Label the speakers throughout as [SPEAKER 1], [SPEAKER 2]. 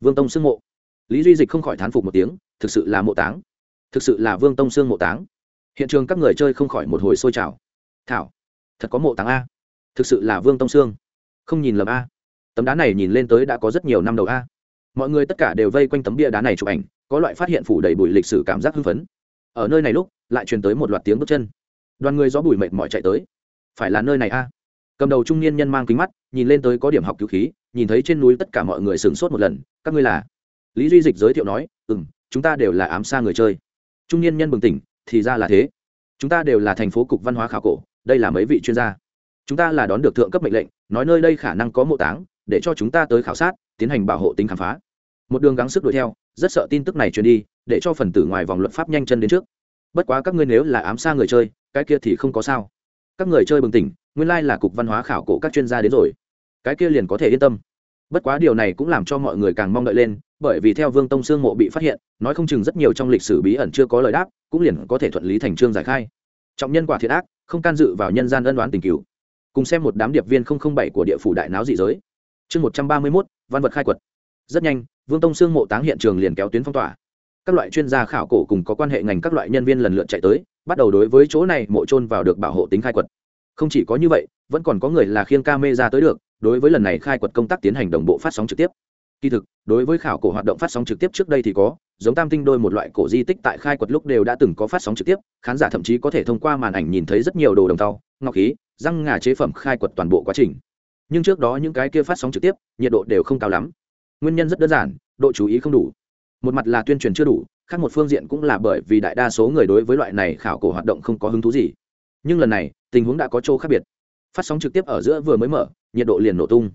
[SPEAKER 1] vương tông sương mộ. Lý duy dịch không khỏi thán phục một tiếng, thực sự là mộ táng. Thực sự là vương tông sương mộ táng. Hiện trường các người chơi không khỏi một hồi sôi trào. Thảo, thật có mộ táng a. Thực sự là vương tông sương. Không nhìn lầm a. Tấm đá này nhìn lên tới đã có rất nhiều năm đầu a. Mọi người tất cả đều vây quanh tấm bia đá này chụp ảnh, có loại phát hiện phủ đầy bụi lịch sử cảm giác hưng phấn. Ở nơi này lúc, lại truyền tới một loạt tiếng bước chân. Đoàn người gió bụi mệt mỏi chạy tới. Phải là nơi này a cầm đầu trung niên nhân mang kính mắt, nhìn lên tới có điểm học cứu khí, nhìn thấy trên núi tất cả mọi người sửng sốt một lần, các ngươi là? Lý duy dịch giới thiệu nói ừ m chúng ta đều là ám xa người chơi. Trung niên nhân bừng tỉnh, thì ra là thế. Chúng ta đều là thành phố cục văn hóa khảo cổ, đây là mấy vị chuyên gia. Chúng ta là đón được thượng cấp mệnh lệnh, nói nơi đây khả năng có mộ táng, để cho chúng ta tới khảo sát, tiến hành bảo hộ tính khám phá. Một đường gắng sức đuổi theo, rất sợ tin tức này truyền đi, để cho phần tử ngoài vòng luật pháp nhanh chân đến trước. Bất quá các ngươi nếu là ám xa người chơi, cái kia thì không có sao. Các người chơi bừng tỉnh nguyên lai là cục văn hóa khảo cổ các chuyên gia đến rồi. Cái kia liền có thể yên tâm. Bất quá điều này cũng làm cho mọi người càng mong đợi lên, bởi vì theo vương tông sương mộ bị phát hiện, nói không chừng rất nhiều trong lịch sử bí ẩn chưa có lời đáp, cũng liền có thể thuận lý thành trương giải khai. Trọng nhân quả thiệt ác, không can dự vào nhân gian ân đoán tình cứu cùng xem một đám điệp viên bảy của địa phủ đại náo dị giới. Chương một trăm ba mươi mốt, văn vật khai quật. Rất nhanh, vương tông sương mộ táng hiện trường liền kéo tuyến phong tỏa. Các loại chuyên gia khảo cổ cùng có quan hệ ngành các loại nhân viên lần lượt chạy tới, bắt đầu đối với chỗ này mộ trôn vào được bảo hộ tính khai quật không chỉ có như vậy, vẫn còn có người là khiêng ca mê ra tới được, đối với lần này khai quật công tác tiến hành đồng bộ phát sóng trực tiếp. Kỳ thực, đối với khảo cổ hoạt động phát sóng trực tiếp trước đây thì có, giống tam tinh đôi một loại cổ di tích tại khai quật lúc đều đã từng có phát sóng trực tiếp, khán giả thậm chí có thể thông qua màn ảnh nhìn thấy rất nhiều đồ đồng tàu ngọc khí, răng ngà chế phẩm khai quật toàn bộ quá trình. Nhưng trước đó những cái kia phát sóng trực tiếp, nhiệt độ đều không cao lắm. Nguyên nhân rất đơn giản, độ chú ý không đủ. Một mặt là tuyên truyền chưa đủ, khác một phương diện cũng là bởi vì đại đa số người đối với loại này khảo cổ hoạt động không có hứng thú gì nhưng lần này, tình huống đã có chỗ khác biệt. Phát sóng trực tiếp ở giữa vừa mới mở, nhiệt độ liền nổ tung.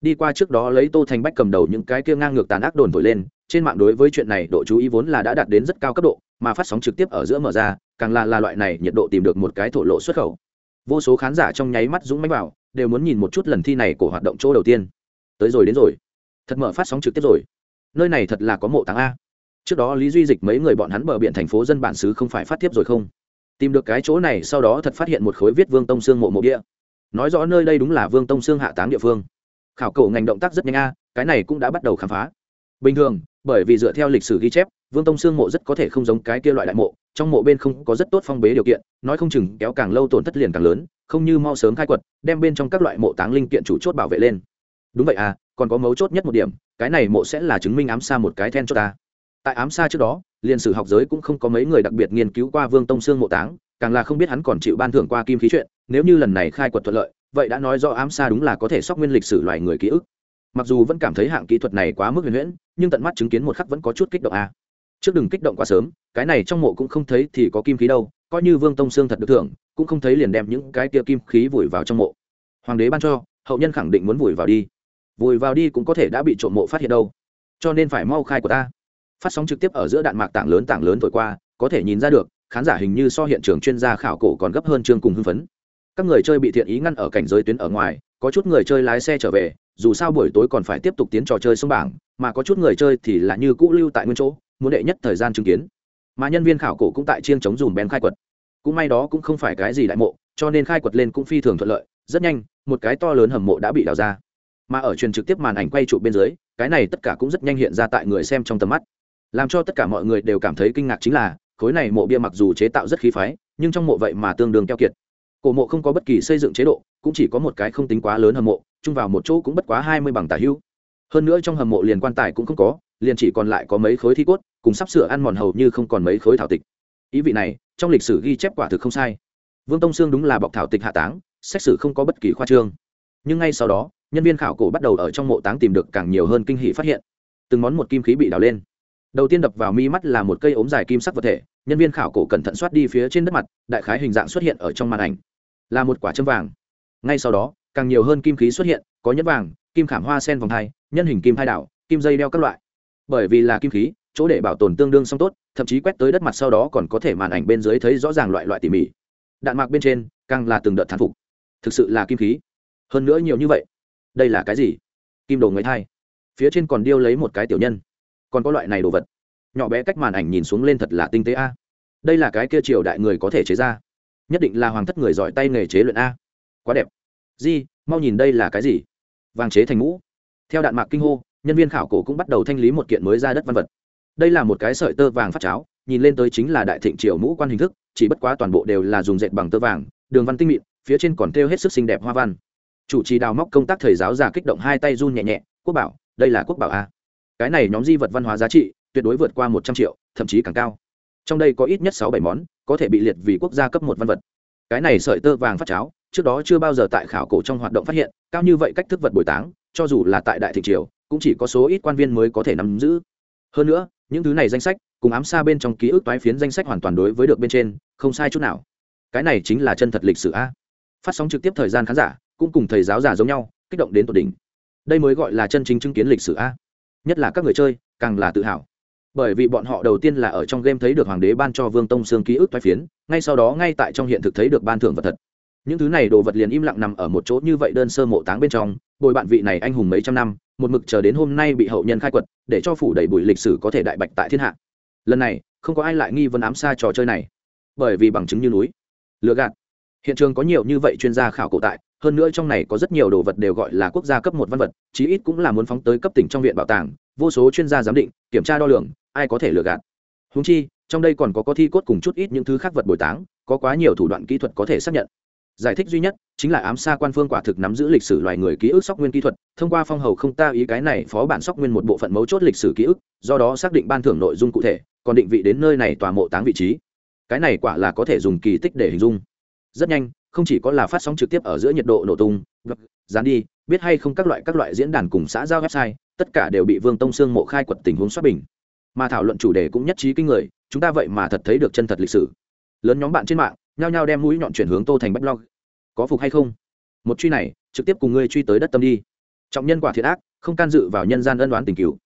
[SPEAKER 1] Đi qua trước đó lấy tô thành bách cầm đầu những cái kia ngang ngược tàn ác đồn thổi lên, trên mạng đối với chuyện này độ chú ý vốn là đã đạt đến rất cao cấp độ, mà phát sóng trực tiếp ở giữa mở ra, càng là là loại này nhiệt độ tìm được một cái thổ lộ xuất khẩu. Vô số khán giả trong nháy mắt dũng mánh vào, đều muốn nhìn một chút lần thi này của hoạt động chỗ đầu tiên. Tới rồi đến rồi. Thật mở phát sóng trực tiếp rồi. Nơi này thật là có mộ táng a. Trước đó lý duy dịch mấy người bọn hắn bờ biển thành phố dân bản xứ không phải phát tiếp rồi không? Tìm được cái chỗ này sau đó thật phát hiện một khối viết vương tông sương mộ mộ địa. Nói rõ nơi đây đúng là vương tông sương hạ táng địa phương. Khảo cổ ngành động tác rất nhanh a, cái này cũng đã bắt đầu khám phá. Bình thường, bởi vì dựa theo lịch sử ghi chép, vương tông sương mộ rất có thể không giống cái kia loại đại mộ, trong mộ bên không có rất tốt phong bế điều kiện, nói không chừng kéo càng lâu tổn thất liền càng lớn, không như mau sớm khai quật, đem bên trong các loại mộ táng linh kiện chủ chốt bảo vệ lên. Đúng vậy à còn có mấu chốt nhất một điểm, cái này mộ sẽ là chứng minh ám xa một cái then cho ta tại ám xa trước đó liên sử học giới cũng không có mấy người đặc biệt nghiên cứu qua vương tông sương mộ táng, càng là không biết hắn còn chịu ban thưởng qua kim khí chuyện, nếu như lần này khai quật thuận lợi, vậy đã nói do ám xa đúng là có thể sóc nguyên lịch sử loài người ký ức. Mặc dù vẫn cảm thấy hạng kỹ thuật này quá mức huyền huyễn, nhưng tận mắt chứng kiến một khắc vẫn có chút kích động a. À. trước đừng kích động quá sớm, cái này trong mộ cũng không thấy thì có kim khí đâu, coi như vương tông sương thật được thưởng, cũng không thấy liền đem những cái tia kim khí vùi vào trong mộ. Hoàng đế ban cho, hậu nhân khẳng định muốn vùi vào đi. Vùi vào đi cũng có thể đã bị trộm mộ phát hiện đâu. Cho nên phải mau khai của ta phát sóng trực tiếp ở giữa đạn mạc tảng lớn tảng lớn thổi qua, có thể nhìn ra được, khán giả hình như so hiện trường chuyên gia khảo cổ còn gấp hơn chương cùng hưng phấn. Các người chơi bị thiện ý ngăn ở cảnh giới tuyến ở ngoài, có chút người chơi lái xe trở về, dù sao buổi tối còn phải tiếp tục tiến trò chơi xuống bảng, mà có chút người chơi thì là như cũ lưu tại nguyên chỗ, muốn đệ nhất thời gian chứng kiến. Mà nhân viên khảo cổ cũng tại chiên chống dùm bén khai quật. Cũng may đó cũng không phải cái gì đại mộ, cho nên khai quật lên cũng phi thường thuận lợi, rất nhanh, một cái to lớn hầm mộ đã bị đào ra. Mà ở truyền trực tiếp màn ảnh quay trụ bên dưới, cái này tất cả cũng rất nhanh hiện ra tại người xem trong tầm mắt làm cho tất cả mọi người đều cảm thấy kinh ngạc chính là, khối này mộ bia mặc dù chế tạo rất khí phái, nhưng trong mộ vậy mà tương đương keo kiệt. Cổ mộ không có bất kỳ xây dựng chế độ, cũng chỉ có một cái không tính quá lớn hầm mộ, chung vào một chỗ cũng bất quá hai mươi bằng tả hữu. Hơn nữa trong hầm mộ liền quan tài cũng không có, liền chỉ còn lại có mấy khối thi cốt, cùng sắp sửa ăn mòn hầu như không còn mấy khối thảo tịch. Ý vị này, trong lịch sử ghi chép quả thực không sai. Vương tông sương đúng là bọc thảo tịch hạ táng, xét xử không có bất kỳ khoa trương. Nhưng ngay sau đó, nhân viên khảo cổ bắt đầu ở trong mộ táng tìm được càng nhiều hơn kinh hỷ phát hiện. Từng món một kim khí bị đào lên đầu tiên đập vào mi mắt là một cây ốm dài kim sắc vật thể, nhân viên khảo cổ cẩn thận soát đi phía trên đất mặt, đại khái hình dạng xuất hiện ở trong màn ảnh. Là một quả châm vàng. Ngay sau đó, càng nhiều hơn kim khí xuất hiện, có nhẫn vàng, kim khảm hoa sen vòng hai, nhân hình kim hai đảo, kim dây đeo các loại. Bởi vì là kim khí, chỗ để bảo tồn tương đương song tốt, thậm chí quét tới đất mặt sau đó còn có thể màn ảnh bên dưới thấy rõ ràng loại loại tỉ mỉ. Đạn mạc bên trên, càng là từng đợt thán phục. Thực sự là kim khí. Hơn nữa nhiều như vậy. Đây là cái gì? Kim đồ người thai phía trên còn điêu lấy một cái tiểu nhân còn có loại này đồ vật. Nhỏ bé cách màn ảnh nhìn xuống lên thật là tinh tế a. Đây là cái kia triều đại người có thể chế ra. Nhất định là hoàng thất người giỏi tay nghề chế luyện a. Quá đẹp. Di, mau nhìn đây là cái gì? Vàng chế thành mũ. Theo đạn mạc kinh hô, nhân viên khảo cổ cũng bắt đầu thanh lý một kiện mới ra đất văn vật. Đây là một cái sợi tơ vàng phát cháo, nhìn lên tới chính là đại thịnh triều mũ quan hình thức, chỉ bất quá toàn bộ đều là dùng dệt bằng tơ vàng, đường văn tinh mịn, phía trên còn thêu hết sức xinh đẹp hoa văn. Chủ trì đào móc công tác thầy giáo già kích động hai tay run nhẹ nhẹ, quốc bảo, đây là quốc bảo a cái này nhóm di vật văn hóa giá trị tuyệt đối vượt qua một trăm triệu, thậm chí càng cao. Trong đây có ít nhất sáu bảy món, có thể bị liệt vì quốc gia cấp một văn vật. Cái này sợi tơ vàng phát cháo, trước đó chưa bao giờ tại khảo cổ trong hoạt động phát hiện, cao như vậy cách thức vật bồi táng, cho dù là tại đại thị triều, cũng chỉ có số ít quan viên mới có thể nắm giữ. Hơn nữa, những thứ này danh sách, cùng ám xa bên trong ký ức toái phiến danh sách hoàn toàn đối với được bên trên, không sai chút nào. Cái này chính là chân thật lịch sử a. Phát sóng trực tiếp thời gian khán giả, cũng cùng thầy giáo giả giống nhau, kích động đến tột đỉnh. Đây mới gọi là chân chính chứng kiến lịch sử a nhất là các người chơi, càng là tự hào. Bởi vì bọn họ đầu tiên là ở trong game thấy được hoàng đế ban cho vương tông xương ký ức thoái phiến, ngay sau đó ngay tại trong hiện thực thấy được ban thưởng vật thật. Những thứ này đồ vật liền im lặng nằm ở một chỗ như vậy đơn sơ mộ táng bên trong, bồi bạn vị này anh hùng mấy trăm năm, một mực chờ đến hôm nay bị hậu nhân khai quật, để cho phủ đầy bụi lịch sử có thể đại bạch tại thiên hạ. Lần này, không có ai lại nghi vấn ám xa trò chơi này. Bởi vì bằng chứng như núi, lừa gạt. Hiện trường có nhiều như vậy chuyên gia khảo cổ tại hơn nữa trong này có rất nhiều đồ vật đều gọi là quốc gia cấp một văn vật, chí ít cũng là muốn phóng tới cấp tỉnh trong viện bảo tàng, vô số chuyên gia giám định, kiểm tra đo lường, ai có thể lừa gạt. Húng chi, trong đây còn có có thi cốt cùng chút ít những thứ khác vật bồi táng, có quá nhiều thủ đoạn kỹ thuật có thể xác nhận. Giải thích duy nhất chính là ám xa quan phương quả thực nắm giữ lịch sử loài người ký ức sóc nguyên kỹ thuật, thông qua phong hầu không ta ý cái này phó bản sóc nguyên một bộ phận mấu chốt lịch sử ký ức, do đó xác định ban thưởng nội dung cụ thể, còn định vị đến nơi này tòa mộ táng vị trí. Cái này quả là có thể dùng kỳ tích để hình dung. Rất nhanh không chỉ có là phát sóng trực tiếp ở giữa nhiệt độ nổ tung dán đi, biết hay không các loại các loại diễn đàn cùng xã giao website, tất cả đều bị vương tông sương mộ khai quật tình huống xuất bình. Mà thảo luận chủ đề cũng nhất trí kinh người, chúng ta vậy mà thật thấy được chân thật lịch sử. Lớn nhóm bạn trên mạng, nhao nhao đem mũi nhọn chuyển hướng tô thành bách blog. Có phục hay không? Một truy này, trực tiếp cùng ngươi truy tới đất tâm đi. Trọng nhân quả thiệt ác, không can dự vào nhân gian ân đoán tình cứu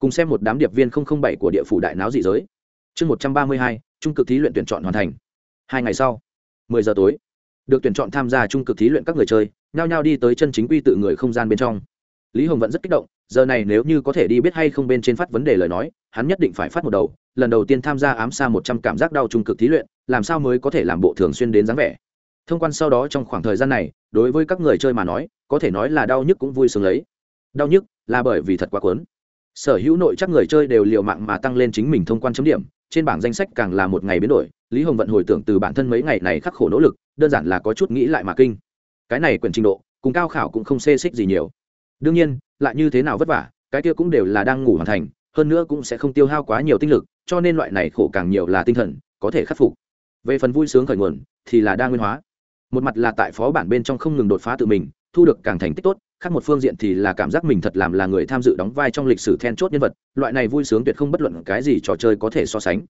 [SPEAKER 1] cùng xem một đám điệp viên bảy của địa phủ đại náo dị giới. Chương một trăm ba mươi hai, trung cực thí luyện tuyển chọn hoàn thành. Hai ngày sau, mười giờ tối được tuyển chọn tham gia trung cực thí luyện các người chơi, nhao nhao đi tới chân chính quy tự người không gian bên trong. Lý hồng vẫn rất kích động, giờ này nếu như có thể đi biết hay không bên trên phát vấn đề lời nói, hắn nhất định phải phát một đầu, lần đầu tiên tham gia ám xa một trăm cảm giác đau trung cực thí luyện, làm sao mới có thể làm bộ thường xuyên đến dáng vẻ. Thông quan sau đó trong khoảng thời gian này, đối với các người chơi mà nói, có thể nói là đau nhức cũng vui sướng lấy. Đau nhức là bởi vì thật quá quấn sở hữu nội chắc người chơi đều liều mạng mà tăng lên chính mình thông quan chấm điểm, trên bảng danh sách càng là một ngày biến đổi lý hồng vận hồi tưởng từ bản thân mấy ngày này khắc khổ nỗ lực, đơn giản là có chút nghĩ lại mà kinh. Cái này quyền trình độ, cùng cao khảo cũng không xê xích gì nhiều. Đương nhiên, lại như thế nào vất vả, cái kia cũng đều là đang ngủ hoàn thành, hơn nữa cũng sẽ không tiêu hao quá nhiều tinh lực, cho nên loại này khổ càng nhiều là tinh thần, có thể khắc phục. Về phần vui sướng khởi nguồn, thì là đa nguyên hóa. Một mặt là tại phó bản bên trong không ngừng đột phá tự mình, thu được càng thành tích tốt, khác một phương diện thì là cảm giác mình thật làm là người tham dự đóng vai trong lịch sử then chốt nhân vật, loại này vui sướng tuyệt không bất luận cái gì trò chơi có thể so sánh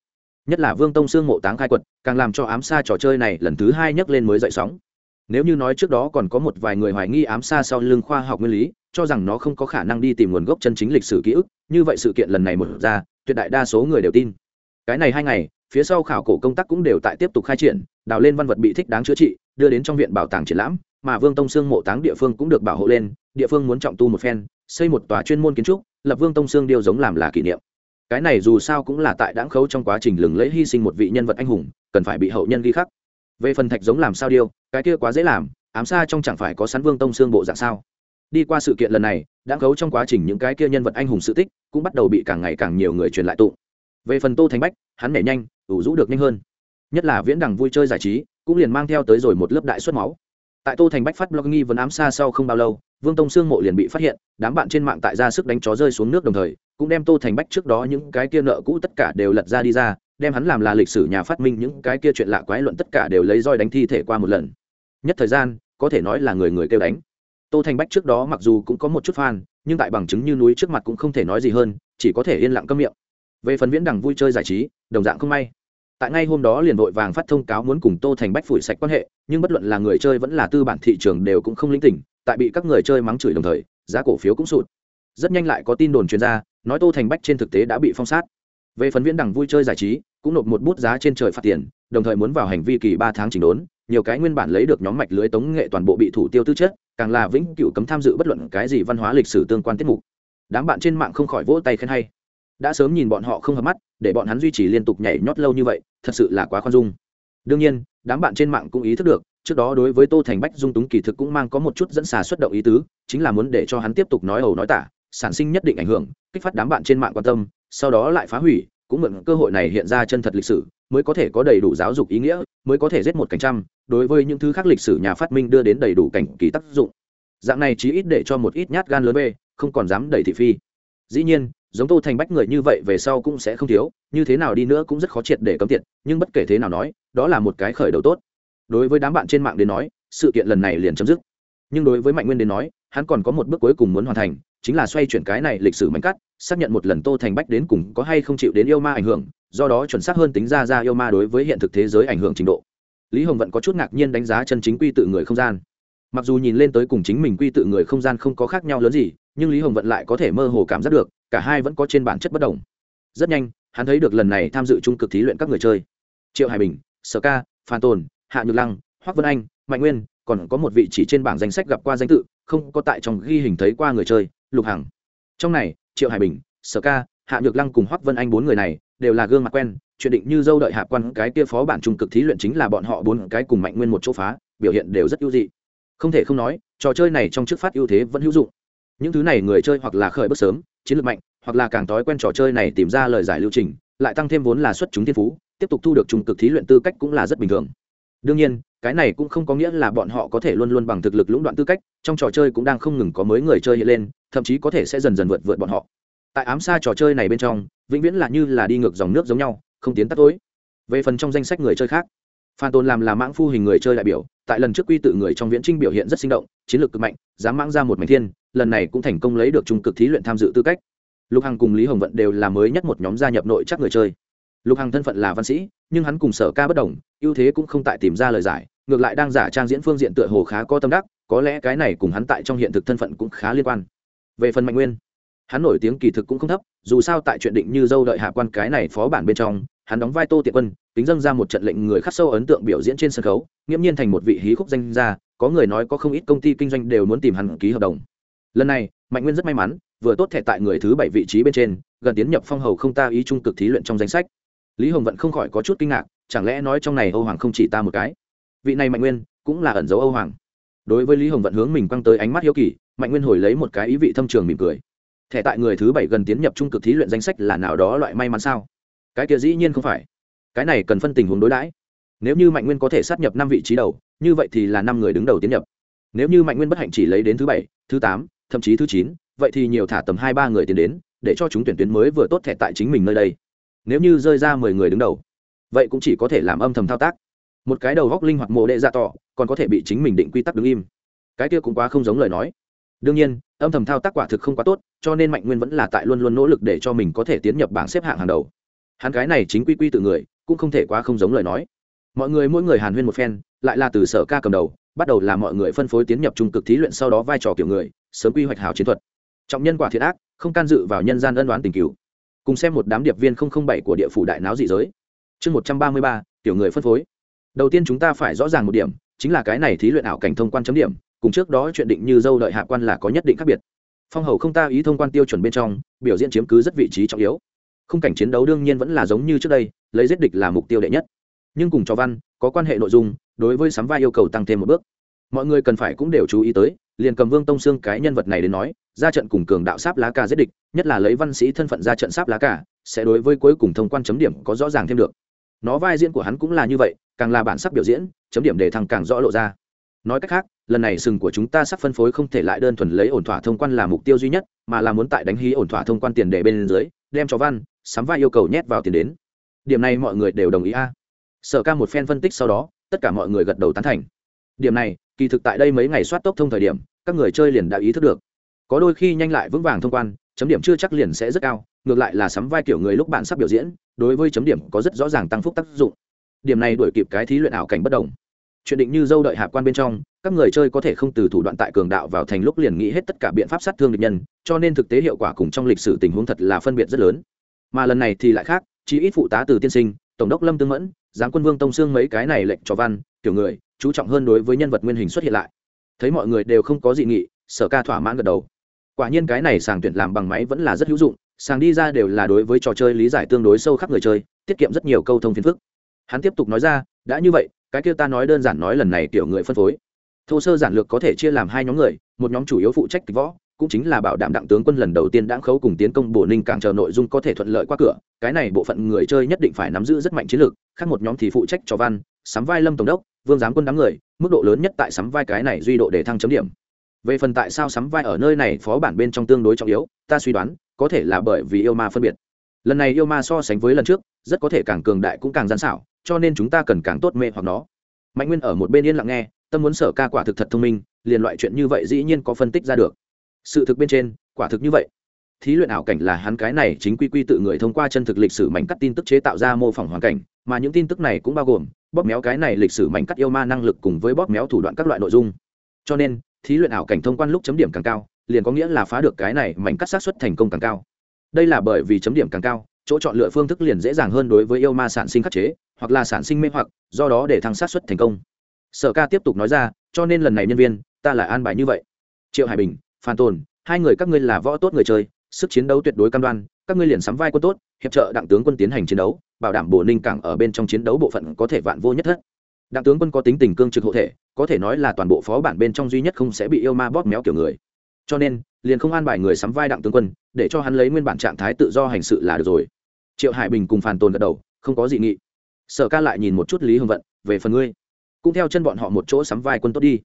[SPEAKER 1] nhất là vương tông sương mộ táng khai quật, càng làm cho ám xa trò chơi này lần thứ hai nhấc lên mới dậy sóng. Nếu như nói trước đó còn có một vài người hoài nghi ám xa sau lưng khoa học nguyên lý, cho rằng nó không có khả năng đi tìm nguồn gốc chân chính lịch sử ký ức, như vậy sự kiện lần này một ra, tuyệt đại đa số người đều tin. Cái này hai ngày, phía sau khảo cổ công tác cũng đều tại tiếp tục khai triển, đào lên văn vật bị thích đáng chữa trị, đưa đến trong viện bảo tàng triển lãm, mà vương tông sương mộ táng địa phương cũng được bảo hộ lên, địa phương muốn trọng tu một phen, xây một tòa chuyên môn kiến trúc, lập vương tông sương điêu giống làm là kỷ niệm cái này dù sao cũng là tại đáng khấu trong quá trình lừng lẫy hy sinh một vị nhân vật anh hùng, cần phải bị hậu nhân ghi khắc. Về phần thạch giống làm sao điêu, cái kia quá dễ làm, ám xa trong chẳng phải có sắn vương tông xương bộ dạng sao? Đi qua sự kiện lần này, đãng khấu trong quá trình những cái kia nhân vật anh hùng sự tích cũng bắt đầu bị càng ngày càng nhiều người truyền lại tụ. Về phần tô thành bách, hắn nhảy nhanh, ủ rũ được nhanh hơn. Nhất là viễn đằng vui chơi giải trí, cũng liền mang theo tới rồi một lớp đại suất máu tại tô thành bách phát blog nghi vấn ám xa sau không bao lâu, vương tông sương mộ liền bị phát hiện, đám bạn trên mạng tại ra sức đánh chó rơi xuống nước đồng thời, cũng đem tô thành bách trước đó những cái kia nợ cũ tất cả đều lật ra đi ra, đem hắn làm là lịch sử nhà phát minh, những cái kia chuyện lạ quái luận tất cả đều lấy roi đánh thi thể qua một lần. Nhất thời gian, có thể nói là người người kêu đánh. Tô thành bách trước đó mặc dù cũng có một chút fan, nhưng tại bằng chứng như núi trước mặt cũng không thể nói gì hơn, chỉ có thể yên lặng câm miệng. Về phần viễn đằng vui chơi giải trí, đồng dạng không may tại ngay hôm đó liền vội vàng phát thông cáo muốn cùng tô thành bách phủi sạch quan hệ, nhưng bất luận là người chơi vẫn là tư bản thị trường đều cũng không linh tỉnh, tại bị các người chơi mắng chửi đồng thời, giá cổ phiếu cũng sụt. Rất nhanh lại có tin đồn chuyên gia nói tô thành bách trên thực tế đã bị phong sát. Về phần viễn đẳng vui chơi giải trí, cũng nộp một bút giá trên trời phạt tiền, đồng thời muốn vào hành vi kỳ ba tháng chỉnh đốn, nhiều cái nguyên bản lấy được nhóm mạch lưới tống nghệ toàn bộ bị thủ tiêu tư chất, càng là vĩnh cửu cấm tham dự bất luận cái gì văn hóa lịch sử tương quan tiết mục. Đám bạn trên mạng không khỏi vỗ tay khen hay đã sớm nhìn bọn họ không hợp mắt, để bọn hắn duy trì liên tục nhảy nhót lâu như vậy, thật sự là quá khoan dung. Đương nhiên, đám bạn trên mạng cũng ý thức được, trước đó đối với tô thành bách dung túng kỳ thực cũng mang có một chút dẫn xà xuất động ý tứ, chính là muốn để cho hắn tiếp tục nói ẩu nói tả, sản sinh nhất định ảnh hưởng, kích phát đám bạn trên mạng quan tâm, sau đó lại phá hủy, cũng mượn cơ hội này hiện ra chân thật lịch sử, mới có thể có đầy đủ giáo dục ý nghĩa, mới có thể giết một cảnh trăm, đối với những thứ khác lịch sử nhà phát minh đưa đến đầy đủ cảnh kỳ tác dụng. Dạng này chí ít để cho một ít nhát gan lớn về không còn dám đẩy thị phi. Dĩ nhiên giống tô thành bách người như vậy về sau cũng sẽ không thiếu, như thế nào đi nữa cũng rất khó triệt để cấm tiệt, nhưng bất kể thế nào nói, đó là một cái khởi đầu tốt. Đối với đám bạn trên mạng đến nói, sự kiện lần này liền chấm dứt. Nhưng đối với mạnh nguyên đến nói, hắn còn có một bước cuối cùng muốn hoàn thành, chính là xoay chuyển cái này lịch sử mạnh cắt, xác nhận một lần tô thành bách đến cùng có hay không chịu đến yêu ma ảnh hưởng, do đó chuẩn xác hơn tính ra ra yêu ma đối với hiện thực thế giới ảnh hưởng trình độ. Lý hồng vẫn có chút ngạc nhiên đánh giá chân chính quy tự người không gian. Mặc dù nhìn lên tới cùng chính mình quy tự người không gian không có khác nhau lớn gì, nhưng lý hồng vận lại có thể mơ hồ cảm giác được cả hai vẫn có trên bản chất bất đồng. Rất nhanh, hắn thấy được lần này tham dự trung cực thí luyện các người chơi. Triệu hải bình, sở ca, phan tồn, hạ nhược lăng hoác vân anh, mạnh nguyên, còn có một vị chỉ trên bảng danh sách gặp qua danh tự, không có tại trong ghi hình thấy qua người chơi, lục hằng. Trong này, triệu hải bình, sở ca, hạ nhược lăng cùng hoác vân anh bốn người này đều là gương mặt quen, chuyện định như dâu đợi hạ quan cái kia phó bản trung cực thí luyện chính là bọn họ bốn cái cùng mạnh nguyên một chỗ phá, biểu hiện đều rất ưu dị. Không thể không nói, trò chơi này trong trước phát ưu thế vẫn hữu dụng. Những thứ này người chơi hoặc là khởi bước sớm chiến lược mạnh, hoặc là càng thói quen trò chơi này tìm ra lời giải lưu trình, lại tăng thêm vốn là xuất chúng thiên phú, tiếp tục thu được trung cực thí luyện tư cách cũng là rất bình thường. Đương nhiên, cái này cũng không có nghĩa là bọn họ có thể luôn luôn bằng thực lực lũng đoạn tư cách, trong trò chơi cũng đang không ngừng có mới người chơi hiện lên, thậm chí có thể sẽ dần dần vượt vượt bọn họ. Tại ám xa trò chơi này bên trong, vĩnh viễn là như là đi ngược dòng nước giống nhau, không tiến tắt tối. Về phần trong danh sách người chơi khác phan tôn làm là mãng phu hình người chơi đại biểu, tại lần trước quy tự người trong viễn trinh biểu hiện rất sinh động, chiến lược cực mạnh, dám mãng ra một mảnh thiên, lần này cũng thành công lấy được trung cực thí luyện tham dự tư cách. Lục hằng cùng lý hồng vận đều là mới nhất một nhóm gia nhập nội chắc người chơi. Lục hằng thân phận là văn sĩ, nhưng hắn cùng sở ca bất đồng, ưu thế cũng không tại tìm ra lời giải, ngược lại đang giả trang diễn phương diện tựa hồ khá có tâm đắc, có lẽ cái này cùng hắn tại trong hiện thực thân phận cũng khá liên quan. Về phần mạnh nguyên, hắn nổi tiếng kỳ thực cũng không thấp, dù sao tại chuyện định như dâu đợi hạ quan cái này phó bản bên trong hắn đóng vai tô tiện quân tính dâng ra một trận lệnh người khắc sâu ấn tượng biểu diễn trên sân khấu, nghiễm nhiên thành một vị hí khúc danh gia, có người nói có không ít công ty kinh doanh đều muốn tìm hắn ký hợp đồng. Lần này, mạnh nguyên rất may mắn, vừa tốt thẻ tại người thứ bảy vị trí bên trên, gần tiến nhập phong hầu không ta ý trung cực thí luyện trong danh sách. Lý hồng vẫn không khỏi có chút kinh ngạc, chẳng lẽ nói trong này âu hoàng không chỉ ta một cái? Vị này mạnh nguyên, cũng là ẩn dấu âu hoàng. Đối với lý hồng vận hướng mình quăng tới ánh mắt hiếu kỳ, mạnh nguyên hồi lấy một cái ý vị thâm trường mỉm cười. Thẻ tại người thứ bảy gần tiến nhập trung cực thí luyện danh sách là nào đó loại may mắn sao? Cái kia dĩ nhiên không phải. Cái này cần phân tình huống đối đãi. Nếu như mạnh nguyên có thể sát nhập năm vị trí đầu, như vậy thì là năm người đứng đầu tiến nhập. Nếu như mạnh nguyên bất hạnh chỉ lấy đến thứ bảy, thứ tám, thậm chí thứ chín, vậy thì nhiều thả tầm hai, ba người tiến đến, để cho chúng tuyển tuyến mới vừa tốt thẻ tại chính mình nơi đây. Nếu như rơi ra mười người đứng đầu, vậy cũng chỉ có thể làm âm thầm thao tác. Một cái đầu góc linh hoạt mộ đệ dạ tỏ, còn có thể bị chính mình định quy tắc đứng im. Cái kia cũng quá không giống lời nói. Đương nhiên, âm thầm thao tác quả thực không quá tốt, cho nên mạnh nguyên vẫn là tại luôn luôn nỗ lực để cho mình có thể tiến nhập bảng xếp hạng hàng đầu hắn cái này chính quy quy tự người, cũng không thể quá không giống lời nói. Mọi người mỗi người hàn huyên một phen, lại là từ sở ca cầm đầu, bắt đầu là mọi người phân phối tiến nhập trung cực thí luyện sau đó vai trò kiểu người, sớm quy hoạch hào chiến thuật. Trọng nhân quả thiệt ác, không can dự vào nhân gian ân đoán tình cứu cùng xem một đám điệp viên bảy của địa phủ đại náo dị giới. Chương một trăm ba mươi ba tiểu người phân phối. Đầu tiên chúng ta phải rõ ràng một điểm, chính là cái này thí luyện ảo cảnh thông quan chấm điểm, cùng trước đó chuyện định như dâu đợi hạ quan là có nhất định khác biệt. Phong hầu không ta ý thông quan tiêu chuẩn bên trong, biểu diễn chiếm cứ rất vị trí trọng yếu khung cảnh chiến đấu đương nhiên vẫn là giống như trước đây, lấy giết địch là mục tiêu đệ nhất. Nhưng cùng cho văn, có quan hệ nội dung, đối với sắm vai yêu cầu tăng thêm một bước. Mọi người cần phải cũng đều chú ý tới, liền cầm vương tông xương cái nhân vật này đến nói, ra trận cùng cường đạo sáp lá cà giết địch, nhất là lấy văn sĩ thân phận ra trận sáp lá cà, sẽ đối với cuối cùng thông quan chấm điểm có rõ ràng thêm được. Nó vai diễn của hắn cũng là như vậy, càng là bản sắc biểu diễn, chấm điểm đề thăng càng rõ lộ ra. Nói cách khác, lần này sừng của chúng ta sắp phân phối không thể lại đơn thuần lấy ổn thỏa thông quan là mục tiêu duy nhất, mà là muốn tại đánh hí ổn thỏa thông quan tiền đề bên dưới, đem cho văn sắm vai yêu cầu nhét vào tiền đến. Điểm này mọi người đều đồng ý a. Sở ca một phen phân tích sau đó, tất cả mọi người gật đầu tán thành. Điểm này, kỳ thực tại đây mấy ngày soát tốc thông thời điểm, các người chơi liền đã ý thức được. Có đôi khi nhanh lại vững vàng thông quan, chấm điểm chưa chắc liền sẽ rất cao, ngược lại là sắm vai kiểu người lúc bạn sắp biểu diễn, đối với chấm điểm có rất rõ ràng tăng phúc tác dụng. Điểm này đổi kịp cái thí luyện ảo cảnh bất đồng. Chuyện định như dâu đợi hạ quan bên trong, các người chơi có thể không từ thủ đoạn tại cường đạo vào thành lúc liền nghĩ hết tất cả biện pháp sát thương địch nhân, cho nên thực tế hiệu quả cùng trong lịch sử tình huống thật là phân biệt rất lớn mà lần này thì lại khác chỉ ít phụ tá từ tiên sinh, tổng đốc lâm tương mẫn giáng quân vương tông xương mấy cái này lệnh cho văn, kiểu người, chú trọng hơn đối với nhân vật nguyên hình xuất hiện lại. Thấy mọi người đều không có dị nghị, sở ca thỏa mãn gật đầu. Quả nhiên cái này sàng tuyển làm bằng máy vẫn là rất hữu dụng, sàng đi ra đều là đối với trò chơi lý giải tương đối sâu khắp người chơi, tiết kiệm rất nhiều câu thông phiền phức. Hắn tiếp tục nói ra, đã như vậy, cái kia ta nói đơn giản nói lần này kiểu người phân phối. Thô sơ giản lược có thể chia làm hai nhóm người, một nhóm chủ yếu phụ trách kịch võ cũng chính là bảo đảm đặng tướng quân lần đầu tiên đãng khấu cùng tiến công bổ ninh càng chờ nội dung có thể thuận lợi qua cửa, cái này bộ phận người chơi nhất định phải nắm giữ rất mạnh chiến lược, khác một nhóm thì phụ trách cho văn, sắm vai lâm tổng đốc, vương giám quân đám người, mức độ lớn nhất tại sắm vai cái này duy độ để thăng chấm điểm. Về phần tại sao sắm vai ở nơi này phó bản bên trong tương đối trọng yếu, ta suy đoán, có thể là bởi vì yêu ma phân biệt. Lần này yêu ma so sánh với lần trước, rất có thể càng cường đại cũng càng gian xảo, cho nên chúng ta cần càng tốt mê hoặc nó. Mạnh nguyên ở một bên yên lặng nghe, tâm muốn sở ca quả thực thật thông minh, liền loại chuyện như vậy dĩ nhiên có phân tích ra được sự thực bên trên, quả thực như vậy. Thí luyện ảo cảnh là hắn cái này chính quy quy tự người thông qua chân thực lịch sử mảnh cắt tin tức chế tạo ra mô phỏng hoàn cảnh, mà những tin tức này cũng bao gồm bóp méo cái này lịch sử mảnh cắt yêu ma năng lực cùng với bóp méo thủ đoạn các loại nội dung. Cho nên, thí luyện ảo cảnh thông quan lúc chấm điểm càng cao, liền có nghĩa là phá được cái này mảnh cắt xác suất thành công càng cao. Đây là bởi vì chấm điểm càng cao, chỗ chọn lựa phương thức liền dễ dàng hơn đối với yêu ma sản sinh khắc chế, hoặc là sản sinh mê hoặc, do đó để thăng sát xuất thành công. Sở ca tiếp tục nói ra, cho nên lần này nhân viên, ta lại an bài như vậy. Triệu hải bình phan tồn, hai người các ngươi là võ tốt người chơi, sức chiến đấu tuyệt đối cam đoan, các ngươi liền sắm vai quân tốt, hiệp trợ đặng tướng quân tiến hành chiến đấu, bảo đảm bổ ninh cảng ở bên trong chiến đấu bộ phận có thể vạn vô nhất thất. Đặng tướng quân có tính tình cương trực hộ thể, có thể nói là toàn bộ phó bản bên trong duy nhất không sẽ bị yêu ma bóp méo kiểu người. Cho nên, liền không an bài người sắm vai đặng tướng quân, để cho hắn lấy nguyên bản trạng thái tự do hành sự là được rồi. Triệu hải bình cùng phản tồn gật đầu, không có dị nghị. Sở ca lại nhìn một chút lý hồng vận, về phần ngươi. Cũng theo chân bọn họ một chỗ sắm vai quân tốt đi.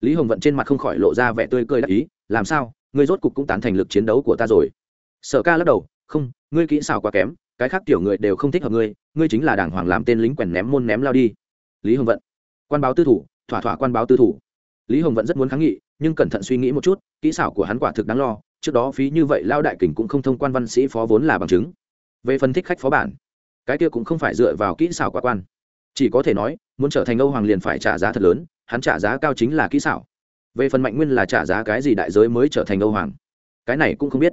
[SPEAKER 1] Lý hồng vận trên mặt không khỏi lộ ra vẻ tươi cười đắc ý làm sao, ngươi rốt cục cũng tán thành lực chiến đấu của ta rồi. Sở ca lắc đầu, không, ngươi kỹ xảo quá kém, cái khác tiểu người đều không thích hợp ngươi ngươi chính là đảng hoàng làm tên lính quèn ném môn ném lao đi. Lý hồng vận, quan báo tư thủ, thỏa thỏa quan báo tư thủ. Lý hồng vận rất muốn kháng nghị, nhưng cẩn thận suy nghĩ một chút, kỹ xảo của hắn quả thực đáng lo, trước đó phí như vậy lao đại kình cũng không thông quan văn sĩ phó vốn là bằng chứng. Về phân tích khách phó bản, cái kia cũng không phải dựa vào kỹ xảo quá quan. Chỉ có thể nói, muốn trở thành âu hoàng liền phải trả giá thật lớn, hắn trả giá cao chính là kỹ xảo về phần mạnh nguyên là trả giá cái gì đại giới mới trở thành âu hoàng? Cái này cũng không biết.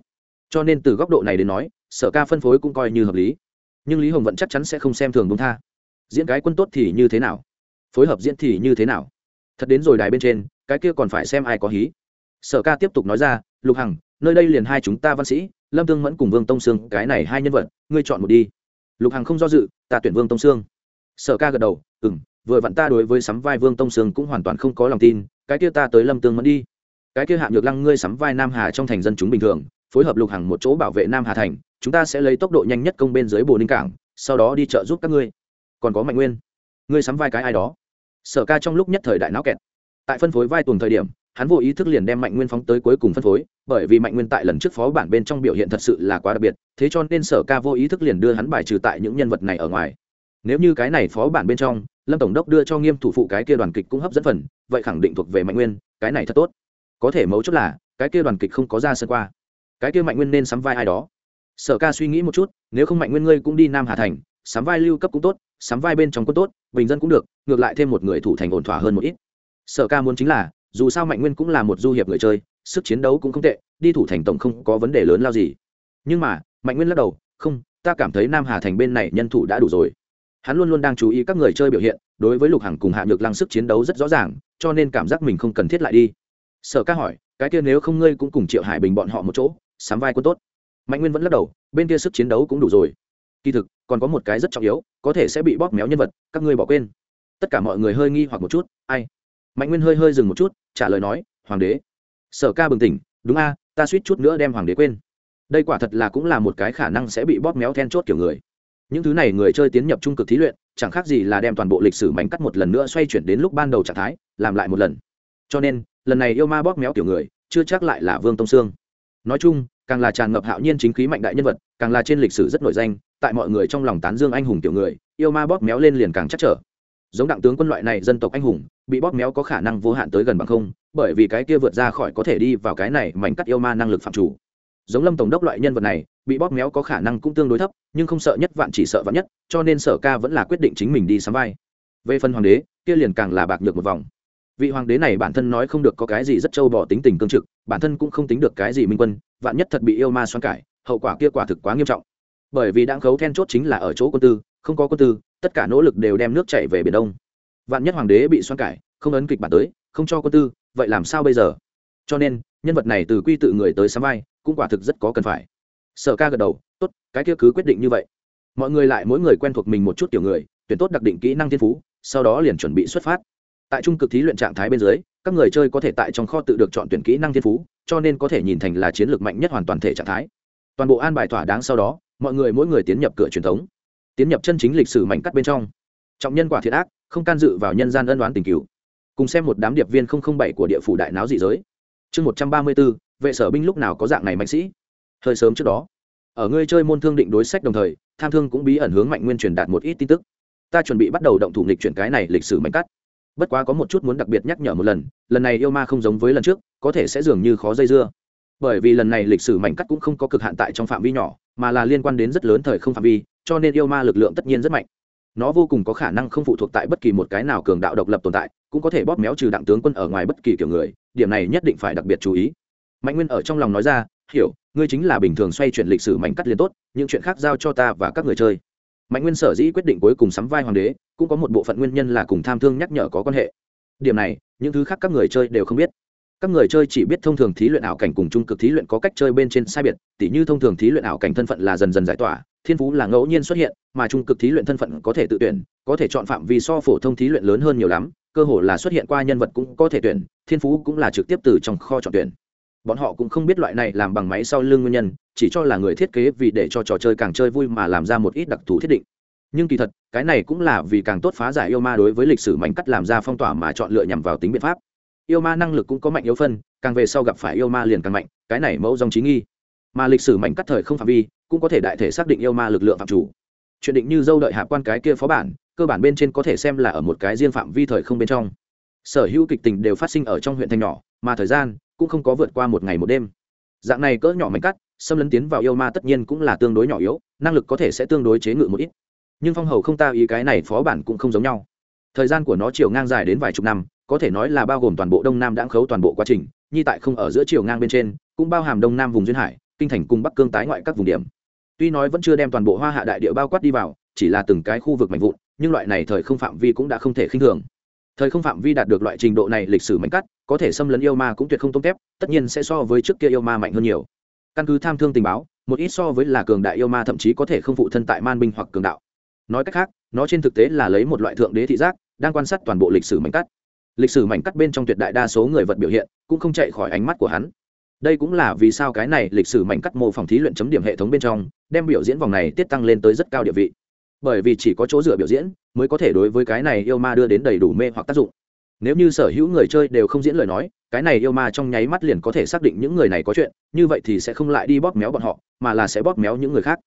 [SPEAKER 1] Cho nên từ góc độ này đến nói, sở ca phân phối cũng coi như hợp lý. Nhưng lý hồng vẫn chắc chắn sẽ không xem thường đúng tha. Diễn cái quân tốt thì như thế nào? Phối hợp diễn thì như thế nào? Thật đến rồi đài bên trên, cái kia còn phải xem ai có hí. Sở ca tiếp tục nói ra, lục hằng, nơi đây liền hai chúng ta văn sĩ, lâm tương mẫn cùng vương tông sương, cái này hai nhân vật, ngươi chọn một đi. Lục hằng không do dự, ta tuyển vương tông sương. Sở ca gật đầu ừ m vừa vặn ta đối với sắm vai vương tông sương cũng hoàn toàn không có lòng tin, cái kia ta tới lâm tương mẫn đi. Cái kia hạ nhược lăng ngươi sắm vai nam hà trong thành dân chúng bình thường, phối hợp lục hằng một chỗ bảo vệ nam hà thành, chúng ta sẽ lấy tốc độ nhanh nhất công bên dưới bồ ninh cảng, sau đó đi chợ giúp các ngươi. Còn có mạnh nguyên, ngươi sắm vai cái ai đó? Sở ca trong lúc nhất thời đại não kẹt. Tại phân phối vai tuần thời điểm, hắn vô ý thức liền đem mạnh nguyên phóng tới cuối cùng phân phối, bởi vì mạnh nguyên tại lần trước phó bản bên trong biểu hiện thật sự là quá đặc biệt, thế cho nên sở ca vô ý thức liền đưa hắn bài trừ tại những nhân vật này ở ngoài nếu như cái này phó bản bên trong, lâm tổng đốc đưa cho nghiêm thủ phụ cái kia đoàn kịch cũng hấp dẫn phần, vậy khẳng định thuộc về mạnh nguyên, cái này thật tốt. Có thể mấu chốt là, cái kia đoàn kịch không có ra sân qua. Cái kia mạnh nguyên nên sắm vai ai đó? Sở ca suy nghĩ một chút, nếu không mạnh nguyên ngươi cũng đi nam hà thành, sắm vai lưu cấp cũng tốt, sắm vai bên trong cũng tốt, bình dân cũng được, ngược lại thêm một người thủ thành ổn thỏa hơn một ít. Sở ca muốn chính là, dù sao mạnh nguyên cũng là một du hiệp người chơi, sức chiến đấu cũng không tệ, đi thủ thành tổng không có vấn đề lớn lao gì. Nhưng mà, mạnh nguyên lắc đầu, không, ta cảm thấy nam hà thành bên này nhân thủ đã đủ rồi hắn luôn luôn đang chú ý các người chơi biểu hiện, đối với lục hằng cùng hạ nhược lăng sức chiến đấu rất rõ ràng, cho nên cảm giác mình không cần thiết lại đi. Sở ca hỏi, cái kia nếu không ngươi cũng cùng triệu hải bình bọn họ một chỗ, sắm vai quân tốt. Mạnh nguyên vẫn lắc đầu, bên kia sức chiến đấu cũng đủ rồi. Kỳ thực, còn có một cái rất trọng yếu, có thể sẽ bị bóp méo nhân vật, các ngươi bỏ quên. Tất cả mọi người hơi nghi hoặc một chút, ai? Mạnh nguyên hơi hơi dừng một chút, trả lời nói, hoàng đế. Sở ca bừng tỉnh, đúng a, ta suýt chút nữa đem hoàng đế quên. Đây quả thật là cũng là một cái khả năng sẽ bị bóp méo then chốt kiểu người những thứ này người chơi tiến nhập trung cực thí luyện, chẳng khác gì là đem toàn bộ lịch sử mảnh cắt một lần nữa xoay chuyển đến lúc ban đầu trạng thái, làm lại một lần. Cho nên, lần này yêu ma bóp méo kiểu người, chưa chắc lại là vương tông sương. Nói chung, càng là tràn ngập hạo nhiên chính khí mạnh đại nhân vật, càng là trên lịch sử rất nổi danh, tại mọi người trong lòng tán dương anh hùng kiểu người, yêu ma bóp méo lên liền càng chắc trở. Giống đặng tướng quân loại này dân tộc anh hùng, bị bóp méo có khả năng vô hạn tới gần bằng không, bởi vì cái kia vượt ra khỏi có thể đi vào cái này mảnh cắt yêu ma năng lực phạm chủ giống lâm tổng đốc loại nhân vật này, bị bóp méo có khả năng cũng tương đối thấp, nhưng không sợ nhất vạn chỉ sợ vạn nhất, cho nên sở ca vẫn là quyết định chính mình đi sắm vai. Về phần hoàng đế, kia liền càng là bạc nhược một vòng. Vị hoàng đế này bản thân nói không được có cái gì rất trâu bỏ tính tình cương trực, bản thân cũng không tính được cái gì minh quân, vạn nhất thật bị yêu ma xoan cải, hậu quả kia quả thực quá nghiêm trọng. Bởi vì đang khấu then chốt chính là ở chỗ quân tư, không có quân tư, tất cả nỗ lực đều đem nước chảy về biển đông. Vạn nhất hoàng đế bị xoan cải, không ấn kịch bản tới, không cho quân tư, vậy làm sao bây giờ? Cho nên, nhân vật này từ quy tự người tới sắm vai cũng quả thực rất có cần phải. Sở ca gật đầu, tốt, cái kia cứ quyết định như vậy. Mọi người lại mỗi người quen thuộc mình một chút tiểu người, tuyển tốt đặc định kỹ năng thiên phú, sau đó liền chuẩn bị xuất phát. Tại trung cực thí luyện trạng thái bên dưới, các người chơi có thể tại trong kho tự được chọn tuyển kỹ năng thiên phú, cho nên có thể nhìn thành là chiến lược mạnh nhất hoàn toàn thể trạng thái. Toàn bộ an bài thỏa đáng sau đó, mọi người mỗi người tiến nhập cửa truyền thống. Tiến nhập chân chính lịch sử mảnh cắt bên trong. Trọng nhân quả thiệt ác, không can dự vào nhân gian ân đoán tình cứu cùng xem một đám điệp viên bảy của địa phủ đại náo dị giới. Chương một trăm ba mươi bốn vệ sở binh lúc nào có dạng này mạnh sĩ? Hơi sớm trước đó, ở ngươi chơi môn thương định đối sách đồng thời, tham thương cũng bí ẩn hướng mạnh nguyên truyền đạt một ít tin tức. Ta chuẩn bị bắt đầu động thủ nghịch chuyển cái này lịch sử mạnh cắt. Bất quá có một chút muốn đặc biệt nhắc nhở một lần lần này yêu ma không giống với lần trước, có thể sẽ dường như khó dây dưa. Bởi vì lần này lịch sử mảnh cắt cũng không có cực hạn tại trong phạm vi nhỏ, mà là liên quan đến rất lớn thời không phạm vi, cho nên yêu ma lực lượng tất nhiên rất mạnh. Nó vô cùng có khả năng không phụ thuộc tại bất kỳ một cái nào cường đạo độc lập tồn tại, cũng có thể bóp méo trừ đặng tướng quân ở ngoài bất kỳ kiểu người, điểm này nhất định phải đặc biệt chú ý mạnh nguyên ở trong lòng nói ra, hiểu, ngươi chính là bình thường xoay chuyển lịch sử mảnh cắt liền tốt, những chuyện khác giao cho ta và các người chơi. Mạnh nguyên sở dĩ quyết định cuối cùng sắm vai hoàng đế, cũng có một bộ phận nguyên nhân là cùng tham thương nhắc nhở có quan hệ. Điểm này, những thứ khác các người chơi đều không biết. Các người chơi chỉ biết thông thường thí luyện ảo cảnh cùng trung cực thí luyện có cách chơi bên trên sai biệt, tỉ như thông thường thí luyện ảo cảnh thân phận là dần dần giải tỏa, thiên phú là ngẫu nhiên xuất hiện, mà trung cực thí luyện thân phận có thể tự tuyển, có thể chọn phạm vi so phổ thông thí luyện lớn hơn nhiều lắm, cơ hội là xuất hiện qua nhân vật cũng có thể tuyển, thiên phú cũng là trực tiếp từ trong kho chọn tuyển bọn họ cũng không biết loại này làm bằng máy sau lưng nguyên nhân, chỉ cho là người thiết kế vì để cho trò chơi càng chơi vui mà làm ra một ít đặc thù thiết định. Nhưng kỳ thật, cái này cũng là vì càng tốt phá giải yêu ma đối với lịch sử mảnh cắt làm ra phong tỏa mà chọn lựa nhằm vào tính biện pháp. Yêu ma năng lực cũng có mạnh yếu phân, càng về sau gặp phải yêu ma liền càng mạnh, cái này mẫu dòng trí nghi. Mà lịch sử mảnh cắt thời không phạm vi, cũng có thể đại thể xác định yêu ma lực lượng phạm chủ. Chuyện định như dâu đợi hạ quan cái kia phó bản, cơ bản bên trên có thể xem là ở một cái riêng phạm vi thời không bên trong sở hữu kịch tình đều phát sinh ở trong huyện thành nhỏ, mà thời gian cũng không có vượt qua một ngày một đêm. Dạng này cỡ nhỏ mảnh cắt, xâm lấn tiến vào yêu ma tất nhiên cũng là tương đối nhỏ yếu, năng lực có thể sẽ tương đối chế ngự một ít. Nhưng phong hầu không ta ý cái này phó bản cũng không giống nhau. Thời gian của nó chiều ngang dài đến vài chục năm, có thể nói là bao gồm toàn bộ đông nam đãng khấu toàn bộ quá trình, nhi tại không ở giữa chiều ngang bên trên, cũng bao hàm đông nam vùng duyên hải, kinh thành cùng bắc cương tái ngoại các vùng điểm. Tuy nói vẫn chưa đem toàn bộ hoa hạ đại địa bao quát đi vào, chỉ là từng cái khu vực mạnh vụn, nhưng loại này thời không phạm vi cũng đã không thể khinh thường thời không phạm vi đạt được loại trình độ này lịch sử mạnh cắt có thể xâm lấn yêu ma cũng tuyệt không tôm tép, tất nhiên sẽ so với trước kia yêu ma mạnh hơn nhiều. Căn cứ tham thương tình báo một ít so với là cường đại yêu ma thậm chí có thể không phụ thân tại man binh hoặc cường đạo. Nói cách khác nó trên thực tế là lấy một loại thượng đế thị giác đang quan sát toàn bộ lịch sử mảnh cắt. Lịch sử mảnh cắt bên trong tuyệt đại đa số người vật biểu hiện cũng không chạy khỏi ánh mắt của hắn. Đây cũng là vì sao cái này lịch sử mảnh cắt mô phỏng thí luyện chấm điểm hệ thống bên trong đem biểu diễn vòng này tiết tăng lên tới rất cao địa vị bởi vì chỉ có chỗ dựa biểu diễn mới có thể đối với cái này yêu ma đưa đến đầy đủ mê hoặc tác dụng. Nếu như sở hữu người chơi đều không diễn lời nói, cái này yêu ma trong nháy mắt liền có thể xác định những người này có chuyện, như vậy thì sẽ không lại đi bóp méo bọn họ, mà là sẽ bóp méo những người khác.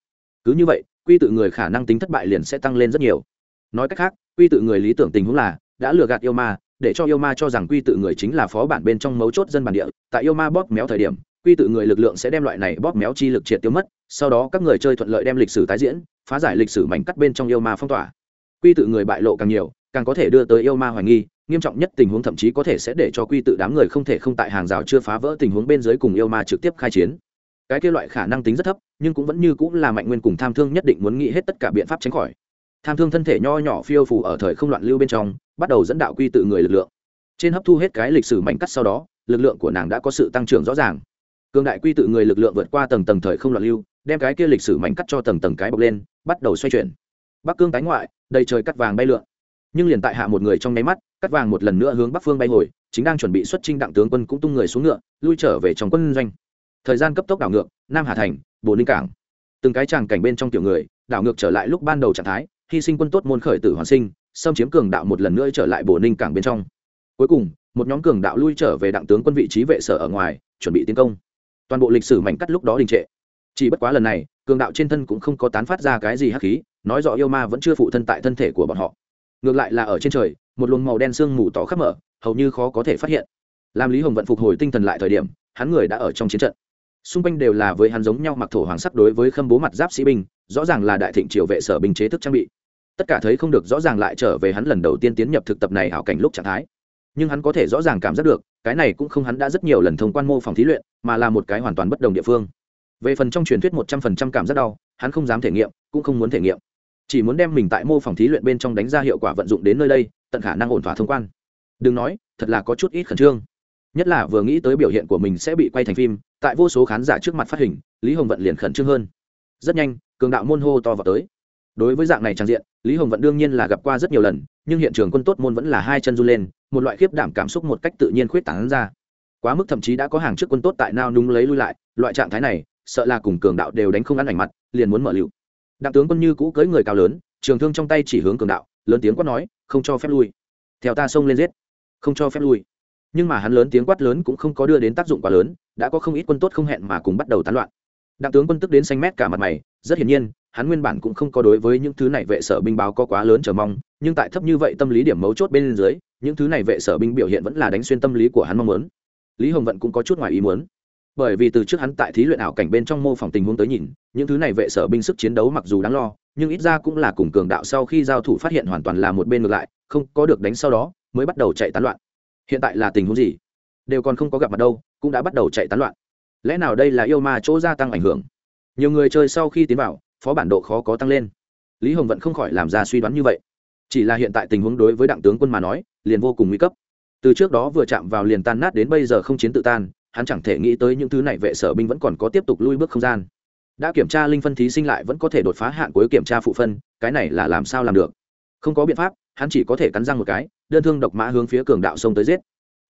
[SPEAKER 1] Cứ như vậy, quy tự người khả năng tính thất bại liền sẽ tăng lên rất nhiều. Nói cách khác, quy tự người lý tưởng tình huống là, đã lừa gạt yêu ma, để cho yêu ma cho rằng quy tự người chính là phó bản bên trong mấu chốt dân bản địa, tại yêu ma bóp méo thời điểm, quy tự người lực lượng sẽ đem loại này bóp méo chi lực triệt tiêu mất, sau đó các người chơi thuận lợi đem lịch sử tái diễn phá giải lịch sử mảnh cắt bên trong yêu ma phong tỏa. Quy tự người bại lộ càng nhiều, càng có thể đưa tới yêu ma hoài nghi, nghiêm trọng nhất tình huống thậm chí có thể sẽ để cho quy tự đám người không thể không tại hàng rào chưa phá vỡ tình huống bên dưới cùng yêu ma trực tiếp khai chiến. Cái kia loại khả năng tính rất thấp, nhưng cũng vẫn như cũng là mạnh nguyên cùng tham thương nhất định muốn nghĩ hết tất cả biện pháp tránh khỏi. Tham thương thân thể nho nhỏ phiêu phù ở thời không loạn lưu bên trong, bắt đầu dẫn đạo quy tự người lực lượng. Trên hấp thu hết cái lịch sử mảnh cắt sau đó, lực lượng của nàng đã có sự tăng trưởng rõ ràng. Cường đại quy tự người lực lượng vượt qua tầng tầng thời không loạn lưu đem cái kia lịch sử mảnh cắt cho tầng tầng cái bọc lên, bắt đầu xoay chuyển. Bắc cương tái ngoại, đầy trời cắt vàng bay lượn. Nhưng liền tại hạ một người trong nháy mắt, cắt vàng một lần nữa hướng bắc phương bay hồi, chính đang chuẩn bị xuất trinh đặng tướng quân cũng tung người xuống ngựa, lui trở về trong quân doanh. Thời gian cấp tốc đảo ngược, nam hà thành, bồ ninh cảng. Từng cái tràng cảnh bên trong tiểu người, đảo ngược trở lại lúc ban đầu trạng thái, hy sinh quân tốt môn khởi tử hoàn sinh, xâm chiếm cường đạo một lần nữa trở lại bồ ninh cảng bên trong. Cuối cùng, một nhóm cường đạo lui trở về đặng tướng quân vị trí vệ sở ở ngoài, chuẩn bị tiến công. Toàn bộ lịch sử mảnh cắt lúc đó đình trệ chỉ bất quá lần này, cường đạo trên thân cũng không có tán phát ra cái gì hắc khí, nói rõ yêu ma vẫn chưa phụ thân tại thân thể của bọn họ. Ngược lại là ở trên trời, một luồng màu đen sương mù tỏ khắp mở, hầu như khó có thể phát hiện. Làm lý hồng vận phục hồi tinh thần lại thời điểm, hắn người đã ở trong chiến trận. Xung quanh đều là với hắn giống nhau mặc thổ hoàng sắc đối với khâm bố mặt giáp sĩ binh, rõ ràng là đại thịnh triều vệ sở binh chế thức trang bị. Tất cả thấy không được rõ ràng lại trở về hắn lần đầu tiên tiến nhập thực tập này hảo cảnh lúc trạng thái. Nhưng hắn có thể rõ ràng cảm giác được, cái này cũng không hắn đã rất nhiều lần thông quan mô phòng thí luyện, mà là một cái hoàn toàn bất đồng địa phương về phần trong truyền thuyết một trăm phần trăm cảm giác đau, hắn không dám thể nghiệm, cũng không muốn thể nghiệm. Chỉ muốn đem mình tại mô phòng thí luyện bên trong đánh ra hiệu quả vận dụng đến nơi đây, tận khả năng ổn thỏa thông quan. Đừng nói, thật là có chút ít khẩn trương. Nhất là vừa nghĩ tới biểu hiện của mình sẽ bị quay thành phim, tại vô số khán giả trước mặt phát hình, lý hồng vận liền khẩn trương hơn. Rất nhanh, cường đạo môn hô to vào tới. Đối với dạng này trang diện, lý hồng vận đương nhiên là gặp qua rất nhiều lần, nhưng hiện trường quân tốt môn vẫn là hai chân run lên, một loại khiếp đảm cảm xúc một cách tự nhiên khuyết tảng ra. Quá mức thậm chí đã có hàng trước quân tốt tại nao núng lấy lui lại, loại trạng thái này sợ là cùng cường đạo đều đánh không ăn ảnh mặt, liền muốn mở lựu. Đặng tướng quân như cũ cưỡi người cao lớn, trường thương trong tay chỉ hướng cường đạo, lớn tiếng quát nói, không cho phép lui. Theo ta xông lên giết. Không cho phép lui. Nhưng mà hắn lớn tiếng quát lớn cũng không có đưa đến tác dụng quá lớn, đã có không ít quân tốt không hẹn mà cùng bắt đầu tán loạn. Đặng tướng quân tức đến xanh mét cả mặt mày, rất hiển nhiên, hắn nguyên bản cũng không có đối với những thứ này vệ sở binh báo có quá lớn chờ mong, nhưng tại thấp như vậy tâm lý điểm mấu chốt bên dưới, những thứ này vệ sở binh biểu hiện vẫn là đánh xuyên tâm lý của hắn mong muốn. Lý hồng vận cũng có chút ngoài ý muốn bởi vì từ trước hắn tại thí luyện ảo cảnh bên trong mô phỏng tình huống tới nhìn, những thứ này vệ sở binh sức chiến đấu mặc dù đáng lo, nhưng ít ra cũng là cùng cường đạo sau khi giao thủ phát hiện hoàn toàn là một bên ngược lại, không có được đánh sau đó, mới bắt đầu chạy tán loạn. Hiện tại là tình huống gì? Đều còn không có gặp mặt đâu, cũng đã bắt đầu chạy tán loạn. Lẽ nào đây là yêu ma chỗ gia tăng ảnh hưởng? Nhiều người chơi sau khi tiến vào, phó bản độ khó có tăng lên. Lý hồng vẫn không khỏi làm ra suy đoán như vậy. Chỉ là hiện tại tình huống đối với đặng tướng quân mà nói, liền vô cùng nguy cấp. Từ trước đó vừa chạm vào liền tan nát đến bây giờ không chiến tự tan hắn chẳng thể nghĩ tới những thứ này vệ sở binh vẫn còn có tiếp tục lui bước không gian. Đã kiểm tra linh phân thí sinh lại vẫn có thể đột phá hạn cuối kiểm tra phụ phân, cái này là làm sao làm được? Không có biện pháp, hắn chỉ có thể cắn răng một cái, đơn thương độc mã hướng phía cường đạo sông tới giết.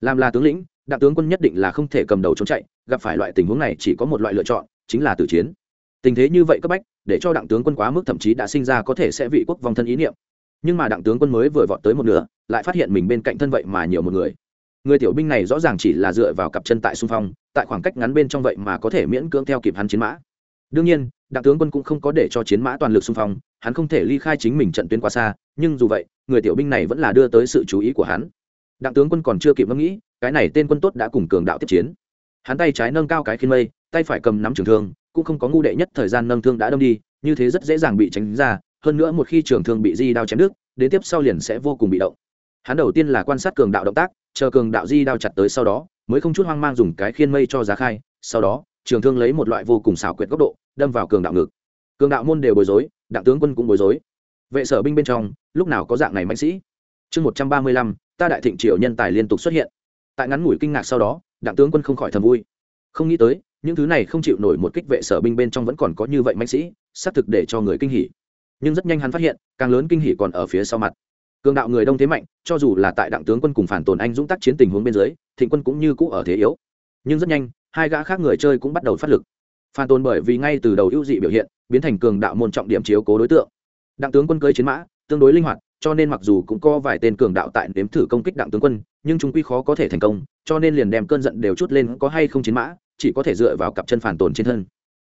[SPEAKER 1] Làm là tướng lĩnh, đặng tướng quân nhất định là không thể cầm đầu trốn chạy, gặp phải loại tình huống này chỉ có một loại lựa chọn, chính là tử chiến. Tình thế như vậy cấp bách, để cho đặng tướng quân quá mức thậm chí đã sinh ra có thể sẽ vị quốc vong thân ý niệm. Nhưng mà đặng tướng quân mới vừa vọt tới một nửa, lại phát hiện mình bên cạnh thân vậy mà nhiều một người người tiểu binh này rõ ràng chỉ là dựa vào cặp chân tại xung phong, tại khoảng cách ngắn bên trong vậy mà có thể miễn cưỡng theo kịp hắn chiến mã. Đương nhiên, đặng tướng quân cũng không có để cho chiến mã toàn lực xung phong, hắn không thể ly khai chính mình trận tuyến quá xa, nhưng dù vậy, người tiểu binh này vẫn là đưa tới sự chú ý của hắn. Đặng tướng quân còn chưa kịp ngẫm nghĩ, cái này tên quân tốt đã cùng cường đạo tiếp chiến. Hắn tay trái nâng cao cái khiên mây, tay phải cầm nắm trường thương, cũng không có ngu đệ nhất thời gian nâng thương đã đâm đi, như thế rất dễ dàng bị tránh ra, hơn nữa một khi trường thương bị di đao chém đứt, đến tiếp sau liền sẽ vô cùng bị động hắn đầu tiên là quan sát cường đạo động tác, chờ cường đạo di đao chặt tới sau đó, mới không chút hoang mang dùng cái khiên mây cho giá khai, sau đó, trường thương lấy một loại vô cùng xảo quyệt góc độ, đâm vào cường đạo ngực. Cường đạo môn đều bối rối, đặng tướng quân cũng bối rối. Vệ sở binh bên trong, lúc nào có dạng này mạnh sĩ? Chương một trăm ba mươi lăm, ta đại thịnh triều nhân tài liên tục xuất hiện. Tại ngắn ngủi kinh ngạc sau đó, đặng tướng quân không khỏi thầm vui. Không nghĩ tới, những thứ này không chịu nổi một kích vệ sở binh bên trong vẫn còn có như vậy mạnh sĩ xác thực để cho người kinh hỉ. Nhưng rất nhanh hắn phát hiện, càng lớn kinh hỉ còn ở phía sau mặt cường đạo người đông thế mạnh, cho dù là tại đặng tướng quân cùng phản tồn anh dũng tác chiến tình huống bên dưới, thịnh quân cũng như cũ ở thế yếu. Nhưng rất nhanh, hai gã khác người chơi cũng bắt đầu phát lực. Phản tồn bởi vì ngay từ đầu ưu dị biểu hiện, biến thành cường đạo môn trọng điểm chiếu cố đối tượng. Đặng tướng quân cưới chiến mã, tương đối linh hoạt, cho nên mặc dù cũng có vài tên cường đạo tại nếm thử công kích đặng tướng quân, nhưng chúng quy khó có thể thành công, cho nên liền đem cơn giận đều chút lên có hay không chiến mã, chỉ có thể dựa vào cặp chân phản tồn trên thân.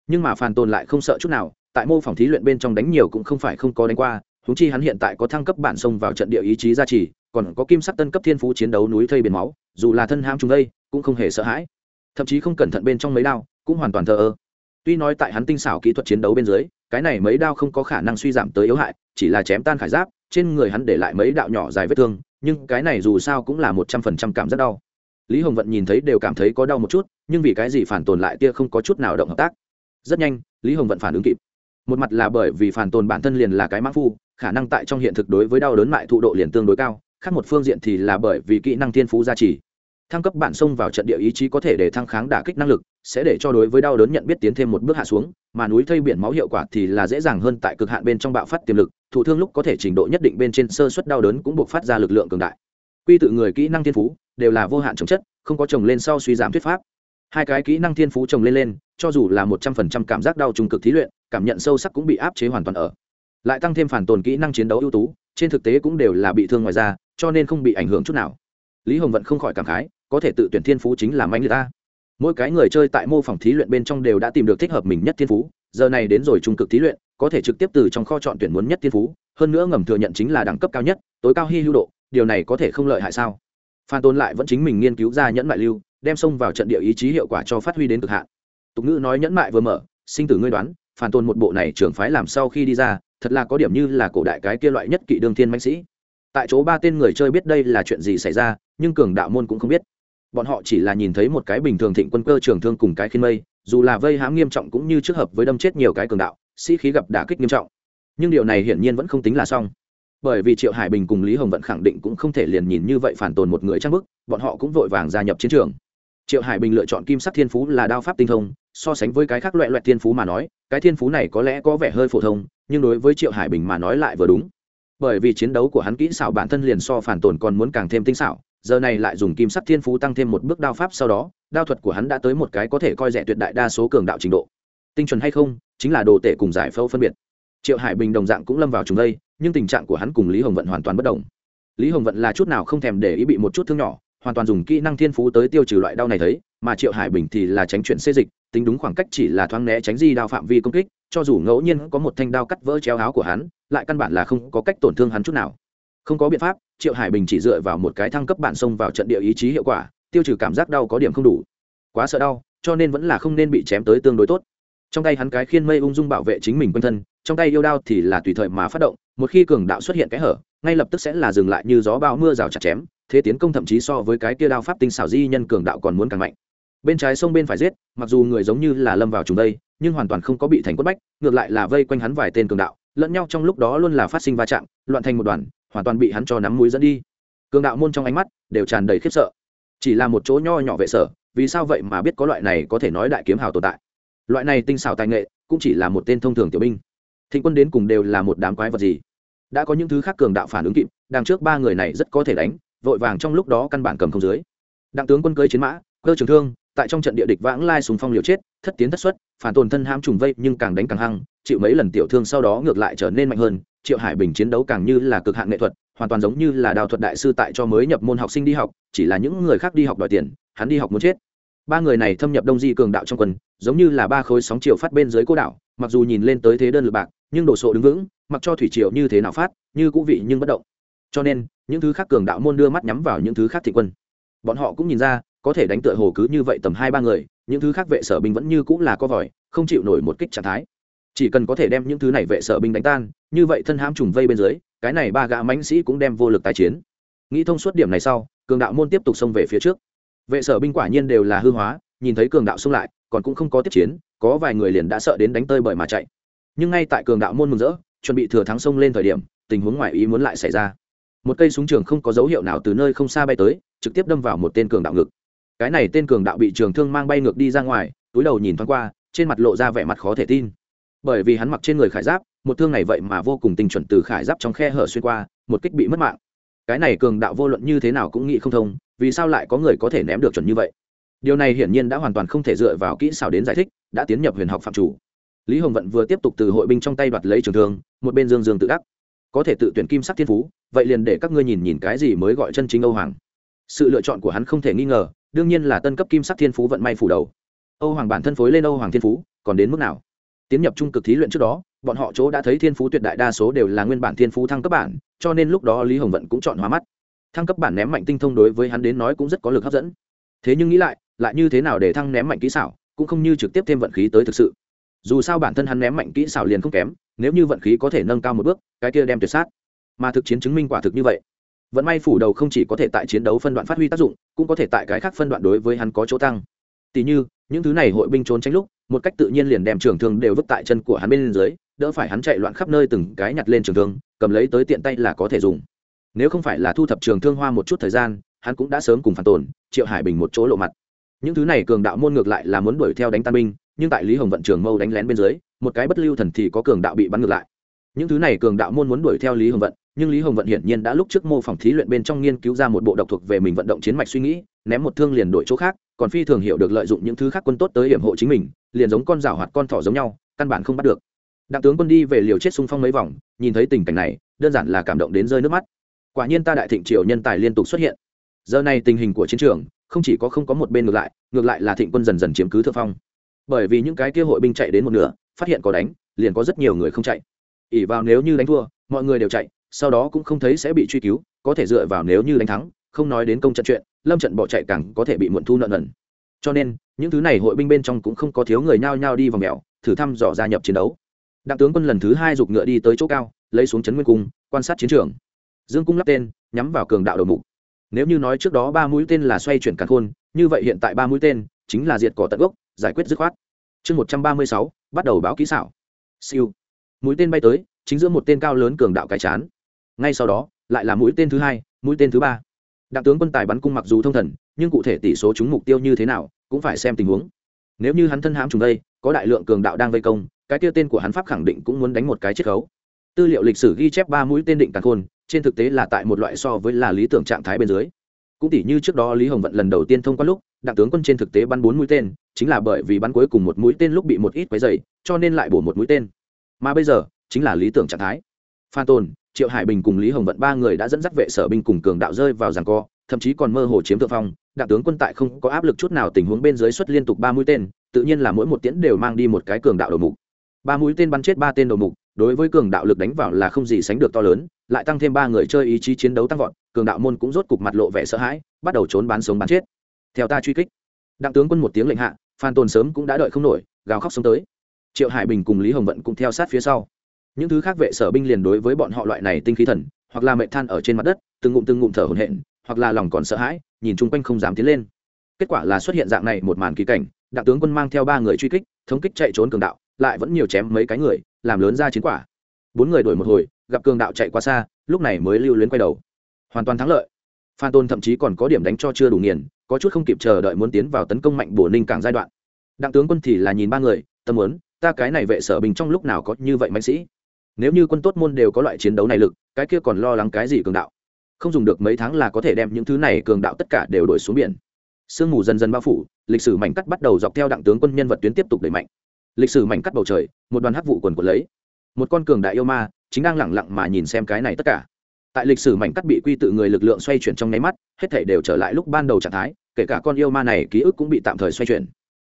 [SPEAKER 1] Nhưng mà phản tồn lại không sợ chút nào, tại mô phỏng thí luyện bên trong đánh nhiều cũng không phải không có đánh qua huống chi hắn hiện tại có thăng cấp bản sông vào trận địa ý chí gia trì, còn có kim sắc tân cấp thiên phú chiến đấu núi thây biển máu, dù là thân ham trùng đây, cũng không hề sợ hãi. Thậm chí không cẩn thận bên trong mấy đao, cũng hoàn toàn thờ ơ. Tuy nói tại hắn tinh xảo kỹ thuật chiến đấu bên dưới, cái này mấy đao không có khả năng suy giảm tới yếu hại, chỉ là chém tan khải giáp, trên người hắn để lại mấy đạo nhỏ dài vết thương, nhưng cái này dù sao cũng là một trăm phần trăm cảm rất đau. Lý hồng vận nhìn thấy đều cảm thấy có đau một chút, nhưng vì cái gì phản tồn lại tia không có chút nào động hợp tác? Rất nhanh, lý hồng vận phản ứng kịp một mặt là bởi vì phản tồn bản thân liền là cái mã phu, khả năng tại trong hiện thực đối với đau đớn mại thụ độ liền tương đối cao, khác một phương diện thì là bởi vì kỹ năng thiên phú gia trì. Thăng cấp bản xông vào trận địa ý chí có thể để thăng kháng đả kích năng lực, sẽ để cho đối với đau đớn nhận biết tiến thêm một bước hạ xuống, mà núi thây biển máu hiệu quả thì là dễ dàng hơn tại cực hạn bên trong bạo phát tiềm lực, thụ thương lúc có thể trình độ nhất định bên trên sơ suất đau đớn cũng buộc phát ra lực lượng cường đại. Quy tự người kỹ năng thiên phú đều là vô hạn chống chất, không có chồng lên sau suy giảm thuyết pháp hai cái kỹ năng thiên phú chồng lên lên, cho dù là một trăm phần trăm cảm giác đau trung cực thí luyện, cảm nhận sâu sắc cũng bị áp chế hoàn toàn ở. Lại tăng thêm phản tồn kỹ năng chiến đấu ưu tú, trên thực tế cũng đều là bị thương ngoài ra cho nên không bị ảnh hưởng chút nào. Lý hồng vẫn không khỏi cảm khái, có thể tự tuyển thiên phú chính là mạnh người ta. Mỗi cái người chơi tại mô phỏng thí luyện bên trong đều đã tìm được thích hợp mình nhất thiên phú, giờ này đến rồi trung cực thí luyện, có thể trực tiếp từ trong kho chọn tuyển muốn nhất thiên phú, hơn nữa ngầm thừa nhận chính là đẳng cấp cao nhất, tối cao hy hữu độ, điều này có thể không lợi hại sao? Phan tôn lại vẫn chính mình nghiên cứu ra nhẫn mại lưu đem xông vào trận địa ý chí hiệu quả cho phát huy đến cực hạn. Tục ngữ nói nhẫn mại vừa mở, sinh tử ngươi đoán, Phản tôn một bộ này trưởng phái làm sau khi đi ra, thật là có điểm như là cổ đại cái kia loại nhất kỵ đương thiên mãnh sĩ. Tại chỗ ba tên người chơi biết đây là chuyện gì xảy ra, nhưng cường đạo môn cũng không biết. Bọn họ chỉ là nhìn thấy một cái bình thường thịnh quân cơ trường thương cùng cái khiên mây, dù là vây hãm nghiêm trọng cũng như trước hợp với đâm chết nhiều cái cường đạo, sĩ khí gặp đả kích nghiêm trọng. Nhưng điều này hiển nhiên vẫn không tính là xong. Bởi vì triệu hải bình cùng lý hồng vận khẳng định cũng không thể liền nhìn như vậy phản tồn một người trang bức, bọn họ cũng vội vàng gia nhập chiến trường triệu hải bình lựa chọn kim sắc thiên phú là đao pháp tinh thông, so sánh với cái khác loại loại thiên phú mà nói, cái thiên phú này có lẽ có vẻ hơi phổ thông, nhưng đối với triệu hải bình mà nói lại vừa đúng. Bởi vì chiến đấu của hắn kỹ xảo bản thân liền so phản tổn còn muốn càng thêm tinh xảo, giờ này lại dùng kim sắc thiên phú tăng thêm một bước đao pháp sau đó, đao thuật của hắn đã tới một cái có thể coi rẻ tuyệt đại đa số cường đạo trình độ. Tinh chuẩn hay không, chính là đồ tể cùng giải phẫu phân biệt. Triệu hải bình đồng dạng cũng lâm vào chúng đây nhưng tình trạng của hắn cùng lý hồng vận hoàn toàn bất đồng. Lý hồng vận là chút nào không thèm để ý bị một chút thương nhỏ hoàn toàn dùng kỹ năng thiên phú tới tiêu trừ loại đau này thấy, mà triệu hải bình thì là tránh chuyện xê dịch, tính đúng khoảng cách chỉ là thoáng né tránh di đao phạm vi công kích, cho dù ngẫu nhiên có một thanh đao cắt vỡ chéo áo của hắn, lại căn bản là không có cách tổn thương hắn chút nào. Không có biện pháp, triệu hải bình chỉ dựa vào một cái thăng cấp bản xông vào trận địa ý chí hiệu quả, tiêu trừ cảm giác đau có điểm không đủ. Quá sợ đau, cho nên vẫn là không nên bị chém tới tương đối tốt. Trong tay hắn cái khiên mây ung dung bảo vệ chính mình quanh thân, trong tay yêu đao thì là tùy thời mà phát động, một khi cường đạo xuất hiện cái hở, ngay lập tức sẽ là dừng lại như gió bão mưa rào chặt chém thế tiến công thậm chí so với cái kia đao pháp tinh xảo di nhân cường đạo còn muốn càng mạnh. Bên trái sông bên phải giết, mặc dù người giống như là lâm vào trùng đây, nhưng hoàn toàn không có bị thành quất bách, ngược lại là vây quanh hắn vài tên cường đạo, lẫn nhau trong lúc đó luôn là phát sinh va chạm, loạn thành một đoàn, hoàn toàn bị hắn cho nắm mũi dẫn đi. Cường đạo môn trong ánh mắt đều tràn đầy khiếp sợ. Chỉ là một chỗ nho nhỏ vệ sở, vì sao vậy mà biết có loại này có thể nói đại kiếm hào tồn tại? Loại này tinh xảo tài nghệ cũng chỉ là một tên thông thường tiểu binh. Thịnh quân đến cùng đều là một đám quái vật gì? Đã có những thứ khác cường đạo phản ứng kịp, đằng trước ba người này rất có thể đánh vội vàng trong lúc đó căn bản cầm không dưới. Đặng tướng quân cưới chiến mã, cơ trường thương, tại trong trận địa địch vãng lai súng phong liều chết, thất tiến thất xuất, phản tồn thân ham trùng vây nhưng càng đánh càng hăng, chịu mấy lần tiểu thương sau đó ngược lại trở nên mạnh hơn, triệu hải bình chiến đấu càng như là cực hạn nghệ thuật, hoàn toàn giống như là đào thuật đại sư tại cho mới nhập môn học sinh đi học, chỉ là những người khác đi học đòi tiền, hắn đi học muốn chết. Ba người này thâm nhập đông di cường đạo trong quân, giống như là ba khối sóng chiều phát bên dưới cô đảo, mặc dù nhìn lên tới thế đơn lực bạc, nhưng đồ sộ đứng vững, mặc cho thủy triều như thế nào phát, như cũ vị nhưng bất động cho nên, những thứ khác cường đạo môn đưa mắt nhắm vào những thứ khác thị quân. Bọn họ cũng nhìn ra, có thể đánh tựa hồ cứ như vậy tầm hai ba người, những thứ khác vệ sở binh vẫn như cũng là có vòi, không chịu nổi một kích trạng thái. Chỉ cần có thể đem những thứ này vệ sở binh đánh tan, như vậy thân hãm trùng vây bên dưới, cái này ba gã mãnh sĩ cũng đem vô lực tái chiến. Nghĩ thông suốt điểm này sau, cường đạo môn tiếp tục xông về phía trước. Vệ sở binh quả nhiên đều là hư hóa, nhìn thấy cường đạo xông lại, còn cũng không có tiếp chiến, có vài người liền đã sợ đến đánh tơi bởi mà chạy. Nhưng ngay tại cường đạo môn mừng rỡ, chuẩn bị thừa thắng xông lên thời điểm, tình huống ngoài ý muốn lại xảy ra một cây súng trường không có dấu hiệu nào từ nơi không xa bay tới, trực tiếp đâm vào một tên cường đạo ngực. Cái này tên cường đạo bị trường thương mang bay ngược đi ra ngoài, túi đầu nhìn thoáng qua, trên mặt lộ ra vẻ mặt khó thể tin. Bởi vì hắn mặc trên người khải giáp, một thương này vậy mà vô cùng tinh chuẩn từ khải giáp trong khe hở xuyên qua, một kích bị mất mạng. Cái này cường đạo vô luận như thế nào cũng nghĩ không thông, vì sao lại có người có thể ném được chuẩn như vậy? Điều này hiển nhiên đã hoàn toàn không thể dựa vào kỹ xảo đến giải thích, đã tiến nhập huyền học phạm chủ. Lý hồng vận vừa tiếp tục từ hội binh trong tay đoạt lấy trường thương, một bên dương dương tự đắc có thể tự tuyển kim sắc thiên phú, vậy liền để các ngươi nhìn nhìn cái gì mới gọi chân chính âu hoàng. Sự lựa chọn của hắn không thể nghi ngờ, đương nhiên là tân cấp kim sắc thiên phú vận may phủ đầu. Âu hoàng bản thân phối lên âu hoàng thiên phú, còn đến mức nào? Tiến nhập trung cực thí luyện trước đó, bọn họ chỗ đã thấy thiên phú tuyệt đại đa số đều là nguyên bản thiên phú thăng cấp bản, cho nên lúc đó lý hồng vận cũng chọn hóa mắt. Thăng cấp bản ném mạnh tinh thông đối với hắn đến nói cũng rất có lực hấp dẫn. Thế nhưng nghĩ lại lại như thế nào để thăng ném mạnh kỹ xảo, cũng không như trực tiếp thêm vận khí tới thực sự. Dù sao bản thân hắn ném mạnh kỹ xảo liền không kém nếu như vận khí có thể nâng cao một bước, cái kia đem tuyệt sát. Mà thực chiến chứng minh quả thực như vậy. Vận may phủ đầu không chỉ có thể tại chiến đấu phân đoạn phát huy tác dụng, cũng có thể tại cái khác phân đoạn đối với hắn có chỗ tăng. Tỷ như, những thứ này hội binh trốn tránh lúc, một cách tự nhiên liền đem trường thương đều vứt tại chân của hắn bên dưới, đỡ phải hắn chạy loạn khắp nơi từng cái nhặt lên trường thương, cầm lấy tới tiện tay là có thể dùng. Nếu không phải là thu thập trường thương hoa một chút thời gian, hắn cũng đã sớm cùng phản tồn triệu hải bình một chỗ lộ mặt. Những thứ này cường đạo môn ngược lại là muốn đuổi theo đánh tan binh nhưng tại lý hồng vận trường mâu đánh lén bên dưới, một cái bất lưu thần thì có cường đạo bị bắn ngược lại. Những thứ này cường đạo môn muốn đuổi theo lý hồng vận, nhưng lý hồng vận hiển nhiên đã lúc trước mô phỏng thí luyện bên trong nghiên cứu ra một bộ độc thuộc về mình vận động chiến mạch suy nghĩ, ném một thương liền đổi chỗ khác, còn phi thường hiểu được lợi dụng những thứ khác quân tốt tới hiểm hộ chính mình, liền giống con rào hoạt con thỏ giống nhau, căn bản không bắt được. Đặng tướng quân đi về liều chết xung phong mấy vòng, nhìn thấy tình cảnh này, đơn giản là cảm động đến rơi nước mắt. Quả nhiên ta đại thịnh triều nhân tài liên tục xuất hiện. Giờ này tình hình của chiến trường, không chỉ có không có một bên ngược lại ngược lại là thịnh quân dần dần chiếm cứ thượng phong bởi vì những cái kia hội binh chạy đến một nửa, phát hiện có đánh, liền có rất nhiều người không chạy. ỉ vào nếu như đánh thua, mọi người đều chạy, sau đó cũng không thấy sẽ bị truy cứu, có thể dựa vào nếu như đánh thắng, không nói đến công trận chuyện, lâm trận bỏ chạy càng có thể bị muộn thu nợ nần. Cho nên, những thứ này hội binh bên trong cũng không có thiếu người nhao nhao đi vào mèo, thử thăm dò gia nhập chiến đấu. Đặng tướng quân lần thứ hai giục ngựa đi tới chỗ cao, lấy xuống trấn nguyên cung, quan sát chiến trường. Dương cung lắp tên, nhắm vào cường đạo đầu mục. Nếu như nói trước đó ba mũi tên là xoay chuyển càn khôn, như vậy hiện tại ba mũi tên chính là diệt cỏ tận gốc giải quyết dứt khoát. Chương một trăm ba mươi sáu, bắt đầu báo kỹ xảo. Siêu. Mũi tên bay tới, chính giữa một tên cao lớn cường đạo cái chán. Ngay sau đó, lại là mũi tên thứ hai, mũi tên thứ ba. Đặng tướng quân tài bắn cung mặc dù thông thần, nhưng cụ thể tỷ số trúng mục tiêu như thế nào, cũng phải xem tình huống. Nếu như hắn thân hãm trùng đây, có đại lượng cường đạo đang vây công, cái kia tên của hắn pháp khẳng định cũng muốn đánh một cái chiết khấu. Tư liệu lịch sử ghi chép ba mũi tên định càng khôn, trên thực tế là tại một loại so với là lý tưởng trạng thái bên dưới cũng tỷ như trước đó lý hồng vận lần đầu tiên thông qua lúc đặng tướng quân trên thực tế bắn bốn mũi tên chính là bởi vì bắn cuối cùng một mũi tên lúc bị một ít quấy dày cho nên lại bổ một mũi tên. Mà bây giờ chính là lý tưởng trạng thái. Phan Tồn, triệu hải bình cùng lý hồng vận ba người đã dẫn dắt vệ sở binh cùng cường đạo rơi vào giằng co thậm chí còn mơ hồ chiếm thượng phong đặng tướng quân tại không có áp lực chút nào tình huống bên dưới xuất liên tục ba mũi tên tự nhiên là mỗi một tiễn đều mang đi một cái cường đạo đầu mục. Ba mũi tên bắn chết ba tên đầu mục đối với cường đạo lực đánh vào là không gì sánh được to lớn, lại tăng thêm ba người chơi ý chí chiến đấu tăng vọt, cường đạo môn cũng rốt cục mặt lộ vẻ sợ hãi, bắt đầu trốn bán sống bán chết. Theo ta truy kích, đặng tướng quân một tiếng lệnh hạ, phan tồn sớm cũng đã đợi không nổi, gào khóc sống tới. Triệu hải bình cùng lý hồng vận cũng theo sát phía sau. Những thứ khác vệ sở binh liền đối với bọn họ loại này tinh khí thần, hoặc là mẹ than ở trên mặt đất, từng ngụm từng ngụm thở hổn hển, hoặc là lòng còn sợ hãi, nhìn chung quanh không dám tiến lên. Kết quả là xuất hiện dạng này một màn kỳ cảnh, đặng tướng quân mang theo ba người truy kích, thống kích chạy trốn cường đạo, lại vẫn nhiều chém mấy cái người làm lớn ra chiến quả. Bốn người đổi một hồi, gặp cường đạo chạy quá xa, lúc này mới lưu luyến quay đầu. Hoàn toàn thắng lợi. Phan tôn thậm chí còn có điểm đánh cho chưa đủ nghiền, có chút không kịp chờ đợi muốn tiến vào tấn công mạnh bổ ninh cảng giai đoạn. Đặng tướng quân thì là nhìn ba người, tâm muốn, ta cái này vệ sở bình trong lúc nào có như vậy mạnh sĩ? Nếu như quân tốt môn đều có loại chiến đấu này lực, cái kia còn lo lắng cái gì cường đạo? Không dùng được mấy tháng là có thể đem những thứ này cường đạo tất cả đều đổi xuống biển. Sương mù dần dần bao phủ, lịch sử mảnh cắt bắt đầu dọc theo đặng tướng quân nhân vật tuyến tiếp tục đẩy mạnh lịch sử mảnh cắt bầu trời, một đoàn hắc vụ quần quần lấy. Một con cường đại yêu ma chính đang lẳng lặng mà nhìn xem cái này tất cả. Tại lịch sử mảnh cắt bị quy tự người lực lượng xoay chuyển trong nháy mắt, hết thể đều trở lại lúc ban đầu trạng thái, kể cả con yêu ma này ký ức cũng bị tạm thời xoay chuyển.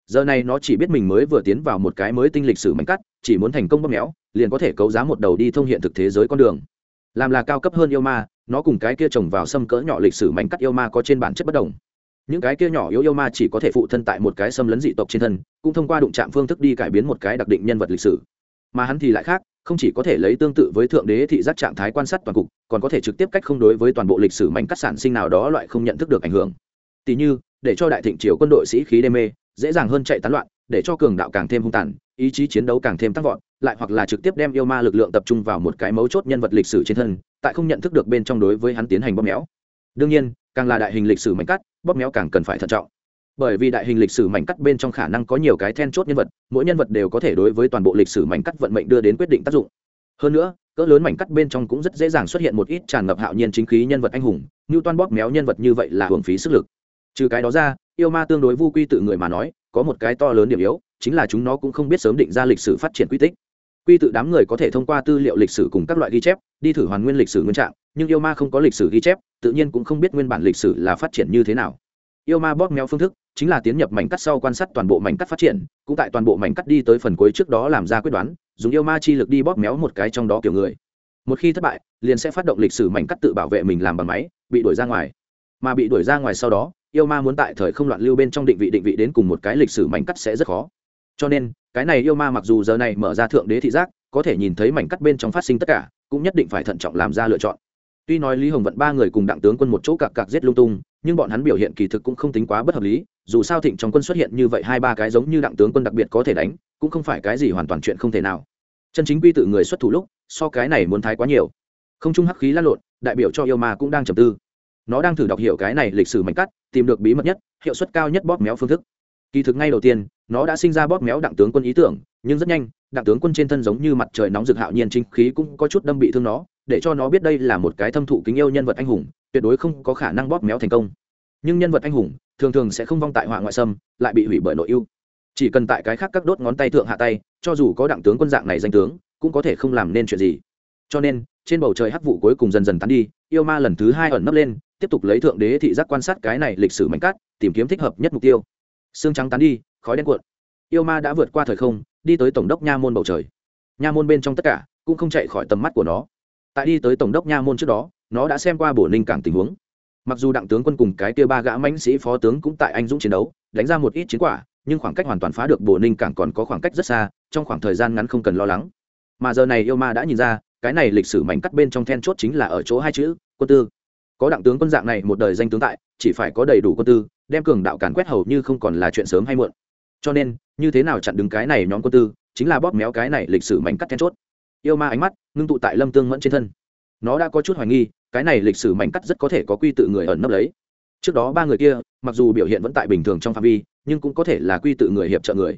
[SPEAKER 1] Giờ này nó chỉ biết mình mới vừa tiến vào một cái mới tinh lịch sử mảnh cắt, chỉ muốn thành công bóp méo, liền có thể cấu giá một đầu đi thông hiện thực thế giới con đường. Làm là cao cấp hơn yêu ma, nó cùng cái kia trồng vào xâm cỡ nhỏ lịch sử mảnh cắt yêu ma có trên bản chất bất đồng những cái kia nhỏ yếu yêu ma chỉ có thể phụ thân tại một cái xâm lấn dị tộc trên thân, cũng thông qua đụng chạm phương thức đi cải biến một cái đặc định nhân vật lịch sử. Mà hắn thì lại khác, không chỉ có thể lấy tương tự với thượng đế thị giác trạng thái quan sát toàn cục, còn có thể trực tiếp cách không đối với toàn bộ lịch sử mảnh cắt sản sinh nào đó loại không nhận thức được ảnh hưởng. Tỷ như, để cho đại thịnh triều quân đội sĩ khí đê mê, dễ dàng hơn chạy tán loạn, để cho cường đạo càng thêm hung tàn, ý chí chiến đấu càng thêm tăng vọt, lại hoặc là trực tiếp đem yêu ma lực lượng tập trung vào một cái mấu chốt nhân vật lịch sử trên thân, tại không nhận thức được bên trong đối với hắn tiến hành bóp méo. Đương nhiên, càng là đại hình lịch sử mảnh cắt bóp méo càng cần phải thận trọng. Bởi vì đại hình lịch sử mảnh cắt bên trong khả năng có nhiều cái then chốt nhân vật, mỗi nhân vật đều có thể đối với toàn bộ lịch sử mảnh cắt vận mệnh đưa đến quyết định tác dụng. Hơn nữa, cỡ lớn mảnh cắt bên trong cũng rất dễ dàng xuất hiện một ít tràn ngập hạo nhiên chính khí nhân vật anh hùng như toan bóp méo nhân vật như vậy là hưởng phí sức lực. Trừ cái đó ra, yêu ma tương đối vu quy tự người mà nói, có một cái to lớn điểm yếu, chính là chúng nó cũng không biết sớm định ra lịch sử phát triển quy tích quy tự đám người có thể thông qua tư liệu lịch sử cùng các loại ghi chép, đi thử hoàn nguyên lịch sử nguyên trạng, nhưng yêu ma không có lịch sử ghi chép, tự nhiên cũng không biết nguyên bản lịch sử là phát triển như thế nào. Yêu ma bóp méo phương thức, chính là tiến nhập mảnh cắt sau quan sát toàn bộ mảnh cắt phát triển, cũng tại toàn bộ mảnh cắt đi tới phần cuối trước đó làm ra quyết đoán, dùng yêu ma chi lực đi bóp méo một cái trong đó kiểu người. Một khi thất bại, liền sẽ phát động lịch sử mảnh cắt tự bảo vệ mình làm bằng máy, bị đuổi ra ngoài. Mà bị đuổi ra ngoài sau đó, yêu ma muốn tại thời không loạn lưu bên trong định vị định vị đến cùng một cái lịch sử mảnh cắt sẽ rất khó cho nên, cái này yêu ma mặc dù giờ này mở ra thượng đế thị giác, có thể nhìn thấy mảnh cắt bên trong phát sinh tất cả, cũng nhất định phải thận trọng làm ra lựa chọn. Tuy nói lý hồng vận ba người cùng đặng tướng quân một chỗ cặp cặp giết lung tung, nhưng bọn hắn biểu hiện kỳ thực cũng không tính quá bất hợp lý, dù sao thịnh trong quân xuất hiện như vậy hai ba cái giống như đặng tướng quân đặc biệt có thể đánh, cũng không phải cái gì hoàn toàn chuyện không thể nào. Chân chính quy tự người xuất thủ lúc, so cái này muốn thái quá nhiều. Không trung hắc khí lan lộn, đại biểu cho yêu ma cũng đang trầm tư. Nó đang thử đọc hiểu cái này lịch sử mảnh cắt, tìm được bí mật nhất, hiệu suất cao nhất bóp méo phương thức kỳ thực ngay đầu tiên, nó đã sinh ra bóp méo đặng tướng quân ý tưởng, nhưng rất nhanh, đặng tướng quân trên thân giống như mặt trời nóng rực hạo nhiên chính khí cũng có chút đâm bị thương nó, để cho nó biết đây là một cái thâm thụ kính yêu nhân vật anh hùng, tuyệt đối không có khả năng bóp méo thành công. Nhưng nhân vật anh hùng, thường thường sẽ không vong tại họa ngoại xâm, lại bị hủy bởi nội ưu. Chỉ cần tại cái khác các đốt ngón tay thượng hạ tay, cho dù có đặng tướng quân dạng này danh tướng, cũng có thể không làm nên chuyện gì. Cho nên, trên bầu trời hắc vụ cuối cùng dần dần tán đi, yêu ma lần thứ hai ẩn nấp lên, tiếp tục lấy thượng đế thị giác quan sát cái này lịch sử mảnh cát, tìm kiếm thích hợp nhất mục tiêu xương trắng tán đi, khói đen cuộn. Yêu ma đã vượt qua thời không, đi tới tổng đốc nha môn bầu trời. Nha môn bên trong tất cả cũng không chạy khỏi tầm mắt của nó. Tại đi tới tổng đốc nha môn trước đó, nó đã xem qua bổ ninh cảng tình huống. Mặc dù đặng tướng quân cùng cái kia ba gã mãnh sĩ phó tướng cũng tại anh dũng chiến đấu, đánh ra một ít chiến quả, nhưng khoảng cách hoàn toàn phá được bổ ninh cảng còn có khoảng cách rất xa, trong khoảng thời gian ngắn không cần lo lắng. Mà giờ này yêu ma đã nhìn ra, cái này lịch sử mảnh cắt bên trong then chốt chính là ở chỗ hai chữ, quân tư có đặng tướng quân dạng này một đời danh tướng tại, chỉ phải có đầy đủ quân tư, đem cường đạo càn quét hầu như không còn là chuyện sớm hay muộn. Cho nên, như thế nào chặn đứng cái này nhóm quân tư, chính là bóp méo cái này lịch sử mảnh cắt then chốt. Yêu ma ánh mắt ngưng tụ tại lâm tương mẫn trên thân. Nó đã có chút hoài nghi, cái này lịch sử mảnh cắt rất có thể có quy tự người ẩn nấp lấy. Trước đó ba người kia, mặc dù biểu hiện vẫn tại bình thường trong phạm vi, nhưng cũng có thể là quy tự người hiệp trợ người.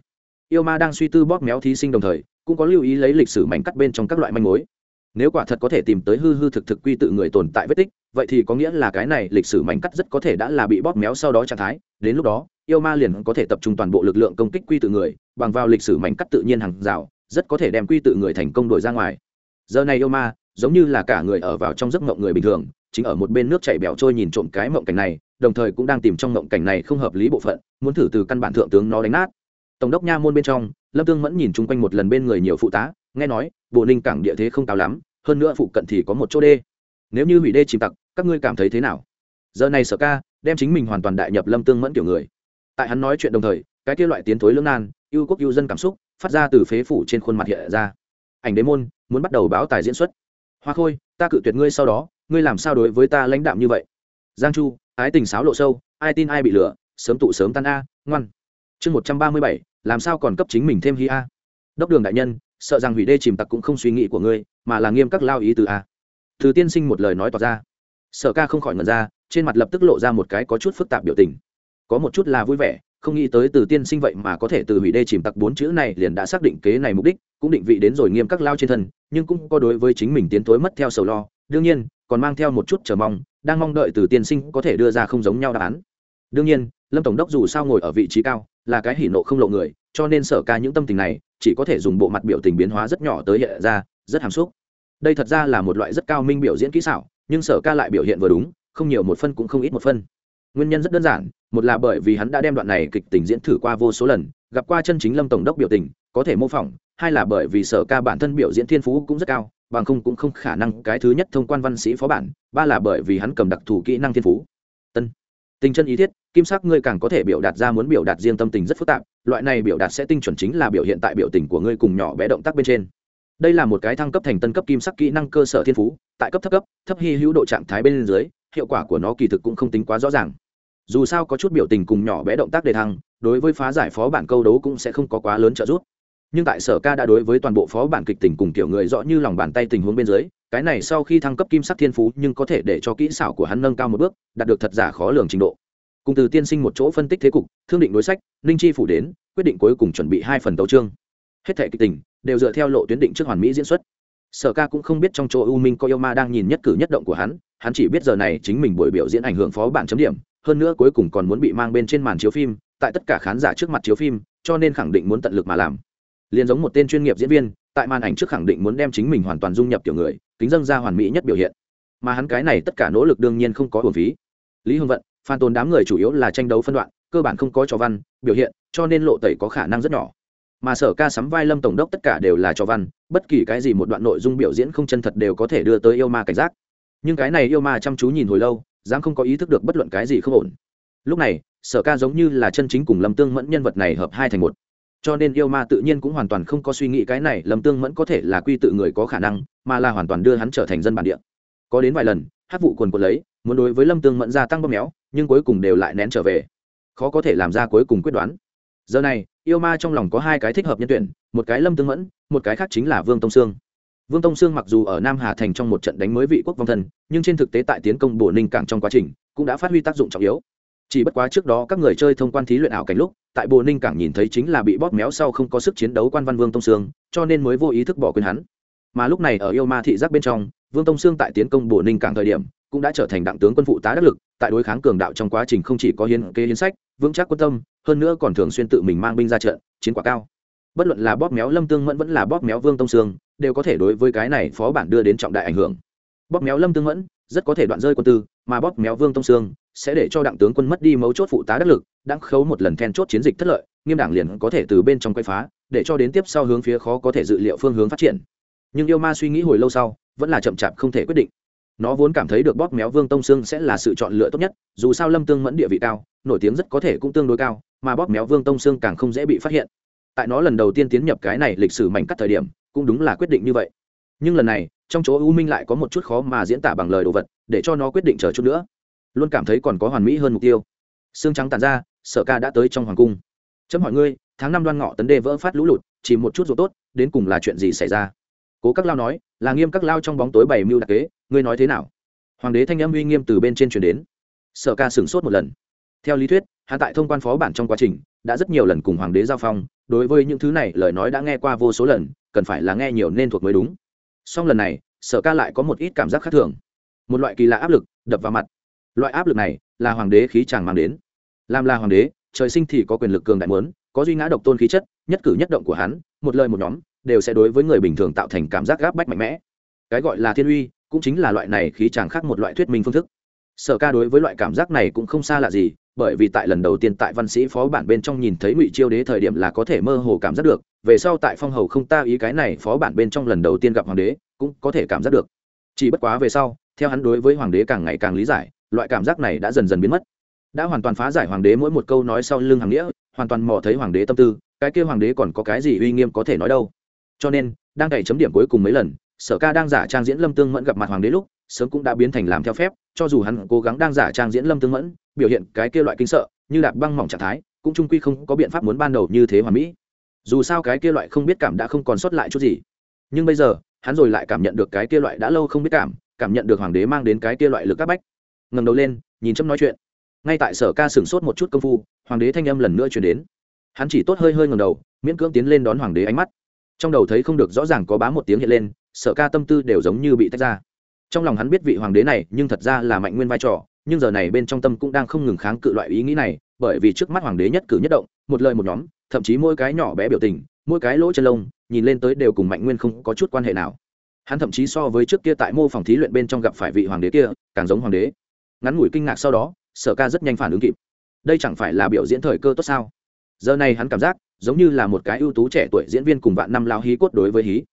[SPEAKER 1] Yêu ma đang suy tư bóp méo thí sinh đồng thời, cũng có lưu ý lấy lịch sử mảnh cắt bên trong các loại manh mối nếu quả thật có thể tìm tới hư hư thực thực quy tự người tồn tại vết tích, vậy thì có nghĩa là cái này lịch sử mảnh cắt rất có thể đã là bị bóp méo sau đó trạng thái, đến lúc đó, yêu ma liền có thể tập trung toàn bộ lực lượng công kích quy tự người, bằng vào lịch sử mảnh cắt tự nhiên hàng rào, rất có thể đem quy tự người thành công đổi ra ngoài. Giờ này yêu ma, giống như là cả người ở vào trong giấc mộng người bình thường, chính ở một bên nước chảy bẻo trôi nhìn trộm cái mộng cảnh này, đồng thời cũng đang tìm trong mộng cảnh này không hợp lý bộ phận, muốn thử từ căn bản thượng tướng nó đánh nát. Tổng đốc nha môn bên trong, lâm tương mẫn nhìn chung quanh một lần bên người nhiều phụ tá, nghe nói bộ ninh cảng địa thế không cao lắm, hơn nữa phụ cận thì có một chỗ đê. Nếu như hủy đê chìm tặc, các ngươi cảm thấy thế nào? Giờ này sở ca, đem chính mình hoàn toàn đại nhập lâm tương mẫn kiểu người. Tại hắn nói chuyện đồng thời, cái kia loại tiến thối lưỡng nan yêu quốc yêu dân cảm xúc, phát ra từ phế phủ trên khuôn mặt hiện ra. Ảnh đế môn, muốn bắt đầu báo tài diễn xuất. Hoa khôi, ta cự tuyệt ngươi sau đó, ngươi làm sao đối với ta lãnh đạm như vậy? Giang chu, ái tình sáo lộ sâu, ai tin ai bị lửa sớm tụ sớm tan a, ngoan. Chương một trăm ba mươi bảy, làm sao còn cấp chính mình thêm hi a? Đốc đường đại nhân sợ rằng hủy đê chìm tặc cũng không suy nghĩ của ngươi, mà là nghiêm các lao ý từ a. Từ tiên sinh một lời nói tỏ ra. Sở ca không khỏi ngần ra, trên mặt lập tức lộ ra một cái có chút phức tạp biểu tình. Có một chút là vui vẻ, không nghĩ tới từ tiên sinh vậy mà có thể từ hủy đê chìm tặc bốn chữ này liền đã xác định kế này mục đích, cũng định vị đến rồi nghiêm các lao trên thân, nhưng cũng có đối với chính mình tiến tối mất theo sầu lo. Đương nhiên, còn mang theo một chút chờ mong, đang mong đợi từ tiên sinh có thể đưa ra không giống nhau đáp án. Đương nhiên, lâm tổng đốc dù sao ngồi ở vị trí cao, là cái hỉ nộ không lộ người cho nên sở ca những tâm tình này chỉ có thể dùng bộ mặt biểu tình biến hóa rất nhỏ tới hiện ra, rất hàm xúc. Đây thật ra là một loại rất cao minh biểu diễn kỹ xảo, nhưng sở ca lại biểu hiện vừa đúng, không nhiều một phân cũng không ít một phân. Nguyên nhân rất đơn giản, một là bởi vì hắn đã đem đoạn này kịch tình diễn thử qua vô số lần, gặp qua chân chính lâm tổng đốc biểu tình, có thể mô phỏng, hai là bởi vì sở ca bản thân biểu diễn thiên phú cũng rất cao, bằng không cũng không khả năng cái thứ nhất thông quan văn sĩ phó bản, ba là bởi vì hắn cầm đặc thù kỹ năng thiên phú. Tân tình chân ý thiết kim sắc ngươi càng có thể biểu đạt ra muốn biểu đạt riêng tâm tình rất phức tạp, loại này biểu đạt sẽ tinh chuẩn chính là biểu hiện tại biểu tình của ngươi cùng nhỏ bé động tác bên trên. Đây là một cái thăng cấp thành tân cấp kim sắc kỹ năng cơ sở thiên phú, tại cấp thấp cấp, thấp hy hữu độ trạng thái bên dưới, hiệu quả của nó kỳ thực cũng không tính quá rõ ràng. Dù sao có chút biểu tình cùng nhỏ bé động tác đề thăng, đối với phá giải phó bản câu đấu cũng sẽ không có quá lớn trợ giúp. Nhưng tại sở ca đã đối với toàn bộ phó bản kịch tình cùng kiểu người rõ như lòng bàn tay tình huống bên dưới, cái này sau khi thăng cấp kim sắc thiên phú nhưng có thể để cho kỹ xảo của hắn nâng cao một bước, đạt được thật giả khó lường trình độ cùng từ tiên sinh một chỗ phân tích thế cục, thương định đối sách, ninh chi phủ đến, quyết định cuối cùng chuẩn bị hai phần tấu trương hết thể kịch tình, đều dựa theo lộ tuyến định trước hoàn mỹ diễn xuất. Sở ca cũng không biết trong chỗ u minh có yêu ma đang nhìn nhất cử nhất động của hắn hắn chỉ biết giờ này chính mình buổi biểu diễn ảnh hưởng phó bản chấm điểm, hơn nữa cuối cùng còn muốn bị mang bên trên màn chiếu phim, tại tất cả khán giả trước mặt chiếu phim, cho nên khẳng định muốn tận lực mà làm. Liền giống một tên chuyên nghiệp diễn viên, tại màn ảnh trước khẳng định muốn đem chính mình hoàn toàn dung nhập kiểu người, kính dân ra hoàn mỹ nhất biểu hiện. Mà hắn cái này tất cả nỗ lực đương nhiên không có hồn phí. Lý hưng vận phan tồn đám người chủ yếu là tranh đấu phân đoạn, cơ bản không có trò văn, biểu hiện, cho nên lộ tẩy có khả năng rất nhỏ. Mà sở ca sắm vai lâm tổng đốc tất cả đều là trò văn, bất kỳ cái gì một đoạn nội dung biểu diễn không chân thật đều có thể đưa tới yêu ma cảnh giác. Nhưng cái này yêu ma chăm chú nhìn hồi lâu, dám không có ý thức được bất luận cái gì không ổn. Lúc này, sở ca giống như là chân chính cùng lâm tương mẫn nhân vật này hợp hai thành một. Cho nên yêu ma tự nhiên cũng hoàn toàn không có suy nghĩ cái này lâm tương mẫn có thể là quy tự người có khả năng, mà là hoàn toàn đưa hắn trở thành dân bản địa. Có đến vài lần, hát vụ quần quần lấy muốn đối với lâm tương mẫn gia tăng bóp méo, nhưng cuối cùng đều lại nén trở về. Khó có thể làm ra cuối cùng quyết đoán. Giờ này, yêu ma trong lòng có hai cái thích hợp nhân tuyển, một cái lâm tương mẫn, một cái khác chính là vương tông sương. Vương tông sương mặc dù ở nam hà thành trong một trận đánh mới vị quốc vong thân nhưng trên thực tế tại tiến công bổ ninh cảng trong quá trình, cũng đã phát huy tác dụng trọng yếu. Chỉ bất quá trước đó các người chơi thông quan thí luyện ảo cảnh lúc, tại bồ ninh cảng nhìn thấy chính là bị bóp méo sau không có sức chiến đấu quan văn vương tông sương, cho nên mới vô ý thức bỏ quên hắn. Mà lúc này ở yêu ma thị giác bên trong, vương tông sương tại tiến công bồ ninh cảng thời điểm cũng đã trở thành đặng tướng quân phụ tá đắc lực, tại đối kháng cường đạo trong quá trình không chỉ có hiến kế hiến sách, vững chắc quân tâm, hơn nữa còn thường xuyên tự mình mang binh ra trận, chiến quả cao. Bất luận là bóp méo lâm tương mẫn vẫn là bóp méo vương tông sương, đều có thể đối với cái này phó bản đưa đến trọng đại ảnh hưởng. Bóp méo lâm tương mẫn rất có thể đoạn rơi quân tư, mà bóp méo vương tông sương sẽ để cho đặng tướng quân mất đi mấu chốt phụ tá đắc lực đáng khấu một lần then chốt chiến dịch thất lợi, nghiêm đảng liền có thể từ bên trong quay phá, để cho đến tiếp sau hướng phía khó có thể dự liệu phương hướng phát triển. Nhưng yêu ma suy nghĩ hồi lâu sau, vẫn là chậm chạp không thể quyết định nó vốn cảm thấy được bóp méo vương tông sương sẽ là sự chọn lựa tốt nhất, dù sao lâm tương mẫn địa vị cao, nổi tiếng rất có thể cũng tương đối cao, mà bóp méo vương tông sương càng không dễ bị phát hiện. Tại nó lần đầu tiên tiến nhập cái này lịch sử mảnh cắt thời điểm, cũng đúng là quyết định như vậy. Nhưng lần này, trong chỗ u minh lại có một chút khó mà diễn tả bằng lời đồ vật, để cho nó quyết định chờ chút nữa. Luôn cảm thấy còn có hoàn mỹ hơn mục tiêu. Xương trắng tàn ra, sở ca đã tới trong hoàng cung. Chấm hỏi ngươi, tháng năm đoan ngọ tấn đê vỡ phát lũ lụt, chỉ một chút rồi tốt, đến cùng là chuyện gì xảy ra? Cố các lao nói là nghiêm các lao trong bóng tối bày mưu đặc kế, ngươi nói thế nào? Hoàng đế thanh âm uy nghiêm từ bên trên truyền đến. Sở ca sửng sốt một lần. Theo lý thuyết hạ tại thông quan phó bản trong quá trình, đã rất nhiều lần cùng hoàng đế giao phong, đối với những thứ này lời nói đã nghe qua vô số lần, cần phải là nghe nhiều nên thuộc mới đúng. Song lần này, sở ca lại có một ít cảm giác khác thường. Một loại kỳ lạ áp lực, đập vào mặt. Loại áp lực này, là hoàng đế khí chàng mang đến. Làm là hoàng đế, trời sinh thì có quyền lực cường đại muốn, có duy ngã độc tôn khí chất, nhất cử nhất động của hắn, một lời một nhóm đều sẽ đối với người bình thường tạo thành cảm giác gáp bách mạnh mẽ. Cái gọi là thiên uy cũng chính là loại này khí chàng khác một loại thuyết minh phương thức. Sở ca đối với loại cảm giác này cũng không xa lạ gì, bởi vì tại lần đầu tiên tại văn sĩ phó bản bên trong nhìn thấy ngụy chiêu đế thời điểm là có thể mơ hồ cảm giác được, về sau tại phong hầu không ta ý cái này phó bản bên trong lần đầu tiên gặp hoàng đế cũng có thể cảm giác được. Chỉ bất quá về sau, theo hắn đối với hoàng đế càng ngày càng lý giải, loại cảm giác này đã dần dần biến mất. Đã hoàn toàn phá giải hoàng đế mỗi một câu nói sau lưng hàng nghĩa, hoàn toàn mò thấy hoàng đế tâm tư, cái kia hoàng đế còn có cái gì uy nghiêm có thể nói đâu cho nên, đang cày chấm điểm cuối cùng mấy lần, sở ca đang giả trang diễn lâm tương mẫn gặp mặt hoàng đế lúc, sớm cũng đã biến thành làm theo phép, cho dù hắn cố gắng đang giả trang diễn lâm tương mẫn, biểu hiện cái kia loại kinh sợ, như đạp băng mỏng trạng thái, cũng trung quy không có biện pháp muốn ban đầu như thế hoàn mỹ. Dù sao cái kia loại không biết cảm đã không còn sót lại chút gì. Nhưng bây giờ, hắn rồi lại cảm nhận được cái kia loại đã lâu không biết cảm cảm nhận được hoàng đế mang đến cái kia loại lực các bách. Ngầm đầu lên, nhìn chấm nói chuyện. Ngay tại sở ca sửng sốt một chút công phu, hoàng đế thanh âm lần nữa chuyển đến. Hắn chỉ tốt hơi hơi ngầm đầu, miễn cưỡng tiến lên đón hoàng đế ánh mắt trong đầu thấy không được rõ ràng có bá một tiếng hiện lên, sở ca tâm tư đều giống như bị tách ra. Trong lòng hắn biết vị hoàng đế này, nhưng thật ra là mạnh nguyên vai trò, nhưng giờ này bên trong tâm cũng đang không ngừng kháng cự loại ý nghĩ này, bởi vì trước mắt hoàng đế nhất cử nhất động, một lời một nhóm, thậm chí mỗi cái nhỏ bé biểu tình, mỗi cái lỗ chân lông, nhìn lên tới đều cùng mạnh nguyên không có chút quan hệ nào. Hắn thậm chí so với trước kia tại mô phòng thí luyện bên trong gặp phải vị hoàng đế kia, càng giống hoàng đế. Ngắn ngủi kinh ngạc sau đó, sở ca rất nhanh phản ứng kịp. Đây chẳng phải là biểu diễn thời cơ tốt sao? Giờ này hắn cảm giác, giống như là một cái ưu tú trẻ tuổi diễn viên cùng vạn năm lao hí cốt đối với hí.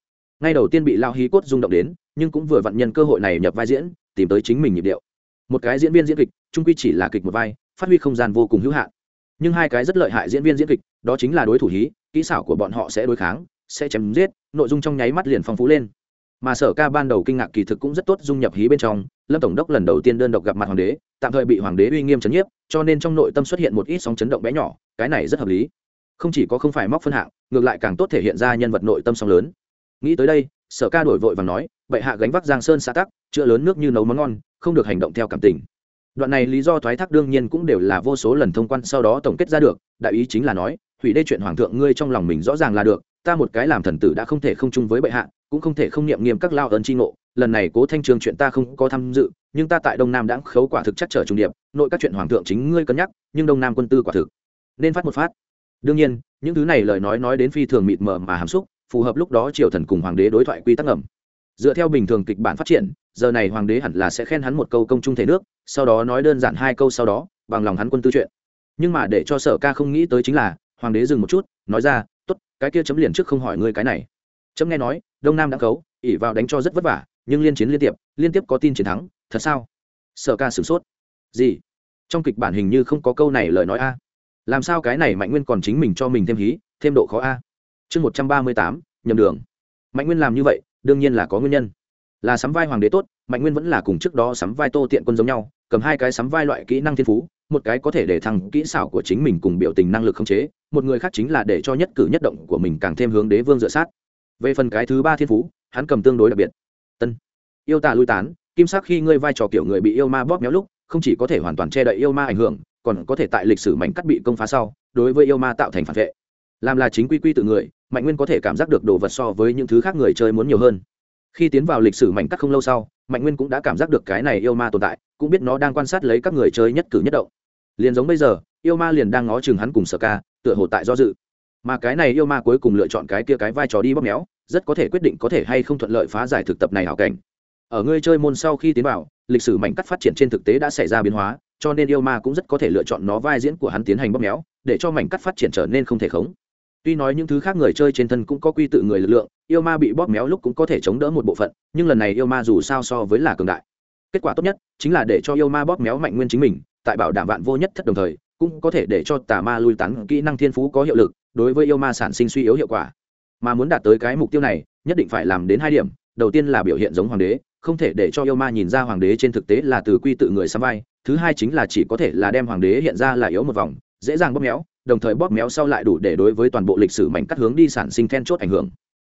[SPEAKER 1] Ngay đầu tiên bị lao hí cốt rung động đến, nhưng cũng vừa vặn nhân cơ hội này nhập vai diễn, tìm tới chính mình nhịp điệu. Một cái diễn viên diễn kịch trung quy chỉ là kịch một vai, phát huy không gian vô cùng hữu hạn. Nhưng hai cái rất lợi hại diễn viên diễn kịch, đó chính là đối thủ hí, kỹ xảo của bọn họ sẽ đối kháng, sẽ chém giết, nội dung trong nháy mắt liền phong phú lên. Mà sở ca ban đầu kinh ngạc kỳ thực cũng rất tốt dung nhập hí bên trong, lâm tổng đốc lần đầu tiên đơn độc gặp mặt hoàng đế tạm thời bị hoàng đế uy nghiêm chấn nhiếp, cho nên trong nội tâm xuất hiện một ít sóng chấn động bé nhỏ, cái này rất hợp lý. Không chỉ có không phải móc phân hạng, ngược lại càng tốt thể hiện ra nhân vật nội tâm sóng lớn. Nghĩ tới đây, sở ca đổi vội và nói, bệ hạ gánh vác giang sơn xã tắc, chữa lớn nước như nấu món ngon, không được hành động theo cảm tình. Đoạn này lý do thoái thác đương nhiên cũng đều là vô số lần thông quan sau đó tổng kết ra được, đại ý chính là nói, hủy đây chuyện hoàng thượng ngươi trong lòng mình rõ ràng là được, ta một cái làm thần tử đã không thể không chung với bệ hạ, cũng không thể không niệm nghiêm các lao ơn tri ngộ, lần này cố thanh trường chuyện ta không có tham dự nhưng ta tại đông nam đã khấu quả thực chắc trở trung điệp, nội các chuyện hoàng thượng chính ngươi cân nhắc, nhưng đông nam quân tư quả thực nên phát một phát. Đương nhiên, những thứ này lời nói nói đến phi thường mịt mờ mà hàm xúc, phù hợp lúc đó triều thần cùng hoàng đế đối thoại quy tắc ngầm. Dựa theo bình thường kịch bản phát triển, giờ này hoàng đế hẳn là sẽ khen hắn một câu công trung thể nước, sau đó nói đơn giản hai câu sau đó, bằng lòng hắn quân tư chuyện. Nhưng mà để cho sở ca không nghĩ tới chính là, hoàng đế dừng một chút, nói ra t ố t cái kia chấm liền trước không hỏi ngươi cái này. Chấm nghe nói, đông nam đã khấu ỉ vào đánh cho rất vất vả, nhưng liên chiến liên tiếp liên tiếp có tin chiến thắng thật sao? Sở ca sửng sốt. Gì? Trong kịch bản hình như không có câu này lời nói a. Làm sao cái này mạnh nguyên còn chính mình cho mình thêm hí, thêm độ khó a? Chương một trăm ba mươi tám, nhầm đường. Mạnh nguyên làm như vậy, đương nhiên là có nguyên nhân. Là sắm vai hoàng đế tốt, mạnh nguyên vẫn là cùng trước đó sắm vai tô tiện quân giống nhau, cầm hai cái sắm vai loại kỹ năng thiên phú, một cái có thể để thăng kỹ xảo của chính mình cùng biểu tình năng lực khống chế, một người khác chính là để cho nhất cử nhất động của mình càng thêm hướng đế vương dựa sát. Về phần cái thứ ba thiên phú, hắn cầm tương đối đặc biệt. Tân yêu tà lui tán kim sắc khi ngươi vai trò kiểu người bị yêu ma bóp méo lúc, không chỉ có thể hoàn toàn che đậy yêu ma ảnh hưởng, còn có thể tại lịch sử mảnh cắt bị công phá sau, đối với yêu ma tạo thành phản vệ. Làm là chính quy quy tự người, mạnh nguyên có thể cảm giác được đồ vật so với những thứ khác người chơi muốn nhiều hơn. Khi tiến vào lịch sử mảnh cắt không lâu sau, mạnh nguyên cũng đã cảm giác được cái này yêu ma tồn tại, cũng biết nó đang quan sát lấy các người chơi nhất cử nhất động. Liền giống bây giờ, yêu ma liền đang ngó chừng hắn cùng sở ca, tựa hồ tại do dự. Mà cái này yêu ma cuối cùng lựa chọn cái kia cái vai trò đi bóp méo, rất có thể quyết định có thể hay không thuận lợi phá giải thực tập này hảo cảnh ở ngươi chơi môn sau khi tiến vào, lịch sử mảnh cắt phát triển trên thực tế đã xảy ra biến hóa, cho nên yêu ma cũng rất có thể lựa chọn nó vai diễn của hắn tiến hành bóp méo, để cho mảnh cắt phát triển trở nên không thể khống. Tuy nói những thứ khác người chơi trên thân cũng có quy tự người lực lượng, yêu ma bị bóp méo lúc cũng có thể chống đỡ một bộ phận, nhưng lần này yêu ma dù sao so với là cường đại. Kết quả tốt nhất chính là để cho yêu ma bóp méo mạnh nguyên chính mình, tại bảo đảm vạn vô nhất thất đồng thời, cũng có thể để cho tà ma lui tán, kỹ năng thiên phú có hiệu lực, đối với yêu ma sản sinh suy yếu hiệu quả. Mà muốn đạt tới cái mục tiêu này, nhất định phải làm đến hai điểm, đầu tiên là biểu hiện giống hoàng đế không thể để cho yêu ma nhìn ra hoàng đế trên thực tế là từ quy tự người xăm vai, thứ hai chính là chỉ có thể là đem hoàng đế hiện ra là yếu một vòng, dễ dàng bóp méo, đồng thời bóp méo sau lại đủ để đối với toàn bộ lịch sử mảnh cắt hướng đi sản sinh then chốt ảnh hưởng.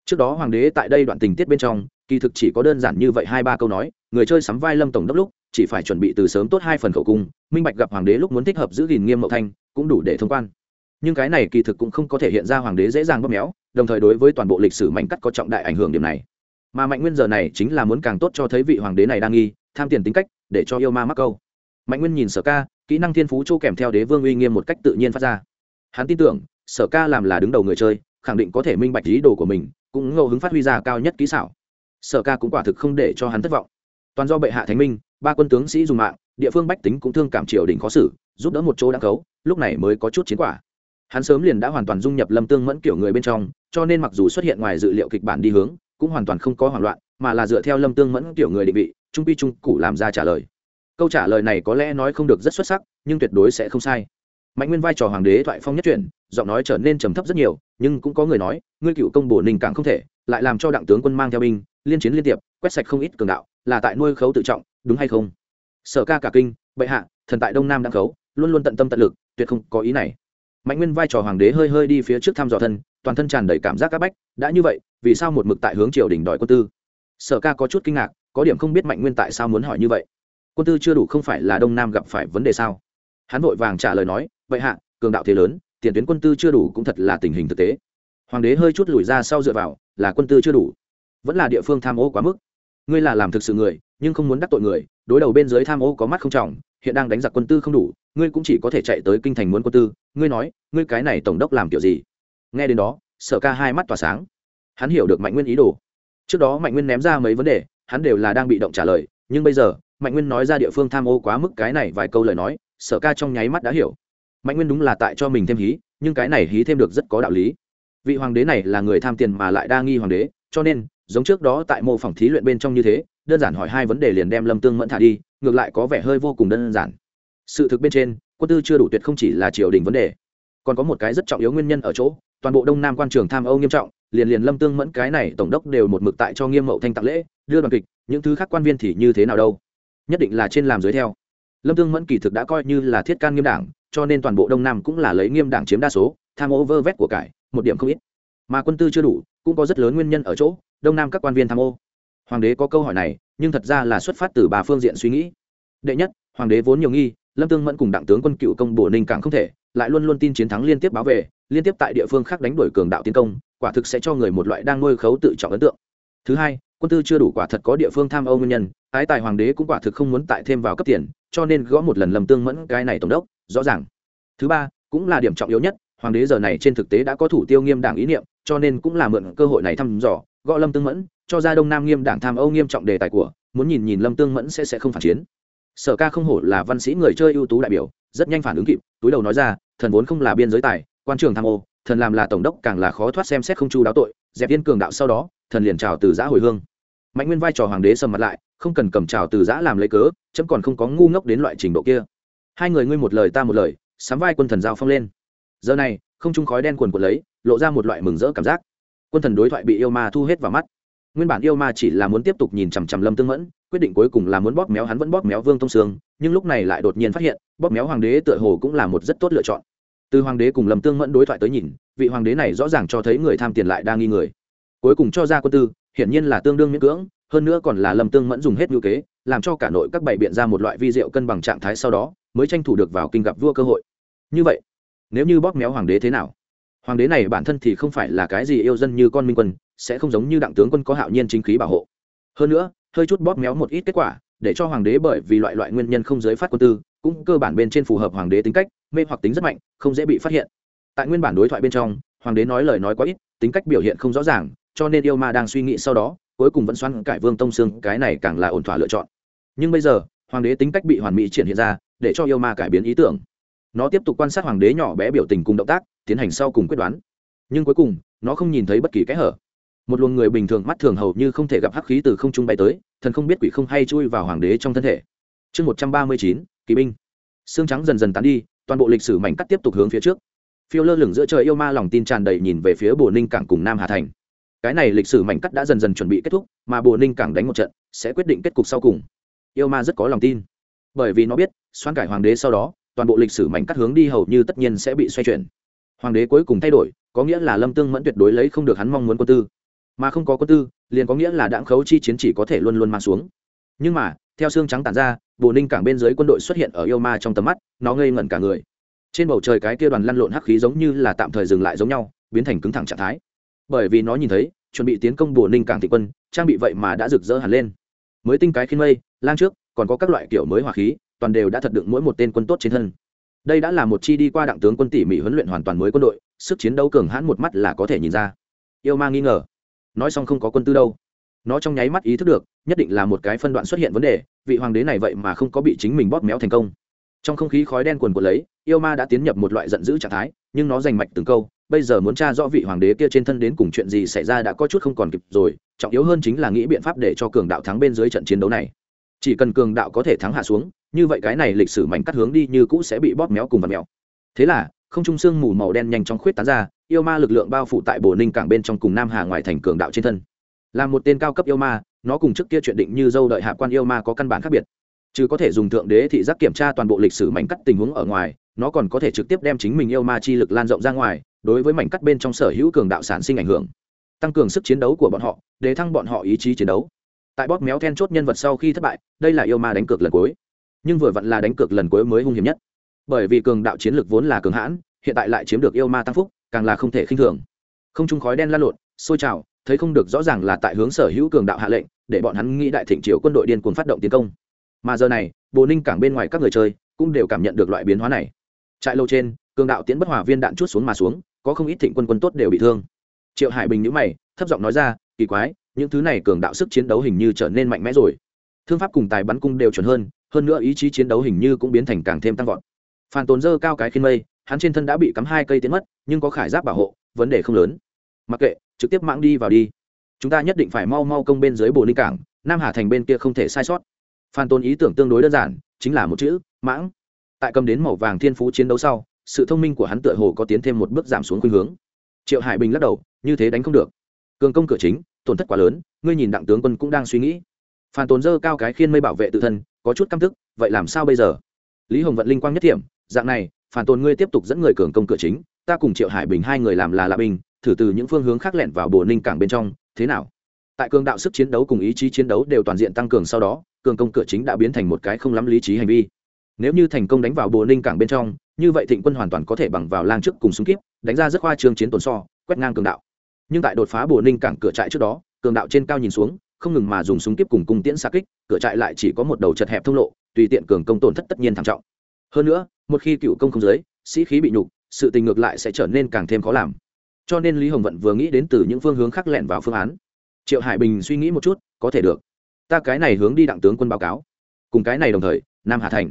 [SPEAKER 1] Trước đó hoàng đế tại đây đoạn tình tiết bên trong, kỳ thực chỉ có đơn giản như vậy hai ba câu nói, người chơi sắm vai lâm tổng đốc lúc, chỉ phải chuẩn bị từ sớm tốt hai phần khẩu cung, minh bạch gặp hoàng đế lúc muốn thích hợp giữ gìn nghiêm mậu thanh, cũng đủ để thông quan. Nhưng cái này kỳ thực cũng không có thể hiện ra hoàng đế dễ dàng bóp méo, đồng thời đối với toàn bộ lịch sử mảnh cắt có trọng đại ảnh hưởng điểm này mà mạnh nguyên giờ này chính là muốn càng tốt cho thấy vị hoàng đế này đang nghi, tham tiền tính cách, để cho yêu ma mắc câu. Mạnh nguyên nhìn sở ca, kỹ năng thiên phú châu kèm theo đế vương uy nghiêm một cách tự nhiên phát ra. Hắn tin tưởng, sở ca làm là đứng đầu người chơi, khẳng định có thể minh bạch ý đồ của mình, cũng ngẫu hứng phát huy ra cao nhất kỹ xảo. Sở ca cũng quả thực không để cho hắn thất vọng. Toàn do bệ hạ thánh minh, ba quân tướng sĩ dùng mạng, địa phương bách tính cũng thương cảm triều đình khó xử, giúp đỡ một chỗ đáng khấu lúc này mới có chút chiến quả. Hắn sớm liền đã hoàn toàn dung nhập lâm tương mẫn kiểu người bên trong, cho nên mặc dù xuất hiện ngoài dự liệu kịch bản đi hướng cũng hoàn toàn không có hoảng loạn, mà là dựa theo lâm tương mẫn kiểu người định vị, trung pi trung cụ làm ra trả lời. Câu trả lời này có lẽ nói không được rất xuất sắc, nhưng tuyệt đối sẽ không sai. Mạnh nguyên vai trò hoàng đế thoại phong nhất chuyển, giọng nói trở nên trầm thấp rất nhiều, nhưng cũng có người nói, ngươi cựu công bổ ninh càng không thể, lại làm cho đặng tướng quân mang theo binh, liên chiến liên tiệp, quét sạch không ít cường đạo, là tại nuôi khấu tự trọng, đúng hay không? Sở ca cả kinh, bệ hạ, thần tại đông nam đang khấu, luôn luôn tận tâm tận lực, tuyệt không có ý này mạnh nguyên vai trò hoàng đế hơi hơi đi phía trước thăm dò thân, toàn thân tràn đầy cảm giác áp bách, đã như vậy, vì sao một mực tại hướng triều đình đòi quân tư? Sở ca có chút kinh ngạc, có điểm không biết mạnh nguyên tại sao muốn hỏi như vậy. Quân tư chưa đủ không phải là đông nam gặp phải vấn đề sao? Hắn vội vàng trả lời nói, vậy hạ, cường đạo thế lớn, tiền tuyến quân tư chưa đủ cũng thật là tình hình thực tế. Hoàng đế hơi chút lùi ra sau dựa vào, là quân tư chưa đủ, vẫn là địa phương tham ô quá mức. Ngươi là làm thực sự người, nhưng không muốn đắc tội người, đối đầu bên dưới tham ô có mắt không trọng, hiện đang đánh giặc quân tư không đủ ngươi cũng chỉ có thể chạy tới kinh thành muốn quân tư, ngươi nói, ngươi cái này tổng đốc làm kiểu gì? Nghe đến đó, sở ca hai mắt tỏa sáng. Hắn hiểu được mạnh nguyên ý đồ. Trước đó mạnh nguyên ném ra mấy vấn đề, hắn đều là đang bị động trả lời, nhưng bây giờ, mạnh nguyên nói ra địa phương tham ô quá mức cái này vài câu lời nói, sở ca trong nháy mắt đã hiểu. Mạnh nguyên đúng là tại cho mình thêm hí, nhưng cái này hí thêm được rất có đạo lý. Vị hoàng đế này là người tham tiền mà lại đa nghi hoàng đế, cho nên, giống trước đó tại mô phỏng thí luyện bên trong như thế, đơn giản hỏi hai vấn đề liền đem lâm tương mẫn thả đi, ngược lại có vẻ hơi vô cùng đơn giản sự thực bên trên, quân tư chưa đủ tuyệt không chỉ là triều đình vấn đề. Còn có một cái rất trọng yếu nguyên nhân ở chỗ, toàn bộ đông nam quan trường tham âu nghiêm trọng, liền liền lâm tương mẫn cái này tổng đốc đều một mực tại cho nghiêm mậu thanh tặng lễ, đưa đoàn kịch, những thứ khác quan viên thì như thế nào đâu? Nhất định là trên làm dưới theo. Lâm tương mẫn kỳ thực đã coi như là thiết can nghiêm đảng, cho nên toàn bộ đông nam cũng là lấy nghiêm đảng chiếm đa số, tham ô vơ vét của cải, một điểm không ít. Mà quân tư chưa đủ, cũng có rất lớn nguyên nhân ở chỗ, đông nam các quan viên tham ô. Hoàng đế có câu hỏi này, nhưng thật ra là xuất phát từ bà phương diện suy nghĩ. Đệ nhất, hoàng đế vốn nhiều nghi lâm tương mẫn cùng đặng tướng quân cựu công bổ ninh càng không thể, lại luôn luôn tin chiến thắng liên tiếp báo về, liên tiếp tại địa phương khác đánh đuổi cường đạo tiến công, quả thực sẽ cho người một loại đang nuôi khấu tự trọng ấn tượng. Thứ hai, quân tư chưa đủ quả thật có địa phương tham âu nguyên nhân, ái tài hoàng đế cũng quả thực không muốn tại thêm vào cấp tiền, cho nên gõ một lần lầm tương mẫn cái này tổng đốc, rõ ràng. Thứ ba, cũng là điểm trọng yếu nhất, hoàng đế giờ này trên thực tế đã có thủ tiêu nghiêm đảng ý niệm, cho nên cũng là mượn cơ hội này thăm dò, gõ lâm tương mẫn, cho ra đông nam nghiêm đảng tham âu nghiêm trọng đề tài của, muốn nhìn nhìn lâm tương mẫn sẽ sẽ không phản chiến sở ca không hổ là văn sĩ người chơi ưu tú đại biểu, rất nhanh phản ứng kịp, túi đầu nói ra, thần vốn không là biên giới tài, quan trường tham ô, thần làm là tổng đốc càng là khó thoát xem xét không chu đáo tội, dẹp yên cường đạo sau đó, thần liền trào từ giã hồi hương. Mạnh nguyên vai trò hoàng đế sầm mặt lại, không cần cầm trào từ giã làm lấy cớ, chấm còn không có ngu ngốc đến loại trình độ kia. Hai người ngươi một lời ta một lời, sắm vai quân thần giao phong lên. Giờ này, không trung khói đen quần quần lấy, lộ ra một loại mừng rỡ cảm giác. Quân thần đối thoại bị yêu ma thu hết vào mắt. Nguyên bản yêu ma chỉ là muốn tiếp tục nhìn chằm chằm lâm tương mẫn quyết định cuối cùng là muốn bóp méo hắn vẫn bóp méo vương tông sương, nhưng lúc này lại đột nhiên phát hiện, bóp méo hoàng đế tựa hồ cũng là một rất tốt lựa chọn. Từ hoàng đế cùng lâm tương mẫn đối thoại tới nhìn, vị hoàng đế này rõ ràng cho thấy người tham tiền lại đang nghi người. Cuối cùng cho ra quân tư, hiển nhiên là tương đương miễn cưỡng, hơn nữa còn là lâm tương mẫn dùng hết ngữ kế, làm cho cả nội các bảy biện ra một loại vi diệu cân bằng trạng thái sau đó, mới tranh thủ được vào kinh gặp vua cơ hội. Như vậy, nếu như bóp méo hoàng đế thế nào? Hoàng đế này bản thân thì không phải là cái gì yêu dân như con minh quân, sẽ không giống như đặng tướng quân có hạo nhiên chính khí bảo hộ. Hơn nữa hơi chút bóp méo một ít kết quả, để cho hoàng đế bởi vì loại loại nguyên nhân không giới phát quân tư, cũng cơ bản bên trên phù hợp hoàng đế tính cách, mê hoặc tính rất mạnh, không dễ bị phát hiện. Tại nguyên bản đối thoại bên trong, hoàng đế nói lời nói quá ít, tính cách biểu hiện không rõ ràng, cho nên yêu ma đang suy nghĩ sau đó, cuối cùng vẫn xoắn cải vương tông sương cái này càng là ổn thỏa lựa chọn. Nhưng bây giờ, hoàng đế tính cách bị hoàn mỹ triển hiện ra, để cho yêu ma cải biến ý tưởng. Nó tiếp tục quan sát hoàng đế nhỏ bé biểu tình cùng động tác, tiến hành sau cùng quyết đoán. Nhưng cuối cùng, nó không nhìn thấy bất kỳ kẽ hở một luồng người bình thường mắt thường hầu như không thể gặp hắc khí từ không trung bay tới, thần không biết quỷ không hay chui vào hoàng đế trong thân thể. Chương một trăm ba mươi chín, kỳ binh. Xương trắng dần dần tán đi, toàn bộ lịch sử mảnh cắt tiếp tục hướng phía trước. Phiêu lơ lửng giữa trời yêu ma lòng tin tràn đầy nhìn về phía bồ ninh cảng cùng nam hà thành. Cái này lịch sử mảnh cắt đã dần dần chuẩn bị kết thúc, mà bồ ninh cảng đánh một trận, sẽ quyết định kết cục sau cùng. Yêu ma rất có lòng tin. Bởi vì nó biết xoan cải hoàng đế sau đó, toàn bộ lịch sử mảnh cắt hướng đi hầu như tất nhiên sẽ bị xoay chuyển. Hoàng đế cuối cùng thay đổi, có nghĩa là lâm tương mẫn tuyệt đối lấy không được hắn mong muốn quân tư mà không có quân tư, liền có nghĩa là đảng khấu chi chiến chỉ có thể luôn luôn mang xuống. Nhưng mà, theo xương trắng tàn ra, bồ ninh cảng bên dưới quân đội xuất hiện ở yêu ma trong tầm mắt, nó ngây ngẩn cả người. Trên bầu trời cái kia đoàn lăn lộn hắc khí giống như là tạm thời dừng lại giống nhau, biến thành cứng thẳng trạng thái. Bởi vì nó nhìn thấy, chuẩn bị tiến công bồ ninh cảng thị quân, trang bị vậy mà đã rực rỡ hẳn lên. Mới tinh cái khiến mây, lang trước, còn có các loại kiểu mới hỏa khí, toàn đều đã thật đựng mỗi một tên quân tốt trên thân. Đây đã là một chi đi qua đặng tướng quân tỉ mỉ huấn luyện hoàn toàn mới quân đội, sức chiến đấu cường hãn một mắt là có thể nhìn ra. Yêu ma nghi ngờ nói xong không có quân tư đâu. Nó trong nháy mắt ý thức được, nhất định là một cái phân đoạn xuất hiện vấn đề, vị hoàng đế này vậy mà không có bị chính mình bóp méo thành công. Trong không khí khói đen quần quần lấy, yêu ma đã tiến nhập một loại giận dữ trạng thái, nhưng nó giành mạch từng câu, bây giờ muốn tra rõ vị hoàng đế kia trên thân đến cùng chuyện gì xảy ra đã có chút không còn kịp rồi, trọng yếu hơn chính là nghĩ biện pháp để cho cường đạo thắng bên dưới trận chiến đấu này. Chỉ cần cường đạo có thể thắng hạ xuống, như vậy cái này lịch sử mảnh cắt hướng đi như cũ sẽ bị bóp méo cùng vật mèo. Thế là, không trung sương mù màu đen nhanh chóng khuyết tán ra yêu ma lực lượng bao phủ tại bồ ninh cảng bên trong cùng nam hà ngoài thành cường đạo trên thân. Là một tên cao cấp yêu ma, nó cùng trước kia chuyện định như dâu đợi hạ quan yêu ma có căn bản khác biệt. Chứ có thể dùng thượng đế thị giác kiểm tra toàn bộ lịch sử mảnh cắt tình huống ở ngoài, nó còn có thể trực tiếp đem chính mình yêu ma chi lực lan rộng ra ngoài, đối với mảnh cắt bên trong sở hữu cường đạo sản sinh ảnh hưởng. Tăng cường sức chiến đấu của bọn họ, để thăng bọn họ ý chí chiến đấu. Tại bóp méo then chốt nhân vật sau khi thất bại, đây là yêu ma đánh cược lần cuối. Nhưng vừa vặn là đánh cược lần cuối mới hung hiểm nhất. Bởi vì cường đạo chiến lực vốn là cường hãn, hiện tại lại chiếm được yêu ma tăng phúc càng là không thể khinh thường. Không trung khói đen lan lộn, sôi trào, thấy không được rõ ràng là tại hướng sở hữu cường đạo hạ lệnh, để bọn hắn nghĩ đại thịnh triều quân đội điên cuồng phát động tiến công. Mà giờ này, bồ ninh cảng bên ngoài các người chơi cũng đều cảm nhận được loại biến hóa này. Trại lâu trên, cường đạo tiến bất hòa viên đạn chút xuống mà xuống, có không ít thịnh quân quân tốt đều bị thương. Triệu hải bình nhữ mày, thấp giọng nói ra, kỳ quái, những thứ này cường đạo sức chiến đấu hình như trở nên mạnh mẽ rồi. Thương pháp cùng tài bắn cung đều chuẩn hơn hơn nữa ý chí chiến đấu hình như cũng biến thành càng thêm tăng vọt. Phan tồn dơ cao cái khiên mây hắn trên thân đã bị cắm hai cây tiến mất, nhưng có khải giáp bảo hộ, vấn đề không lớn. Mặc kệ, trực tiếp mãng đi vào đi. Chúng ta nhất định phải mau mau công bên dưới bồ ninh cảng, nam hà thành bên kia không thể sai sót. Phan tôn ý tưởng tương đối đơn giản, chính là một chữ, mãng. Tại cầm đến màu vàng thiên phú chiến đấu sau, sự thông minh của hắn tựa hồ có tiến thêm một bước giảm xuống khuynh hướng. Triệu hải bình lắc đầu, như thế đánh không được. Cường công cửa chính, tổn thất quá lớn, ngươi nhìn đặng tướng quân cũng đang suy nghĩ. Phan Tôn dơ cao cái khiên mây bảo vệ tự thân, có chút căm thức vậy làm sao bây giờ? Lý hồng vận linh quang nhất thiểm dạng này phản tồn ngươi tiếp tục dẫn người cường công cửa chính, ta cùng triệu hải bình hai người làm là lạ bình thử từ những phương hướng khác lẻn vào bồ ninh cảng bên trong, thế nào? Tại cường đạo sức chiến đấu cùng ý chí chiến đấu đều toàn diện tăng cường sau đó, cường công cửa chính đã biến thành một cái không lắm lý trí hành vi. Nếu như thành công đánh vào bồ ninh cảng bên trong, như vậy thịnh quân hoàn toàn có thể bằng vào lang trước cùng súng kíp, đánh ra rất khoa trương chiến tồn so, quét ngang cường đạo. Nhưng tại đột phá bồ ninh cảng cửa trại trước đó, cường đạo trên cao nhìn xuống, không ngừng mà dùng súng kíp cùng cung tiễn xa kích, cửa trại lại chỉ có một đầu chật hẹp thông lộ, tùy tiện cường công tổn thất tất nhiên thảm trọng. Hơn nữa một khi cựu công không giới, sĩ khí bị nhục, sự tình ngược lại sẽ trở nên càng thêm khó làm. Cho nên lý hồng vận vừa nghĩ đến từ những phương hướng khác lẹn vào phương án. Triệu hải bình suy nghĩ một chút, có thể được. Ta cái này hướng đi đặng tướng quân báo cáo. Cùng cái này đồng thời, nam hà thành.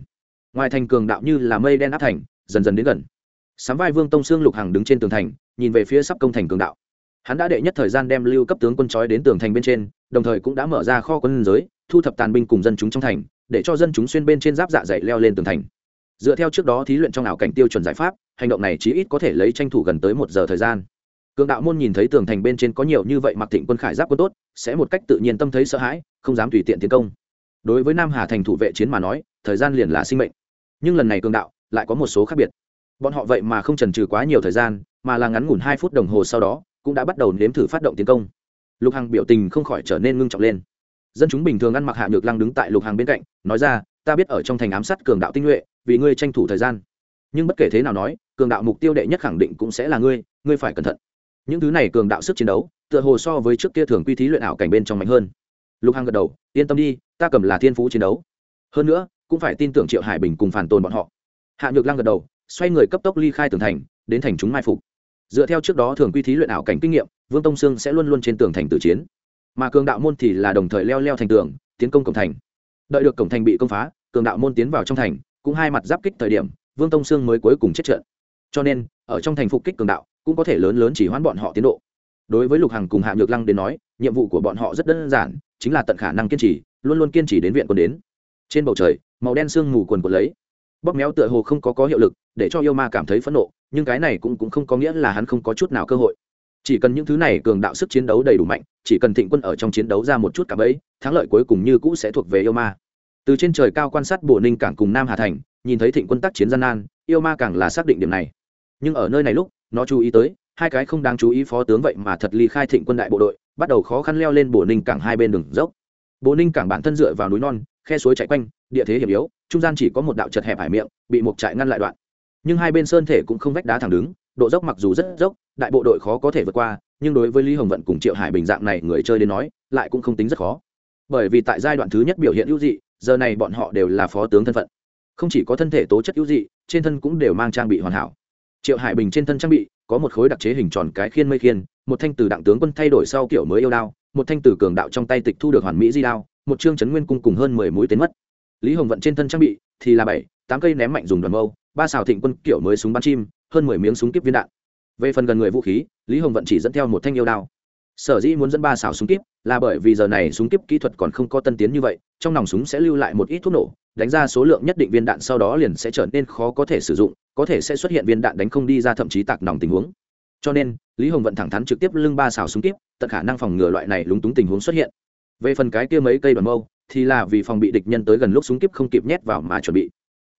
[SPEAKER 1] Ngoài thành cường đạo như là mây đen áp thành, dần dần đến gần. Sám vai vương tông sương lục hằng đứng trên tường thành, nhìn về phía sắp công thành cường đạo. Hắn đã đệ nhất thời gian đem lưu cấp tướng quân trói đến tường thành bên trên, đồng thời cũng đã mở ra kho quân giới, thu thập tàn binh cùng dân chúng trong thành, để cho dân chúng xuyên bên trên giáp dạ dày leo lên tường thành dựa theo trước đó thí luyện trong ảo cảnh tiêu chuẩn giải pháp, hành động này chí ít có thể lấy tranh thủ gần tới một giờ thời gian. Cường đạo môn nhìn thấy tường thành bên trên có nhiều như vậy mặc thịnh quân khải giáp quân tốt, sẽ một cách tự nhiên tâm thấy sợ hãi, không dám tùy tiện tiến công. Đối với nam hà thành thủ vệ chiến mà nói, thời gian liền là sinh mệnh. Nhưng lần này cường đạo, lại có một số khác biệt. Bọn họ vậy mà không trần trừ quá nhiều thời gian, mà là ngắn ngủn hai phút đồng hồ sau đó, cũng đã bắt đầu nếm thử phát động tiến công. Lục hằng biểu tình không khỏi trở nên ngưng trọng lên. Dân chúng bình thường ăn mặc hạ nhược lăng đứng tại lục hằng bên cạnh, nói ra, ta biết ở trong thành ám sát cường đạo tinh nhuệ vì ngươi tranh thủ thời gian. Nhưng bất kể thế nào nói, cường đạo mục tiêu đệ nhất khẳng định cũng sẽ là ngươi ngươi phải cẩn thận. Những thứ này cường đạo sức chiến đấu, tựa hồ so với trước kia thường quy thí luyện ảo cảnh bên trong mạnh hơn. Lục hằng gật đầu, yên tâm đi, ta cầm là thiên phú chiến đấu. Hơn nữa, cũng phải tin tưởng triệu hải bình cùng phản tồn bọn họ. Hạ nhược lăng gật đầu, xoay người cấp tốc ly khai tường thành, đến thành chúng mai phục. Dựa theo trước đó thường quy thí luyện ảo cảnh kinh nghiệm, vương tông sương sẽ luôn luôn trên tường thành tử chiến. Mà cường đạo môn thì là đồng thời leo leo thành tường, tiến công cổng thành. Đợi được cổng thành bị công phá, cường đạo môn tiến vào trong thành cũng hai mặt giáp kích thời điểm vương tông sương mới cuối cùng chết trận. Cho nên ở trong thành phục kích cường đạo cũng có thể lớn lớn chỉ hoãn bọn họ tiến độ. Đối với lục hằng cùng hạ nhược lăng đến nói nhiệm vụ của bọn họ rất đơn giản chính là tận khả năng kiên trì luôn luôn kiên trì đến viện quân đến. Trên bầu trời màu đen sương mù quần quần lấy. Bóp méo tựa hồ không có có hiệu lực để cho yêu ma cảm thấy phẫn nộ nhưng cái này cũng, cũng không có nghĩa là hắn không có chút nào cơ hội. Chỉ cần những thứ này cường đạo sức chiến đấu đầy đủ mạnh chỉ cần thịnh quân ở trong chiến đấu ra một chút cả bấy thắng lợi cuối cùng như cũ sẽ thuộc về yêu ma từ trên trời cao quan sát bộ ninh cảng cùng nam hà thành, nhìn thấy thịnh quân tác chiến gian nan, yêu ma càng là xác định điểm này. Nhưng ở nơi này lúc, nó chú ý tới, hai cái không đáng chú ý phó tướng vậy mà thật ly khai thịnh quân đại bộ đội, bắt đầu khó khăn leo lên bộ ninh cảng hai bên đường dốc. Bộ ninh cảng bản thân dựa vào núi non, khe suối chạy quanh, địa thế hiểm yếu, trung gian chỉ có một đạo chật hẹp hải miệng, bị một trại ngăn lại đoạn. Nhưng hai bên sơn thể cũng không vách đá thẳng đứng, độ dốc mặc dù rất dốc, đại bộ đội khó có thể vượt qua, nhưng đối với lý hồng vận cùng triệu hải bình dạng này người chơi đến nói, lại cũng không tính rất khó. Bởi vì tại giai đoạn thứ nhất biểu hiện hữu dị giờ này bọn họ đều là phó tướng thân phận. Không chỉ có thân thể tố chất ưu dị, trên thân cũng đều mang trang bị hoàn hảo. Triệu hải bình trên thân trang bị có một khối đặc chế hình tròn cái khiên mây khiên, một thanh từ đặng tướng quân thay đổi sau kiểu mới yêu đao, một thanh từ cường đạo trong tay tịch thu được hoàn mỹ di đao, một chương chấn nguyên cung cùng hơn mười mũi tên mất. Lý hồng vận trên thân trang bị thì là bảy, tám cây ném mạnh dùng đoàn mâu, ba xào thịnh quân kiểu mới súng bắn chim, hơn mười miếng súng kíp viên đạn. Về phần gần người vũ khí, lý hồng vận chỉ dẫn theo một thanh yêu đao sở dĩ muốn dẫn ba xào súng kíp là bởi vì giờ này súng kíp kỹ thuật còn không có tân tiến như vậy, trong nòng súng sẽ lưu lại một ít thuốc nổ, đánh ra số lượng nhất định viên đạn sau đó liền sẽ trở nên khó có thể sử dụng, có thể sẽ xuất hiện viên đạn đánh không đi ra thậm chí tạc nòng tình huống. Cho nên, lý hồng vận thẳng thắn trực tiếp lưng ba xào súng kíp, tận khả năng phòng ngừa loại này lúng túng tình huống xuất hiện. Về phần cái kia mấy cây đoàn mâu, thì là vì phòng bị địch nhân tới gần lúc súng kíp không kịp nhét vào mà chuẩn bị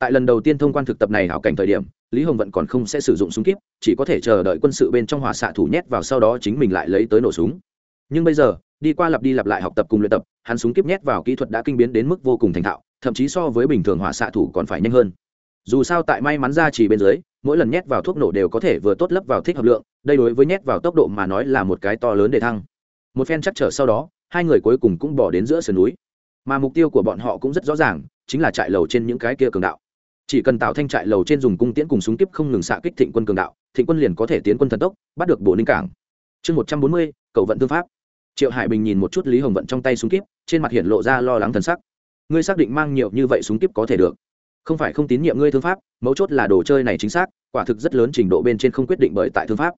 [SPEAKER 1] tại lần đầu tiên thông quan thực tập này hảo cảnh thời điểm, lý hồng vận còn không sẽ sử dụng súng kíp, chỉ có thể chờ đợi quân sự bên trong hỏa xạ thủ nhét vào sau đó chính mình lại lấy tới nổ súng. Nhưng bây giờ, đi qua lặp đi lặp lại học tập cùng luyện tập, hắn súng kíp nhét vào kỹ thuật đã kinh biến đến mức vô cùng thành thạo, thậm chí so với bình thường hỏa xạ thủ còn phải nhanh hơn. Dù sao tại may mắn ra chỉ bên dưới, mỗi lần nhét vào thuốc nổ đều có thể vừa tốt lấp vào thích hợp lượng, đây đối với nhét vào tốc độ mà nói là một cái to lớn để thăng. Một phen chắc trở sau đó, hai người cuối cùng cũng bỏ đến giữa sườn núi. Mà mục tiêu của bọn họ cũng rất rõ ràng, chính là trại lầu trên những cái kia cường đạo chỉ cần tạo thanh trại lầu trên dùng cung tiễn cùng súng kíp không ngừng xạ kích thịnh quân cường đạo, thịnh quân liền có thể tiến quân thần tốc, bắt được bộ ninh cảng. Chương một trăm bốn mươi, cầu vận thương pháp. Triệu hải bình nhìn một chút lý hồng vận trong tay súng kíp, trên mặt hiện lộ ra lo lắng thần sắc. Ngươi xác định mang nhiều như vậy súng kíp có thể được? Không phải không tín nhiệm ngươi thương pháp, mấu chốt là đồ chơi này chính xác, quả thực rất lớn trình độ bên trên không quyết định bởi tại thương pháp.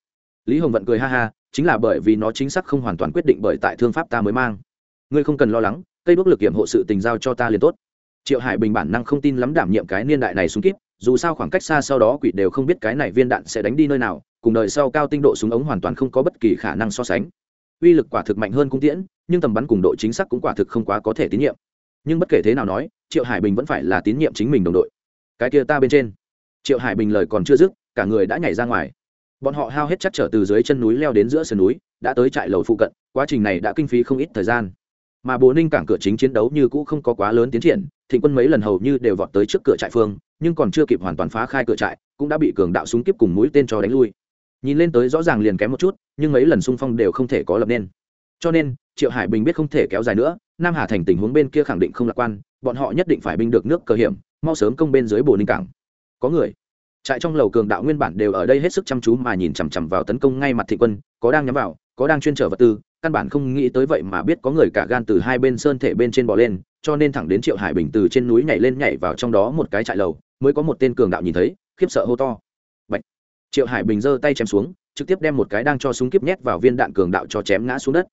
[SPEAKER 1] Lý hồng vận cười ha ha, chính là bởi vì nó chính xác không hoàn toàn quyết định bởi tại thương pháp ta mới mang. Ngươi không cần lo lắng, cây bước lực kiểm hộ sự tình giao cho ta liền tốt triệu hải bình bản năng không tin lắm đảm nhiệm cái niên đại này súng kíp, dù sao khoảng cách xa sau đó quỷ đều không biết cái này viên đạn sẽ đánh đi nơi nào, cùng đời sau cao tinh độ súng ống hoàn toàn không có bất kỳ khả năng so sánh. Uy lực quả thực mạnh hơn cung tiễn, nhưng tầm bắn cùng độ chính xác cũng quả thực không quá có thể tín nhiệm. Nhưng bất kể thế nào nói, triệu hải bình vẫn phải là tín nhiệm chính mình đồng đội. Cái kia ta bên trên. Triệu hải bình lời còn chưa dứt, cả người đã nhảy ra ngoài. Bọn họ hao hết chắc trở từ dưới chân núi leo đến giữa sườn núi, đã tới trại lầu phụ cận, quá trình này đã kinh phí không ít thời gian mà bố ninh cảng cửa chính chiến đấu như cũ không có quá lớn tiến triển, thịnh quân mấy lần hầu như đều vọt tới trước cửa trại phương, nhưng còn chưa kịp hoàn toàn phá khai cửa trại, cũng đã bị cường đạo súng kiếp cùng mũi tên cho đánh lui. Nhìn lên tới rõ ràng liền kém một chút, nhưng mấy lần xung phong đều không thể có lập nên. Cho nên, triệu hải bình biết không thể kéo dài nữa, nam hà thành tình huống bên kia khẳng định không lạc quan, bọn họ nhất định phải binh được nước cờ hiểm, mau sớm công bên dưới bồ ninh cảng. Có người, trại trong lầu cường đạo nguyên bản đều ở đây hết sức chăm chú mà nhìn chằm chằm vào tấn công ngay mặt thị quân, có đang nhắm vào, có đang chuyên trở vật tư căn bản không nghĩ tới vậy mà biết có người cả gan từ hai bên sơn thể bên trên bò lên, cho nên thẳng đến triệu hải bình từ trên núi nhảy lên nhảy vào trong đó một cái trại lầu, mới có một tên cường đạo nhìn thấy, khiếp sợ hô to. Bạch. triệu hải bình giơ tay chém xuống, trực tiếp đem một cái đang cho súng kiếp nhét vào viên đạn cường đạo cho chém ngã xuống đất.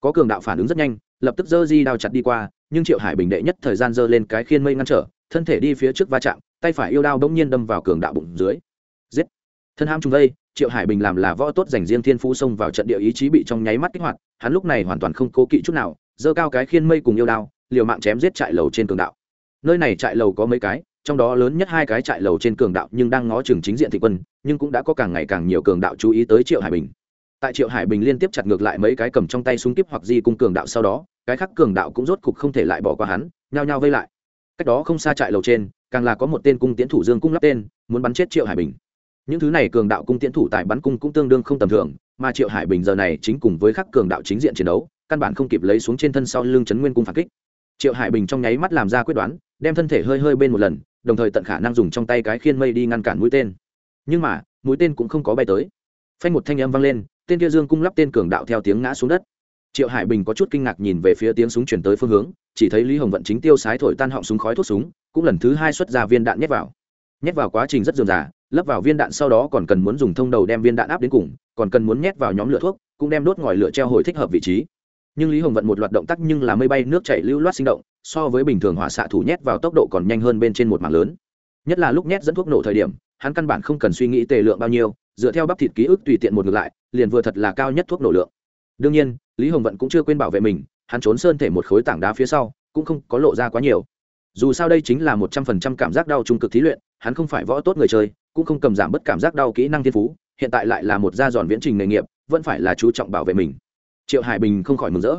[SPEAKER 1] Có cường đạo phản ứng rất nhanh, lập tức giơ di đao chặt đi qua, nhưng triệu hải bình đệ nhất thời gian giơ lên cái khiên mây ngăn trở, thân thể đi phía trước va chạm, tay phải yêu đao bỗng nhiên đâm vào cường đạo bụng dưới. Giết! Thân ham trùng vây triệu hải bình làm là võ tốt dành riêng thiên phú xông vào trận địa ý chí bị trong nháy mắt kích hoạt, hắn lúc này hoàn toàn không cố kỵ chút nào, giơ cao cái khiên mây cùng yêu đao, liều mạng chém giết trại lầu trên cường đạo. Nơi này trại lầu có mấy cái, trong đó lớn nhất hai cái trại lầu trên cường đạo nhưng đang ngó chừng chính diện thị quân, nhưng cũng đã có càng ngày càng nhiều cường đạo chú ý tới triệu hải bình. Tại triệu hải bình liên tiếp chặt ngược lại mấy cái cầm trong tay súng kíp hoặc di cung cường đạo sau đó, cái khác cường đạo cũng rốt cục không thể lại bỏ qua hắn, nhao nhao vây lại. Cách đó không xa trại lầu trên, càng là có một tên cung tiến thủ dương cung lắp tên, muốn bắn chết triệu hải bình những thứ này cường đạo cung tiễn thủ tại bắn cung cũng tương đương không tầm thường, mà triệu hải bình giờ này chính cùng với khắc cường đạo chính diện chiến đấu, căn bản không kịp lấy xuống trên thân sau lưng chấn nguyên cung phản kích. Triệu hải bình trong nháy mắt làm ra quyết đoán, đem thân thể hơi hơi bên một lần, đồng thời tận khả năng dùng trong tay cái khiên mây đi ngăn cản mũi tên. Nhưng mà, mũi tên cũng không có bay tới. Phanh một thanh âm vang lên, tên kia dương cung lắp tên cường đạo theo tiếng ngã xuống đất. Triệu hải bình có chút kinh ngạc nhìn về phía tiếng súng chuyển tới phương hướng, chỉ thấy lý hồng vận chính tiêu sái thổi tan họng súng khói thuốc súng, cũng lần thứ hai xuất ra viên đạn nhét vào. Nhét vào quá trình rất dườm dà lấp vào viên đạn sau đó còn cần muốn dùng thông đầu đem viên đạn áp đến cùng, còn cần muốn nhét vào nhóm lửa thuốc, cũng đem đốt ngòi lửa treo hồi thích hợp vị trí. Nhưng lý hồng vận một loạt động tác nhưng là mây bay, nước chảy lưu loát sinh động, so với bình thường hỏa xạ thủ nhét vào tốc độ còn nhanh hơn bên trên một mảng lớn. Nhất là lúc nhét dẫn thuốc nổ thời điểm, hắn căn bản không cần suy nghĩ tề lượng bao nhiêu, dựa theo bắp thịt ký ức tùy tiện một ngược lại, liền vừa thật là cao nhất thuốc nổ lượng. Đương nhiên, lý hồng vận cũng chưa quên bảo vệ mình, hắn trốn sơn thể một khối tảng đá phía sau, cũng không có lộ ra quá nhiều. Dù sao đây chính là một trăm phần trăm cảm giác đau trung cực thí luyện, hắn không phải võ tốt người chơi cũng không cầm giảm bất cảm giác đau kỹ năng thiên phú, hiện tại lại là một gia giòn viễn trình nghề nghiệp, vẫn phải là chú trọng bảo vệ mình. Triệu hải bình không khỏi mừng rỡ.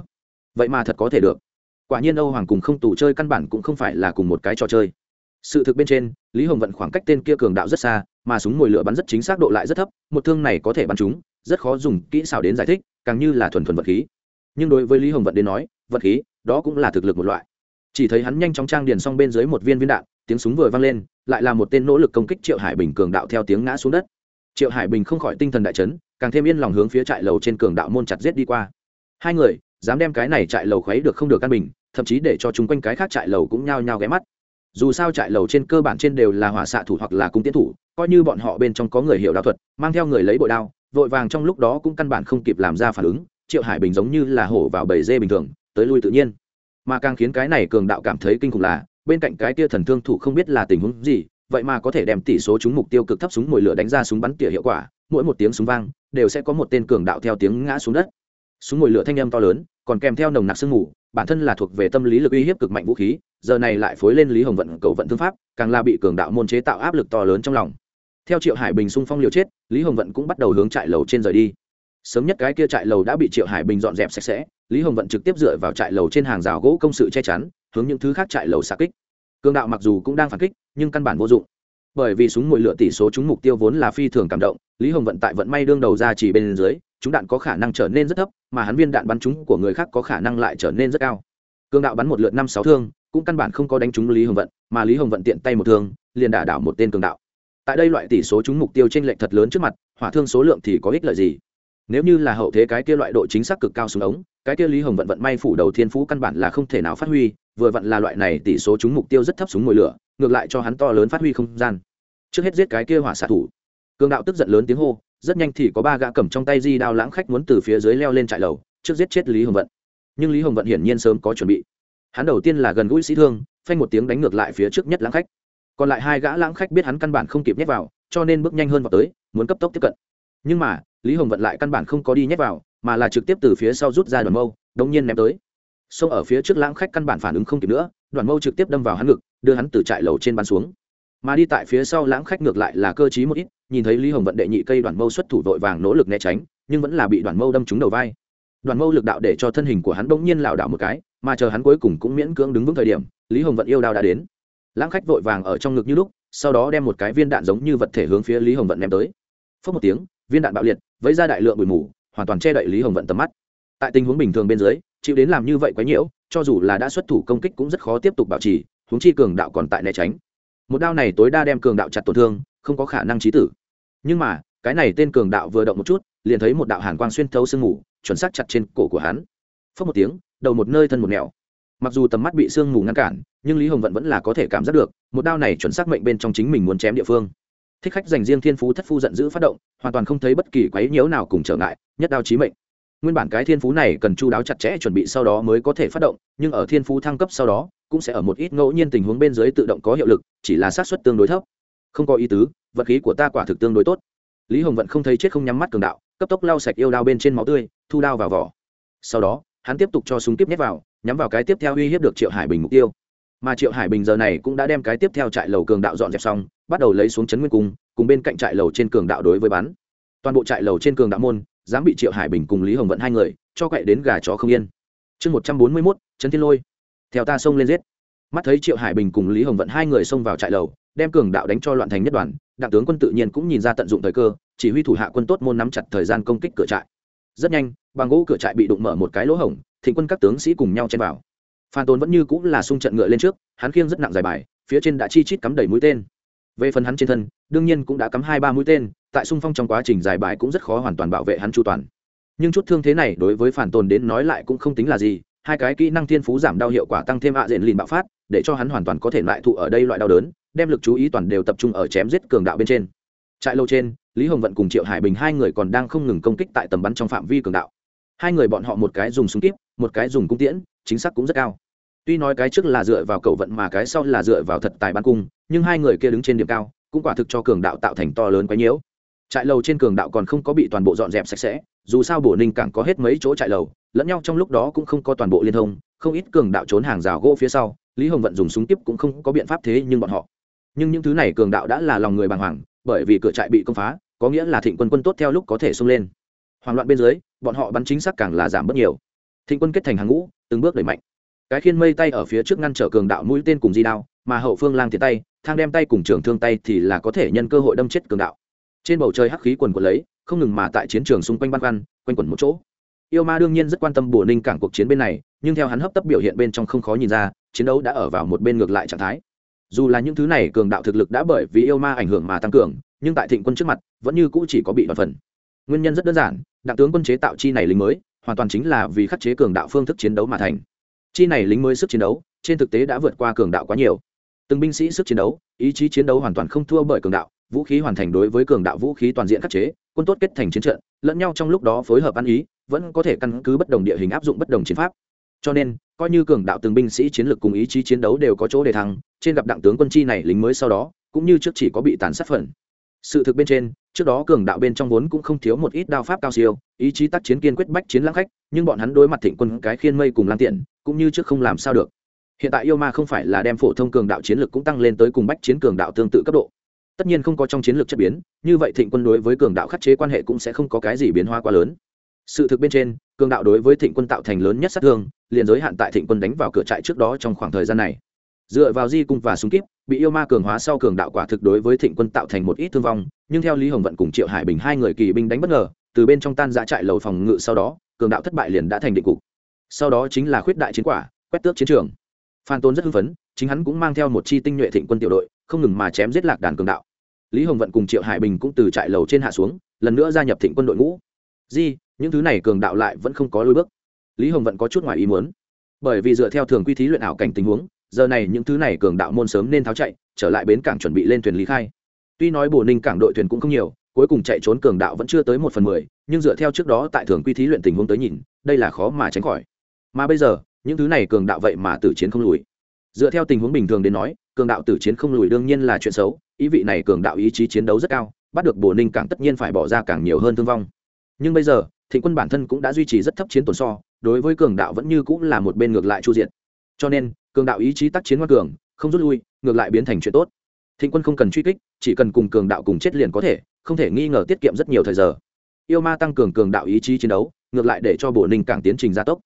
[SPEAKER 1] Vậy mà thật có thể được. Quả nhiên âu hoàng cùng không tù chơi căn bản cũng không phải là cùng một cái trò chơi. Sự thực bên trên, lý hồng vận khoảng cách tên kia cường đạo rất xa, mà súng mồi lửa bắn rất chính xác độ lại rất thấp, một thương này có thể bắn chúng rất khó dùng kỹ xảo đến giải thích, càng như là thuần thuần vật khí. Nhưng đối với lý hồng vận đến nói, vật khí, đó cũng là thực lực một loại chỉ thấy hắn nhanh chóng trang điền xong bên dưới một viên viên đạn, tiếng súng vừa vang lên, lại là một tên nỗ lực công kích triệu hải bình cường đạo theo tiếng ngã xuống đất. Triệu hải bình không khỏi tinh thần đại chấn, càng thêm yên lòng hướng phía trại lầu trên cường đạo môn chặt giết đi qua. Hai người, dám đem cái này trại lầu khuấy được không được căn bình, thậm chí để cho chúng quanh cái khác trại lầu cũng nhao nhao ghé mắt. Dù sao trại lầu trên cơ bản trên đều là hỏa xạ thủ hoặc là cung tiến thủ, coi như bọn họ bên trong có người hiểu đạo thuật, mang theo người lấy bội đao, vội vàng trong lúc đó cũng căn bản không kịp làm ra phản ứng, triệu hải bình giống như là hổ vào bầy dê bình thường, tới lui tự nhiên mà càng khiến cái này cường đạo cảm thấy kinh khủng là, bên cạnh cái tia thần thương thủ không biết là tình huống gì, vậy mà có thể đem tỷ số chúng mục tiêu cực thấp súng mồi lửa đánh ra súng bắn tỉa hiệu quả, mỗi một tiếng súng vang, đều sẽ có một tên cường đạo theo tiếng ngã xuống đất. Súng mồi lửa thanh âm to lớn, còn kèm theo nồng nặc sương mù, bản thân là thuộc về tâm lý lực uy hiếp cực mạnh vũ khí, giờ này lại phối lên lý hồng vận cầu vận thương pháp, càng là bị cường đạo môn chế tạo áp lực to lớn trong lòng. Theo triệu hải bình xung phong liều chết, lý hồng vận cũng bắt đầu hướng trại lầu trên rời đi sớm nhất cái kia trại lầu đã bị triệu hải bình dọn dẹp sạch sẽ, lý hồng vận trực tiếp dựa vào trại lầu trên hàng rào gỗ công sự che chắn, hướng những thứ khác trại lầu xa kích. Cương đạo mặc dù cũng đang phản kích, nhưng căn bản vô dụng. Bởi vì súng mồi lửa tỷ số chúng mục tiêu vốn là phi thường cảm động, lý hồng vận tại vận may đương đầu ra chỉ bên dưới, chúng đạn có khả năng trở nên rất thấp, mà hắn viên đạn bắn chúng của người khác có khả năng lại trở nên rất cao. Cương đạo bắn một lượt năm sáu thương, cũng căn bản không có đánh trúng lý hồng vận, mà lý hồng vận tiện tay một thương, liền đả đảo một tên cường đạo. Tại đây loại tỷ số chúng mục tiêu trên lệnh thật lớn trước mặt, hỏa thương số lượng thì có ích lợi gì? Nếu như là hậu thế cái kia loại độ chính xác cực cao xuống ống, cái kia lý hồng vận vận may phủ đầu thiên phú căn bản là không thể nào phát huy, vừa vận là loại này tỷ số chúng mục tiêu rất thấp súng mồi lửa, ngược lại cho hắn to lớn phát huy không gian. Trước hết giết cái kia hỏa xạ thủ. Cường đạo tức giận lớn tiếng hô, rất nhanh thì có ba gã cầm trong tay di đao lãng khách muốn từ phía dưới leo lên trại lầu, trước giết chết lý hồng vận. Nhưng lý hồng vận hiển nhiên sớm có chuẩn bị. Hắn đầu tiên là gần gũi sĩ thương, phanh một tiếng đánh ngược lại phía trước nhất lãng khách. Còn lại hai gã lãng khách biết hắn căn bản không kịp nhét vào, cho nên bước nhanh hơn vào tới, muốn cấp tốc tiếp cận. Nhưng mà lý hồng vận lại căn bản không có đi nhét vào, mà là trực tiếp từ phía sau rút ra đoàn mâu, đống nhiên ném tới. Xông ở phía trước lãng khách căn bản phản ứng không kịp nữa, đoàn mâu trực tiếp đâm vào hắn ngực, đưa hắn từ trại lầu trên bắn xuống. Mà đi tại phía sau lãng khách ngược lại là cơ t một ít, nhìn thấy lý hồng vận đệ nhị cây đoàn mâu xuất thủ vội vàng nỗ lực né tránh, nhưng vẫn là bị đoàn mâu đâm trúng đầu vai. Đoàn mâu lực đạo để cho thân hình của hắn bỗng nhiên lảo đảo một cái, mà chờ hắn cuối cùng cũng miễn cưỡng đứng vững thời điểm, lý hồng vận yêu đao đã đến. Lãng khách vội vàng ở trong ngực như lúc, sau đó đem một cái viên đạn giống như vật thể hướng phía lý hồng vận ném tới. Phớt một tiếng viên đạn bạo liệt với ra đại lượng bụi mù, hoàn toàn che đậy lý hồng vận tầm mắt. Tại tình huống bình thường bên dưới, chịu đến làm như vậy quấy nhiễu, cho dù là đã xuất thủ công kích cũng rất khó tiếp tục bảo trì, huống chi cường đạo còn tại né tránh. Một đao này tối đa đem cường đạo chặt tổn thương, không có khả năng trí tử. Nhưng mà, cái này tên cường đạo vừa động một chút, liền thấy một đạo hàn quang xuyên thấu sương mù, chuẩn xác chặt trên cổ của hắn. Phớt một tiếng, đầu một nơi thân một nẻo. Mặc dù tầm mắt bị sương mù ngăn cản, nhưng lý hồng vận vẫn là có thể cảm giác được, một đao này chuẩn xác mệnh bên trong chính mình muốn chém địa phương thích khách dành riêng thiên phú thất phu giận dữ phát động, hoàn toàn không thấy bất kỳ quấy nhiễu nào cùng trở ngại, nhất đao chí mệnh. Nguyên bản cái thiên phú này cần chu đáo chặt chẽ chuẩn bị sau đó mới có thể phát động, nhưng ở thiên phú thăng cấp sau đó, cũng sẽ ở một ít ngẫu nhiên tình huống bên dưới tự động có hiệu lực, chỉ là xác suất tương đối thấp. Không có ý tứ, vật khí của ta quả thực tương đối tốt. Lý hồng vận không thấy chết không nhắm mắt cường đạo, cấp tốc lau sạch yêu đao bên trên máu tươi, thu đao vào vỏ. Sau đó, hắn tiếp tục cho súng tiếp nhét vào, nhắm vào cái tiếp theo uy hiếp được triệu hải bình mục tiêu mà triệu hải bình giờ này cũng đã đem cái tiếp theo trại lầu cường đạo dọn dẹp xong, bắt đầu lấy xuống chấn nguyên cung, cùng bên cạnh trại lầu trên cường đạo đối với bắn toàn bộ trại lầu trên cường đạo môn, dám bị triệu hải bình cùng lý hồng vận hai người, cho cậy đến gà chó không yên. Chương một trăm bốn mươi mốt, trấn thiên lôi. Theo ta xông lên giết. Mắt thấy triệu hải bình cùng lý hồng vận hai người xông vào trại lầu, đem cường đạo đánh cho loạn thành nhất đoàn, đặng tướng quân tự nhiên cũng nhìn ra tận dụng thời cơ, chỉ huy thủ hạ quân tốt môn nắm chặt thời gian công kích cửa trại. Rất nhanh, bằng gỗ cửa trại bị đụng mở một cái lỗ hổng, thịnh quân các tướng sĩ cùng nhau chen vào phan tồn vẫn như cũng là sung trận ngựa lên trước, hắn khiêng rất nặng dài bài, phía trên đã chi chít cắm đầy mũi tên. Về phần hắn trên thân, đương nhiên cũng đã cắm hai ba mũi tên, tại sung phong trong quá trình dài bài cũng rất khó hoàn toàn bảo vệ hắn chu toàn. Nhưng chút thương thế này đối với phản tồn đến nói lại cũng không tính là gì, hai cái kỹ năng thiên phú giảm đau hiệu quả tăng thêm ạ à diện lìn bạo phát, để cho hắn hoàn toàn có thể lại thụ ở đây loại đau đớn, đem lực chú ý toàn đều tập trung ở chém giết cường đạo bên trên. Trại lâu trên, lý hồng vận cùng triệu hải bình hai người còn đang không ngừng công kích tại tầm bắn trong phạm vi cường đạo. Hai người bọn họ một cái dùng súng kíp, một cái dùng cung tiễn, chính xác cũng rất cao tuy nói cái trước là dựa vào cầu vận mà cái sau là dựa vào thật tài ban cung, nhưng hai người kia đứng trên điểm cao, cũng quả thực cho cường đạo tạo thành to lớn quái nhiễu. Trại lầu trên cường đạo còn không có bị toàn bộ dọn dẹp sạch sẽ, dù sao bổ ninh càng có hết mấy chỗ trại lầu, lẫn nhau trong lúc đó cũng không có toàn bộ liên thông, không ít cường đạo trốn hàng rào gỗ phía sau, lý hồng vận dùng súng tiếp cũng không có biện pháp thế nhưng bọn họ. Nhưng những thứ này cường đạo đã là lòng người bàng hoàng, bởi vì cửa trại bị công phá, có nghĩa là thịnh quân quân tốt theo lúc có thể xông lên. Hoảng loạn bên dưới, bọn họ bắn chính xác càng là giảm bớt nhiều. Thịnh quân kết thành hàng ngũ, từng bước đẩy mạnh cái khiên mây tay ở phía trước ngăn trở cường đạo mũi tên cùng di đao, mà hậu phương lang thiệt tay, thang đem tay cùng trường thương tay thì là có thể nhân cơ hội đâm chết cường đạo. Trên bầu trời hắc khí quần quần lấy, không ngừng mà tại chiến trường xung quanh băn khoăn, quanh quẩn một chỗ. Yêu ma đương nhiên rất quan tâm bùa ninh cảng cuộc chiến bên này, nhưng theo hắn hấp tấp biểu hiện bên trong không khó nhìn ra, chiến đấu đã ở vào một bên ngược lại trạng thái. Dù là những thứ này cường đạo thực lực đã bởi vì yêu ma ảnh hưởng mà tăng cường, nhưng tại thịnh quân trước mặt, vẫn như cũ chỉ có bị đoạt phần. Nguyên nhân rất đơn giản, đặng tướng quân chế tạo chi này lính mới, hoàn toàn chính là vì khắc chế cường đạo phương thức chiến đấu mà thành chi này lính mới sức chiến đấu, trên thực tế đã vượt qua cường đạo quá nhiều. Từng binh sĩ sức chiến đấu, ý chí chiến đấu hoàn toàn không thua bởi cường đạo, vũ khí hoàn thành đối với cường đạo vũ khí toàn diện khắc chế, quân tốt kết thành chiến trận, lẫn nhau trong lúc đó phối hợp ăn ý, vẫn có thể căn cứ bất đồng địa hình áp dụng bất đồng chiến pháp. Cho nên, coi như cường đạo từng binh sĩ chiến lược cùng ý chí chiến đấu đều có chỗ để thăng, trên gặp đặng tướng quân chi này lính mới sau đó, cũng như trước chỉ có bị tàn sát phần. Sự thực bên trên, trước đó cường đạo bên trong vốn cũng không thiếu một ít đao pháp cao siêu, ý chí tác chiến kiên quyết bách chiến lãng khách, nhưng bọn hắn đối mặt thịnh quân cái khiên mây cùng lan tiện cũng như trước không làm sao được. Hiện tại yêu ma không phải là đem phổ thông cường đạo chiến lược cũng tăng lên tới cùng bách chiến cường đạo tương tự cấp độ. Tất nhiên không có trong chiến lược chất biến, như vậy thịnh quân đối với cường đạo khắc chế quan hệ cũng sẽ không có cái gì biến hóa quá lớn. Sự thực bên trên, cường đạo đối với thịnh quân tạo thành lớn nhất sát thương, liền giới hạn tại thịnh quân đánh vào cửa trại trước đó trong khoảng thời gian này. Dựa vào di cung và súng kíp, bị yêu ma cường hóa sau cường đạo quả thực đối với thịnh quân tạo thành một ít thương vong, nhưng theo lý hồng vận cùng triệu hải bình hai người kỳ binh đánh bất ngờ, từ bên trong tan giã trại lầu phòng ngự sau đó, cường đạo thất bại liền đã thành định cục sau đó chính là khuyết đại chiến quả, quét tước chiến trường. Phan tôn rất hưng phấn, chính hắn cũng mang theo một chi tinh nhuệ thịnh quân tiểu đội, không ngừng mà chém giết lạc đàn cường đạo. Lý hồng vận cùng triệu hải bình cũng từ trại lầu trên hạ xuống, lần nữa gia nhập thịnh quân đội ngũ. Di, những thứ này cường đạo lại vẫn không có lôi bước. Lý hồng vận có chút ngoài ý muốn. Bởi vì dựa theo thường quy thí luyện ảo cảnh tình huống, giờ này những thứ này cường đạo môn sớm nên tháo chạy, trở lại bến cảng chuẩn bị lên thuyền lý khai. Tuy nói bồ ninh cảng đội thuyền cũng không nhiều, cuối cùng chạy trốn cường đạo vẫn chưa tới một phần mười, nhưng dựa theo trước đó tại thường quy thí luyện tình huống tới nhìn, đây là khó mà tránh khỏi mà bây giờ, những thứ này cường đạo vậy mà tử chiến không lùi. Dựa theo tình huống bình thường đến nói, cường đạo tử chiến không lùi đương nhiên là chuyện xấu, ý vị này cường đạo ý chí chiến đấu rất cao, bắt được bồ ninh cảng tất nhiên phải bỏ ra càng nhiều hơn thương vong. Nhưng bây giờ, thịnh quân bản thân cũng đã duy trì rất thấp chiến tổn so, đối với cường đạo vẫn như cũng là một bên ngược lại chu diện cho nên, cường đạo ý chí tác chiến ngoan cường, không rút lui, ngược lại biến thành chuyện tốt. Thịnh quân không cần truy kích, chỉ cần cùng cường đạo cùng chết liền có thể, không thể nghi ngờ tiết kiệm rất nhiều thời giờ. Yêu ma tăng cường cường đạo ý chí chiến đấu, ngược lại để cho bộ ninh càng tiến trình gia tốc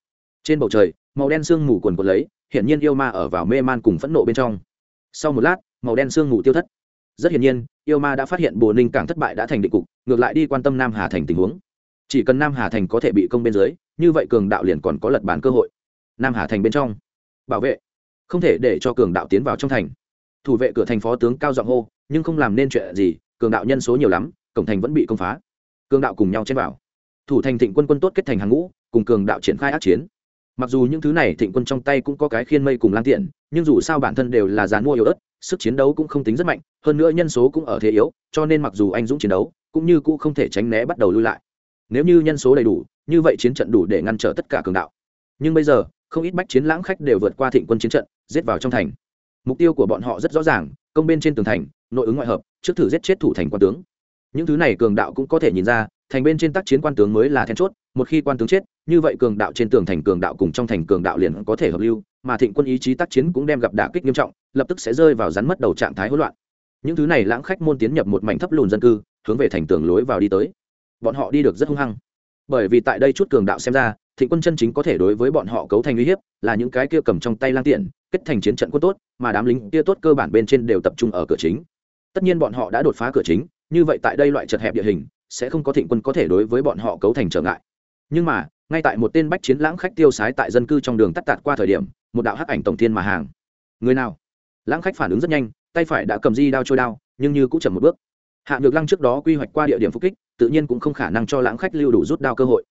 [SPEAKER 1] trên bầu trời, màu đen sương mù quần quần lấy, hiển nhiên yêu ma ở vào mê man cùng phẫn nộ bên trong. Sau một lát, màu đen sương mù tiêu thất. Rất hiển nhiên, yêu ma đã phát hiện bồ ninh càng thất bại đã thành định cục, ngược lại đi quan tâm nam hà thành tình huống. Chỉ cần nam hà thành có thể bị công bên dưới, như vậy cường đạo liền còn có lật bàn cơ hội. Nam hà thành bên trong. Bảo vệ. Không thể để cho cường đạo tiến vào trong thành. Thủ vệ cửa thành phó tướng cao giọng hô, nhưng không làm nên chuyện gì, cường đạo nhân số nhiều lắm, cổng thành vẫn bị công phá. Cường đạo cùng nhau chen vào. Thủ thành thịnh quân quân tốt kết thành hàng ngũ, cùng cường đạo triển khai ác chiến mặc dù những thứ này thịnh quân trong tay cũng có cái khiên mây cùng lan tiện, nhưng dù sao bản thân đều là dàn mua yếu ớt, sức chiến đấu cũng không tính rất mạnh, hơn nữa nhân số cũng ở thế yếu, cho nên mặc dù anh dũng chiến đấu, cũng như cũng không thể tránh né bắt đầu lui lại. Nếu như nhân số đầy đủ, như vậy chiến trận đủ để ngăn trở tất cả cường đạo. Nhưng bây giờ, không ít bách chiến lãng khách đều vượt qua thịnh quân chiến trận, giết vào trong thành. Mục tiêu của bọn họ rất rõ ràng, công bên trên tường thành, nội ứng ngoại hợp, trước thử giết chết thủ thành quan tướng. Những thứ này cường đạo cũng có thể nhìn ra, thành bên trên tác chiến quan tướng mới là then chốt một khi quan tướng chết, như vậy cường đạo trên tường thành cường đạo cùng trong thành cường đạo liền có thể hợp lưu, mà thịnh quân ý chí tác chiến cũng đem gặp đả kích nghiêm trọng, lập tức sẽ rơi vào rắn mất đầu trạng thái hỗn loạn. Những thứ này lãng khách môn tiến nhập một mảnh thấp lùn dân cư, hướng về thành tường lối vào đi tới. Bọn họ đi được rất hung hăng. Bởi vì tại đây chút cường đạo xem ra, thịnh quân chân chính có thể đối với bọn họ cấu thành uy hiếp, là những cái kia cầm trong tay lang tiện, kết thành chiến trận quân tốt, mà đám lính kia tốt cơ bản bên trên đều tập trung ở cửa chính. Tất nhiên bọn họ đã đột phá cửa chính, như vậy tại đây loại chật hẹp địa hình, sẽ không có thịnh quân có thể đối với bọn họ cấu thành trở ngại nhưng mà, ngay tại một tên bách chiến lãng khách tiêu sái tại dân cư trong đường tắt tạt qua thời điểm, một đạo hắc ảnh tổng thiên mà hàng. Người nào? Lãng khách phản ứng rất nhanh, tay phải đã cầm di đao trôi đao, nhưng như cũng chậm một bước. Hạ nhược lăng trước đó quy hoạch qua địa điểm phục kích, tự nhiên cũng không khả năng cho lãng khách lưu đủ rút đao cơ hội.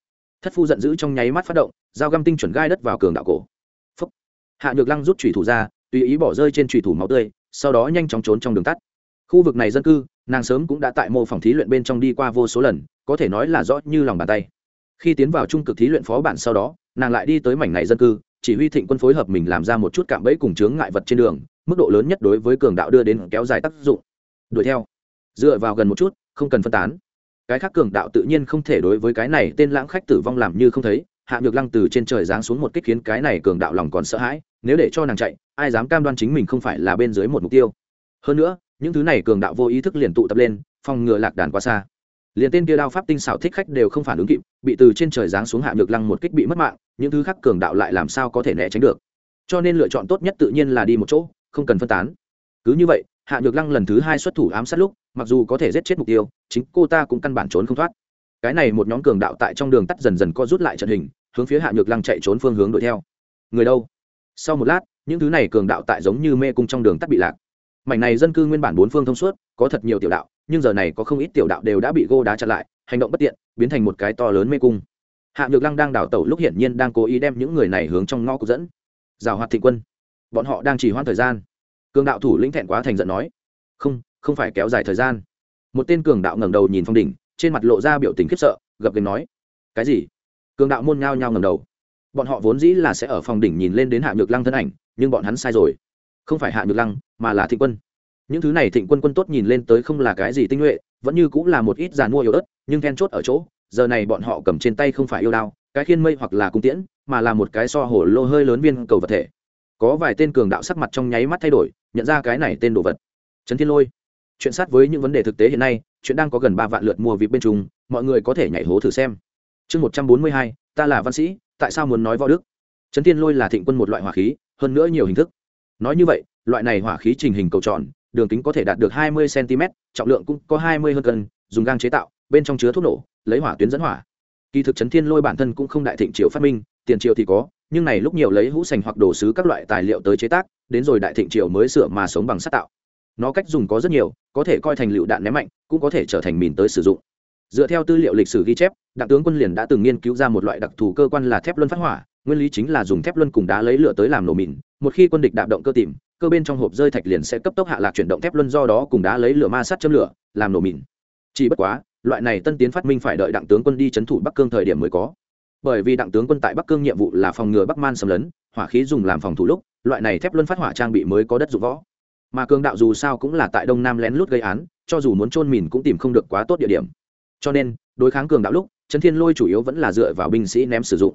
[SPEAKER 1] Thất phu giận dữ trong nháy mắt phát động, dao găm tinh chuẩn gai đất vào cường đạo cổ. Phúc. hạ nhược lăng rút thủy thủ ra, tùy ý bỏ rơi trên thủy thủ máu tươi, sau đó nhanh chóng trốn trong đường tắt. Khu vực này dân cư, nàng sớm cũng đã tại mô phòng thí luyện bên trong đi qua vô số lần, có thể nói là rõ như lòng bàn tay khi tiến vào trung cực thí luyện phó bản sau đó, nàng lại đi tới mảnh này dân cư, chỉ huy thịnh quân phối hợp mình làm ra một chút cạm bẫy cùng chướng ngại vật trên đường, mức độ lớn nhất đối với cường đạo đưa đến kéo dài tác dụng. Đuổi theo. Dựa vào gần một chút, không cần phân tán. Cái khác cường đạo tự nhiên không thể đối với cái này tên lãng khách tử vong làm như không thấy, hạ nhược lăng từ trên trời giáng xuống một kích khiến cái này cường đạo lòng còn sợ hãi, nếu để cho nàng chạy, ai dám cam đoan chính mình không phải là bên dưới một mục tiêu. Hơn nữa, những thứ này cường đạo vô ý thức liền tụ tập lên, phòng ngừa lạc đàn quá xa liền tên kia đao pháp tinh xảo thích khách đều không phản ứng kịp, bị từ trên trời giáng xuống hạ nhược lăng một kích bị mất mạng, những thứ khác cường đạo lại làm sao có thể né tránh được. Cho nên lựa chọn tốt nhất tự nhiên là đi một chỗ, không cần phân tán. Cứ như vậy, hạ nhược lăng lần thứ hai xuất thủ ám sát lúc, mặc dù có thể giết chết mục tiêu, chính cô ta cũng căn bản trốn không thoát. Cái này một nhóm cường đạo tại trong đường tắt dần dần co rút lại trận hình, hướng phía hạ nhược lăng chạy trốn phương hướng đuổi theo. Người đâu? Sau một lát, những thứ này cường đạo tại giống như mê cung trong đường tắt bị lạc mảnh này dân cư nguyên bản bốn phương thông suốt, có thật nhiều tiểu đạo, nhưng giờ này có không ít tiểu đạo đều đã bị gô đá chặn lại, hành động bất tiện, biến thành một cái to lớn mê cung. Hạ nhược lăng đang đảo tẩu lúc hiển nhiên đang cố ý đem những người này hướng trong ngõ cục dẫn. Rào hoạt thị quân, bọn họ đang chỉ hoãn thời gian. Cường đạo thủ lĩnh thẹn quá thành giận nói, không không phải kéo dài thời gian. Một tên cường đạo ngẩng đầu nhìn phong đỉnh, trên mặt lộ ra biểu tình khiếp sợ, gập gành nói, cái gì? Cường đạo môn nhao nhao ngẩng đầu. Bọn họ vốn dĩ là sẽ ở phòng đỉnh nhìn lên đến hạ nhược lăng thân ảnh, nhưng bọn hắn sai rồi không phải hạ nhược lăng, mà là thịnh quân. Những thứ này thịnh quân quân tốt nhìn lên tới không là cái gì tinh nhuệ, vẫn như cũng là một ít giàn mua yếu ớt, nhưng then chốt ở chỗ, giờ này bọn họ cầm trên tay không phải yêu đao, cái khiên mây hoặc là cung tiễn, mà là một cái so hổ lô hơi lớn viên cầu vật thể. Có vài tên cường đạo sắc mặt trong nháy mắt thay đổi, nhận ra cái này tên đồ vật. Trấn thiên lôi. Chuyện sát với những vấn đề thực tế hiện nay, chuyện đang có gần ba vạn lượt mua vịt bên trung mọi người có thể nhảy hố thử xem. Chương một trăm bốn mươi hai, ta là văn sĩ, tại sao muốn nói võ đức? Trấn thiên lôi là thịnh quân một loại hỏa khí, hơn nữa nhiều hình thức nói như vậy, loại này hỏa khí trình hình cầu tròn, đường kính có thể đạt được hai mươi cm trọng lượng cũng có hai mươi hơn cân, dùng gang chế tạo, bên trong chứa thuốc nổ, lấy hỏa tuyến dẫn hỏa. Kỳ thực chấn thiên lôi bản thân cũng không đại thịnh triều phát minh, tiền triều thì có, nhưng này lúc nhiều lấy hũ sành hoặc đồ sứ các loại tài liệu tới chế tác, đến rồi đại thịnh triều mới sửa mà sống bằng sắt tạo. Nó cách dùng có rất nhiều, có thể coi thành lựu đạn ném mạnh, cũng có thể trở thành mìn tới sử dụng. Dựa theo tư liệu lịch sử ghi chép, đặng tướng quân liền đã từng nghiên cứu ra một loại đặc thù cơ quan là thép luân phát hỏa, nguyên lý chính là dùng thép luân cùng đá lấy lửa tới làm nổ mìn một khi quân địch đạp động cơ tìm, cơ bên trong hộp rơi thạch liền sẽ cấp tốc hạ lạc chuyển động thép luân do đó cùng đá lấy lửa ma sát châm lửa, làm nổ mìn. Chỉ bất quá, loại này tân tiến phát minh phải đợi đặng tướng quân đi c h ấ n thủ bắc cương thời điểm mới có. Bởi vì đặng tướng quân tại bắc cương nhiệm vụ là phòng ngừa bắc man xâm lấn, hỏa khí dùng làm phòng thủ lúc, loại này thép luân phát hỏa trang bị mới có đất dụng võ. Mà cường đạo dù sao cũng là tại đông nam lén lút gây án, cho dù muốn trôn mìn cũng tìm không được quá tốt địa điểm. Cho nên, đối kháng cường đạo lúc, trấn thiên lôi chủ yếu vẫn là dựa vào binh sĩ ném sử dụng.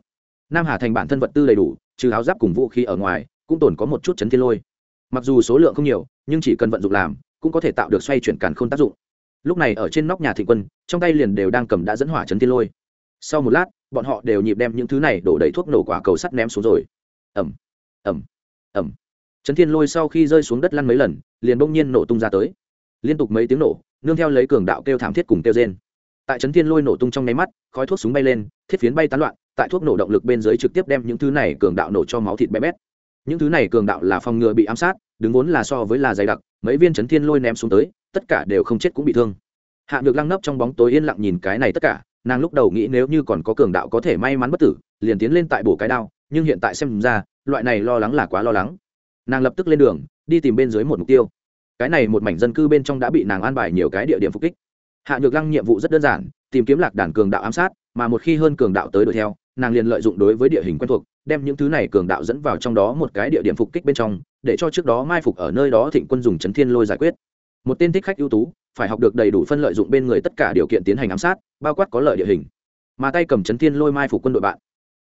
[SPEAKER 1] Nam hà thành bản thân vật tư đầy đủ, trừ áo giáp cùng vũ khí ở ngoài cũng tồn có một chút chấn thiên lôi. Mặc dù số lượng không nhiều, nhưng chỉ cần vận dụng làm, cũng có thể tạo được xoay chuyển càn k h ô n tác dụng. Lúc này ở trên nóc nhà Thịnh quân, trong tay liền đều đang cầm đã dẫn hỏa chấn thiên lôi. Sau một lát, bọn họ đều nhịp đem những thứ này đổ đầy thuốc nổ quả cầu sắt ném xuống rồi. Ẩm ẩm ẩm chấn thiên lôi sau khi rơi xuống đất lăn mấy lần, liền bỗng nhiên nổ tung ra tới. Liên tục mấy tiếng nổ, nương theo lấy cường đạo kêu thảm thiết cùng kêu trên tại chấn thiên lôi nổ tung trong nháy mắt, khói thuốc súng bay lên, thiết phiến bay tán loạn, tại thuốc nổ động lực bên dưới trực tiếp đem những thứ này cường đạo nổ cho máu thịt bé bét những thứ này cường đạo là phòng ngừa bị ám sát, đứng vốn là so với là dày đặc, mấy viên chấn thiên lôi ném xuống tới, tất cả đều không chết cũng bị thương. Hạ nhược lăng nấp trong bóng tối yên lặng nhìn cái này tất cả, nàng lúc đầu nghĩ nếu như còn có cường đạo có thể may mắn bất tử, liền tiến lên tại bổ cái đao, nhưng hiện tại xem ra, loại này lo lắng là quá lo lắng. Nàng lập tức lên đường, đi tìm bên dưới một mục tiêu. Cái này một mảnh dân cư bên trong đã bị nàng an bài nhiều cái địa điểm phục kích. Hạ nhược lăng nhiệm vụ rất đơn giản, tìm kiếm lạc đàn cường đạo ám sát, mà một khi hơn cường đạo tới đuổi theo, nàng liền lợi dụng đối với địa hình quen thuộc đem những thứ này cường đạo dẫn vào trong đó một cái địa điểm phục kích bên trong, để cho trước đó mai phục ở nơi đó thịnh quân dùng chấn thiên lôi giải quyết. Một tên thích khách ưu tú, phải học được đầy đủ phân lợi dụng bên người tất cả điều kiện tiến hành ám sát, bao quát có lợi địa hình. Mà tay cầm chấn thiên lôi mai phục quân đội bạn,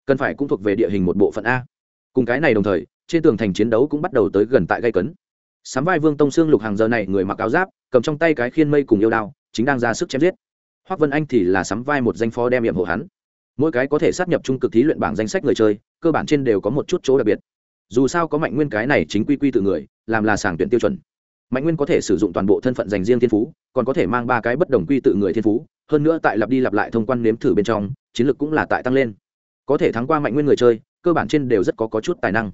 [SPEAKER 1] cần phải cũng thuộc về địa hình một bộ phận a. Cùng cái này đồng thời, trên tường thành chiến đấu cũng bắt đầu tới gần tại gây cấn. Sám vai vương tông xương lục hàng giờ này người mặc áo giáp, cầm trong tay cái khiên mây cùng yêu đao, chính đang ra sức chém giết. Hoắc vân anh thì là sắm vai một danh phó đem nhiệm hộ hắn mỗi cái có thể sát nhập trung cực thí luyện bảng danh sách người chơi cơ bản trên đều có một chút chỗ đặc biệt. Dù sao có mạnh nguyên cái này chính quy quy tự người làm là sàng tuyển tiêu chuẩn. Mạnh nguyên có thể sử dụng toàn bộ thân phận dành riêng thiên phú còn có thể mang ba cái bất đồng quy tự người thiên phú hơn nữa tại lặp đi lặp lại thông quan nếm thử bên trong chiến lược cũng là tại tăng lên. Có thể thắng qua mạnh nguyên người chơi cơ bản trên đều rất có, có chút tài năng.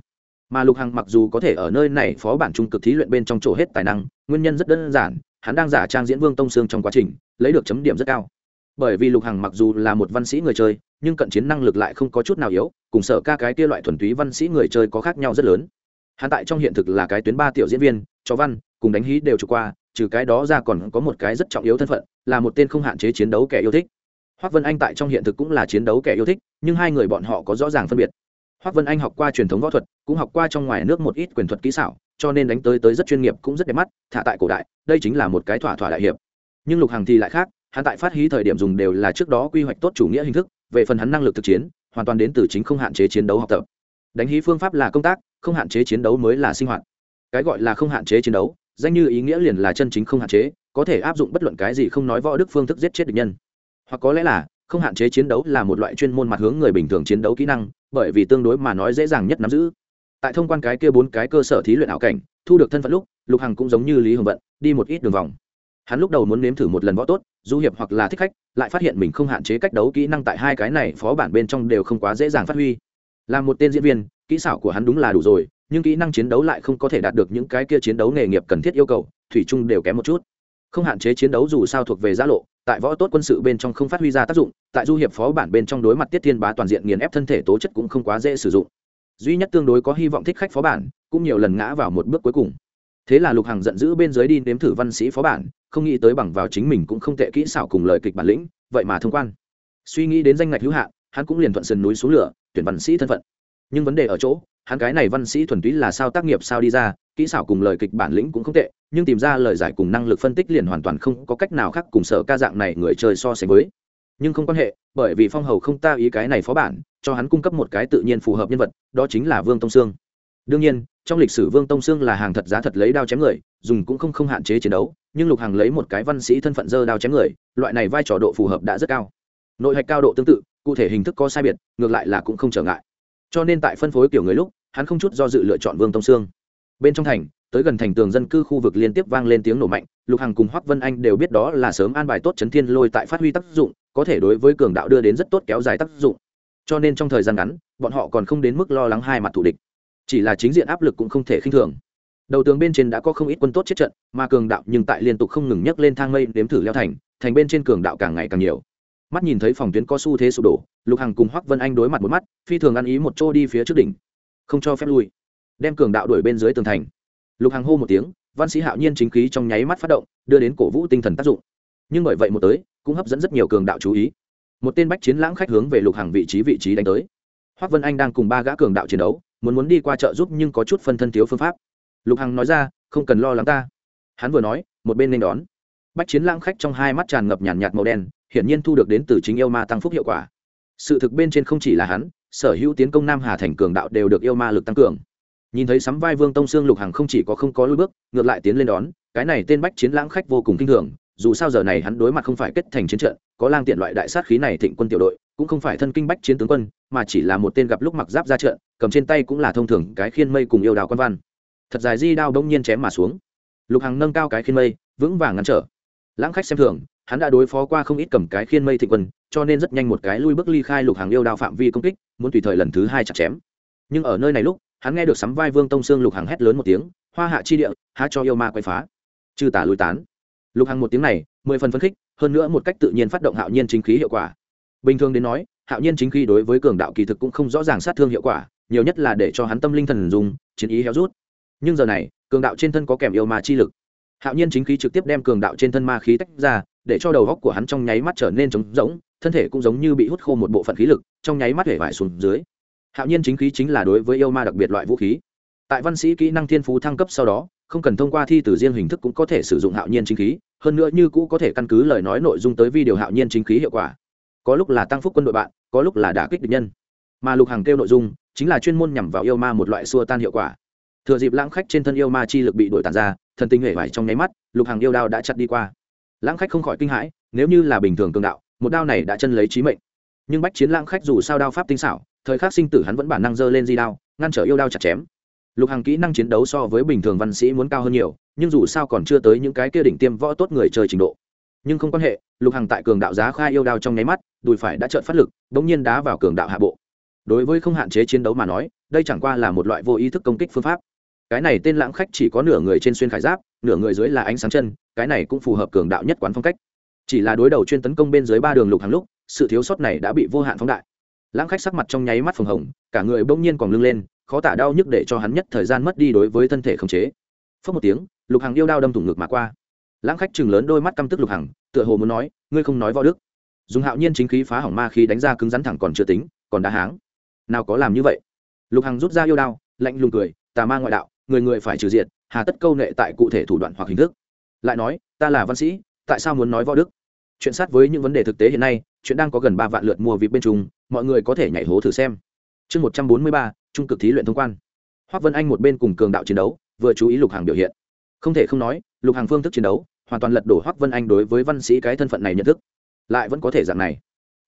[SPEAKER 1] Mà lục hằng mặc dù có thể ở nơi này phó bản trung cực thí luyện bên trong chỗ hết tài năng nguyên nhân rất đơn giản hắn đang giả trang diễn vương tông sương trong quá trình lấy được chấm điểm rất cao. Bởi vì lục hằng mặc dù là một văn sĩ người chơi nhưng cận chiến năng lực lại không có chút nào yếu, cùng sở ca cái kia loại thuần túy văn sĩ người chơi có khác nhau rất lớn. Hắn tại trong hiện thực là cái tuyến ba tiểu diễn viên, cho văn, cùng đánh hí đều trục qua, trừ cái đó ra còn có một cái rất trọng yếu thân phận, là một tên không hạn chế chiến đấu kẻ yêu thích. Hoác vân anh tại trong hiện thực cũng là chiến đấu kẻ yêu thích, nhưng hai người bọn họ có rõ ràng phân biệt. Hoác vân anh học qua truyền thống võ thuật, cũng học qua trong ngoài nước một ít quyền thuật kỹ xảo, cho nên đánh tới tới rất chuyên nghiệp cũng rất đẹp mắt, thả tại cổ đại, đây chính là một cái thỏa thỏa đại hiệp. Nhưng lục hằng thì lại khác, hắn tại phát hí thời điểm dùng đều là trước đó quy hoạch tốt chủ nghĩa hình thức về phần hắn năng lực thực chiến, hoàn toàn đến từ chính không hạn chế chiến đấu học tập. Đánh hí phương pháp là công tác, không hạn chế chiến đấu mới là sinh hoạt. Cái gọi là không hạn chế chiến đấu, danh như ý nghĩa liền là chân chính không hạn chế, có thể áp dụng bất luận cái gì không nói võ đức phương thức giết chết địch nhân. Hoặc có lẽ là, không hạn chế chiến đấu là một loại chuyên môn mặt hướng người bình thường chiến đấu kỹ năng, bởi vì tương đối mà nói dễ dàng nhất nắm giữ. Tại thông quan cái kia bốn cái cơ sở thí luyện ảo cảnh, thu được thân phận lúc, lục hằng cũng giống như lý hồng vận, đi một ít đường vòng hắn lúc đầu muốn nếm thử một lần võ tốt, du hiệp hoặc là thích khách, lại phát hiện mình không hạn chế cách đấu kỹ năng tại hai cái này phó bản bên trong đều không quá dễ dàng phát huy. Là một tên diễn viên, kỹ xảo của hắn đúng là đủ rồi, nhưng kỹ năng chiến đấu lại không có thể đạt được những cái kia chiến đấu nghề nghiệp cần thiết yêu cầu, thủy chung đều kém một chút. Không hạn chế chiến đấu dù sao thuộc về giá lộ, tại võ tốt quân sự bên trong không phát huy ra tác dụng, tại du hiệp phó bản bên trong đối mặt tiết thiên bá toàn diện nghiền ép thân thể tố chất cũng không quá dễ sử dụng. Duy nhất tương đối có hy vọng thích khách phó bản, cũng nhiều lần ngã vào một bước cuối cùng thế là lục hằng giận dữ bên dưới đi nếm thử văn sĩ phó bản, không nghĩ tới bằng vào chính mình cũng không tệ kỹ xảo cùng lời kịch bản lĩnh, vậy mà thông quan. Suy nghĩ đến danh ngạch hữu hạn, hắn cũng liền thuận sườn núi xuống lửa, tuyển văn sĩ thân phận. Nhưng vấn đề ở chỗ, hắn cái này văn sĩ thuần túy là sao tác nghiệp sao đi ra, kỹ xảo cùng lời kịch bản lĩnh cũng không tệ, nhưng tìm ra lời giải cùng năng lực phân tích liền hoàn toàn không có cách nào khác cùng sở ca dạng này người chơi so sánh với. Nhưng không quan hệ, bởi vì phong hầu không ta ý cái này phó bản, cho hắn cung cấp một cái tự nhiên phù hợp nhân vật, đó chính là vương tông sương. Đương nhiên trong lịch sử vương tông sương là hàng thật giá thật lấy đao chém người, dùng cũng không không hạn chế chiến đấu, nhưng lục hàng lấy một cái văn sĩ thân phận dơ đao chém người, loại này vai trò độ phù hợp đã rất cao. Nội hạch cao độ tương tự, cụ thể hình thức có sai biệt, ngược lại là cũng không trở ngại. Cho nên tại phân phối kiểu người lúc, hắn không chút do dự lựa chọn vương tông sương. Bên trong thành, tới gần thành tường dân cư khu vực liên tiếp vang lên tiếng nổ mạnh, lục hằng cùng hoắc vân anh đều biết đó là sớm an bài tốt chấn thiên lôi tại phát huy tác dụng, có thể đối với cường đạo đưa đến rất tốt kéo dài tác dụng. Cho nên trong thời gian ngắn, bọn họ còn không đến mức lo lắng hai mặt thủ địch chỉ là chính diện áp lực cũng không thể khinh thường. Đầu tướng bên trên đã có không ít quân tốt chết trận, mà cường đạo nhưng tại liên tục không ngừng nhấc lên thang mây đếm thử leo thành thành bên trên cường đạo càng ngày càng nhiều. Mắt nhìn thấy phòng tuyến có xu thế sụp đổ, lục hằng cùng hoắc vân anh đối mặt một mắt, phi thường ăn ý một chỗ đi phía trước đỉnh. Không cho phép lui. Đem cường đạo đuổi bên dưới tường thành. Lục hằng hô một tiếng, văn sĩ hạo nhiên chính khí trong nháy mắt phát động, đưa đến cổ vũ tinh thần tác dụng. Nhưng bởi vậy một tới, cũng hấp dẫn rất nhiều cường đạo chú ý. Một tên bách chiến lãng khách hướng về lục hằng vị trí vị trí đánh tới. Hoắc vân anh đang cùng ba gã cường đạo chiến đấu muốn muốn đi qua chợ giúp nhưng có chút phân thân thiếu phương pháp. Lục hằng nói ra, không cần lo lắng ta. Hắn vừa nói, một bên nên đón. Bách chiến lãng khách trong hai mắt tràn ngập nhàn nhạt màu đen, hiển nhiên thu được đến từ chính yêu ma tăng phúc hiệu quả. Sự thực bên trên không chỉ là hắn, sở hữu tiến công nam hà thành cường đạo đều được yêu ma lực tăng cường. Nhìn thấy sắm vai vương tông sương, lục hằng không chỉ có không có lui bước, ngược lại tiến lên đón, cái này tên bách chiến lãng khách vô cùng kinh thường, dù sao giờ này hắn đối mặt không phải kết thành chiến trận, có lang tiện loại đại sát khí này thịnh quân tiểu đội, cũng không phải thân kinh bách chiến tướng quân, mà chỉ là một tên gặp lúc mặc giáp ra trận cầm trên tay cũng là thông thường cái khiên mây cùng yêu đào quan văn. Thật dài di đao đông nhiên chém mà xuống. Lục hằng nâng cao cái khiên mây, vững vàng ngăn trở. Lãng khách xem thường, hắn đã đối phó qua không ít cầm cái khiên mây thịnh quân, cho nên rất nhanh một cái lui bước ly khai lục hàng yêu đao phạm vi công kích, muốn tùy thời lần thứ hai chặt chém. Nhưng ở nơi này lúc, hắn nghe được sắm vai vương tông sương lục hàng hét lớn một tiếng, hoa hạ chi địa, há cho yêu ma quay phá. Chư tả lùi tán. Lục hàng một tiếng này, mười phần phấn khích, hơn nữa một cách tự nhiên phát động hạo nhiên chính khí hiệu quả. Bình thường đến nói, hạo nhiên chính khí đối với cường đạo kỳ thực cũng không rõ ràng sát thương hiệu quả nhiều nhất là để cho hắn tâm linh thần dùng, chiến ý héo rút. Nhưng giờ này, cường đạo trên thân có kèm yêu ma chi lực. Hạo nhiên chính khí trực tiếp đem cường đạo trên thân ma khí tách ra, để cho đầu góc của hắn trong nháy mắt trở nên trống rỗng, thân thể cũng giống như bị hút khô một bộ phận khí lực, trong nháy mắt hể vải xuống dưới. Hạo nhiên chính khí chính là đối với yêu ma đặc biệt loại vũ khí. Tại văn sĩ kỹ năng thiên phú thăng cấp sau đó, không cần thông qua thi từ riêng hình thức cũng có thể sử dụng hạo nhiên chính khí, hơn nữa như cũ có thể căn cứ lời nói nội dung tới video hạo nhiên chính khí hiệu quả. Có lúc là tăng phúc quân đội bạn, có lúc là đả kích địch nhân. Mà lục hàng kêu nội dung chính là chuyên môn nhằm vào yêu ma một loại xua tan hiệu quả. Thừa dịp lãng khách trên thân yêu ma chi lực bị đổi tàn ra, thần tinh hể vải trong nháy mắt, lục hàng yêu đao đã chặt đi qua. Lãng khách không khỏi kinh hãi, nếu như là bình thường cường đạo, một đao này đã chân lấy trí mệnh. Nhưng bách chiến lãng khách dù sao đao pháp tinh xảo, thời khắc sinh tử hắn vẫn bản năng dơ lên di đao, ngăn trở yêu đao chặt chém. Lục hàng kỹ năng chiến đấu so với bình thường văn sĩ muốn cao hơn nhiều, nhưng dù sao còn chưa tới những cái kia đỉnh tiêm võ tốt người chơi trình độ. Nhưng không quan hệ, lục hàng tại cường đạo giá khai yêu đao trong nháy mắt, đùi phải đã trợn phát lực, bỗng nhiên đá vào cường đạo hạ bộ đối với không hạn chế chiến đấu mà nói, đây chẳng qua là một loại vô ý thức công kích phương pháp. Cái này tên lãng khách chỉ có nửa người trên xuyên khải giáp, nửa người dưới là ánh sáng chân, cái này cũng phù hợp cường đạo nhất quán phong cách. Chỉ là đối đầu chuyên tấn công bên dưới ba đường lục hàng lúc, sự thiếu sót này đã bị vô hạn phóng đại. Lãng khách sắc mặt trong nháy mắt phồng hồng, cả người bỗng nhiên còn lưng lên, khó tả đau nhức để cho hắn nhất thời gian mất đi đối với thân thể khống chế. Phớt một tiếng, lục hàng yêu đao đâm thủng ngực mà qua. Lãng khách chừng lớn đôi mắt căm tức lục hằng tựa hồ muốn nói, ngươi không nói võ đức. Dùng hạo nhiên chính khí phá hỏng ma khí đánh ra cứng rắn thẳng còn chưa tính, còn đá háng nào có làm như vậy? Lục hằng rút ra yêu đao, lạnh lùng cười, tà ma ngoại đạo, người người phải trừ diệt, hà tất câu nệ tại cụ thể thủ đoạn hoặc hình thức. Lại nói, ta là văn sĩ, tại sao muốn nói võ đức? Chuyện sát với những vấn đề thực tế hiện nay, chuyện đang có gần ba vạn lượt mua vịt bên trung mọi người có thể nhảy hố thử xem. Chương một trăm bốn mươi ba, trung cực thí luyện thông quan. Hoác vân anh một bên cùng cường đạo chiến đấu, vừa chú ý lục hàng biểu hiện. Không thể không nói, lục hàng phương thức chiến đấu, hoàn toàn lật đổ hoác vân anh đối với văn sĩ cái thân phận này nhận thức, lại vẫn có thể dạng này.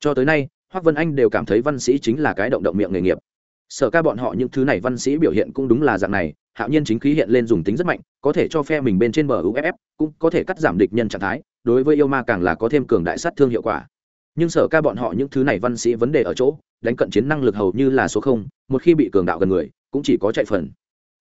[SPEAKER 1] Cho tới nay hoắc vân anh đều cảm thấy văn sĩ chính là cái động động miệng nghề nghiệp. Sở ca bọn họ những thứ này văn sĩ biểu hiện cũng đúng là dạng này, hạo nhiên chính khí hiện lên dùng tính rất mạnh, có thể cho phe mình bên trên bờ uff cũng có thể cắt giảm địch nhân trạng thái, đối với yêu ma càng là có thêm cường đại sát thương hiệu quả. Nhưng sở ca bọn họ những thứ này văn sĩ vấn đề ở chỗ, đánh cận chiến năng lực hầu như là số không, một khi bị cường đạo gần người, cũng chỉ có chạy phần.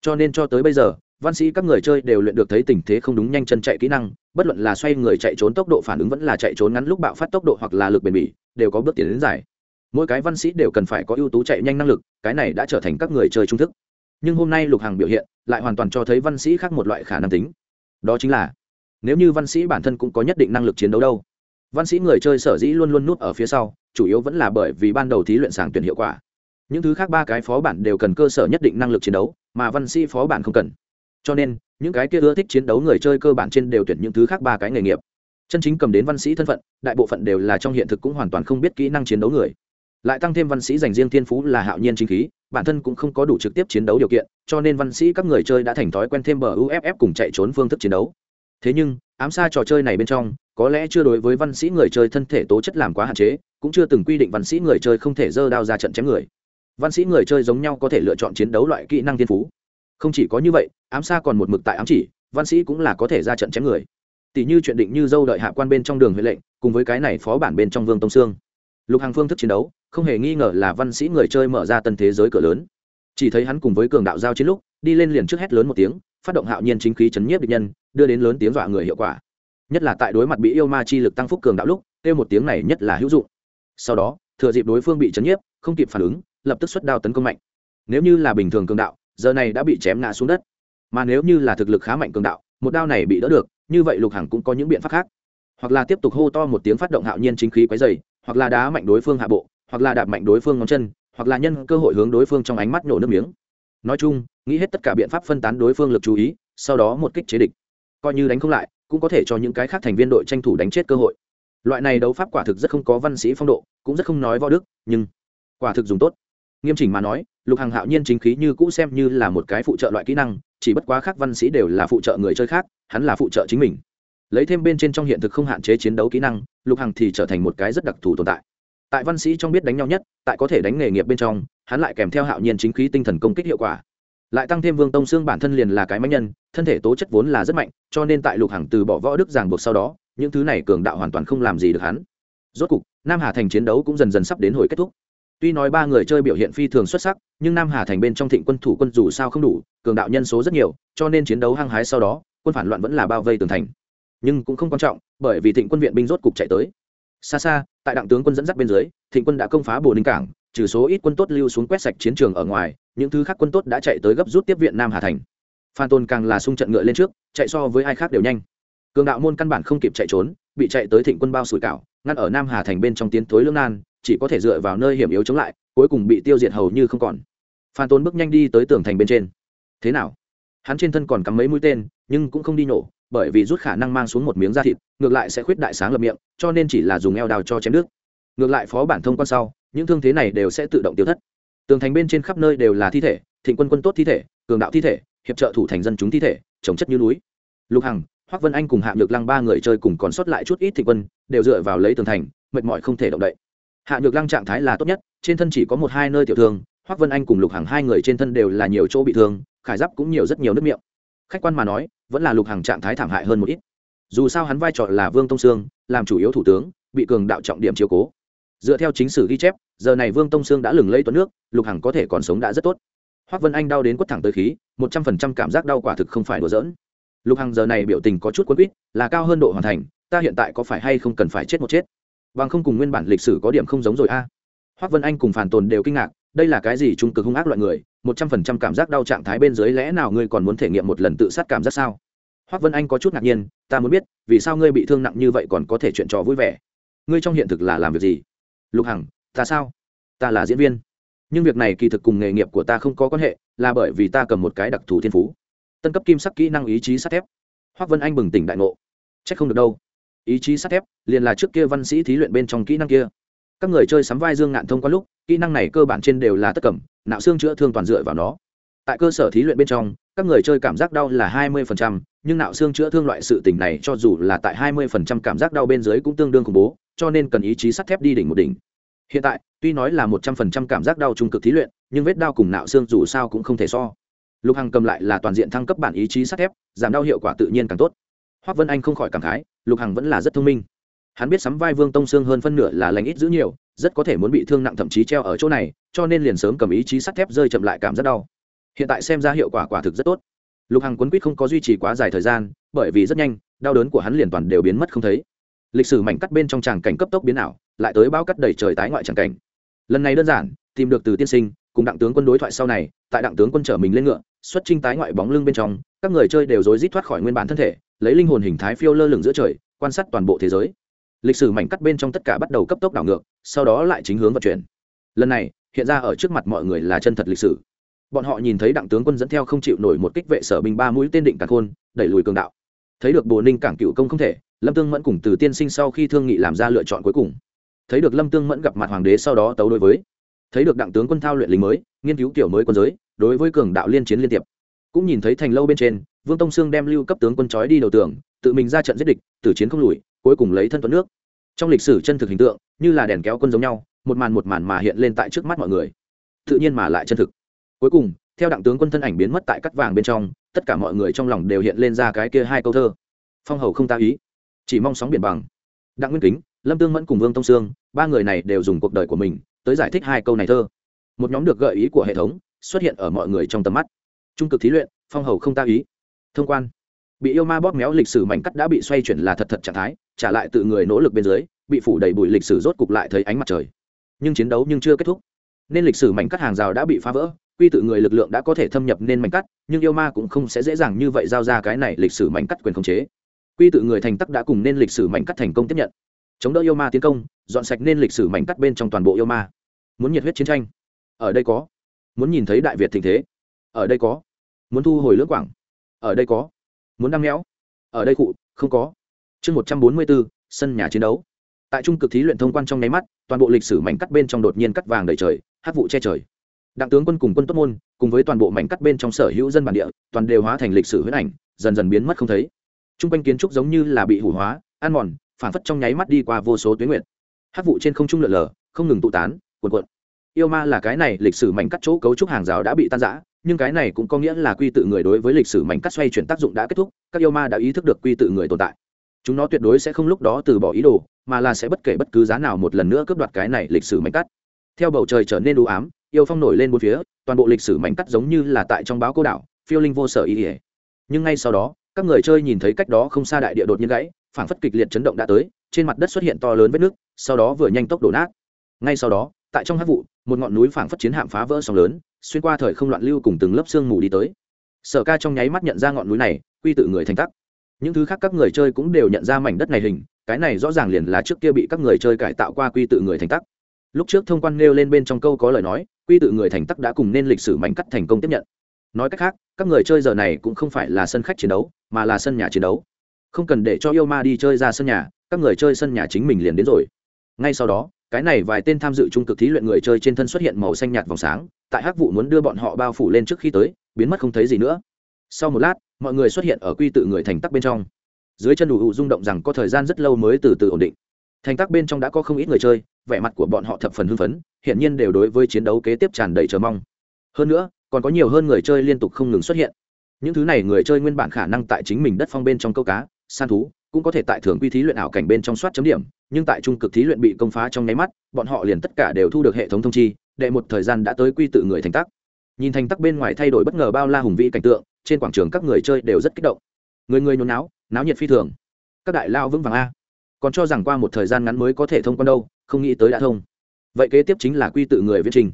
[SPEAKER 1] Cho nên cho tới bây giờ văn sĩ các người chơi đều luyện được thấy tình thế không đúng nhanh chân chạy kỹ năng, bất luận là xoay người chạy trốn tốc độ phản ứng vẫn là chạy trốn ngắn lúc bạo phát tốc độ hoặc là lực bền bỉ, đều có bước tiến đến giải. mỗi cái văn sĩ đều cần phải có ưu tú chạy nhanh năng lực, cái này đã trở thành các người chơi trung thức. Nhưng hôm nay lục hàng biểu hiện lại hoàn toàn cho thấy văn sĩ khác một loại khả năng tính. Đó chính là, nếu như văn sĩ bản thân cũng có nhất định năng lực chiến đấu đâu, văn sĩ người chơi sở dĩ luôn luôn nút ở phía sau, chủ yếu vẫn là bởi vì ban đầu thí luyện sàng tuyển hiệu quả. Những thứ khác ba cái phó bản đều cần cơ sở nhất định năng lực chiến đấu, mà văn sĩ phó bản không cần cho nên, những cái kia ưa thích chiến đấu người chơi cơ bản trên đều tuyển những thứ khác ba cái nghề nghiệp. Chân chính cầm đến văn sĩ thân phận, đại bộ phận đều là trong hiện thực cũng hoàn toàn không biết kỹ năng chiến đấu người. Lại tăng thêm văn sĩ dành riêng thiên phú là hạo nhiên chính khí, bản thân cũng không có đủ trực tiếp chiến đấu điều kiện, cho nên văn sĩ các người chơi đã thành thói quen thêm bờ uff cùng chạy trốn phương thức chiến đấu. Thế nhưng, ám xa trò chơi này bên trong, có lẽ chưa đối với văn sĩ người chơi thân thể tố chất làm quá hạn chế, cũng chưa từng quy định văn sĩ người chơi không thể dơ đao ra trận chém người. Văn sĩ người chơi giống nhau có thể lựa chọn chiến đấu loại kỹ năng thiên phú không chỉ có như vậy, ám xa còn một mực tại ám chỉ, văn sĩ cũng là có thể ra trận chém người. Tỷ như chuyện định như dâu đợi hạ quan bên trong đường huệ lệnh, cùng với cái này phó bản bên trong vương tông sương. Lục hàng phương thức chiến đấu, không hề nghi ngờ là văn sĩ người chơi mở ra tân thế giới cửa lớn. Chỉ thấy hắn cùng với cường đạo giao chiến lúc, đi lên liền trước hét lớn một tiếng, phát động hạo nhiên chính khí chấn nhiếp địch nhân, đưa đến lớn tiếng dọa người hiệu quả. Nhất là tại đối mặt bị yêu ma chi lực tăng phúc cường đạo lúc, kêu một tiếng này nhất là hữu dụng. Sau đó, thừa dịp đối phương bị chấn nhiếp, không kịp phản ứng, lập tức xuất đao tấn công mạnh. Nếu như là bình thường cường đạo giờ này đã bị chém ngã xuống đất. Mà nếu như là thực lực khá mạnh cường đạo, một đao này bị đỡ được, như vậy lục hằng cũng có những biện pháp khác. Hoặc là tiếp tục hô to một tiếng phát động hạo nhiên chính khí quấy dày hoặc là đá mạnh đối phương hạ bộ, hoặc là đạp mạnh đối phương ngón chân, hoặc là nhân cơ hội hướng đối phương trong ánh mắt nhổ nước miếng. Nói chung, nghĩ hết tất cả biện pháp phân tán đối phương lực chú ý, sau đó một kích chế địch. Coi như đánh không lại, cũng có thể cho những cái khác thành viên đội tranh thủ đánh chết cơ hội. Loại này đấu pháp quả thực rất không có văn sĩ phong độ, cũng rất không nói võ đức, nhưng quả thực dùng tốt. Nghiêm chỉnh mà nói lục hàng hạo nhiên chính khí như cũ xem như là một cái phụ trợ loại kỹ năng, chỉ bất quá khác văn sĩ đều là phụ trợ người chơi khác, hắn là phụ trợ chính mình. Lấy thêm bên trên trong hiện thực không hạn chế chiến đấu kỹ năng, lục hằng thì trở thành một cái rất đặc thù tồn tại. Tại văn sĩ trong biết đánh nhau nhất, tại có thể đánh nghề nghiệp bên trong, hắn lại kèm theo hạo nhiên chính khí tinh thần công kích hiệu quả. Lại tăng thêm vương tông xương bản thân liền là cái máy nhân, thân thể tố chất vốn là rất mạnh, cho nên tại lục hằng từ bỏ võ đức giảng buộc sau đó, những thứ này cường đạo hoàn toàn không làm gì được hắn. Rốt cục, nam hà thành chiến đấu cũng dần dần sắp đến hồi kết thúc tuy nói ba người chơi biểu hiện phi thường xuất sắc, nhưng nam hà thành bên trong thịnh quân thủ quân dù sao không đủ, cường đạo nhân số rất nhiều, cho nên chiến đấu hăng hái sau đó, quân phản loạn vẫn là bao vây tường thành. Nhưng cũng không quan trọng, bởi vì thịnh quân viện binh rốt cục chạy tới. Xa xa, tại đặng tướng quân dẫn dắt bên dưới, thịnh quân đã công phá bồ ninh cảng, trừ số ít quân tốt lưu xuống quét sạch chiến trường ở ngoài, những thứ khác quân tốt đã chạy tới gấp rút tiếp viện nam hà thành. Phan tôn càng là xung trận ngựa lên trước, chạy so với ai khác đều nhanh. Cường đạo môn căn bản không kịp chạy trốn, bị chạy tới thịnh quân bao sủi cảo, ngăn ở nam hà thành bên trong tiến thối lương nan chỉ có thể dựa vào nơi hiểm yếu chống lại, cuối cùng bị tiêu diệt hầu như không còn. Phan tôn bước nhanh đi tới tường thành bên trên. Thế nào? Hắn trên thân còn cắm mấy mũi tên, nhưng cũng không đi nổ, bởi vì rút khả năng mang xuống một miếng da thịt, ngược lại sẽ khuyết đại sáng lập miệng, cho nên chỉ là dùng eo đào cho chém nước. Ngược lại phó bản thông quan sau, những thương thế này đều sẽ tự động tiêu thất. Tường thành bên trên khắp nơi đều là thi thể, thịnh quân quân tốt thi thể, cường đạo thi thể, hiệp trợ thủ thành dân chúng thi thể trồng chất như núi. Lục hằng, hoắc vân anh cùng hạ nhược lăng ba người chơi cùng còn sót lại chút ít thịnh quân, đều dựa vào lấy tường thành, mệt mỏi không thể động đậy hạ nhược lăng trạng thái là tốt nhất, trên thân chỉ có một hai nơi tiểu thương, hoắc vân anh cùng lục hằng hai người trên thân đều là nhiều chỗ bị thương, khải giáp cũng nhiều rất nhiều nước miệng. Khách quan mà nói, vẫn là lục hằng trạng thái thảm hại hơn một ít. Dù sao hắn vai trò là vương tông sương, làm chủ yếu thủ tướng, bị cường đạo trọng điểm chiếu cố. Dựa theo chính sử ghi chép, giờ này vương tông sương đã lừng lây tuấn nước, lục hằng có thể còn sống đã rất tốt. Hoác vân anh đau đến quất thẳng tới khí, một trăm phần trăm cảm giác đau quả thực không phải đùa giỡn. Lục hằng giờ này biểu tình có chút quân quýt, là cao hơn độ hoàn thành, ta hiện tại có phải hay không cần phải chết một chết? Bằng không cùng nguyên bản lịch sử có điểm không giống rồi a. À. hoác vân anh cùng phản tồn đều kinh ngạc, đây là cái gì trung cực hung ác loại người, một trăm phần trăm cảm giác đau trạng thái bên dưới lẽ nào ngươi còn muốn thể nghiệm một lần tự sát cảm giác sao? Hoác vân anh có chút ngạc nhiên, ta muốn biết, vì sao ngươi bị thương nặng như vậy còn có thể chuyện trò vui vẻ? Ngươi trong hiện thực là làm việc gì? Lục hằng, ta sao? Ta là diễn viên. Nhưng việc này kỳ thực cùng nghề nghiệp của ta không có quan hệ, là bởi vì ta cầm một cái đặc thù thiên phú. Tân cấp kim sắc kỹ năng ý chí sắt thép. Hoác vân anh bừng tỉnh đại ngộ. C h ắ c không được đâu ý chí sắt thép, liền là trước kia văn sĩ thí luyện bên trong kỹ năng kia. Các người chơi sắm vai dương ngạn thông qua lúc, kỹ năng này cơ bản trên đều là tất cẩm nạo xương chữa thương toàn dựa vào nó. Tại cơ sở thí luyện bên trong, các người chơi cảm giác đau là hai mươi nhưng nạo xương chữa thương loại sự tình này cho dù là tại hai mươi cảm giác đau bên dưới cũng tương đương khủng bố, cho nên cần ý chí sắt thép đi đỉnh một đỉnh. Hiện tại, tuy nói là một trăm phần trăm cảm giác đau trung cực thí luyện, nhưng vết đau cùng nạo xương dù sao cũng không thể so. Lục hằng cầm lại là toàn diện thăng cấp bản ý chí sắt thép, giảm đau hiệu quả tự nhiên càng tốt hoác vân anh không khỏi cảm khái, lục hằng vẫn là rất thông minh. Hắn biết sắm vai vương tông xương hơn phân nửa là lành ít giữ nhiều, rất có thể muốn bị thương nặng thậm chí treo ở chỗ này, cho nên liền sớm cầm ý chí sắt thép rơi chậm lại cảm rất đau. Hiện tại xem ra hiệu quả quả thực rất tốt. Lục hằng quấn quýt không có duy trì quá dài thời gian, bởi vì rất nhanh, đau đớn của hắn liền toàn đều biến mất không thấy. Lịch sử mảnh cắt bên trong tràng cảnh cấp tốc biến ảo, lại tới bao cắt đầy trời tái ngoại tràng cảnh. Lần này đơn giản, tìm được từ tiên sinh, cùng đặng tướng quân đối thoại sau này, tại đặng tướng quân trở mình lên ngựa, xuất trinh tái ngoại bóng lưng bên trong, các người chơi đều rối rít thoát khỏi nguyên bản thân thể lấy linh hồn hình thái phiêu lơ lửng giữa trời, quan sát toàn bộ thế giới. Lịch sử mảnh cắt bên trong tất cả bắt đầu cấp tốc đảo ngược, sau đó lại chính hướng vận chuyển. Lần này, hiện ra ở trước mặt mọi người là chân thật lịch sử. Bọn họ nhìn thấy đặng tướng quân dẫn theo không chịu nổi một kích vệ sở binh ba mũi tên định càn khôn, đẩy lùi cường đạo. Thấy được bồ ninh cảng cựu công không thể, lâm tương mẫn cùng từ tiên sinh sau khi thương nghị làm ra lựa chọn cuối cùng. Thấy được lâm tương mẫn gặp mặt hoàng đế sau đó tấu đối với. Thấy được đặng tướng quân thao luyện lính mới, nghiên cứu kiểu mới quân giới, đối với cường đạo liên chiến liên tiệp cũng nhìn thấy thành lâu bên trên vương tông sương đem lưu cấp tướng quân trói đi đầu tường, tự mình ra trận giết địch, tử chiến không lùi, cuối cùng lấy thân thuận nước. Trong lịch sử chân thực hình tượng, như là đèn kéo quân giống nhau, một màn một màn mà hiện lên tại trước mắt mọi người. Tự nhiên mà lại chân thực. Cuối cùng, theo đặng tướng quân thân ảnh biến mất tại cắt vàng bên trong, tất cả mọi người trong lòng đều hiện lên ra cái kia hai câu thơ. Phong hầu không ta ý, chỉ mong sóng biển bằng. Đặng nguyên kính, lâm tương mẫn cùng vương tông sương, ba người này đều dùng cuộc đời của mình tới giải thích hai câu này thơ. Một nhóm được gợi ý của hệ thống xuất hiện ở mọi người trong tầm mắt. Trung cực thí luyện, phong hầu không ta ý thông quan. Bị yêu ma bóp méo lịch sử mảnh cắt đã bị xoay chuyển là thật thật trạng thái, trả lại tự người nỗ lực bên dưới, bị phủ đầy bụi lịch sử rốt cục lại thấy ánh mặt trời. Nhưng chiến đấu nhưng chưa kết thúc. Nên lịch sử mảnh cắt hàng rào đã bị phá vỡ, quy tự người lực lượng đã có thể thâm nhập nên mảnh cắt, nhưng yêu ma cũng không sẽ dễ dàng như vậy giao ra cái này lịch sử mảnh cắt quyền khống chế. Quy tự người thành tắc đã cùng nên lịch sử mảnh cắt thành công tiếp nhận. Chống đỡ yêu ma tiến công, dọn sạch nên lịch sử mảnh cắt bên trong toàn bộ yêu ma. Muốn nhiệt huyết chiến tranh. Ở đây có. Muốn nhìn thấy đại việt tình thế. Ở đây có. Muốn thu hồi lưỡng quảng ở đây có. Muốn đăng méo? Ở đây cụ, không có. Chương một trăm bốn mươi bốn sân nhà chiến đấu. Tại trung cực thí luyện thông quan trong nháy mắt, toàn bộ lịch sử mảnh cắt bên trong đột nhiên cắt vàng đầy trời, hát vụ che trời. Đặng tướng quân cùng quân tốt môn, cùng với toàn bộ mảnh cắt bên trong sở hữu dân bản địa, toàn đều hóa thành lịch sử huyết ảnh, dần dần biến mất không thấy. T r u n g quanh kiến trúc giống như là bị hủ hóa, ăn mòn phản phất trong nháy mắt đi qua vô số tuyến nguyện hát vụ trên không trung lượn lờ, không ngừng tụ tán, cuộn cuộn. Yêu ma là cái này, lịch sử mảnh cắt chỗ cấu trúc hàng rào đã bị tan giã nhưng cái này cũng có nghĩa là quy tự người đối với lịch sử mảnh cắt xoay chuyển tác dụng đã kết thúc, các yêu ma đã ý thức được quy tự người tồn tại. Chúng nó tuyệt đối sẽ không lúc đó từ bỏ ý đồ, mà là sẽ bất kể bất cứ giá nào một lần nữa cướp đoạt cái này lịch sử mảnh cắt. Theo bầu trời trở nên đủ ám, yêu phong nổi lên bốn phía, toàn bộ lịch sử mảnh cắt giống như là tại trong báo cô đảo, phiêu linh vô sở ý ỉa nhưng ngay sau đó, các người chơi nhìn thấy cách đó không xa đại địa đột nhiên gãy phản phất kịch liệt chấn động đã tới, trên mặt đất xuất hiện to lớn vết nước, sau đó vừa nhanh tốc đổ nát. Ngay sau đó, tại trong hát vụ, một ngọn núi phảng phất chiến hạm phá vỡ sóng lớn xuyên qua thời không loạn lưu cùng từng lớp sương mù đi tới. Sở ca trong nháy mắt nhận ra ngọn núi này, quy tự người thành tắc. Những thứ khác các người chơi cũng đều nhận ra mảnh đất này hình, cái này rõ ràng liền là trước kia bị các người chơi cải tạo qua quy tự người thành tắc. Lúc trước thông quan nêu lên bên trong câu có lời nói, quy tự người thành tắc đã cùng nên lịch sử mảnh cắt thành công tiếp nhận. Nói cách khác, các người chơi giờ này cũng không phải là sân khách chiến đấu, mà là sân nhà chiến đấu. Không cần để cho yêu ma đi chơi ra sân nhà, các người chơi sân nhà chính mình liền đến rồi. Ngay sau đó cái này vài tên tham dự trung cực thí luyện người chơi trên thân xuất hiện màu xanh nhạt vòng sáng, tại hắc vụ muốn đưa bọn họ bao phủ lên trước khi tới, biến mất không thấy gì nữa. Sau một lát, mọi người xuất hiện ở quy tự người thành tắc bên trong. Dưới chân đủ rung động rằng có thời gian rất lâu mới từ từ ổn định. Thành tắc bên trong đã có không ít người chơi, vẻ mặt của bọn họ thập phần hưng phấn hiện nhiên đều đối với chiến đấu kế tiếp tràn đầy chờ mong. Hơn nữa, còn có nhiều hơn người chơi liên tục không ngừng xuất hiện. Những thứ này người chơi nguyên bản khả năng tại chính mình đất phong bên trong câu cá, san thú, cũng có thể tại thường quy thí luyện ảo cảnh bên trong soát chấm điểm nhưng tại trung cực thí luyện bị công phá trong nháy mắt, bọn họ liền tất cả đều thu được hệ thống thông chi, đệ một thời gian đã tới quy tự người thành tắc. Nhìn thành tắc bên ngoài thay đổi bất ngờ bao la hùng vĩ cảnh tượng, trên quảng trường các người chơi đều rất kích động. Người người nhốn náo náo nhiệt phi thường. Các đại lao vững vàng a. Còn cho rằng qua một thời gian ngắn mới có thể thông quan đâu, không nghĩ tới đã thông. Vậy kế tiếp chính là quy tự người viết trình.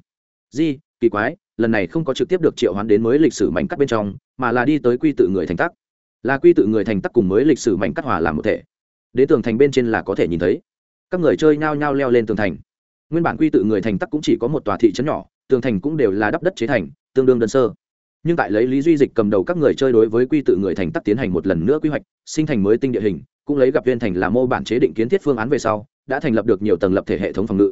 [SPEAKER 1] Di, kỳ quái, lần này không có trực tiếp được triệu hoán đến mới lịch sử mảnh cắt bên trong, mà là đi tới quy tự người thành tắc. Là quy tự người thành tắc cùng mới lịch sử mảnh cắt hòa làm một thể đến tường thành bên trên là có thể nhìn thấy. Các người chơi nhao nhao leo lên tường thành. Nguyên bản quy tự người thành tắc cũng chỉ có một tòa thị trấn nhỏ, tường thành cũng đều là đắp đất chế thành, tương đương đơn sơ. Nhưng tại lấy lý duy dịch cầm đầu các người chơi đối với quy tự người thành tắc tiến hành một lần nữa quy hoạch, sinh thành mới tinh địa hình, cũng lấy gặp viên thành là mô bản chế định kiến thiết phương án về sau, đã thành lập được nhiều tầng lập thể hệ thống phòng ngự.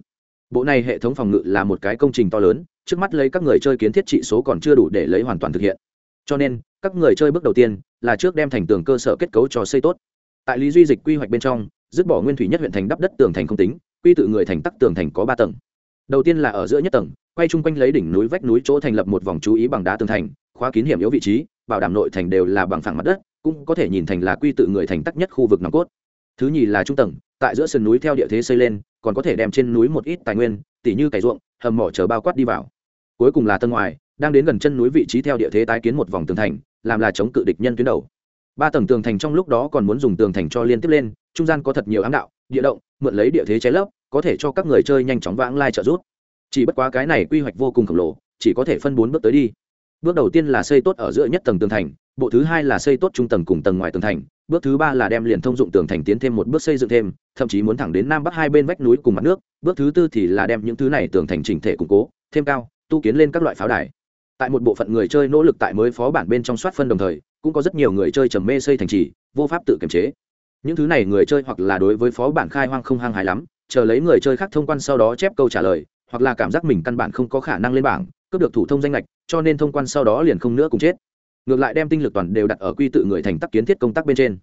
[SPEAKER 1] Bộ này hệ thống phòng ngự là một cái công trình to lớn, trước mắt lấy các người chơi kiến thiết trị số còn chưa đủ để lấy hoàn toàn thực hiện. Cho nên, các người chơi bước đầu tiên là trước đem thành tường cơ sở kết cấu cho xây tốt tại lý duy dịch quy hoạch bên trong, dứt bỏ nguyên thủy nhất huyện thành đắp đất tường thành không tính, quy tự người thành tắc tường thành có ba tầng. Đầu tiên là ở giữa nhất tầng, quay chung quanh lấy đỉnh núi vách núi chỗ thành lập một vòng chú ý bằng đá tường thành, khóa kín hiểm yếu vị trí, bảo đảm nội thành đều là bằng phẳng mặt đất, cũng có thể nhìn thành là quy tự người thành tắc nhất khu vực nòng cốt. Thứ nhì là trung tầng, tại giữa sườn núi theo địa thế xây lên, còn có thể đem trên núi một ít tài nguyên, tỉ như cày ruộng, hầm mỏ chờ bao quát đi vào. Cuối cùng là tân ngoài, đang đến gần chân núi vị trí theo địa thế tái kiến một vòng tường thành, làm là chống cự địch nhân tuyến đầu ba tầng tường thành trong lúc đó còn muốn dùng tường thành cho liên tiếp lên, trung gian có thật nhiều ám đạo, địa động, mượn lấy địa thế cháy lấp, có thể cho các người chơi nhanh chóng vãng lai trợ rút chỉ bất quá cái này quy hoạch vô cùng khổng lồ, chỉ có thể phân bốn bước tới đi. Bước đầu tiên là xây tốt ở giữa nhất tầng tường thành, bộ thứ hai là xây tốt trung tầng cùng tầng ngoài tường thành, bước thứ ba là đem liền thông dụng tường thành tiến thêm một bước xây dựng thêm, thậm chí muốn thẳng đến nam bắc hai bên vách núi cùng mặt nước, bước thứ tư thì là đem những thứ này tường thành chỉnh thể củng cố, thêm cao, tu kiến lên các loại pháo đài. Tại một bộ phận người chơi nỗ lực tại mới phó bản bên trong soát phân đồng thời cũng có rất nhiều người chơi trầm mê xây thành trì, vô pháp tự kiềm chế. Những thứ này người chơi hoặc là đối với phó bản khai hoang không hăng hái lắm, chờ lấy người chơi khác thông quan sau đó chép câu trả lời, hoặc là cảm giác mình căn bản không có khả năng lên bảng, cướp được thủ thông danh lệch, cho nên thông quan sau đó liền không nữa cùng chết. Ngược lại đem tinh lực toàn đều đặt ở quy tự người thành tắc kiến thiết công tác bên trên.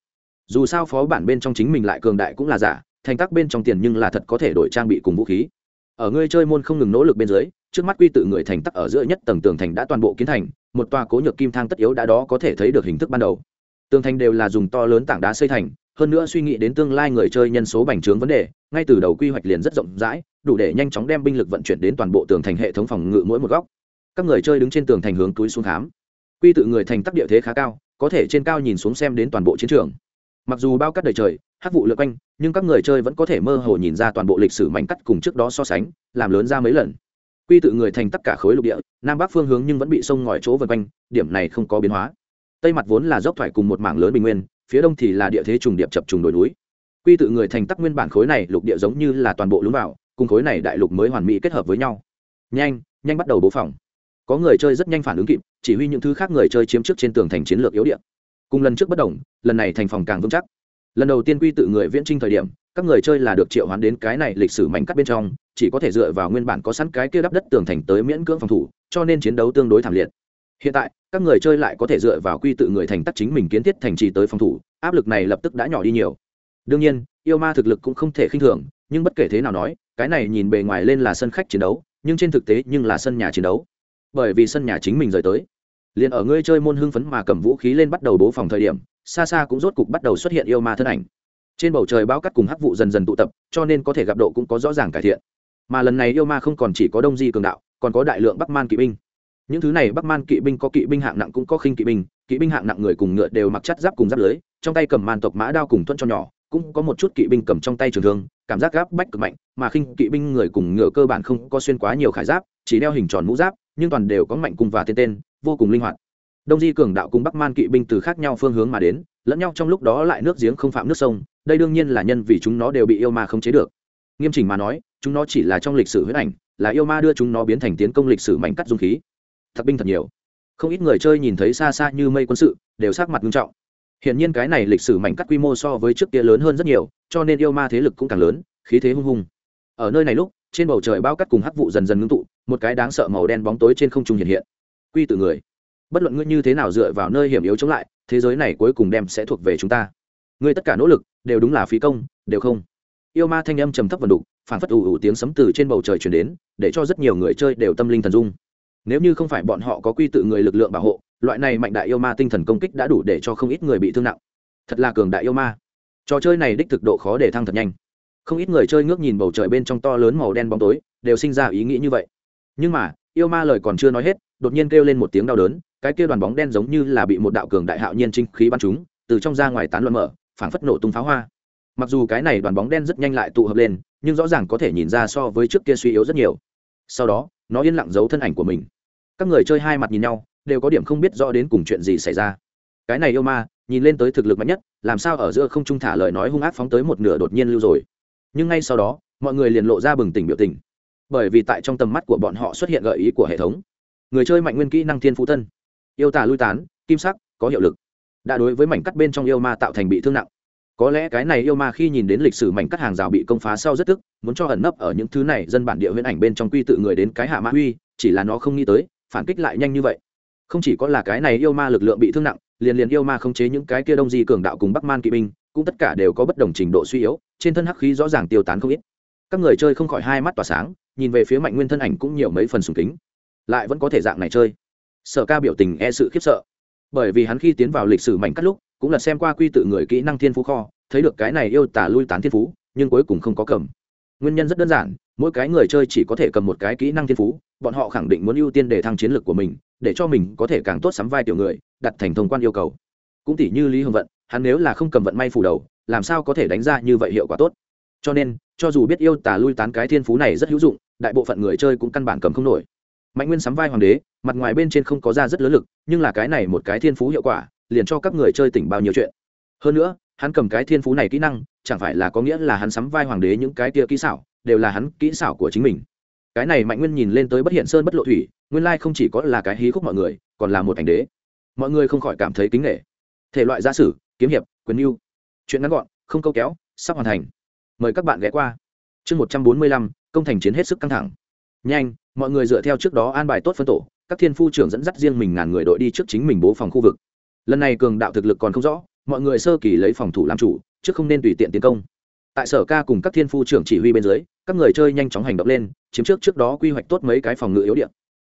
[SPEAKER 1] Dù sao phó bản bên trong chính mình lại cường đại cũng là giả, thành tắc bên trong tiền nhưng là thật có thể đổi trang bị cùng vũ khí. Ở người chơi môn không ngừng nỗ lực bên dưới, trước mắt quy tự người thành tắc ở giữa nhất tầng tường thành đã toàn bộ kiến thành một tòa cố nhược kim thang tất yếu đã đó có thể thấy được hình thức ban đầu. Tường thành đều là dùng to lớn tảng đá xây thành, hơn nữa suy nghĩ đến tương lai người chơi nhân số bành trướng vấn đề, ngay từ đầu quy hoạch liền rất rộng rãi, đủ để nhanh chóng đem binh lực vận chuyển đến toàn bộ tường thành hệ thống phòng ngự mỗi một góc. Các người chơi đứng trên tường thành hướng túi xuống khám. Quy tự người thành tắc địa thế khá cao, có thể trên cao nhìn xuống xem đến toàn bộ chiến trường. Mặc dù bao cắt đầy trời hát vụ lượt quanh, nhưng các người chơi vẫn có thể mơ hồ nhìn ra toàn bộ lịch sử mảnh cắt cùng trước đó so sánh, làm lớn ra mấy lần quy tự người thành tất cả khối lục địa, nam bắc phương hướng nhưng vẫn bị sông ngòi chỗ vân quanh, điểm này không có biến hóa. Tây mặt vốn là dốc thoải cùng một mảng lớn bình nguyên, phía đông thì là địa thế trùng điệp chập trùng đồi núi. Quy tự người thành tắc nguyên bản khối này lục địa giống như là toàn bộ lún vào, cùng khối này đại lục mới hoàn mỹ kết hợp với nhau. Nhanh nhanh bắt đầu bố phòng. Có người chơi rất nhanh phản ứng kịp, chỉ huy những thứ khác người chơi chiếm trước trên tường thành chiến lược yếu điện cùng lần trước bất đồng, lần này thành phòng càng vững chắc lần đầu tiên quy tự người viễn trinh thời điểm, các người chơi là được triệu hoán đến cái này lịch sử mảnh cắt bên trong, chỉ có thể dựa vào nguyên bản có sẵn cái kia đắp đất tường thành tới miễn cưỡng phòng thủ, cho nên chiến đấu tương đối thảm liệt. Hiện tại, các người chơi lại có thể dựa vào quy tự người thành tắc chính mình kiến thiết thành trì tới phòng thủ, áp lực này lập tức đã nhỏ đi nhiều. Đương nhiên, yêu ma thực lực cũng không thể khinh thường, nhưng bất kể thế nào nói, cái này nhìn bề ngoài lên là sân khách chiến đấu, nhưng trên thực tế nhưng là sân nhà chiến đấu. Bởi vì sân nhà chính mình rời tới. Liền ở ngươi chơi môn hưng phấn mà cầm vũ khí lên bắt đầu bố phòng thời điểm xa xa cũng rốt cục bắt đầu xuất hiện yêu ma thân ảnh. Trên bầu trời bao cắt cùng hắc vụ dần dần tụ tập, cho nên có thể gặp độ cũng có rõ ràng cải thiện. Mà lần này yêu ma không còn chỉ có đông di cường đạo, còn có đại lượng bắc man kỵ binh. Những thứ này bắc man kỵ binh có kỵ binh hạng nặng cũng có khinh kỵ binh kỵ binh hạng nặng người cùng ngựa đều mặc chất giáp cùng giáp lưới, trong tay cầm màn tộc mã đao cùng thuận cho nhỏ, cũng có một chút kỵ binh cầm trong tay trường thương, cảm giác gáp bách cực mạnh, mà khinh kỵ binh người cùng ngựa cơ bản không có xuyên quá nhiều khải giáp, chỉ đeo hình tròn mũ giáp, nhưng toàn đều có mạnh cùng và tên tên, vô cùng linh hoạt đông di cường đạo cùng bắc man kỵ binh từ khác nhau phương hướng mà đến lẫn nhau trong lúc đó lại nước giếng không phạm nước sông đây đương nhiên là nhân vì chúng nó đều bị yêu ma không chế được nghiêm chỉnh mà nói chúng nó chỉ là trong lịch sử huyết ảnh là yêu ma đưa chúng nó biến thành tiến công lịch sử mảnh cắt dung khí thật binh thật nhiều không ít người chơi nhìn thấy xa xa như mây quân sự đều sắc mặt nghiêm trọng Hiển nhiên cái này lịch sử mảnh cắt quy mô so với trước kia lớn hơn rất nhiều, cho nên yêu ma thế lực cũng càng lớn, khí thế hung hùng. Ở nơi này lúc, trên bầu trời bao cắt cùng hắc vụ dần dần ngưng tụ, một cái đáng sợ màu đen bóng tối trên không trung hiện hiện. Quy tự người. Bất luận ngươi như thế nào dựa vào nơi hiểm yếu chống lại, thế giới này cuối cùng đem sẽ thuộc về chúng ta. Ngươi tất cả nỗ lực đều đúng là phí công, đều không. Yêu ma thanh âm trầm thấp vần đục, phản phất ủ ủ tiếng sấm từ trên bầu trời truyền đến, để cho rất nhiều người chơi đều tâm linh thần dung. Nếu như không phải bọn họ có quy tự người lực lượng bảo hộ, loại này mạnh đại yêu ma tinh thần công kích đã đủ để cho không ít người bị thương nặng thật là cường đại yêu ma trò chơi này đích thực độ khó để thăng thật nhanh không ít người chơi ngước nhìn bầu trời bên trong to lớn màu đen bóng tối đều sinh ra ý nghĩ như vậy nhưng mà yêu ma lời còn chưa nói hết đột nhiên kêu lên một tiếng đau đớn cái kia đoàn bóng đen giống như là bị một đạo cường đại hạo nhiên trinh khí bắn chúng từ trong ra ngoài tán loạn mở, phảng phất nổ tung pháo hoa. Mặc dù cái này đoàn bóng đen rất nhanh lại tụ hợp lên, nhưng rõ ràng có thể nhìn ra so với trước kia suy yếu rất nhiều. Sau đó, nó yên lặng giấu thân ảnh của mình. Các người chơi hai mặt nhìn nhau, đều có điểm không biết rõ đến cùng chuyện gì xảy ra. Cái này yêu ma, nhìn lên tới thực lực mạnh nhất, làm sao ở giữa không trung thả lời nói hung ác phóng tới một nửa đột nhiên lưu rồi. Nhưng ngay sau đó, mọi người liền lộ ra bừng tỉnh biểu tình. Bởi vì tại trong tầm mắt của bọn họ xuất hiện gợi ý của hệ thống. Người chơi mạnh nguyên kỹ năng thiên phú thân yêu tà lui tán, kim sắc, có hiệu lực. Đã đối với mảnh cắt bên trong yêu ma tạo thành bị thương nặng. Có lẽ cái này yêu ma khi nhìn đến lịch sử mảnh cắt hàng rào bị công phá sau rất tức, muốn cho ẩn nấp ở những thứ này dân bản địa huyễn ảnh bên trong quy tự người đến cái hạ mã huy chỉ là nó không nghĩ tới, phản kích lại nhanh như vậy. Không chỉ có là cái này yêu ma lực lượng bị thương nặng, liền liền yêu ma không chế những cái kia đông di cường đạo cùng bắc man kỵ binh, cũng tất cả đều có bất đồng trình độ suy yếu, trên thân hắc khí rõ ràng tiêu tán không ít. Các người chơi không khỏi hai mắt tỏa sáng, nhìn về phía mạnh nguyên thân ảnh cũng nhiều mấy phần sùng kính. Lại vẫn có thể dạng này chơi sở ca biểu tình e sự khiếp sợ. Bởi vì hắn khi tiến vào lịch sử mảnh cắt lúc, cũng là xem qua quy tự người kỹ năng thiên phú kho, thấy được cái này yêu tả lui tán thiên phú, nhưng cuối cùng không có cầm. Nguyên nhân rất đơn giản, mỗi cái người chơi chỉ có thể cầm một cái kỹ năng thiên phú, bọn họ khẳng định muốn ưu tiên để thăng chiến lược của mình, để cho mình có thể càng tốt sắm vai tiểu người, đặt thành thông quan yêu cầu. Cũng tỷ như lý hồng vận, hắn nếu là không cầm vận may phủ đầu, làm sao có thể đánh ra như vậy hiệu quả tốt? Cho nên, cho dù biết yêu tả lui tán cái thiên phú này rất hữu dụng, đại bộ phận người chơi cũng căn bản cầm không nổi. Mạnh nguyên sắm vai hoàng đế mặt ngoài bên trên không có ra rất lớn lực, nhưng là cái này một cái thiên phú hiệu quả, liền cho các người chơi tỉnh bao nhiêu chuyện. Hơn nữa, hắn cầm cái thiên phú này kỹ năng, chẳng phải là có nghĩa là hắn sắm vai hoàng đế những cái tia kỹ xảo, đều là hắn kỹ xảo của chính mình. Cái này mạnh nguyên nhìn lên tới bất hiện sơn bất lộ thủy, nguyên lai không chỉ có là cái hí khúc mọi người, còn là một ảnh đế. Mọi người không khỏi cảm thấy kính nghệ thể loại gia sử, kiếm hiệp, quyền mưu chuyện ngắn gọn, không câu kéo, sắp hoàn thành. Mời các bạn ghé qua. Chương một trăm bốn mươi lăm, công thành chiến hết sức căng thẳng. Nhanh, mọi người dựa theo trước đó an bài tốt phân tổ các thiên phu trưởng dẫn dắt riêng mình ngàn người đội đi trước chính mình bố phòng khu vực. Lần này cường đạo thực lực còn không rõ, mọi người sơ kỳ lấy phòng thủ làm chủ, chứ không nên tùy tiện tiến công. Tại sở ca cùng các thiên phu trưởng chỉ huy bên dưới, các người chơi nhanh chóng hành động lên, chiếm trước trước đó quy hoạch tốt mấy cái phòng ngự yếu điện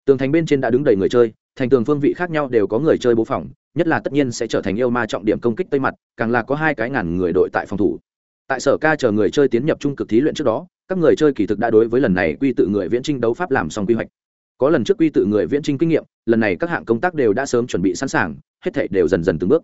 [SPEAKER 1] tường thành bên trên đã đứng đầy người chơi, thành tường phương vị khác nhau đều có người chơi bố phòng, nhất là tất nhiên sẽ trở thành yêu ma trọng điểm công kích tây mặt, càng là có hai cái ngàn người đội tại phòng thủ. Tại sở ca chờ người chơi tiến nhập trung cực thí luyện trước đó, các người chơi kỳ thực đã đối với lần này quy tự người viễn trinh đấu pháp làm xong quy hoạch có lần trước quy tự người viễn trinh kinh nghiệm, lần này các hạng công tác đều đã sớm chuẩn bị sẵn sàng, hết thảy đều dần dần từng bước.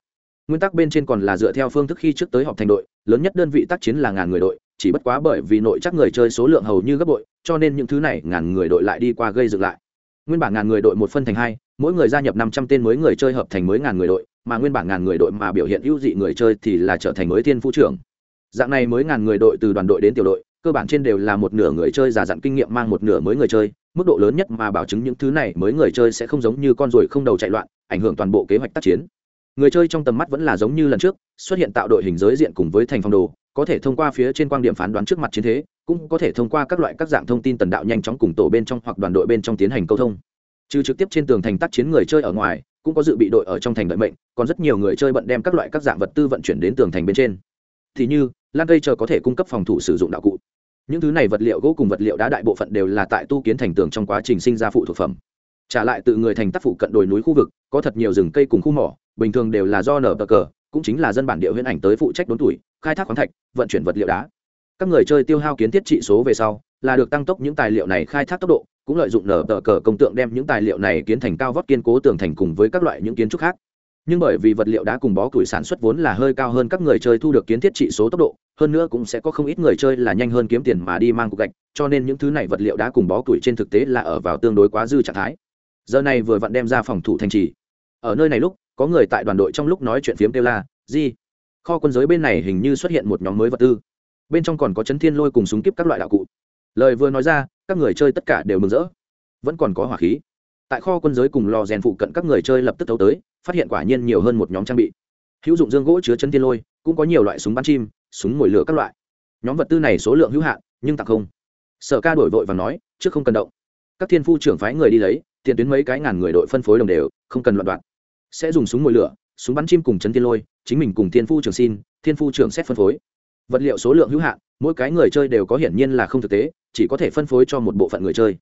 [SPEAKER 1] Nguyên tắc bên trên còn là dựa theo phương thức khi trước tới họp thành đội, lớn nhất đơn vị tác chiến là ngàn người đội, chỉ bất quá bởi vì nội chắc người chơi số lượng hầu như gấp bội, cho nên những thứ này ngàn người đội lại đi qua gây dựng lại. Nguyên bản ngàn người đội một phân thành hai, mỗi người gia nhập năm trăm tên mới người chơi hợp thành mới ngàn người đội, mà nguyên bản ngàn người đội mà biểu hiện ưu dị người chơi thì là trở thành mới thiên phú trưởng. Dạng này mới ngàn người đội từ đoàn đội đến tiểu đội cơ bản trên đều là một nửa người chơi già dặn kinh nghiệm mang một nửa mới người chơi, mức độ lớn nhất mà bảo chứng những thứ này mới người chơi sẽ không giống như con ruồi không đầu chạy loạn, ảnh hưởng toàn bộ kế hoạch tác chiến. Người chơi trong tầm mắt vẫn là giống như lần trước, xuất hiện tạo đội hình giới diện cùng với thành phong đồ, có thể thông qua phía trên quan điểm phán đoán trước mặt chiến thế, cũng có thể thông qua các loại các dạng thông tin tần đạo nhanh chóng cùng tổ bên trong hoặc đoàn đội bên trong tiến hành câu thông. Trừ trực tiếp trên tường thành tác chiến người chơi ở ngoài, cũng có dự bị đội ở trong thành đợi mệnh, còn rất nhiều người chơi bận đem các loại các dạng vật tư vận chuyển đến tường thành bên trên. Thì như, lan cây chờ có thể cung cấp phòng thủ sử dụng đạo cụ những thứ này vật liệu gỗ cùng vật liệu đá đại bộ phận đều là tại tu kiến thành tường trong quá trình sinh ra phụ thuộc phẩm. Trả lại từ người thành tác phụ cận đồi núi khu vực, có thật nhiều rừng cây cùng khu mỏ, bình thường đều là do nở bờ cờ, cũng chính là dân bản địa huyễn ảnh tới phụ trách đốn tuổi, khai thác khoáng thạch, vận chuyển vật liệu đá. Các người chơi tiêu hao kiến thiết trị số về sau, là được tăng tốc những tài liệu này khai thác tốc độ, cũng lợi dụng nở tờ cờ công tượng đem những tài liệu này kiến thành cao vót kiên cố tường thành cùng với các loại những kiến trúc khác nhưng bởi vì vật liệu đá cùng bó củi sản xuất vốn là hơi cao hơn các người chơi thu được kiến thiết trị số tốc độ, hơn nữa cũng sẽ có không ít người chơi là nhanh hơn kiếm tiền mà đi mang cục gạch, cho nên những thứ này vật liệu đá cùng bó củi trên thực tế là ở vào tương đối quá dư trạng thái. Giờ này vừa vặn đem ra phòng thủ thành trì. Ở nơi này lúc, có người tại đoàn đội trong lúc nói chuyện phiếm kêu la, di, kho quân giới bên này hình như xuất hiện một nhóm mới vật tư. Bên trong còn có chấn thiên lôi cùng súng kíp các loại đạo cụ. Lời vừa nói ra, các người chơi tất cả đều mừng rỡ. Vẫn còn có hỏa khí tại kho quân giới cùng lò rèn phụ cận các người chơi lập tức thấu tới, phát hiện quả nhiên nhiều hơn một nhóm trang bị. Hữu dụng dương gỗ chứa chân thiên lôi, cũng có nhiều loại súng bắn chim, súng mồi lửa các loại. Nhóm vật tư này số lượng hữu hạn, nhưng tặng không. Sở ca đổi vội và nói, trước không cần động. Các thiên phu trưởng phái người đi lấy, tiền tuyến mấy cái ngàn người đội phân phối đồng đều, không cần loạn đoạn sẽ dùng súng mồi lửa, súng bắn chim cùng chấn thiên lôi, chính mình cùng thiên phu trưởng xin, thiên phu trưởng xét phân phối. Vật liệu số lượng hữu hạn, mỗi cái người chơi đều có hiển nhiên là không thực tế, chỉ có thể phân phối cho một bộ phận người chơi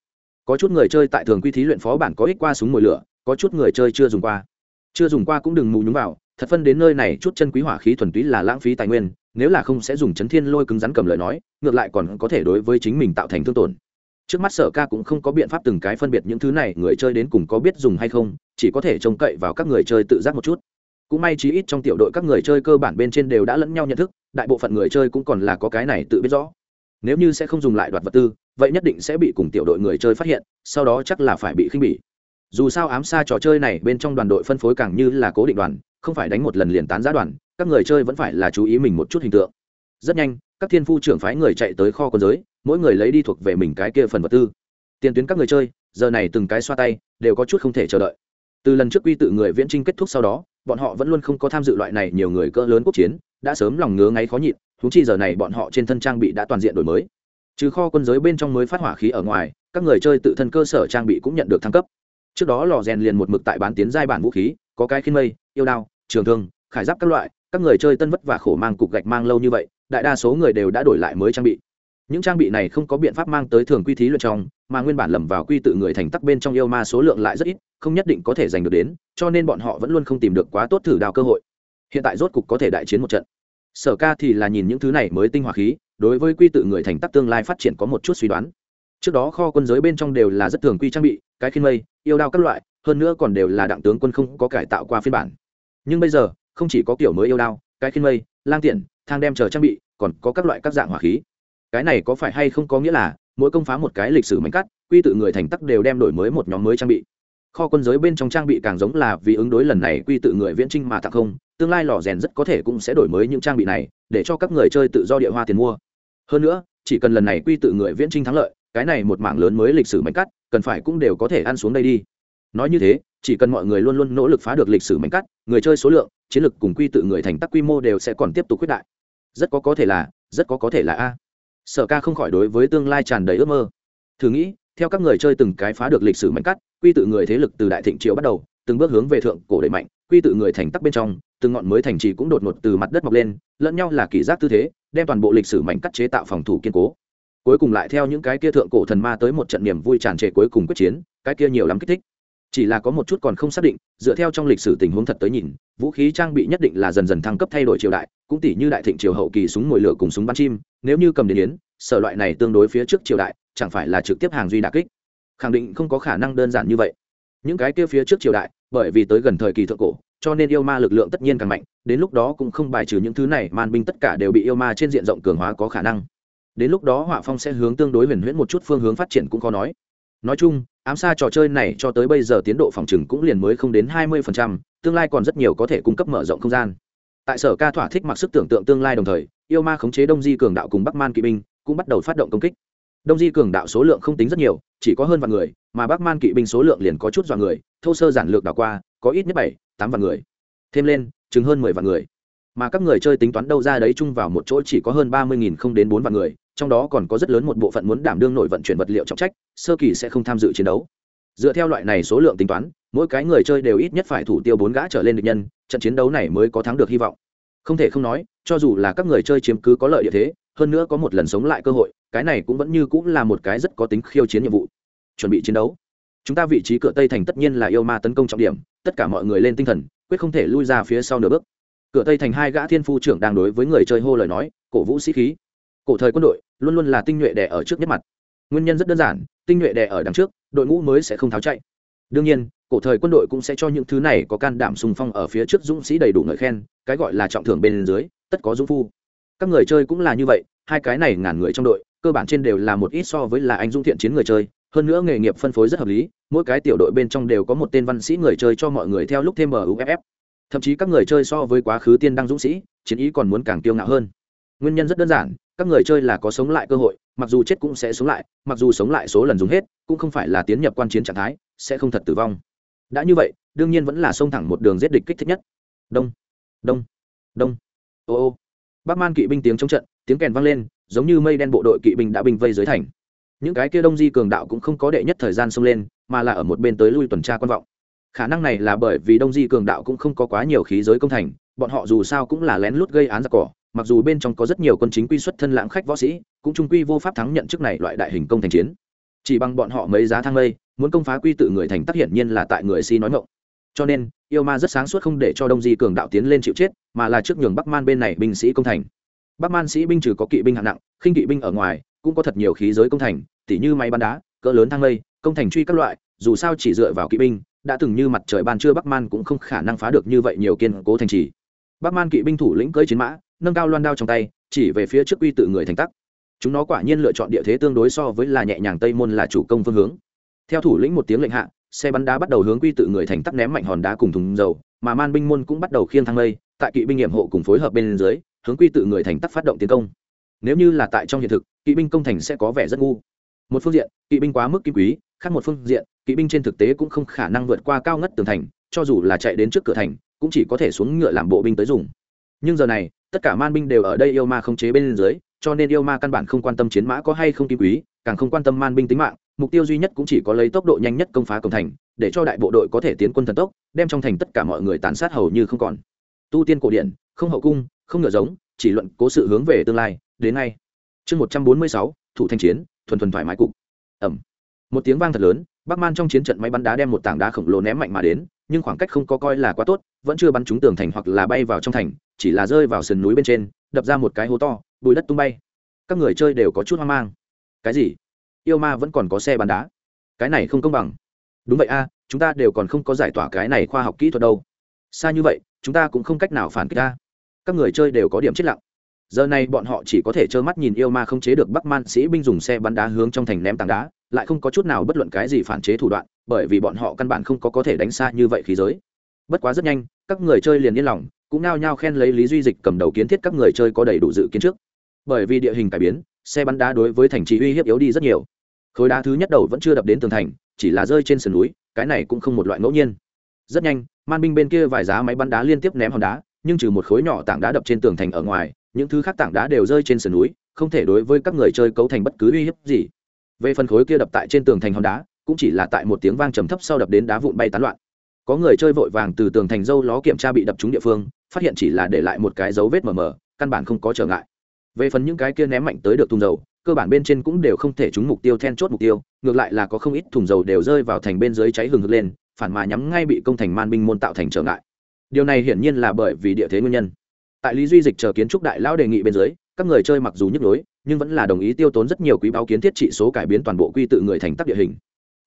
[SPEAKER 1] có chút người chơi tại thường quy thí luyện phó bản có ích qua súng mồi lửa, có chút người chơi chưa dùng qua. Chưa dùng qua cũng đừng mù nhúng vào, thật phân đến nơi này chút chân quý hỏa khí thuần túy là lãng phí tài nguyên, nếu là không sẽ dùng chấn thiên lôi cứng rắn cầm lời nói, ngược lại còn có thể đối với chính mình tạo thành thương tổn. Trước mắt sở ca cũng không có biện pháp từng cái phân biệt những thứ này, người chơi đến cùng có biết dùng hay không, chỉ có thể trông cậy vào các người chơi tự giác một chút. Cũng may chí ít trong tiểu đội các người chơi cơ bản bên trên đều đã lẫn nhau nhận thức, đại bộ phận người chơi cũng còn là có cái này tự biết rõ. Nếu như sẽ không dùng lại đoạt vật tư vậy nhất định sẽ bị cùng tiểu đội người chơi phát hiện, sau đó chắc là phải bị khinh bỉ. Dù sao ám xa trò chơi này bên trong đoàn đội phân phối càng như là cố định đoàn, không phải đánh một lần liền tán giá đoàn, các người chơi vẫn phải là chú ý mình một chút hình tượng. Rất nhanh, các thiên phu trưởng phái người chạy tới kho quân giới, mỗi người lấy đi thuộc về mình cái kia phần vật tư. Tiền tuyến các người chơi, giờ này từng cái xoa tay, đều có chút không thể chờ đợi. Từ lần trước quy tự người viễn trinh kết thúc sau đó, bọn họ vẫn luôn không có tham dự loại này nhiều người cỡ lớn quốc chiến, đã sớm lòng ngứa ngáy khó nhịn húng chi giờ này bọn họ trên thân trang bị đã toàn diện đổi mới trừ kho quân giới bên trong mới phát hỏa khí ở ngoài, các người chơi tự thân cơ sở trang bị cũng nhận được thăng cấp. Trước đó lò rèn liền một mực tại bán tiến giai bản vũ khí, có cái khiên mây, yêu đao, trường thương, khải giáp các loại, các người chơi tân vất và khổ mang cục gạch mang lâu như vậy, đại đa số người đều đã đổi lại mới trang bị. Những trang bị này không có biện pháp mang tới thường quy thí luyện trong, mà nguyên bản lầm vào quy tự người thành tắc bên trong yêu ma số lượng lại rất ít, không nhất định có thể giành được đến, cho nên bọn họ vẫn luôn không tìm được quá tốt thử đào cơ hội. Hiện tại rốt cục có thể đại chiến một trận. Sở ca thì là nhìn những thứ này mới tinh hoa khí đối với quy tự người thành tắc tương lai phát triển có một chút suy đoán. Trước đó kho quân giới bên trong đều là rất thường quy trang bị, cái khiên mây, yêu đao các loại, hơn nữa còn đều là đặng tướng quân không có cải tạo qua phiên bản. Nhưng bây giờ, không chỉ có kiểu mới yêu đao, cái khiên mây, lang tiện, thang đem chờ trang bị, còn có các loại các dạng hỏa khí. Cái này có phải hay không có nghĩa là, mỗi công phá một cái lịch sử mảnh cắt, quy tự người thành tắc đều đem đổi mới một nhóm mới trang bị. Kho quân giới bên trong trang bị càng giống là vì ứng đối lần này quy tự người viễn trinh mà tặng không, tương lai lò rèn rất có thể cũng sẽ đổi mới những trang bị này, để cho các người chơi tự do địa hoa tiền mua hơn nữa, chỉ cần lần này quy tự người viễn trinh thắng lợi, cái này một mảng lớn mới lịch sử mảnh cắt, cần phải cũng đều có thể ăn xuống đây đi. Nói như thế, chỉ cần mọi người luôn luôn nỗ lực phá được lịch sử mảnh cắt, người chơi số lượng, chiến lược cùng quy tự người thành tắc quy mô đều sẽ còn tiếp tục quyết đại. Rất có có thể là, rất có có thể là a. Sở ca không khỏi đối với tương lai tràn đầy ước mơ. Thử nghĩ, theo các người chơi từng cái phá được lịch sử mảnh cắt, quy tự người thế lực từ đại thịnh triều bắt đầu, từng bước hướng về thượng cổ đẩy mạnh, quy tự người thành tắc bên trong, từng ngọn mới thành trì cũng đột ngột từ mặt đất mọc lên, lẫn nhau là kỷ giác tư thế đem toàn bộ lịch sử mạnh cắt chế tạo phòng thủ kiên cố. Cuối cùng lại theo những cái kia thượng cổ thần ma tới một trận niềm vui tràn trề cuối cùng quyết chiến, cái kia nhiều lắm kích thích. Chỉ là có một chút còn không xác định, dựa theo trong lịch sử tình huống thật tới nhìn, vũ khí trang bị nhất định là dần dần thăng cấp thay đổi triều đại, cũng tỷ như đại thịnh triều hậu kỳ súng mồi lửa cùng súng bắn chim, nếu như cầm đến yến, sở loại này tương đối phía trước triều đại, chẳng phải là trực tiếp hàng duy đà kích. Khẳng định không có khả năng đơn giản như vậy. Những cái kia phía trước triều đại, bởi vì tới gần thời kỳ thượng cổ cho nên yêu ma lực lượng tất nhiên càng mạnh, đến lúc đó cũng không bài trừ những thứ này, man binh tất cả đều bị yêu ma trên diện rộng cường hóa có khả năng. Đến lúc đó họa phong sẽ hướng tương đối huyền huyễn một chút phương hướng phát triển cũng khó nói. Nói chung, ám xa trò chơi này cho tới bây giờ tiến độ phòng trừng cũng liền mới không đến hai mươi tương lai còn rất nhiều có thể cung cấp mở rộng không gian. Tại sở ca thỏa thích mặc sức tưởng tượng tương lai đồng thời, yêu ma khống chế đông di cường đạo cùng bắc man kỵ binh cũng bắt đầu phát động công kích. Đông di cường đạo số lượng không tính rất nhiều, chỉ có hơn vạn người, mà bắc man kỵ binh số lượng liền có chút dọa người, thô sơ giản lược đảo qua, có ít nhất bảy tám vạn người. Thêm lên, chừng hơn mười vạn người. Mà các người chơi tính toán đâu ra đấy chung vào một chỗ chỉ có hơn ba mươi nghìn không đến bốn vạn người, trong đó còn có rất lớn một bộ phận muốn đảm đương nội vận chuyển vật liệu trọng trách, sơ kỳ sẽ không tham dự chiến đấu. Dựa theo loại này số lượng tính toán, mỗi cái người chơi đều ít nhất phải thủ tiêu bốn gã trở lên địch nhân, trận chiến đấu này mới có thắng được hy vọng. Không thể không nói, cho dù là các người chơi chiếm cứ có lợi địa thế, hơn nữa có một lần sống lại cơ hội, cái này cũng vẫn như cũng là một cái rất có tính khiêu chiến nhiệm vụ. Chuẩn bị chiến đấu chúng ta vị trí cửa tây thành tất nhiên là yêu ma tấn công trọng điểm, tất cả mọi người lên tinh thần, quyết không thể lui ra phía sau nửa bước. Cửa tây thành hai gã thiên phu trưởng đang đối với người chơi hô lời nói, cổ vũ sĩ khí. Cổ thời quân đội, luôn luôn là tinh nhuệ đẻ ở trước nhất mặt. Nguyên nhân rất đơn giản, tinh nhuệ đẻ ở đằng trước, đội ngũ mới sẽ không tháo chạy. Đương nhiên, cổ thời quân đội cũng sẽ cho những thứ này có can đảm sùng phong ở phía trước dũng sĩ đầy đủ ngợi khen, cái gọi là trọng thưởng bên dưới, tất có dũng phu. Các người chơi cũng là như vậy, hai cái này ngàn người trong đội, cơ bản trên đều là một ít so với là anh dũng thiện chiến người chơi hơn nữa nghề nghiệp phân phối rất hợp lý, mỗi cái tiểu đội bên trong đều có một tên văn sĩ người chơi cho mọi người theo lúc thêm muff thậm chí các người chơi so với quá khứ tiên đăng dũng sĩ, chiến ý còn muốn càng tiêu ngạo hơn. Nguyên nhân rất đơn giản, các người chơi là có sống lại cơ hội, mặc dù chết cũng sẽ sống lại, mặc dù sống lại số lần dùng hết, cũng không phải là tiến nhập quan chiến trạng thái, sẽ không thật tử vong. Đã như vậy, đương nhiên vẫn là xông thẳng một đường giết địch kích thích nhất. Đông đông đông. Ô ô. Bác man kỵ binh tiếng chống trận, tiếng kèn vang lên, giống như mây đen bộ đội kỵ binh đã binh vây dưới thành những cái kia đông di cường đạo cũng không có đệ nhất thời gian xông lên, mà là ở một bên tới lui tuần tra quan vọng. Khả năng này là bởi vì đông di cường đạo cũng không có quá nhiều khí giới công thành, bọn họ dù sao cũng là lén lút gây án giặc cỏ, mặc dù bên trong có rất nhiều quân chính quy xuất thân lãng khách võ sĩ, cũng trung quy vô pháp thắng nhận chức này loại đại hình công thành chiến. Chỉ bằng bọn họ mấy giá thang lây muốn công phá quy tự người thành tác hiển nhiên là tại người si nói ngộng cho nên, yêu ma rất sáng suốt không để cho đông di cường đạo tiến lên chịu chết, mà là trước nhường bắc man bên này binh sĩ công thành. Bắc man sĩ binh trừ có kỵ binh hạng nặng, khinh kỵ binh ở ngoài cũng có thật nhiều khí giới công thành, tỉ như máy bắn đá, cỡ lớn thang lây, công thành truy các loại, dù sao chỉ dựa vào kỵ binh, đã từng như mặt trời ban trưa bắc man cũng không khả năng phá được như vậy nhiều kiên cố thành trì. Bắc man kỵ binh thủ lĩnh cưỡi chiến mã, nâng cao loan đao trong tay, chỉ về phía trước quy tự người thành tắc. Chúng nó quả nhiên lựa chọn địa thế tương đối so với là nhẹ nhàng tây môn là chủ công phương hướng. Theo thủ lĩnh một tiếng lệnh hạ, xe bắn đá bắt đầu hướng quy tự người thành tắc ném mạnh hòn đá cùng thùng dầu, mà man binh môn cũng bắt đầu khiêng thang lây, tại kỵ binh nghiệm hộ cùng phối hợp bên dưới, hướng quy tự người thành tắc phát động tiến công. Nếu như là tại trong hiện thực kỵ binh công thành sẽ có vẻ rất ngu. Một phương diện, kỵ binh quá mức kim quý, khác một phương diện, kỵ binh trên thực tế cũng không khả năng vượt qua cao ngất tường thành, cho dù là chạy đến trước cửa thành, cũng chỉ có thể xuống ngựa làm bộ binh tới dùng. Nhưng giờ này, tất cả man binh đều ở đây yêu ma không chế bên dưới, cho nên yêu ma căn bản không quan tâm chiến mã có hay không kim quý, càng không quan tâm man binh tính mạng, mục tiêu duy nhất cũng chỉ có lấy tốc độ nhanh nhất công phá cổng thành, để cho đại bộ đội có thể tiến quân thần tốc, đem trong thành tất cả mọi người tàn sát hầu như không còn. Tu tiên cổ điển, không hậu cung, không ngựa giống, chỉ luận cố sự hướng về tương lai, đến nay chương một trăm bốn mươi sáu, thủ thanh chiến, thuần thuần thoải mái cục. Ẩm. Một tiếng vang thật lớn, bắc man trong chiến trận máy bắn đá đem một tảng đá khổng lồ ném mạnh mà đến, nhưng khoảng cách không có coi là quá tốt, vẫn chưa bắn trúng tường thành hoặc là bay vào trong thành, chỉ là rơi vào sườn núi bên trên, đập ra một cái hố to bùi đất tung bay. Các người chơi đều có chút hoang mang. Cái gì? Yêu ma vẫn còn có xe bắn đá? Cái này không công bằng. Đúng vậy a, chúng ta đều còn không có giải tỏa cái này khoa học kỹ thuật đâu. Xa như vậy, chúng ta cũng không cách nào phản kích ta các người chơi đều có điểm chết lặng giờ này bọn họ chỉ có thể trơ mắt nhìn yêu ma không chế được bắc man sĩ binh dùng xe bắn đá hướng trong thành ném tảng đá, lại không có chút nào bất luận cái gì phản chế thủ đoạn, bởi vì bọn họ căn bản không có có thể đánh xa như vậy khí giới. Bất quá rất nhanh, các người chơi liền yên lòng, cũng nao nhao khen lấy lý duy dịch cầm đầu kiến thiết các người chơi có đầy đủ dự kiến trước. Bởi vì địa hình cải biến, xe bắn đá đối với thành trì uy hiếp yếu đi rất nhiều. Khối đá thứ nhất đầu vẫn chưa đập đến tường thành, chỉ là rơi trên sườn núi, cái này cũng không một loại ngẫu nhiên. Rất nhanh, man binh bên kia vài giá máy bắn đá liên tiếp ném hòn đá, nhưng trừ một khối nhỏ tảng đá đập trên tường thành ở ngoài những thứ khác tảng đá đều rơi trên sườn núi, không thể đối với các người chơi cấu thành bất cứ uy hiếp gì. Về phần khối kia đập tại trên tường thành hòn đá, cũng chỉ là tại một tiếng vang trầm thấp sau đập đến đá vụn bay tán loạn. Có người chơi vội vàng từ tường thành dâu ló kiểm tra bị đập trúng địa phương, phát hiện chỉ là để lại một cái dấu vết mờ mờ, căn bản không có trở ngại. Về phần những cái kia ném mạnh tới được thùng dầu, cơ bản bên trên cũng đều không thể trúng mục tiêu then chốt mục tiêu, ngược lại là có không ít thùng dầu đều rơi vào thành bên dưới cháy hừng hực lên, phản mà nhắm ngay bị công thành man binh môn tạo thành trở ngại. Điều này hiển nhiên là bởi vì địa thế nguyên nhân tại lý duy dịch chờ kiến trúc đại lão đề nghị bên dưới, các người chơi mặc dù nhức nhối, nhưng vẫn là đồng ý tiêu tốn rất nhiều quý báo kiến thiết trị số cải biến toàn bộ quy tự người thành tắc địa hình.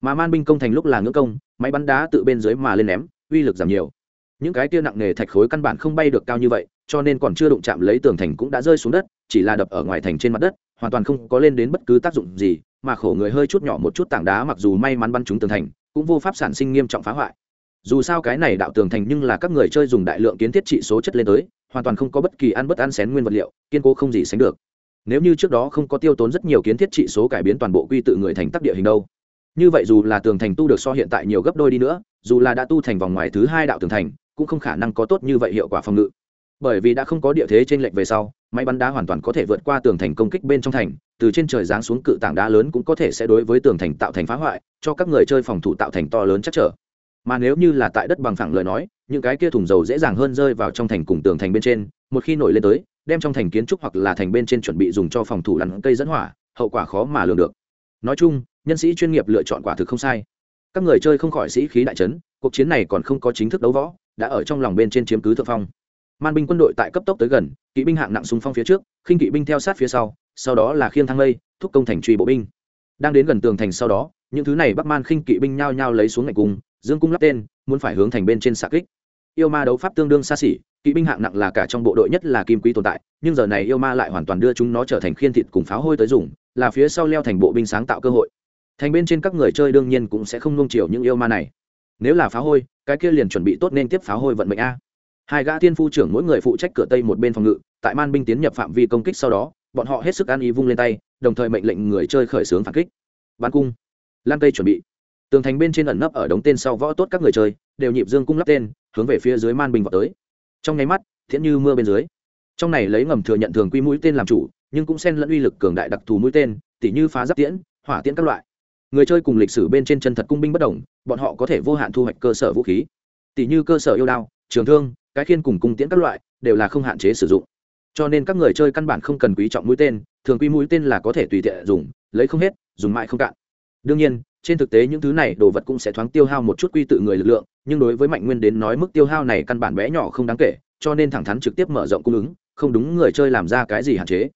[SPEAKER 1] Mà man binh công thành lúc là ngưỡng công, máy bắn đá tự bên dưới mà lên ném, uy lực giảm nhiều. Những cái kia nặng nghề thạch khối căn bản không bay được cao như vậy, cho nên còn chưa đụng chạm lấy tường thành cũng đã rơi xuống đất, chỉ là đập ở ngoài thành trên mặt đất, hoàn toàn không có lên đến bất cứ tác dụng gì, mà khổ người hơi chút nhỏ một chút tảng đá mặc dù may mắn bắn trúng tường thành, cũng vô pháp sản sinh nghiêm trọng phá hoại. Dù sao cái này đạo tường thành nhưng là các người chơi dùng đại lượng kiến thiết trị số chất lên tới hoàn toàn không có bất kỳ ăn bất ăn xén nguyên vật liệu, kiên cố không gì sánh được. Nếu như trước đó không có tiêu tốn rất nhiều kiến thiết trị số cải biến toàn bộ quy tự người thành tắc địa hình đâu. Như vậy dù là tường thành tu được so hiện tại nhiều gấp đôi đi nữa, dù là đã tu thành vòng ngoài thứ hai đạo tường thành, cũng không khả năng có tốt như vậy hiệu quả phòng ngự. Bởi vì đã không có địa thế trên lệnh về sau, máy bắn đá hoàn toàn có thể vượt qua tường thành công kích bên trong thành, từ trên trời giáng xuống cự tảng đá lớn cũng có thể sẽ đối với tường thành tạo thành phá hoại, cho các người chơi phòng thủ tạo thành to lớn chắc trở mà nếu như là tại đất bằng phẳng lời nói, những cái kia thùng dầu dễ dàng hơn rơi vào trong thành cùng tường thành bên trên, một khi nổi lên tới, đem trong thành kiến trúc hoặc là thành bên trên chuẩn bị dùng cho phòng thủ lặn cây dẫn hỏa, hậu quả khó mà lường được. Nói chung, nhân sĩ chuyên nghiệp lựa chọn quả thực không sai. Các người chơi không khỏi sĩ khí đại trấn cuộc chiến này còn không có chính thức đấu võ, đã ở trong lòng bên trên chiếm cứ thượng phong. Man binh quân đội tại cấp tốc tới gần, kỵ binh hạng nặng súng phong phía trước, khinh kỵ binh theo sát phía sau sau đó là khiêng thang lây, thúc công thành truy bộ binh. Đang đến gần tường thành sau đó, những thứ này bắc man khinh kỵ binh nhao nhao lấy xuống ngạch cung dương cung lắp tên, muốn phải hướng thành bên trên xạ kích. Yêu ma đấu pháp tương đương xa xỉ, kỵ binh hạng nặng là cả trong bộ đội nhất là kim quý tồn tại, nhưng giờ này yêu ma lại hoàn toàn đưa chúng nó trở thành khiên thịt cùng pháo hôi tới dùng, là phía sau leo thành bộ binh sáng tạo cơ hội. Thành bên trên các người chơi đương nhiên cũng sẽ không nung chiều những yêu ma này. Nếu là pháo hôi, cái kia liền chuẩn bị tốt nên tiếp pháo hôi vận mệnh a. Hai gã tiên phu trưởng mỗi người phụ trách cửa tây một bên phòng ngự, tại man binh tiến nhập phạm vi công kích sau đó, bọn họ hết sức an ý vung lên tay, đồng thời mệnh lệnh người chơi khởi xướng phản kích. Bắn cung. Lan cây chuẩn bị tường thành bên trên ẩn nấp ở đống tên sau võ tốt các người chơi, đều nhịp dương cung lắp tên, hướng về phía dưới man bình vào tới. Trong nháy mắt, thiện như mưa bên dưới. Trong này lấy ngầm thừa nhận thường quy mũi tên làm chủ, nhưng cũng xen lẫn uy lực cường đại đặc thù mũi tên, tỉ như phá giáp tiễn, hỏa tiễn các loại. Người chơi cùng lịch sử bên trên chân thật cung binh bất đồng, bọn họ có thể vô hạn thu hoạch cơ sở vũ khí. Tỷ như cơ sở yêu đao, trường thương, cái khiên cùng cung tiễn các loại, đều là không hạn chế sử dụng. Cho nên các người chơi căn bản không cần quý trọng mũi tên, thường quy mũi tên là có thể tùy tiện dùng, lấy không hết, dùng mãi không cạn. Đương nhiên trên thực tế những thứ này đồ vật cũng sẽ thoáng tiêu hao một chút quy tự người lực lượng, nhưng đối với mạnh nguyên đến nói mức tiêu hao này căn bản bé nhỏ không đáng kể, cho nên thẳng thắn trực tiếp mở rộng cung ứng, không đúng người chơi làm ra cái gì hạn chế.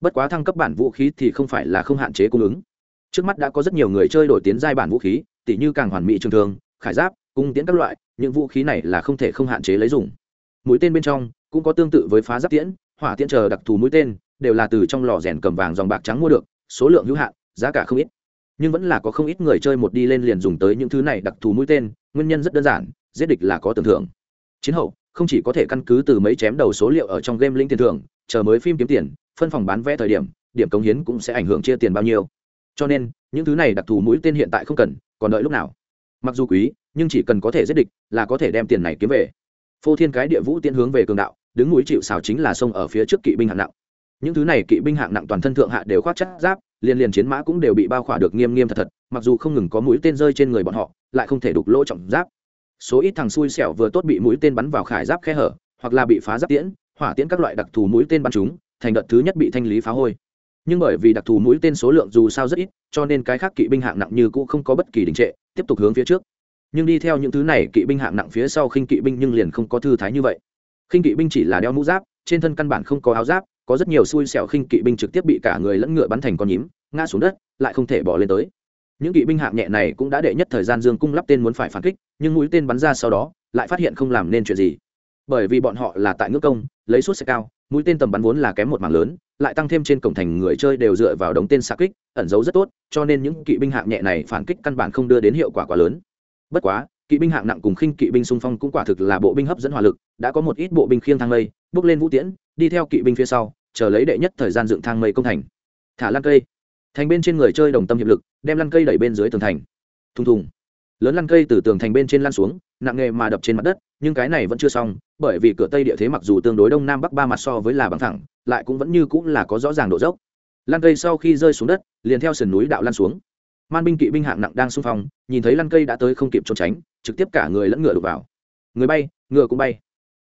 [SPEAKER 1] Bất quá thăng cấp bản vũ khí thì không phải là không hạn chế cung ứng. Trước mắt đã có rất nhiều người chơi đổi tiến giai bản vũ khí, tỉ như càng hoàn mỹ trường thường khải giáp, cung tiễn các loại, những vũ khí này là không thể không hạn chế lấy dùng. Mũi tên bên trong cũng có tương tự với phá giáp tiễn, hỏa tiễn chờ đặc thù mũi tên, đều là từ trong lò rèn cầm vàng dòng bạc trắng mua được, số lượng hữu hạn, giá cả không ít nhưng vẫn là có không ít người chơi một đi lên liền dùng tới những thứ này đặc thù mũi tên, nguyên nhân rất đơn giản, giết địch là có tưởng thưởng chiến hậu, không chỉ có thể căn cứ từ mấy chém đầu số liệu ở trong game linh tiền thưởng, chờ mới phim kiếm tiền, phân phòng bán vé thời điểm điểm cống hiến cũng sẽ ảnh hưởng chia tiền bao nhiêu. Cho nên, những thứ này đặc thù mũi tên hiện tại không cần, còn đợi lúc nào. Mặc dù quý, nhưng chỉ cần có thể giết địch là có thể đem tiền này kiếm về. Phô thiên cái địa vũ tiến hướng về cường đạo, đứng núi chịu xào chính là sông ở phía trước kỵ binh hạng nặng những thứ này kỵ binh hạng nặng toàn thân thượng hạ đều khoác chất giáp liền liền chiến mã cũng đều bị bao khỏa được nghiêm nghiêm thật thật, mặc dù không ngừng có mũi tên rơi trên người bọn họ, lại không thể đục lỗ trọng giáp. Số ít thằng xui xẻo vừa tốt bị mũi tên bắn vào khải giáp khe hở, hoặc là bị phá giáp tiễn, hỏa tiễn các loại đặc thù mũi tên bắn chúng, thành đợt thứ nhất bị thanh lý phá hôi. Nhưng bởi vì đặc thù mũi tên số lượng dù sao rất ít, cho nên cái khác kỵ binh hạng nặng như cũ không có bất kỳ đình trệ, tiếp tục hướng phía trước. Nhưng đi theo những thứ này, kỵ binh hạng nặng phía sau khinh kỵ binh nhưng liền không có thư thái như vậy. Khinh kỵ binh chỉ là đeo mũ giáp, trên thân căn bản không có áo giáp có rất nhiều xui xẻo khinh kỵ binh trực tiếp bị cả người lẫn ngựa bắn thành con nhím, ngã xuống đất, lại không thể bỏ lên tới. Những kỵ binh hạng nhẹ này cũng đã đệ nhất thời gian dương cung lắp tên muốn phải phản kích, nhưng mũi tên bắn ra sau đó, lại phát hiện không làm nên chuyện gì. Bởi vì bọn họ là tại ngưỡng công, lấy suốt xe cao, mũi tên tầm bắn vốn là kém một mảng lớn, lại tăng thêm trên cổng thành người chơi đều dựa vào đống tên xạ kích, ẩn giấu rất tốt, cho nên những kỵ binh hạng nhẹ này phản kích căn bản không đưa đến hiệu quả quá lớn. Bất quá kỵ binh hạng nặng cùng khinh kỵ binh xung phong cũng quả thực là bộ binh hấp dẫn hỏa lực, đã có một ít bộ binh khiêng thang mây, bước lên vũ tiễn, đi theo kỵ binh phía sau, chờ lấy đệ nhất thời gian dựng thang mây công thành. Thả lăn cây. Thành bên trên người chơi đồng tâm hiệp lực, đem lăn cây đẩy bên dưới tường thành. Thùng thùng. Lớn lăn cây từ tường thành bên trên lan xuống, nặng nghề mà đập trên mặt đất, nhưng cái này vẫn chưa xong, bởi vì cửa tây địa thế mặc dù tương đối đông nam bắc ba mặt so với là bằng thẳng, lại cũng vẫn như cũng là có rõ ràng độ dốc. Lăn cây sau khi rơi xuống đất, liền theo sườn núi đạo lan xuống man binh kỵ binh hạng nặng đang xung phong, nhìn thấy lăn cây đã tới không kịp trốn tránh, trực tiếp cả người lẫn ngựa đục vào. Người bay, ngựa cũng bay.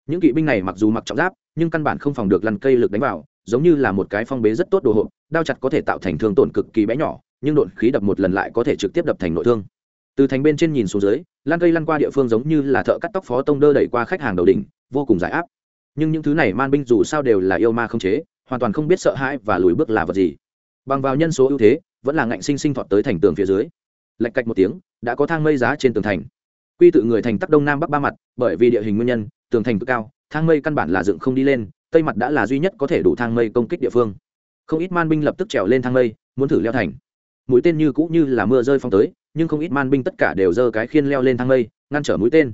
[SPEAKER 1] Những kỵ binh này mặc dù mặc trọng giáp, nhưng căn bản không phòng được lăn cây lực đánh vào, giống như là một cái phong bế rất tốt đồ hộp, đao chặt có thể tạo thành thương tổn cực kỳ bé nhỏ, nhưng đột khí đập một lần lại có thể trực tiếp đập thành nội thương. Từ thành bên trên nhìn xuống dưới lan cây lăn qua địa phương giống như là thợ cắt tóc phó tông đơ đẩy qua khách hàng đầu đỉnh, vô cùng giải áp. Nhưng những thứ này man binh dù sao đều là yêu ma không chế, hoàn toàn không biết sợ hãi và lùi bước là vật gì. Bằng vào nhân số ưu thế vẫn là ngạnh sinh sinh thọt tới thành tường phía dưới. Lạch cạch một tiếng, đã có thang mây giá trên tường thành. Quy tự người thành tắc đông nam bắc ba mặt, bởi vì địa hình nguyên nhân, tường thành cực cao, thang mây căn bản là dựng không đi lên, tây mặt đã là duy nhất có thể đủ thang mây công kích địa phương. Không ít man binh lập tức trèo lên thang mây, muốn thử leo thành. Mũi tên như cũ như là mưa rơi phong tới, nhưng không ít man binh tất cả đều giơ cái khiên leo lên thang mây, ngăn trở mũi tên.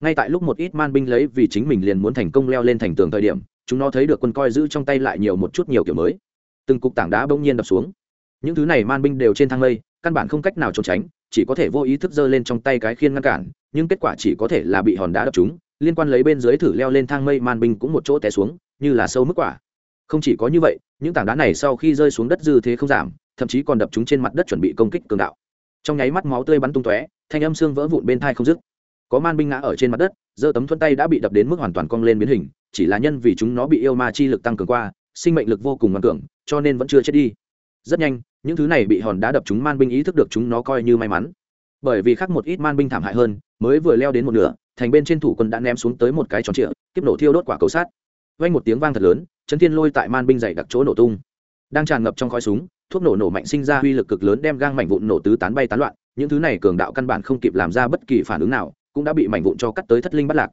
[SPEAKER 1] Ngay tại lúc một ít man binh lấy vì chính mình liền muốn thành công leo lên thành tường thời điểm, chúng nó thấy được quân coi giữ trong tay lại nhiều một chút nhiều kiểu mới. Từng cục tảng đá bỗng nhiên đập xuống những thứ này man binh đều trên thang mây, căn bản không cách nào trốn tránh, chỉ có thể vô ý thức giơ lên trong tay cái khiên ngăn cản, nhưng kết quả chỉ có thể là bị hòn đá đập chúng liên quan lấy bên dưới thử leo lên thang mây man binh cũng một chỗ té xuống, như là sâu mức quả. Không chỉ có như vậy, những tảng đá này sau khi rơi xuống đất dư thế không giảm, thậm chí còn đập chúng trên mặt đất chuẩn bị công kích cường đạo. Trong nháy mắt máu tươi bắn tung tóe, thanh âm xương vỡ vụn bên thai không dứt. Có man binh ngã ở trên mặt đất, giơ tấm thuẫn tay đã bị đập đến mức hoàn toàn cong lên biến hình, chỉ là nhân vì chúng nó bị yêu ma chi lực tăng cường qua, sinh mệnh lực vô cùng ngoan cường, cho nên vẫn chưa chết đi. Rất nhanh những thứ này bị hòn đá đập chúng man binh ý thức được chúng nó coi như may mắn. Bởi vì khác một ít man binh thảm hại hơn, mới vừa leo đến một nửa, thành bên trên thủ quân đã ném xuống tới một cái tròn trịa kiếp nổ thiêu đốt quả cầu sát. Vang một tiếng vang thật lớn, chấn thiên lôi tại man binh dày đặc chỗ nổ tung. Đang tràn ngập trong khói súng, thuốc nổ nổ mạnh sinh ra uy lực cực lớn đem gang mảnh vụn nổ tứ tán bay tán loạn, những thứ này cường đạo căn bản không kịp làm ra bất kỳ phản ứng nào, cũng đã bị mảnh vụn cho cắt tới thất linh bắt lạc.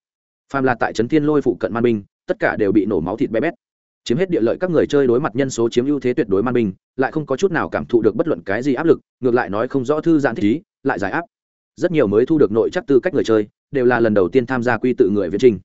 [SPEAKER 1] Phàm là tại trấn thiên lôi phụ cận man binh, tất cả đều bị nổ máu thịt bé bét chiếm hết địa lợi các người chơi đối mặt nhân số chiếm ưu thế tuyệt đối man binh, lại không có chút nào cảm thụ được bất luận cái gì áp lực, ngược lại nói không rõ thư giãn thích ý, lại giải áp. Rất nhiều mới thu được nội chắc tư cách người chơi, đều là lần đầu tiên tham gia quy tự người viễn trình.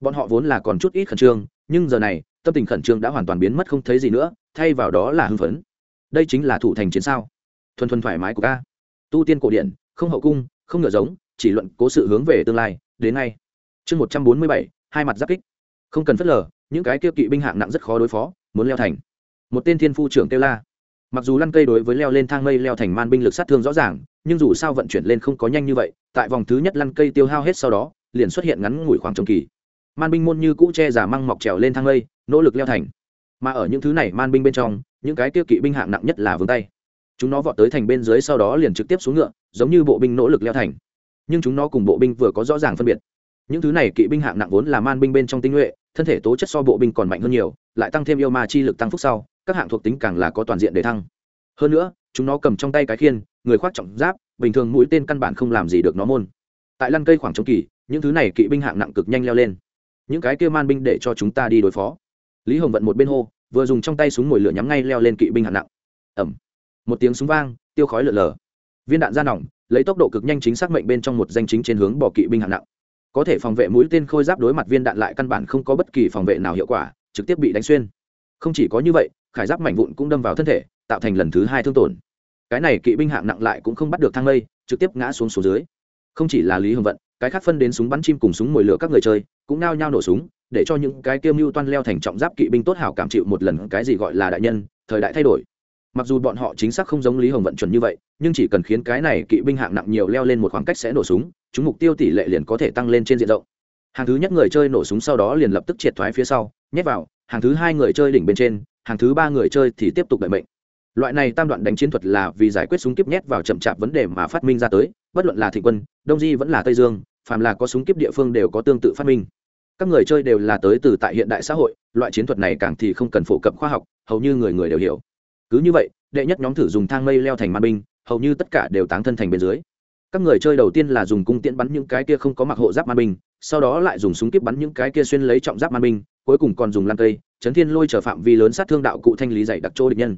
[SPEAKER 1] Bọn họ vốn là còn chút ít khẩn trương, nhưng giờ này, tâm tình khẩn trương đã hoàn toàn biến mất không thấy gì nữa, thay vào đó là hưng phấn. Đây chính là thủ thành chiến sao. Thuần thuần thoải mái của ca. Tu tiên cổ điển, không hậu cung, không ngựa giống, chỉ luận cố sự hướng về tương lai, đến ngay. Chương một trăm bốn mươi bảy, hai mặt giáp kích. Không cần phớt lờ những cái kia kỵ binh hạng nặng rất khó đối phó, muốn leo thành. Một tên thiên phu trưởng kêu la. Mặc dù lăn cây đối với leo lên thang mây leo thành man binh lực sát thương rõ ràng, nhưng dù sao vận chuyển lên không có nhanh như vậy, tại vòng thứ nhất lăn cây tiêu hao hết sau đó, liền xuất hiện ngắn ngủi khoảng trồng kỳ. Man binh môn như cũ che giả măng mọc trèo lên thang mây, nỗ lực leo thành. Mà ở những thứ này man binh bên trong, những cái kia kỵ binh hạng nặng nhất là vướng tay. Chúng nó vọt tới thành bên dưới sau đó liền trực tiếp xuống ngựa, giống như bộ binh nỗ lực leo thành. Nhưng chúng nó cùng bộ binh vừa có rõ ràng phân biệt. Những thứ này kỵ binh hạng nặng vốn là man binh bên trong tinh nhuệ thân thể tố chất so bộ binh còn mạnh hơn nhiều, lại tăng thêm yêu ma chi lực tăng phúc sau, các hạng thuộc tính càng là có toàn diện để thăng. Hơn nữa, chúng nó cầm trong tay cái khiên, người khoác trọng giáp, bình thường mũi tên căn bản không làm gì được nó môn. Tại lăn cây khoảng trống kỳ, những thứ này kỵ binh hạng nặng cực nhanh leo lên. Những cái kia man binh để cho chúng ta đi đối phó. Lý hồng vận một bên hô, vừa dùng trong tay súng mồi lửa nhắm ngay leo lên kỵ binh hạng nặng. Ẩm một tiếng súng vang, tiêu khói lở lở. Viên đạn ra nòng, lấy tốc độ cực nhanh chính xác mệnh bên trong một danh chính trên hướng bỏ kỵ binh hạng nặng có thể phòng vệ mũi tên khôi giáp đối mặt viên đạn lại căn bản không có bất kỳ phòng vệ nào hiệu quả, trực tiếp bị đánh xuyên. Không chỉ có như vậy, khải giáp mảnh vụn cũng đâm vào thân thể, tạo thành lần thứ hai thương tổn. Cái này kỵ binh hạng nặng lại cũng không bắt được thang lây, trực tiếp ngã xuống số dưới. Không chỉ là lý hồng vận, cái khác phân đến súng bắn chim cùng súng mồi lửa các người chơi, cũng nao nhao nổ súng, để cho những cái tiêu mưu toan leo thành trọng giáp kỵ binh tốt hảo cảm chịu một lần cái gì gọi là đại nhân, thời đại thay đổi mặc dù bọn họ chính xác không giống lý hồng vận chuẩn như vậy, nhưng chỉ cần khiến cái này kỵ binh hạng nặng nhiều leo lên một khoảng cách sẽ nổ súng, chúng mục tiêu tỷ lệ liền có thể tăng lên trên diện rộng. Hàng thứ nhất người chơi nổ súng sau đó liền lập tức triệt thoái phía sau, nhét vào, hàng thứ hai người chơi đỉnh bên trên, hàng thứ ba người chơi thì tiếp tục đợi mệnh. Loại này tam đoạn đánh chiến thuật là vì giải quyết súng kiếp nhét vào chậm chạp vấn đề mà phát minh ra tới, bất luận là thị quân, đông di vẫn là tây dương, phàm là có súng kiếp địa phương đều có tương tự phát minh. Các người chơi đều là tới từ tại hiện đại xã hội, loại chiến thuật này càng thì không cần phổ cập khoa học, hầu như người người đều hiểu cứ như vậy, đệ nhất nhóm thử dùng thang mây leo thành man binh, hầu như tất cả đều táng thân thành bên dưới. Các người chơi đầu tiên là dùng cung tiễn bắn những cái kia không có mặc hộ giáp man binh, sau đó lại dùng súng kiếp bắn những cái kia xuyên lấy trọng giáp man binh, cuối cùng còn dùng lan cây, chấn thiên lôi trở phạm vi lớn sát thương đạo cụ thanh lý dạy đặc chỗ địch nhân.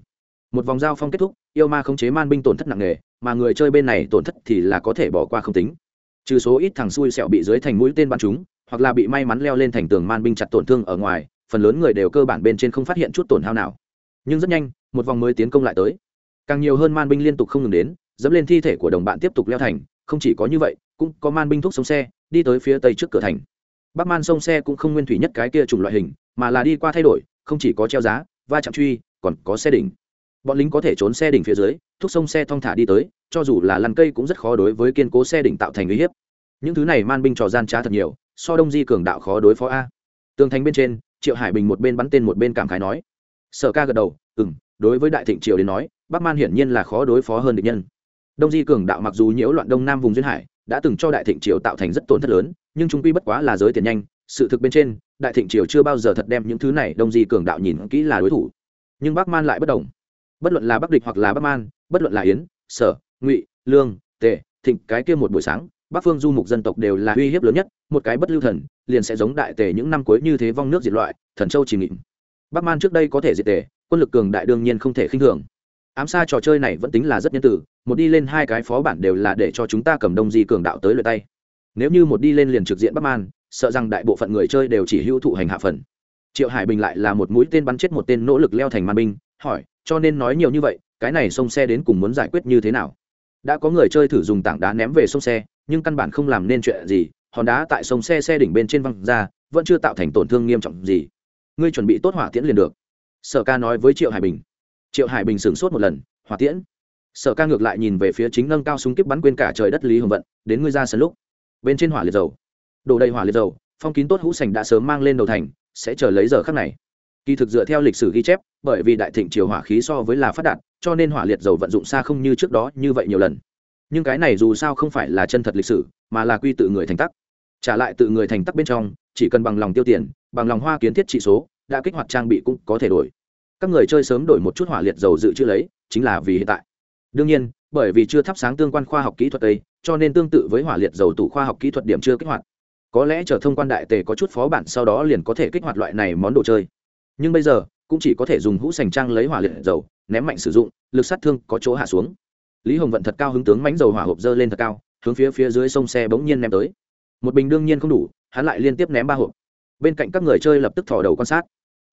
[SPEAKER 1] Một vòng giao phong kết thúc, yêu ma khống chế man binh tổn thất nặng nề, mà người chơi bên này tổn thất thì là có thể bỏ qua không tính. Trừ số ít thằng xui xẹo bị dưới thành mũi tên bắn chúng hoặc là bị may mắn leo lên thành tường man binh chặt tổn thương ở ngoài, phần lớn người đều cơ bản bên trên không phát hiện chút tổn hao nào. Nhưng rất nhanh một vòng mới tiến công lại tới. Càng nhiều hơn man binh liên tục không ngừng đến, dẫm lên thi thể của đồng bạn tiếp tục leo thành, không chỉ có như vậy, cũng có man binh thúc sông xe, đi tới phía tây trước cửa thành. Bắc man sông xe cũng không nguyên thủy nhất cái kia chủng loại hình, mà là đi qua thay đổi, không chỉ có treo giá, va chạm truy, còn có xe đỉnh. Bọn lính có thể trốn xe đỉnh phía dưới, thúc sông xe thong thả đi tới, cho dù là lăn cây cũng rất khó đối với kiên cố xe đỉnh tạo thành uy hiếp. Những thứ này man binh trò gian trá thật nhiều, so đông di cường đạo khó đối phó a. Tường thành bên trên, triệu hải bình một bên bắn tên một bên cảm khái nói. Sở ca gật đầu ừ m đối với đại thịnh triều đến nói, bắc man hiển nhiên là khó đối phó hơn địch nhân. Đông di cường đạo mặc dù nhiễu loạn đông nam vùng duyên hải, đã từng cho đại thịnh triều tạo thành rất tổn thất lớn, nhưng chúng quy bất quá là giới tiền nhanh, sự thực bên trên, đại thịnh triều chưa bao giờ thật đem những thứ này đông di cường đạo nhìn kỹ là đối thủ. Nhưng bắc man lại bất đồng. Bất luận là bắc địch hoặc là bắc man, bất luận là yến, sở, ngụy, lương, tề, thịnh, cái kia một buổi sáng, bắc phương du mục dân tộc đều là uy hiếp lớn nhất, một cái bất lưu thần, liền sẽ giống đại tề những năm cuối như thế vong nước diệt loại, thần châu chỉ nghịm. Bắc man trước đây có thể diệt tề quân lực cường đại đương nhiên không thể khinh thường. Ám xa trò chơi này vẫn tính là rất nhân tử, một đi lên hai cái phó bản đều là để cho chúng ta cầm đông di cường đạo tới lượt tay. Nếu như một đi lên liền trực diện bắc man, sợ rằng đại bộ phận người chơi đều chỉ hữu thụ hành hạ phần. Triệu hải bình lại là một mũi tên bắn chết một tên nỗ lực leo thành man binh, hỏi, cho nên nói nhiều như vậy, cái này sông xe đến cùng muốn giải quyết như thế nào? Đã có người chơi thử dùng tảng đá ném về sông xe, nhưng căn bản không làm nên chuyện gì, hòn đá tại sông xe xe đỉnh bên trên văng ra, vẫn chưa tạo thành tổn thương nghiêm trọng gì. Ngươi chuẩn bị tốt hỏa tiễn liền được sở ca nói với triệu hải bình. Triệu hải bình sửng sốt một lần, hỏa tiễn. Sở ca ngược lại nhìn về phía chính nâng cao súng kíp bắn quên cả trời đất lý hồng vận, đến ngươi ra sân lúc. Bên trên hỏa liệt dầu. Đổ đầy hỏa liệt dầu, phong kín tốt hũ sành đã sớm mang lên đầu thành, sẽ chờ lấy giờ khắc này. Kỳ thực dựa theo lịch sử ghi chép, bởi vì đại thịnh triều hỏa khí so với là phát đạt, cho nên hỏa liệt dầu vận dụng xa không như trước đó như vậy nhiều lần. Nhưng cái này dù sao không phải là chân thật lịch sử, mà là quy tự người thành tắc. Trả lại tự người thành tắc bên trong, chỉ cần bằng lòng tiêu tiền, bằng lòng hoa kiến thiết trị số đã kích hoạt trang bị cũng có thể đổi. Các người chơi sớm đổi một chút hỏa liệt dầu dự trữ lấy, chính là vì hiện tại. Đương nhiên, bởi vì chưa thắp sáng tương quan khoa học kỹ thuật tây cho nên tương tự với hỏa liệt dầu tủ khoa học kỹ thuật điểm chưa kích hoạt. Có lẽ chờ thông quan đại tề có chút phó bản sau đó liền có thể kích hoạt loại này món đồ chơi. Nhưng bây giờ, cũng chỉ có thể dùng hũ sành trang lấy hỏa liệt dầu, ném mạnh sử dụng, lực sát thương có chỗ hạ xuống. Lý hồng vận thật cao hứng tướng mánh dầu hỏa hộp dơ lên thật cao, hướng phía phía dưới sông xe bỗng nhiên ném tới. Một bình đương nhiên không đủ, hắn lại liên tiếp ném ba hộp. Bên cạnh các người chơi lập tức thỏ đầu quan sát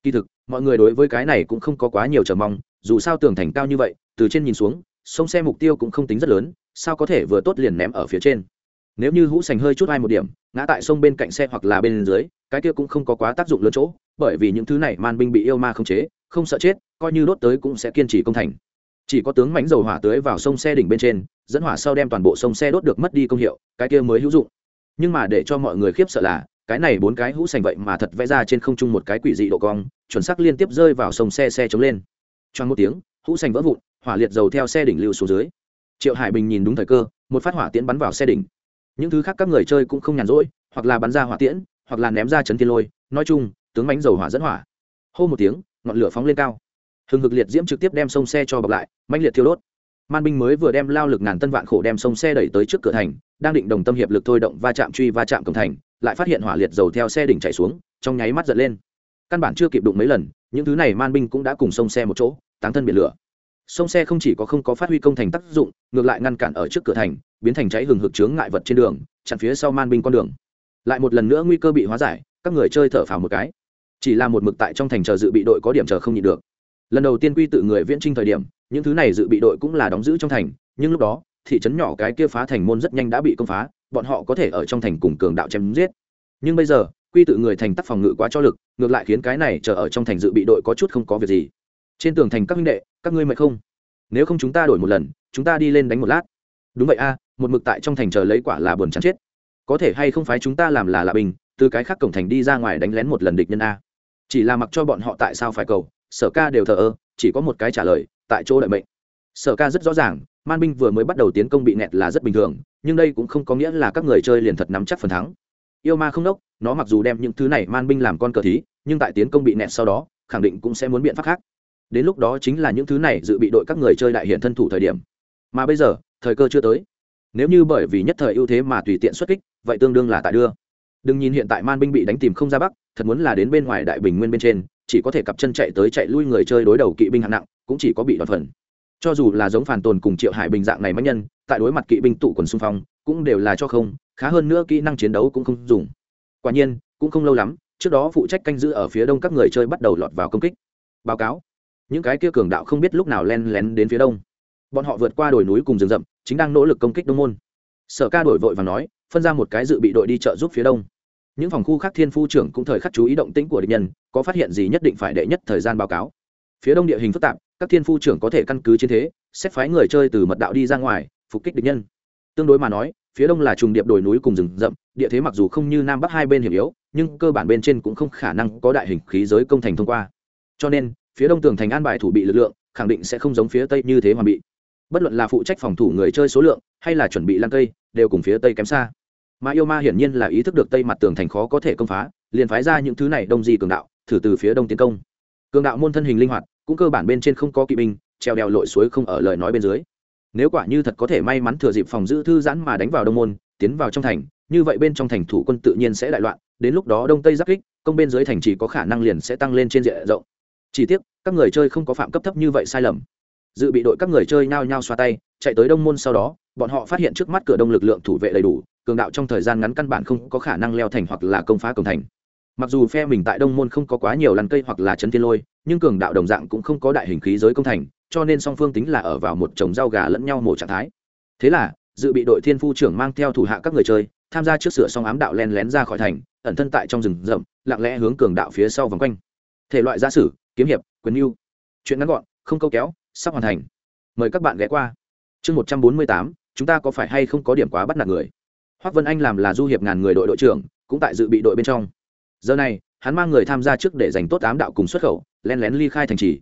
[SPEAKER 1] kỳ thực, mọi người đối với cái này cũng không có quá nhiều chờ mong, dù sao tường thành cao như vậy, từ trên nhìn xuống, sông xe mục tiêu cũng không tính rất lớn, sao có thể vừa tốt liền ném ở phía trên? Nếu như hũ sành hơi chút hai một điểm, ngã tại sông bên cạnh xe hoặc là bên dưới, cái kia cũng không có quá tác dụng lớn chỗ, bởi vì những thứ này man binh bị yêu ma không chế, không sợ chết, coi như đốt tới cũng sẽ kiên trì công thành. Chỉ có tướng mánh dầu hỏa tưới vào sông xe đỉnh bên trên, dẫn hỏa sau đem toàn bộ sông xe đốt được mất đi công hiệu, cái kia mới hữu dụng. Nhưng mà để cho mọi người khiếp sợ là cái này bốn cái hũ sành vậy mà thật vẽ ra trên không trung một cái quỷ dị độ cong, chuẩn xác liên tiếp rơi vào sông xe xe chống lên. Trong một tiếng, hũ sành vỡ vụn, hỏa liệt dầu theo xe đỉnh lưu xuống dưới. Triệu hải bình nhìn đúng thời cơ, một phát hỏa tiễn bắn vào xe đỉnh. Những thứ khác các người chơi cũng không nhàn rỗi, hoặc là bắn ra hỏa tiễn, hoặc là ném ra chấn thiên lôi, nói chung, tướng bánh dầu hỏa dẫn hỏa. Hô một tiếng, ngọn lửa phóng lên cao. Hừng hực liệt diễm trực tiếp đem sông xe cho bọc lại, mãnh liệt thiêu đốt. Man binh mới vừa đem lao lực ngàn tân vạn khổ đem sông xe đẩy tới trước cửa thành, đang định đồng tâm hiệp lực thôi động va chạm truy va chạm cổng thành lại phát hiện hỏa liệt dầu theo xe đỉnh chạy xuống, trong nháy mắt giật lên. Căn bản chưa kịp đụng mấy lần, những thứ này man binh cũng đã cùng sông xe một chỗ tán thân biển lửa. Sông xe không chỉ có không có phát huy công thành tác dụng, ngược lại ngăn cản ở trước cửa thành, biến thành cháy hừng hực chướng ngại vật trên đường, chặn phía sau man binh con đường. Lại một lần nữa nguy cơ bị hóa giải, các người chơi thở phào một cái. Chỉ là một mực tại trong thành chờ dự bị đội có điểm chờ không nhịn được. Lần đầu tiên quy tự người viễn trinh thời điểm, những thứ này dự bị đội cũng là đóng giữ trong thành, nhưng lúc đó, thị trấn nhỏ cái kia phá thành môn rất nhanh đã bị công phá bọn họ có thể ở trong thành cùng cường đạo chém giết. Nhưng bây giờ, quy tự người thành tắc phòng ngự quá cho lực, ngược lại khiến cái này chờ ở trong thành dự bị đội có chút không có việc gì. Trên tường thành các huynh đệ, các ngươi mệt không? Nếu không chúng ta đổi một lần, chúng ta đi lên đánh một lát. Đúng vậy a, một mực tại trong thành chờ lấy quả là buồn chán chết. Có thể hay không phải chúng ta làm là lạ bình, từ cái khác cổng thành đi ra ngoài đánh lén một lần địch nhân a. Chỉ là mặc cho bọn họ tại sao phải cầu, sở ca đều thờ ơ, chỉ có một cái trả lời, tại chỗ đợi mệnh. Sở ca rất rõ ràng, man binh vừa mới bắt đầu tiến công bị nẹt là rất bình thường nhưng đây cũng không có nghĩa là các người chơi liền thật nắm chắc phần thắng. Yêu ma không đốc, nó mặc dù đem những thứ này man binh làm con cờ thí, nhưng tại tiến công bị nẹt sau đó, khẳng định cũng sẽ muốn biện pháp khác. Đến lúc đó chính là những thứ này dự bị đội các người chơi đại hiện thân thủ thời điểm. Mà bây giờ, thời cơ chưa tới. Nếu như bởi vì nhất thời ưu thế mà tùy tiện xuất kích, vậy tương đương là tại đưa. Đừng nhìn hiện tại man binh bị đánh tìm không ra bắc, thật muốn là đến bên ngoài đại bình nguyên bên trên, chỉ có thể cặp chân chạy tới chạy lui người chơi đối đầu kỵ binh hạng nặng, cũng chỉ có bị đoạt phần. Cho dù là giống phản tồn cùng triệu hải bình dạng này mãnh nhân tại đối mặt kỵ binh tụ quần xung phong, cũng đều là cho không, khá hơn nữa kỹ năng chiến đấu cũng không dùng. Quả nhiên, cũng không lâu lắm, trước đó phụ trách canh giữ ở phía đông các người chơi bắt đầu lọt vào công kích. Báo cáo. Những cái kia cường đạo không biết lúc nào len lén đến phía đông. Bọn họ vượt qua đồi núi cùng rừng rậm, chính đang nỗ lực công kích đông môn. Sở ca đổi vội và nói, phân ra một cái dự bị đội đi trợ giúp phía đông. Những phòng khu khác thiên phu trưởng cũng thời khắc chú ý động tĩnh của địch nhân, có phát hiện gì nhất định phải đệ nhất thời gian báo cáo. Phía đông địa hình phức tạp, các thiên phu trưởng có thể căn cứ trên thế, xét phái người chơi từ mật đạo đi ra ngoài phục kích địch nhân. Tương đối mà nói, phía đông là trùng điệp đồi núi cùng rừng rậm, địa thế mặc dù không như nam bắc hai bên hiểm yếu, nhưng cơ bản bên trên cũng không khả năng có đại hình khí giới công thành thông qua. Cho nên, phía đông tường thành an bài thủ bị lực lượng, khẳng định sẽ không giống phía tây như thế hoàn bị. Bất luận là phụ trách phòng thủ người chơi số lượng, hay là chuẩn bị lan cây, đều cùng phía tây kém xa. Mà yêu ma hiển nhiên là ý thức được tây mặt tường thành khó có thể công phá, liền phái ra những thứ này đông di cường đạo, thử từ phía đông tiến công. Cường đạo môn thân hình linh hoạt, cũng cơ bản bên trên không có kỵ binh, treo đèo lội suối không ở lời nói bên dưới nếu quả như thật có thể may mắn thừa dịp phòng giữ thư giãn mà đánh vào đông môn, tiến vào trong thành, như vậy bên trong thành thủ quân tự nhiên sẽ đại loạn, đến lúc đó đông tây giáp kích, công bên dưới thành chỉ có khả năng liền sẽ tăng lên trên diện rộng. Chỉ tiếc, các người chơi không có phạm cấp thấp như vậy sai lầm. Dự bị đội các người chơi nhao nhao xoa tay, chạy tới đông môn sau đó, bọn họ phát hiện trước mắt cửa đông lực lượng thủ vệ đầy đủ, cường đạo trong thời gian ngắn căn bản không có khả năng leo thành hoặc là công phá cổng thành mặc dù phe mình tại đông môn không có quá nhiều lăn cây hoặc là chấn thiên lôi, nhưng cường đạo đồng dạng cũng không có đại hình khí giới công thành, cho nên song phương tính là ở vào một trồng rau gà lẫn nhau một trạng thái. Thế là, dự bị đội thiên phu trưởng mang theo thủ hạ các người chơi, tham gia trước sửa xong ám đạo len lén ra khỏi thành, ẩn thân tại trong rừng rậm, lặng lẽ hướng cường đạo phía sau vòng quanh. Thể loại gia sử, kiếm hiệp, quyền mưu chuyện ngắn gọn, không câu kéo, sắp hoàn thành. Mời các bạn ghé qua. Chương một trăm bốn mươi tám, chúng ta có phải hay không có điểm quá bắt nạt người? Hoác vân anh làm là du hiệp ngàn người đội đội trưởng, cũng tại dự bị đội bên trong giờ này, hắn mang người tham gia trước để giành tốt ám đạo cùng xuất khẩu len lén ly khai thành trì.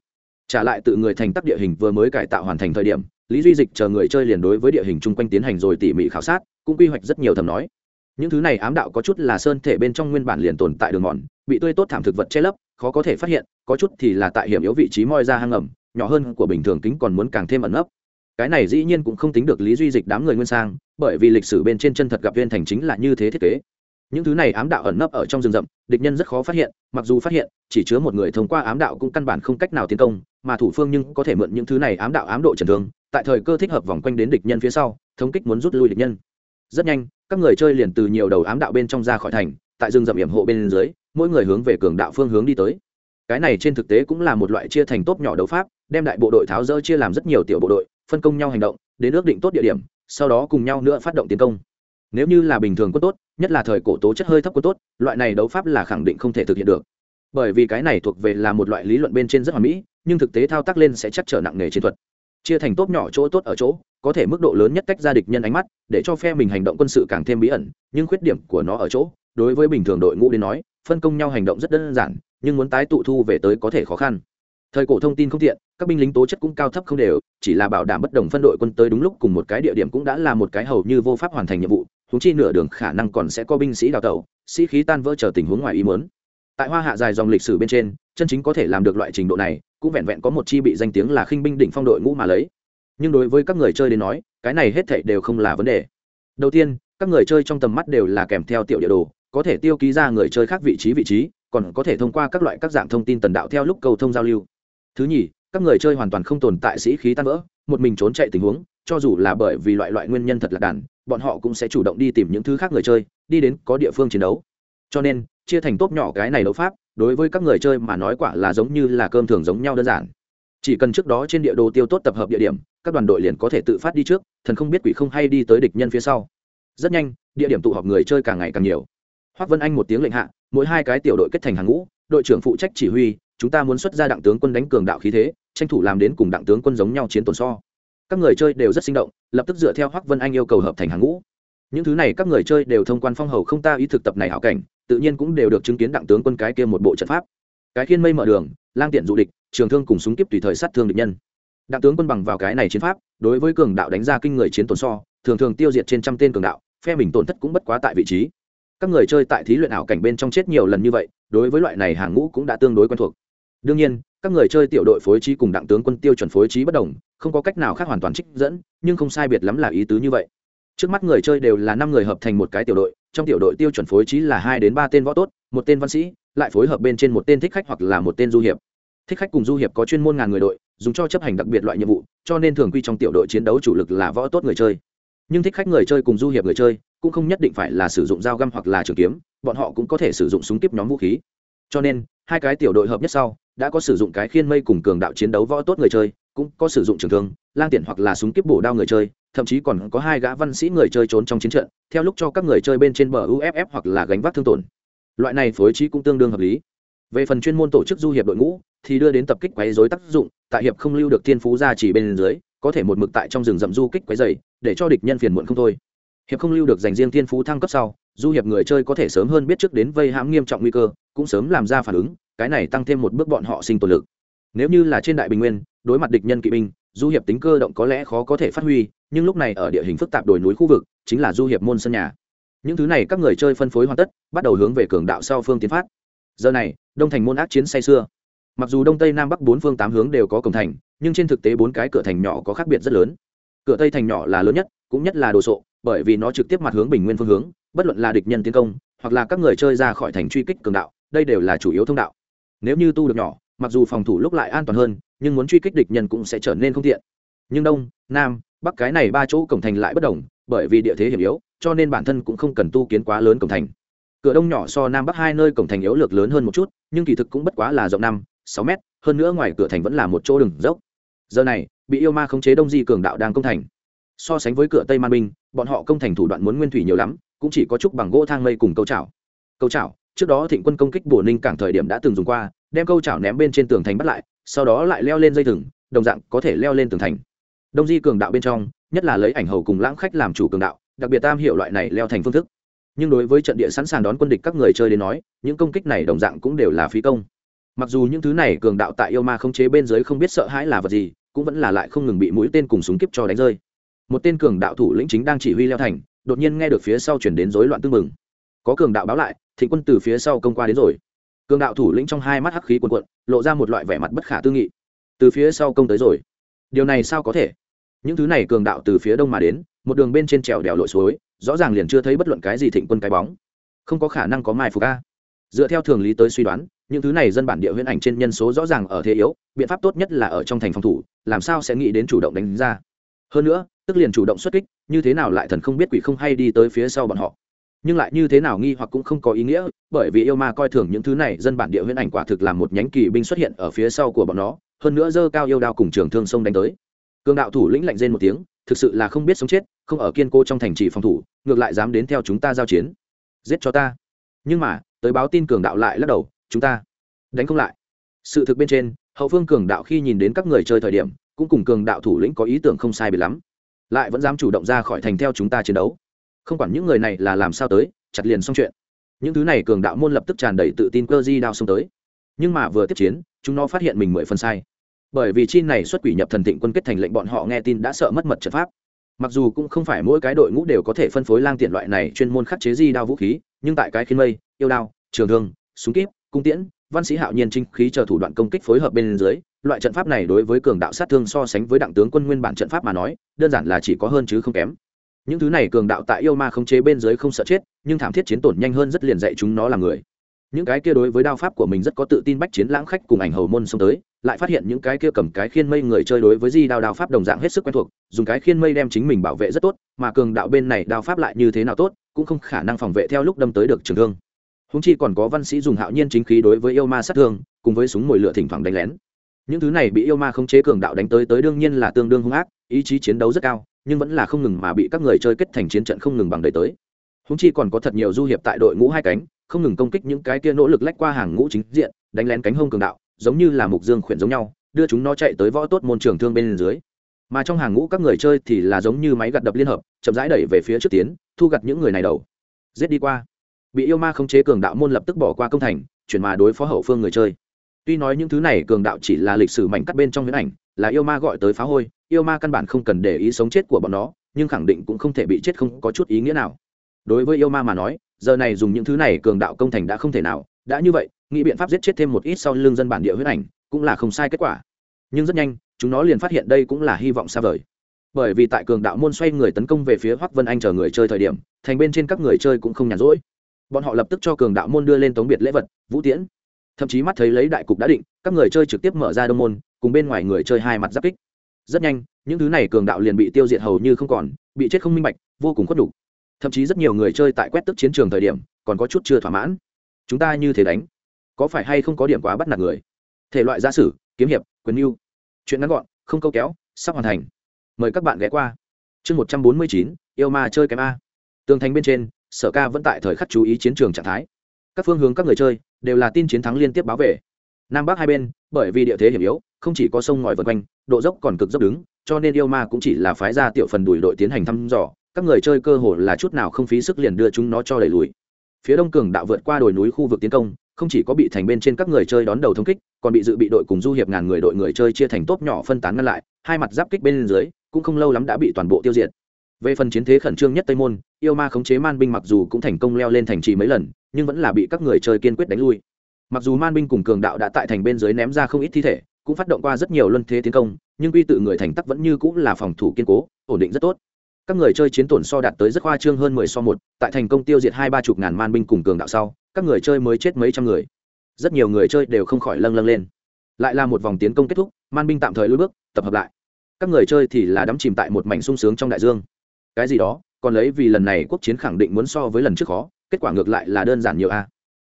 [SPEAKER 1] Trả lại tự người thành tắc địa hình vừa mới cải tạo hoàn thành thời điểm, lý duy dịch chờ người chơi liền đối với địa hình chung quanh tiến hành rồi tỉ mỉ khảo sát, cũng quy hoạch rất nhiều thầm nói. Những thứ này ám đạo có chút là sơn thể bên trong nguyên bản liền tồn tại đường mòn, bị tươi tốt thảm thực vật che lấp, khó có thể phát hiện, có chút thì là tại hiểm yếu vị trí moi ra hang ẩm, nhỏ hơn của bình thường kính còn muốn càng thêm ẩn ấp cái này dĩ nhiên cũng không tính được lý duy dịch đám người nguyên sang, bởi vì lịch sử bên trên chân thật gặp viên thành chính là như thế thiết kế. Những thứ này ám đạo ẩn nấp ở trong rừng rậm địch nhân rất khó phát hiện, mặc dù phát hiện, chỉ chứa một người thông qua ám đạo cũng căn bản không cách nào tiến công, mà thủ phương nhưng có thể mượn những thứ này ám đạo ám độ trần thương, tại thời cơ thích hợp vòng quanh đến địch nhân phía sau, thống kích muốn rút lui địch nhân. Rất nhanh, các người chơi liền từ nhiều đầu ám đạo bên trong ra khỏi thành, tại rừng rậm hiểm hộ bên dưới, mỗi người hướng về cường đạo phương hướng đi tới. Cái này trên thực tế cũng là một loại chia thành tốt nhỏ đấu pháp, đem đại bộ đội tháo rỡ chia làm rất nhiều tiểu bộ đội, phân công nhau hành động, đến ước định tốt địa điểm, sau đó cùng nhau nữa phát động tiến công nếu như là bình thường quân tốt, nhất là thời cổ tố chất hơi thấp quân tốt, loại này đấu pháp là khẳng định không thể thực hiện được. Bởi vì cái này thuộc về là một loại lý luận bên trên rất hoàn mỹ, nhưng thực tế thao tác lên sẽ chắc trở nặng nề chiến thuật. Chia thành tốt nhỏ chỗ tốt ở chỗ, có thể mức độ lớn nhất cách ra địch nhân ánh mắt, để cho phe mình hành động quân sự càng thêm bí ẩn, nhưng khuyết điểm của nó ở chỗ, đối với bình thường đội ngũ đến nói, phân công nhau hành động rất đơn giản, nhưng muốn tái tụ thu về tới có thể khó khăn. Thời cổ thông tin không tiện các binh lính tố chất cũng cao thấp không đều, chỉ là bảo đảm bất đồng phân đội quân tới đúng lúc cùng một cái địa điểm cũng đã là một cái hầu như vô pháp hoàn thành nhiệm vụ húng chi nửa đường khả năng còn sẽ có binh sĩ đào tẩu, sĩ khí tan vỡ chờ tình huống ngoài ý muốn. Tại hoa hạ dài dòng lịch sử bên trên, chân chính có thể làm được loại trình độ này, cũng vẹn vẹn có một chi bị danh tiếng là khinh binh đỉnh phong đội ngũ mà lấy. Nhưng đối với các người chơi đến nói, cái này hết thảy đều không là vấn đề. Đầu tiên, các người chơi trong tầm mắt đều là kèm theo tiểu địa đồ, có thể tiêu ký ra người chơi khác vị trí vị trí, còn có thể thông qua các loại các dạng thông tin tần đạo theo lúc cầu thông giao lưu. Thứ nhì, các người chơi hoàn toàn không tồn tại sĩ khí tan vỡ, một mình trốn chạy tình huống, cho dù là bởi vì loại loại nguyên nhân thật là đàn bọn họ cũng sẽ chủ động đi tìm những thứ khác người chơi, đi đến có địa phương chiến đấu. Cho nên, chia thành tốt nhỏ cái này đấu pháp, đối với các người chơi mà nói quả là giống như là cơm thường giống nhau đơn giản. Chỉ cần trước đó trên địa đồ tiêu tốt tập hợp địa điểm, các đoàn đội liền có thể tự phát đi trước, thần không biết quỷ không hay đi tới địch nhân phía sau. Rất nhanh, địa điểm tụ họp người chơi càng ngày càng nhiều. Hoác vân anh một tiếng lệnh hạ, mỗi hai cái tiểu đội kết thành hàng ngũ, đội trưởng phụ trách chỉ huy, chúng ta muốn xuất ra đặng tướng quân đánh cường đạo khí thế, tranh thủ làm đến cùng đặng tướng quân giống nhau chiến tồn so các người chơi đều rất sinh động, lập tức dựa theo hoác vân anh yêu cầu hợp thành hàng ngũ. Những thứ này các người chơi đều thông quan phong hầu không ta ý thực tập này hảo cảnh, tự nhiên cũng đều được chứng kiến đặng tướng quân cái kia một bộ trận pháp. Cái khiên mây mở đường, lang tiện dụ địch, trường thương cùng súng kiếp tùy thời sát thương địch nhân. Đặng tướng quân bằng vào cái này chiến pháp, đối với cường đạo đánh ra kinh người chiến tổn so, thường thường tiêu diệt trên trăm tên cường đạo, phe mình tổn thất cũng bất quá tại vị trí. Các người chơi tại thí luyện ảo cảnh bên trong chết nhiều lần như vậy, đối với loại này hàng ngũ cũng đã tương đối quen thuộc. Đương nhiên các người chơi tiểu đội phối trí cùng đặng tướng quân tiêu chuẩn phối trí bất đồng, không có cách nào khác hoàn toàn trích dẫn, nhưng không sai biệt lắm là ý tứ như vậy. Trước mắt người chơi đều là năm người hợp thành một cái tiểu đội, trong tiểu đội tiêu chuẩn phối trí là hai đến ba tên võ tốt, một tên văn sĩ, lại phối hợp bên trên một tên thích khách hoặc là một tên du hiệp. Thích khách cùng du hiệp có chuyên môn ngàn người đội, dùng cho chấp hành đặc biệt loại nhiệm vụ, cho nên thường quy trong tiểu đội chiến đấu chủ lực là võ tốt người chơi. Nhưng thích khách người chơi cùng du hiệp người chơi cũng không nhất định phải là sử dụng dao găm hoặc là trường kiếm, bọn họ cũng có thể sử dụng súng kíp nhóm vũ khí. Cho nên, hai cái tiểu đội hợp nhất sau đã có sử dụng cái khiên mây cùng cường đạo chiến đấu võ tốt người chơi, cũng có sử dụng trường thương, lang tiện hoặc là súng kíp bổ đao người chơi, thậm chí còn có hai gã văn sĩ người chơi trốn trong chiến trận, theo lúc cho các người chơi bên trên bờ uff hoặc là gánh vác thương tổn. Loại này phối trí cũng tương đương hợp lý. Về phần chuyên môn tổ chức du hiệp đội ngũ, thì đưa đến tập kích quấy dối tác dụng, tại hiệp không lưu được thiên phú ra chỉ bên dưới, có thể một mực tại trong rừng rậm du kích quấy dày để cho địch nhân phiền muộn không thôi. Hiệp không lưu được dành riêng thiên phú thăng cấp sau, du hiệp người chơi có thể sớm hơn biết trước đến vây hãm nghiêm trọng nguy cơ, cũng sớm làm ra phản ứng cái này tăng thêm một bước bọn họ sinh tồn lực. Nếu như là trên đại bình nguyên, đối mặt địch nhân kỵ binh, du hiệp tính cơ động có lẽ khó có thể phát huy, nhưng lúc này ở địa hình phức tạp đồi núi khu vực, chính là du hiệp môn sân nhà. Những thứ này các người chơi phân phối hoàn tất, bắt đầu hướng về cường đạo sau phương tiến phát. Giờ này, đông thành môn ác chiến say xưa mặc dù đông tây nam bắc bốn phương tám hướng đều có cổng thành, nhưng trên thực tế bốn cái cửa thành nhỏ có khác biệt rất lớn. Cửa tây thành nhỏ là lớn nhất, cũng nhất là đồ sộ, bởi vì nó trực tiếp mặt hướng bình nguyên phương hướng, bất luận là địch nhân tiến công, hoặc là các người chơi ra khỏi thành truy kích cường đạo, đây đều là chủ yếu thông đạo nếu như tu được nhỏ, mặc dù phòng thủ lúc lại an toàn hơn, nhưng muốn truy kích địch nhân cũng sẽ trở nên không tiện. Nhưng đông, nam, bắc cái này ba chỗ cổng thành lại bất đồng, bởi vì địa thế hiểm yếu, cho nên bản thân cũng không cần tu kiến quá lớn cổng thành. Cửa đông nhỏ so nam bắc hai nơi cổng thành yếu lược lớn hơn một chút, nhưng kỳ thực cũng bất quá là rộng năm, sáu mét, hơn nữa ngoài cửa thành vẫn là một chỗ đường dốc. Giờ này, bị yêu ma khống chế đông di cường đạo đang công thành. So sánh với cửa tây man binh bọn họ công thành thủ đoạn muốn nguyên thủy nhiều lắm, cũng chỉ có chút bằng gỗ thang mây cùng câu chảo. Câu chảo trước đó thịnh quân công kích bổ ninh cảng thời điểm đã từng dùng qua, đem câu chảo ném bên trên tường thành bắt lại, sau đó lại leo lên dây thừng, đồng dạng có thể leo lên tường thành. Đông di cường đạo bên trong, nhất là lấy ảnh hầu cùng lãng khách làm chủ cường đạo, đặc biệt tam hiệu loại này leo thành phương thức. Nhưng đối với trận địa sẵn sàng đón quân địch các người chơi đến nói, những công kích này đồng dạng cũng đều là phí công. Mặc dù những thứ này cường đạo tại yêu ma không chế bên dưới không biết sợ hãi là vật gì, cũng vẫn là lại không ngừng bị mũi tên cùng súng kiếp cho đánh rơi. Một tên cường đạo thủ lĩnh chính đang chỉ huy leo thành, đột nhiên nghe được phía sau chuyển đến rối loạn tương mừng có cường đạo báo lại thịnh quân từ phía sau công qua đến rồi. Cường đạo thủ lĩnh trong hai mắt hắc khí quần quận lộ ra một loại vẻ mặt bất khả tư nghị. Từ phía sau công tới rồi. Điều này sao có thể? Những thứ này cường đạo từ phía đông mà đến, một đường bên trên trèo đèo lội suối, rõ ràng liền chưa thấy bất luận cái gì thịnh quân cái bóng. Không có khả năng có mai phục a. Dựa theo thường lý tới suy đoán, những thứ này dân bản địa huyễn ảnh trên nhân số rõ ràng ở thế yếu, biện pháp tốt nhất là ở trong thành phòng thủ, làm sao sẽ nghĩ đến chủ động đánh ra. Hơn nữa, tức liền chủ động xuất kích, như thế nào lại thần không biết quỷ không hay đi tới phía sau bọn họ nhưng lại như thế nào nghi hoặc cũng không có ý nghĩa, bởi vì yêu ma coi thường những thứ này, dân bản địa huyễn ảnh quả thực là một nhánh kỳ binh xuất hiện ở phía sau của bọn nó, hơn nữa dơ cao yêu đao cùng trường thương sông đánh tới. Cường đạo thủ lĩnh lạnh rên một tiếng, thực sự là không biết sống chết, không ở kiên cố trong thành trì phòng thủ, ngược lại dám đến theo chúng ta giao chiến. Giết cho ta. Nhưng mà, tới báo tin cường đạo lại lắc đầu, chúng ta đánh không lại. Sự thực bên trên, hậu phương cường đạo khi nhìn đến các người chơi thời điểm, cũng cùng cường đạo thủ lĩnh có ý tưởng không sai biệt lắm. Lại vẫn dám chủ động ra khỏi thành theo chúng ta chiến đấu không quản những người này là làm sao tới, chặt liền xong chuyện. Những thứ này cường đạo môn lập tức tràn đầy tự tin cơ di đao xông tới. Nhưng mà vừa tiếp chiến, chúng nó phát hiện mình mười phần sai. Bởi vì chi này xuất quỷ nhập thần thịnh quân kết thành lệnh bọn họ nghe tin đã sợ mất mật trận pháp. Mặc dù cũng không phải mỗi cái đội ngũ đều có thể phân phối lang tiện loại này chuyên môn khắc chế di đao vũ khí, nhưng tại cái khiến mây, yêu đao, trường thương, súng kíp, cung tiễn, văn sĩ hạo nhiên trinh khí chờ thủ đoạn công kích phối hợp bên dưới, loại trận pháp này đối với cường đạo sát thương so sánh với đặng tướng quân nguyên bản trận pháp mà nói, đơn giản là chỉ có hơn chứ không kém những thứ này cường đạo tại yêu ma không chế bên dưới không sợ chết, nhưng thảm thiết chiến tổn nhanh hơn rất liền dạy chúng nó là người. Những cái kia đối với đao pháp của mình rất có tự tin bách chiến lãng khách cùng ảnh hầu môn xông tới, lại phát hiện những cái kia cầm cái khiên mây người chơi đối với di đao đao pháp đồng dạng hết sức quen thuộc, dùng cái khiên mây đem chính mình bảo vệ rất tốt, mà cường đạo bên này đao pháp lại như thế nào tốt, cũng không khả năng phòng vệ theo lúc đâm tới được trường thương. Húng chi còn có văn sĩ dùng hạo nhiên chính khí đối với yêu ma sát thương, cùng với súng mồi lửa thỉnh thoảng đánh lén. Những thứ này bị yêu ma không chế cường đạo đánh tới tới đương nhiên là tương đương hung ác, ý chí chiến đấu rất cao nhưng vẫn là không ngừng mà bị các người chơi kết thành chiến trận không ngừng bằng đầy tới. Húng chi còn có thật nhiều du hiệp tại đội ngũ hai cánh, không ngừng công kích những cái kia nỗ lực lách qua hàng ngũ chính diện, đánh lén cánh hông cường đạo, giống như là mục dương khuyển giống nhau, đưa chúng nó chạy tới võ tốt môn trường thương bên dưới. Mà trong hàng ngũ các người chơi thì là giống như máy gặt đập liên hợp, chậm rãi đẩy về phía trước tiến, thu gặt những người này đầu. Giết đi qua. Bị yêu ma khống chế cường đạo môn lập tức bỏ qua công thành, chuyển mà đối phó hậu phương người chơi. Tuy nói những thứ này cường đạo chỉ là lịch sử mảnh cắt bên trong huyễn ảnh, là yêu ma gọi tới phá hôi yêu ma căn bản không cần để ý sống chết của bọn nó, nhưng khẳng định cũng không thể bị chết không có chút ý nghĩa nào. Đối với yêu ma mà nói, giờ này dùng những thứ này cường đạo công thành đã không thể nào. Đã như vậy, nghĩ biện pháp giết chết thêm một ít sau lưng dân bản địa huyết ảnh cũng là không sai kết quả. Nhưng rất nhanh, chúng nó liền phát hiện đây cũng là hy vọng xa vời. Bởi vì tại cường đạo môn xoay người tấn công về phía hoắc vân anh chờ người chơi thời điểm, thành bên trên các người chơi cũng không nhàn rỗi. Bọn họ lập tức cho cường đạo môn đưa lên tống biệt lễ vật, vũ tiễn. Thậm chí mắt thấy lấy đại cục đã định, các người chơi trực tiếp mở ra đông môn, cùng bên ngoài người chơi hai mặt giáp kích rất nhanh, những thứ này cường đạo liền bị tiêu diệt hầu như không còn, bị chết không minh bạch, vô cùng khuất đủ thậm chí rất nhiều người chơi tại quét tức chiến trường thời điểm, còn có chút chưa thỏa mãn. Chúng ta như thế đánh, có phải hay không có điểm quá bắt nạt người? Thể loại gia sử, kiếm hiệp, quyền mưu. Chuyện ngắn gọn, không câu kéo, sắp hoàn thành. Mời các bạn ghé qua. Chương một trăm bốn mươi chín, yêu ma chơi kém a. Tường thành bên trên, sở ca vẫn tại thời khắc chú ý chiến trường trạng thái. Các phương hướng các người chơi đều là tin chiến thắng liên tiếp báo về nam bắc hai bên, bởi vì địa thế hiểm yếu, không chỉ có sông ngòi vân quanh, độ dốc còn cực dốc đứng, cho nên yêu ma cũng chỉ là phái ra tiểu phần đuổi đội tiến hành thăm dò, các người chơi cơ hồ là chút nào không phí sức liền đưa chúng nó cho đẩy lùi. Phía đông cường đạo vượt qua đồi núi khu vực tiến công, không chỉ có bị thành bên trên các người chơi đón đầu thống kích, còn bị dự bị đội cùng du hiệp ngàn người đội người chơi chia thành tốt nhỏ phân tán ngăn lại, hai mặt giáp kích bên dưới, cũng không lâu lắm đã bị toàn bộ tiêu diệt. Về phần chiến thế khẩn trương nhất tây môn, yêu ma khống chế man binh mặc dù cũng thành công leo lên thành trì mấy lần, nhưng vẫn là bị các người chơi kiên quyết đánh lui mặc dù man binh cùng cường đạo đã tại thành bên dưới ném ra không ít thi thể, cũng phát động qua rất nhiều luân thế tiến công, nhưng quy tự người thành tắc vẫn như cũng là phòng thủ kiên cố, ổn định rất tốt. Các người chơi chiến tổn so đạt tới rất khoa trương hơn mười so một, tại thành công tiêu diệt hai ba chục ngàn man binh cùng cường đạo sau, các người chơi mới chết mấy trăm người. Rất nhiều người chơi đều không khỏi lâng lâng lên. Lại là một vòng tiến công kết thúc, man binh tạm thời lùi bước, tập hợp lại. Các người chơi thì là đắm chìm tại một mảnh sung sướng trong đại dương. Cái gì đó, còn lấy vì lần này quốc chiến khẳng định muốn so với lần trước khó, kết quả ngược lại là đơn giản nhiều a.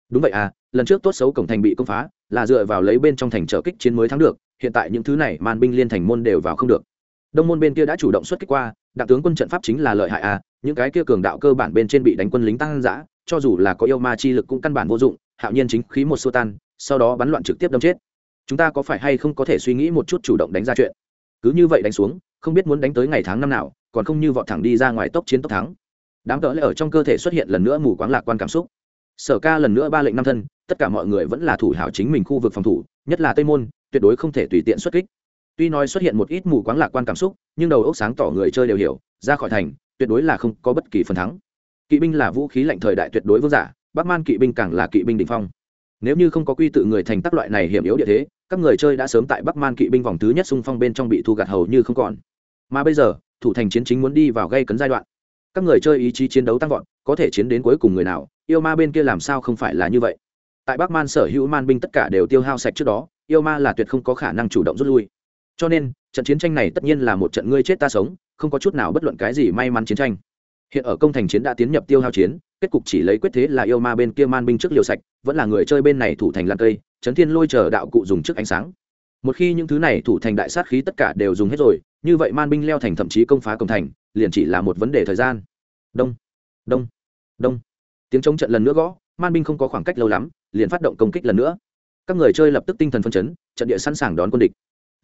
[SPEAKER 1] Đúng vậy à lần trước tốt xấu cổng thành bị công phá, là dựa vào lấy bên trong thành trở kích chiến mới thắng được, hiện tại những thứ này man binh liên thành môn đều vào không được. Đông môn bên kia đã chủ động xuất kích qua, đặng tướng quân trận pháp chính là lợi hại à những cái kia cường đạo cơ bản bên trên bị đánh quân lính tăng giã cho dù là có yêu ma chi lực cũng căn bản vô dụng, hạo nhiên chính khí một xô tan, sau đó bắn loạn trực tiếp đâm chết. Chúng ta có phải hay không có thể suy nghĩ một chút chủ động đánh ra chuyện? Cứ như vậy đánh xuống, không biết muốn đánh tới ngày tháng năm nào, còn không như vọt thẳng đi ra ngoài tốc chiến tốc thắng. Đám cỡ lại ở trong cơ thể xuất hiện lần nữa mù quáng lạc quan cảm xúc sở ca lần nữa ba lệnh năm thân, tất cả mọi người vẫn là thủ hảo chính mình khu vực phòng thủ, nhất là tây môn, tuyệt đối không thể tùy tiện xuất kích. Tuy nói xuất hiện một ít mù quáng lạc quan cảm xúc, nhưng đầu óc sáng tỏ người chơi đều hiểu, ra khỏi thành, tuyệt đối là không có bất kỳ phần thắng. Kỵ binh là vũ khí lạnh thời đại tuyệt đối vương giả, bắc man kỵ binh càng là kỵ binh đ phong. Nếu như không có quy tự người thành tác loại này hiểm yếu địa thế, các người chơi đã sớm tại bắc man kỵ binh vòng thứ nhất xung phong bên trong bị thu gạt hầu như không còn. Mà bây giờ, thủ thành chiến chính muốn đi vào gây cấn giai đoạn. Các người chơi ý chí chiến đấu tăng vọt, có thể chiến đến cuối cùng người nào yêu ma bên kia làm sao không phải là như vậy? Tại bắc man sở hữu man binh tất cả đều tiêu hao sạch trước đó, yêu ma là tuyệt không có khả năng chủ động rút lui. Cho nên, trận chiến tranh này tất nhiên là một trận ngươi chết ta sống, không có chút nào bất luận cái gì may mắn chiến tranh. Hiện ở công thành chiến đã tiến nhập tiêu hao chiến, kết cục chỉ lấy quyết thế là yêu ma bên kia man binh trước liều sạch, vẫn là người chơi bên này thủ thành lan cây, Trấn thiên lôi chờ đạo cụ dùng trước ánh sáng. Một khi những thứ này thủ thành đại sát khí tất cả đều dùng hết rồi, như vậy man binh leo thành thậm chí công phá công thành, liền chỉ là một vấn đề thời gian. Đông đông đông tiếng chống trận lần nữa gõ, man binh không có khoảng cách lâu lắm, liền phát động công kích lần nữa. Các người chơi lập tức tinh thần phân chấn, trận địa sẵn sàng đón quân địch.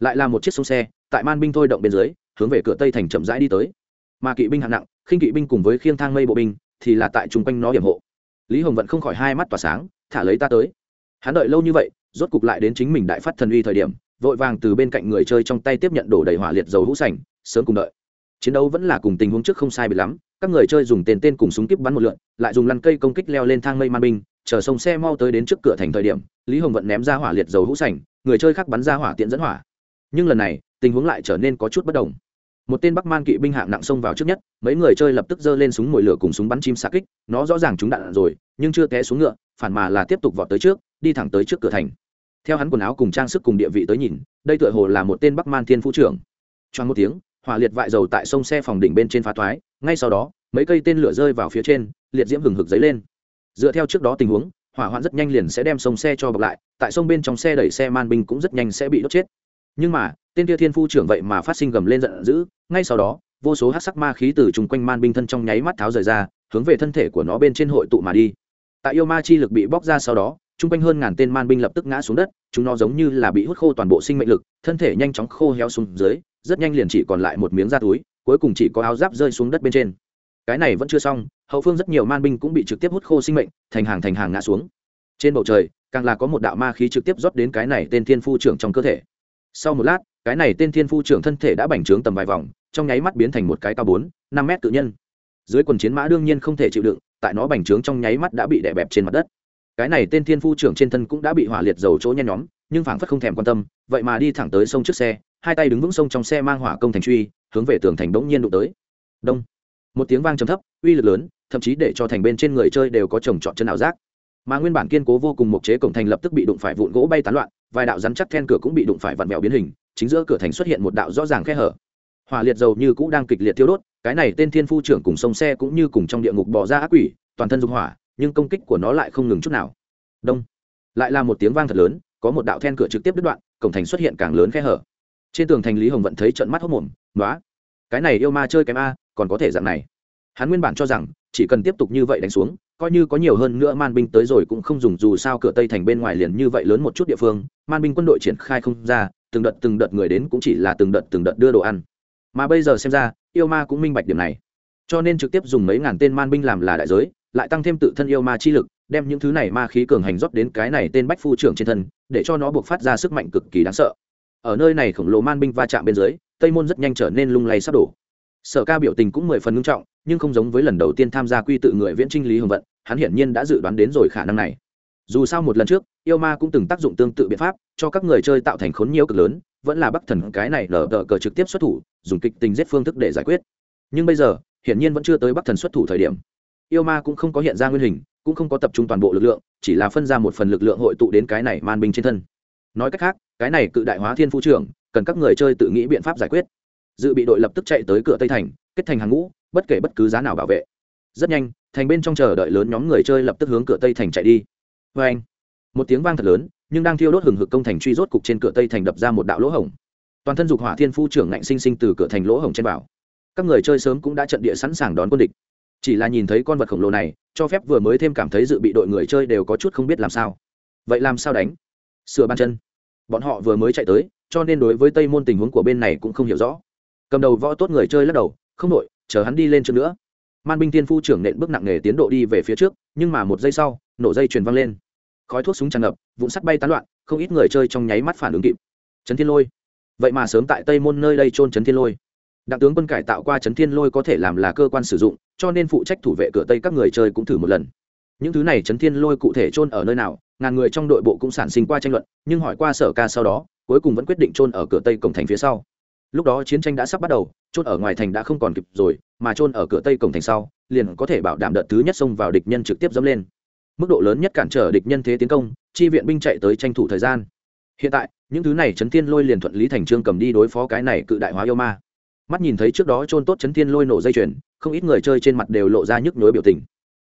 [SPEAKER 1] Lại là một chiếc sông xe, tại man binh thôi động bên dưới, hướng về cửa tây thành chậm rãi đi tới. Mà kỵ binh hạng nặng, khinh kỵ binh cùng với khiêng thang mây bộ binh, thì là tại chung quanh nó hiểm hộ. Lý hồng vẫn không khỏi hai mắt tỏa sáng, thả lấy ta tới. Hắn đợi lâu như vậy, rốt cục lại đến chính mình đại phát thần uy thời điểm, vội vàng từ bên cạnh người chơi trong tay tiếp nhận đổ đầy hỏa liệt dầu hũ sành, sớm cùng đợi. Chiến đấu vẫn là cùng tình huống trước không sai bị lắm các người chơi dùng tên tên cùng súng kíp bắn một lượn, lại dùng lăn cây công kích leo lên thang mây man binh, chờ sông xe mau tới đến trước cửa thành thời điểm, lý hồng vận ném ra hỏa liệt dầu hũ sành, người chơi khác bắn ra hỏa tiện dẫn hỏa. Nhưng lần này, tình huống lại trở nên có chút bất đồng. Một tên bắc man kỵ binh hạng nặng xông vào trước nhất, mấy người chơi lập tức giơ lên súng mồi lửa cùng súng bắn chim xạ kích, nó rõ ràng chúng đạn rồi, nhưng chưa té xuống ngựa, phản mà là tiếp tục vọt tới trước, đi thẳng tới trước cửa thành. Theo hắn quần áo cùng trang sức cùng địa vị tới nhìn, đây tựa hồ là một tên bắc man thiên phú trưởng. Choang một tiếng, hỏa liệt vại dầu tại sông xe phòng đỉnh bên trên phá thoái ngay sau đó, mấy cây tên lửa rơi vào phía trên, liệt diễm hừng hực dấy lên. Dựa theo trước đó tình huống, hỏa hoạn rất nhanh liền sẽ đem sông xe cho bọc lại, tại sông bên trong xe đẩy xe man binh cũng rất nhanh sẽ bị đốt chết. Nhưng mà, tên kia thiên phu trưởng vậy mà phát sinh gầm lên giận dữ, ngay sau đó, vô số hát sắc ma khí từ chung quanh man binh thân trong nháy mắt tháo rời ra, hướng về thân thể của nó bên trên hội tụ mà đi. Tại yêu ma chi lực bị bóc ra sau đó, chung quanh hơn ngàn tên man binh lập tức ngã xuống đất, chúng nó giống như là bị hút khô toàn bộ sinh mệnh lực, thân thể nhanh chóng khô héo xuống dưới, rất nhanh liền chỉ còn lại một miếng da túi cuối cùng chỉ có áo giáp rơi xuống đất bên trên. Cái này vẫn chưa xong, hậu phương rất nhiều man binh cũng bị trực tiếp hút khô sinh mệnh, thành hàng thành hàng ngã xuống. Trên bầu trời, càng là có một đạo ma khí trực tiếp rót đến cái này tên thiên phu trưởng trong cơ thể. Sau một lát, cái này tên thiên phu trưởng thân thể đã bành trướng tầm vài vòng, trong nháy mắt biến thành một cái cao bốn, năm mét tự nhân. Dưới quần chiến mã đương nhiên không thể chịu đựng, tại nó bành trướng trong nháy mắt đã bị đè bẹp trên mặt đất. Cái này tên thiên phu trưởng trên thân cũng đã bị hỏa liệt dầu chỗ nhen nhóm, nhưng phảng phất không thèm quan tâm, vậy mà đi thẳng tới sông trước xe, hai tay đứng vững sông trong xe mang hỏa công thành truy hướng về tường thành đống nhiên đụng tới. Đông. Một tiếng vang trầm thấp, uy lực lớn, thậm chí để cho thành bên trên người chơi đều có trồng trọt chân ảo giác. Mà nguyên bản kiên cố vô cùng một chế cổng thành lập tức bị đụng phải vụn gỗ bay tán loạn, vài đạo rắn chắc then cửa cũng bị đụng phải vặn vẹo biến hình, chính giữa cửa thành xuất hiện một đạo rõ ràng khe hở. Hỏa liệt dầu như cũ đang kịch liệt thiêu đốt, cái này tên thiên phu trưởng cùng sông xe cũng như cùng trong địa ngục bỏ ra ác quỷ, toàn thân dung hỏa, nhưng công kích của nó lại không ngừng chút nào. Đông. Lại là một tiếng vang thật lớn, có một đạo then cửa trực tiếp đứt đoạn, cổng thành xuất hiện càng lớn khe hở. Trên tường thành lý hồng vận thấy trận mắt hốc mồm nói cái này yêu ma chơi kém a, còn có thể dạng này. Hắn nguyên bản cho rằng, chỉ cần tiếp tục như vậy đánh xuống, coi như có nhiều hơn nữa man binh tới rồi cũng không dùng dù sao cửa tây thành bên ngoài liền như vậy lớn một chút địa phương, man binh quân đội triển khai không ra, từng đợt từng đợt người đến cũng chỉ là từng đợt từng đợt đưa đồ ăn. Mà bây giờ xem ra, yêu ma cũng minh bạch điểm này. Cho nên trực tiếp dùng mấy ngàn tên man binh làm là đại giới, lại tăng thêm tự thân yêu ma chi lực, đem những thứ này ma khí cường hành rót đến cái này tên bách phu trưởng trên thân, để cho nó buộc phát ra sức mạnh cực kỳ đáng sợ. Ở nơi này khổng lồ man binh va chạm bên dưới tây môn rất nhanh trở nên lung lay sắp đổ. Sở ca biểu tình cũng mười phần ngưng trọng, nhưng không giống với lần đầu tiên tham gia quy tự người viễn trinh lý hồng vận, hắn hiển nhiên đã dự đoán đến rồi khả năng này. Dù sao một lần trước, yêu ma cũng từng tác dụng tương tự biện pháp, cho các người chơi tạo thành khốn nhiều cực lớn, vẫn là bắc thần cái này lờ đờ cờ trực tiếp xuất thủ, dùng kịch tình giết phương thức để giải quyết. Nhưng bây giờ, hiển nhiên vẫn chưa tới bắc thần xuất thủ thời điểm. Yêu ma cũng không có hiện ra nguyên hình, cũng không có tập trung toàn bộ lực lượng, chỉ là phân ra một phần lực lượng hội tụ đến cái này man binh trên thân. Nói cách khác, cái này cự đại hóa thiên phu trưởng cần các người chơi tự nghĩ biện pháp giải quyết. Dự bị đội lập tức chạy tới cửa tây thành, kết thành hàng ngũ, bất kể bất cứ giá nào bảo vệ. Rất nhanh, thành bên trong chờ đợi lớn nhóm người chơi lập tức hướng cửa tây thành chạy đi. Vê anh, một tiếng vang thật lớn, nhưng đang thiêu đốt hừng hực công thành truy rốt cục trên cửa tây thành đập ra một đạo lỗ hổng. Toàn thân dục hỏa thiên phu trưởng ngạnh sinh sinh từ cửa thành lỗ hổng trên bảo. Các người chơi sớm cũng đã trận địa sẵn sàng đón quân địch. Chỉ là nhìn thấy con vật khổng lồ này, cho phép vừa mới thêm cảm thấy dự bị đội người chơi đều có chút không biết làm sao. Vậy làm sao đánh? Sửa bàn chân bọn họ vừa mới chạy tới, cho nên đối với tây môn tình huống của bên này cũng không hiểu rõ. Cầm đầu võ tốt người chơi lắc đầu, không đội chờ hắn đi lên trước nữa. Man binh tiên phu trưởng nện bước nặng nề tiến độ đi về phía trước, nhưng mà một giây sau, nổ dây truyền văng lên. Khói thuốc súng tràn ngập, vụn sắt bay tán loạn, không ít người chơi trong nháy mắt phản ứng kịp. Trấn thiên lôi. Vậy mà sớm tại tây môn nơi đây trôn trấn thiên lôi. Đặng tướng quân cải tạo qua trấn thiên lôi có thể làm là cơ quan sử dụng, cho nên phụ trách thủ vệ cửa tây các người chơi cũng thử một lần. Những thứ này trấn thiên lôi cụ thể trôn ở nơi nào ngàn người trong đội bộ cũng sản sinh qua tranh luận, nhưng hỏi qua sở ca sau đó, cuối cùng vẫn quyết định trôn ở cửa tây cổng thành phía sau. Lúc đó chiến tranh đã sắp bắt đầu trôn ở ngoài thành đã không còn kịp rồi, mà trôn ở cửa tây cổng thành sau, liền có thể bảo đảm đợt thứ nhất xông vào địch nhân trực tiếp dẫm lên. Mức độ lớn nhất cản trở địch nhân thế tiến công, chi viện binh chạy tới tranh thủ thời gian. Hiện tại, những thứ này Trấn thiên lôi liền thuận lý thành trương cầm đi đối phó cái này cự đại hóa yêu ma. Mắt nhìn thấy trước đó trôn tốt Trấn thiên lôi nổ dây chuyền, không ít người chơi trên mặt đều lộ ra nhức nhối biểu tình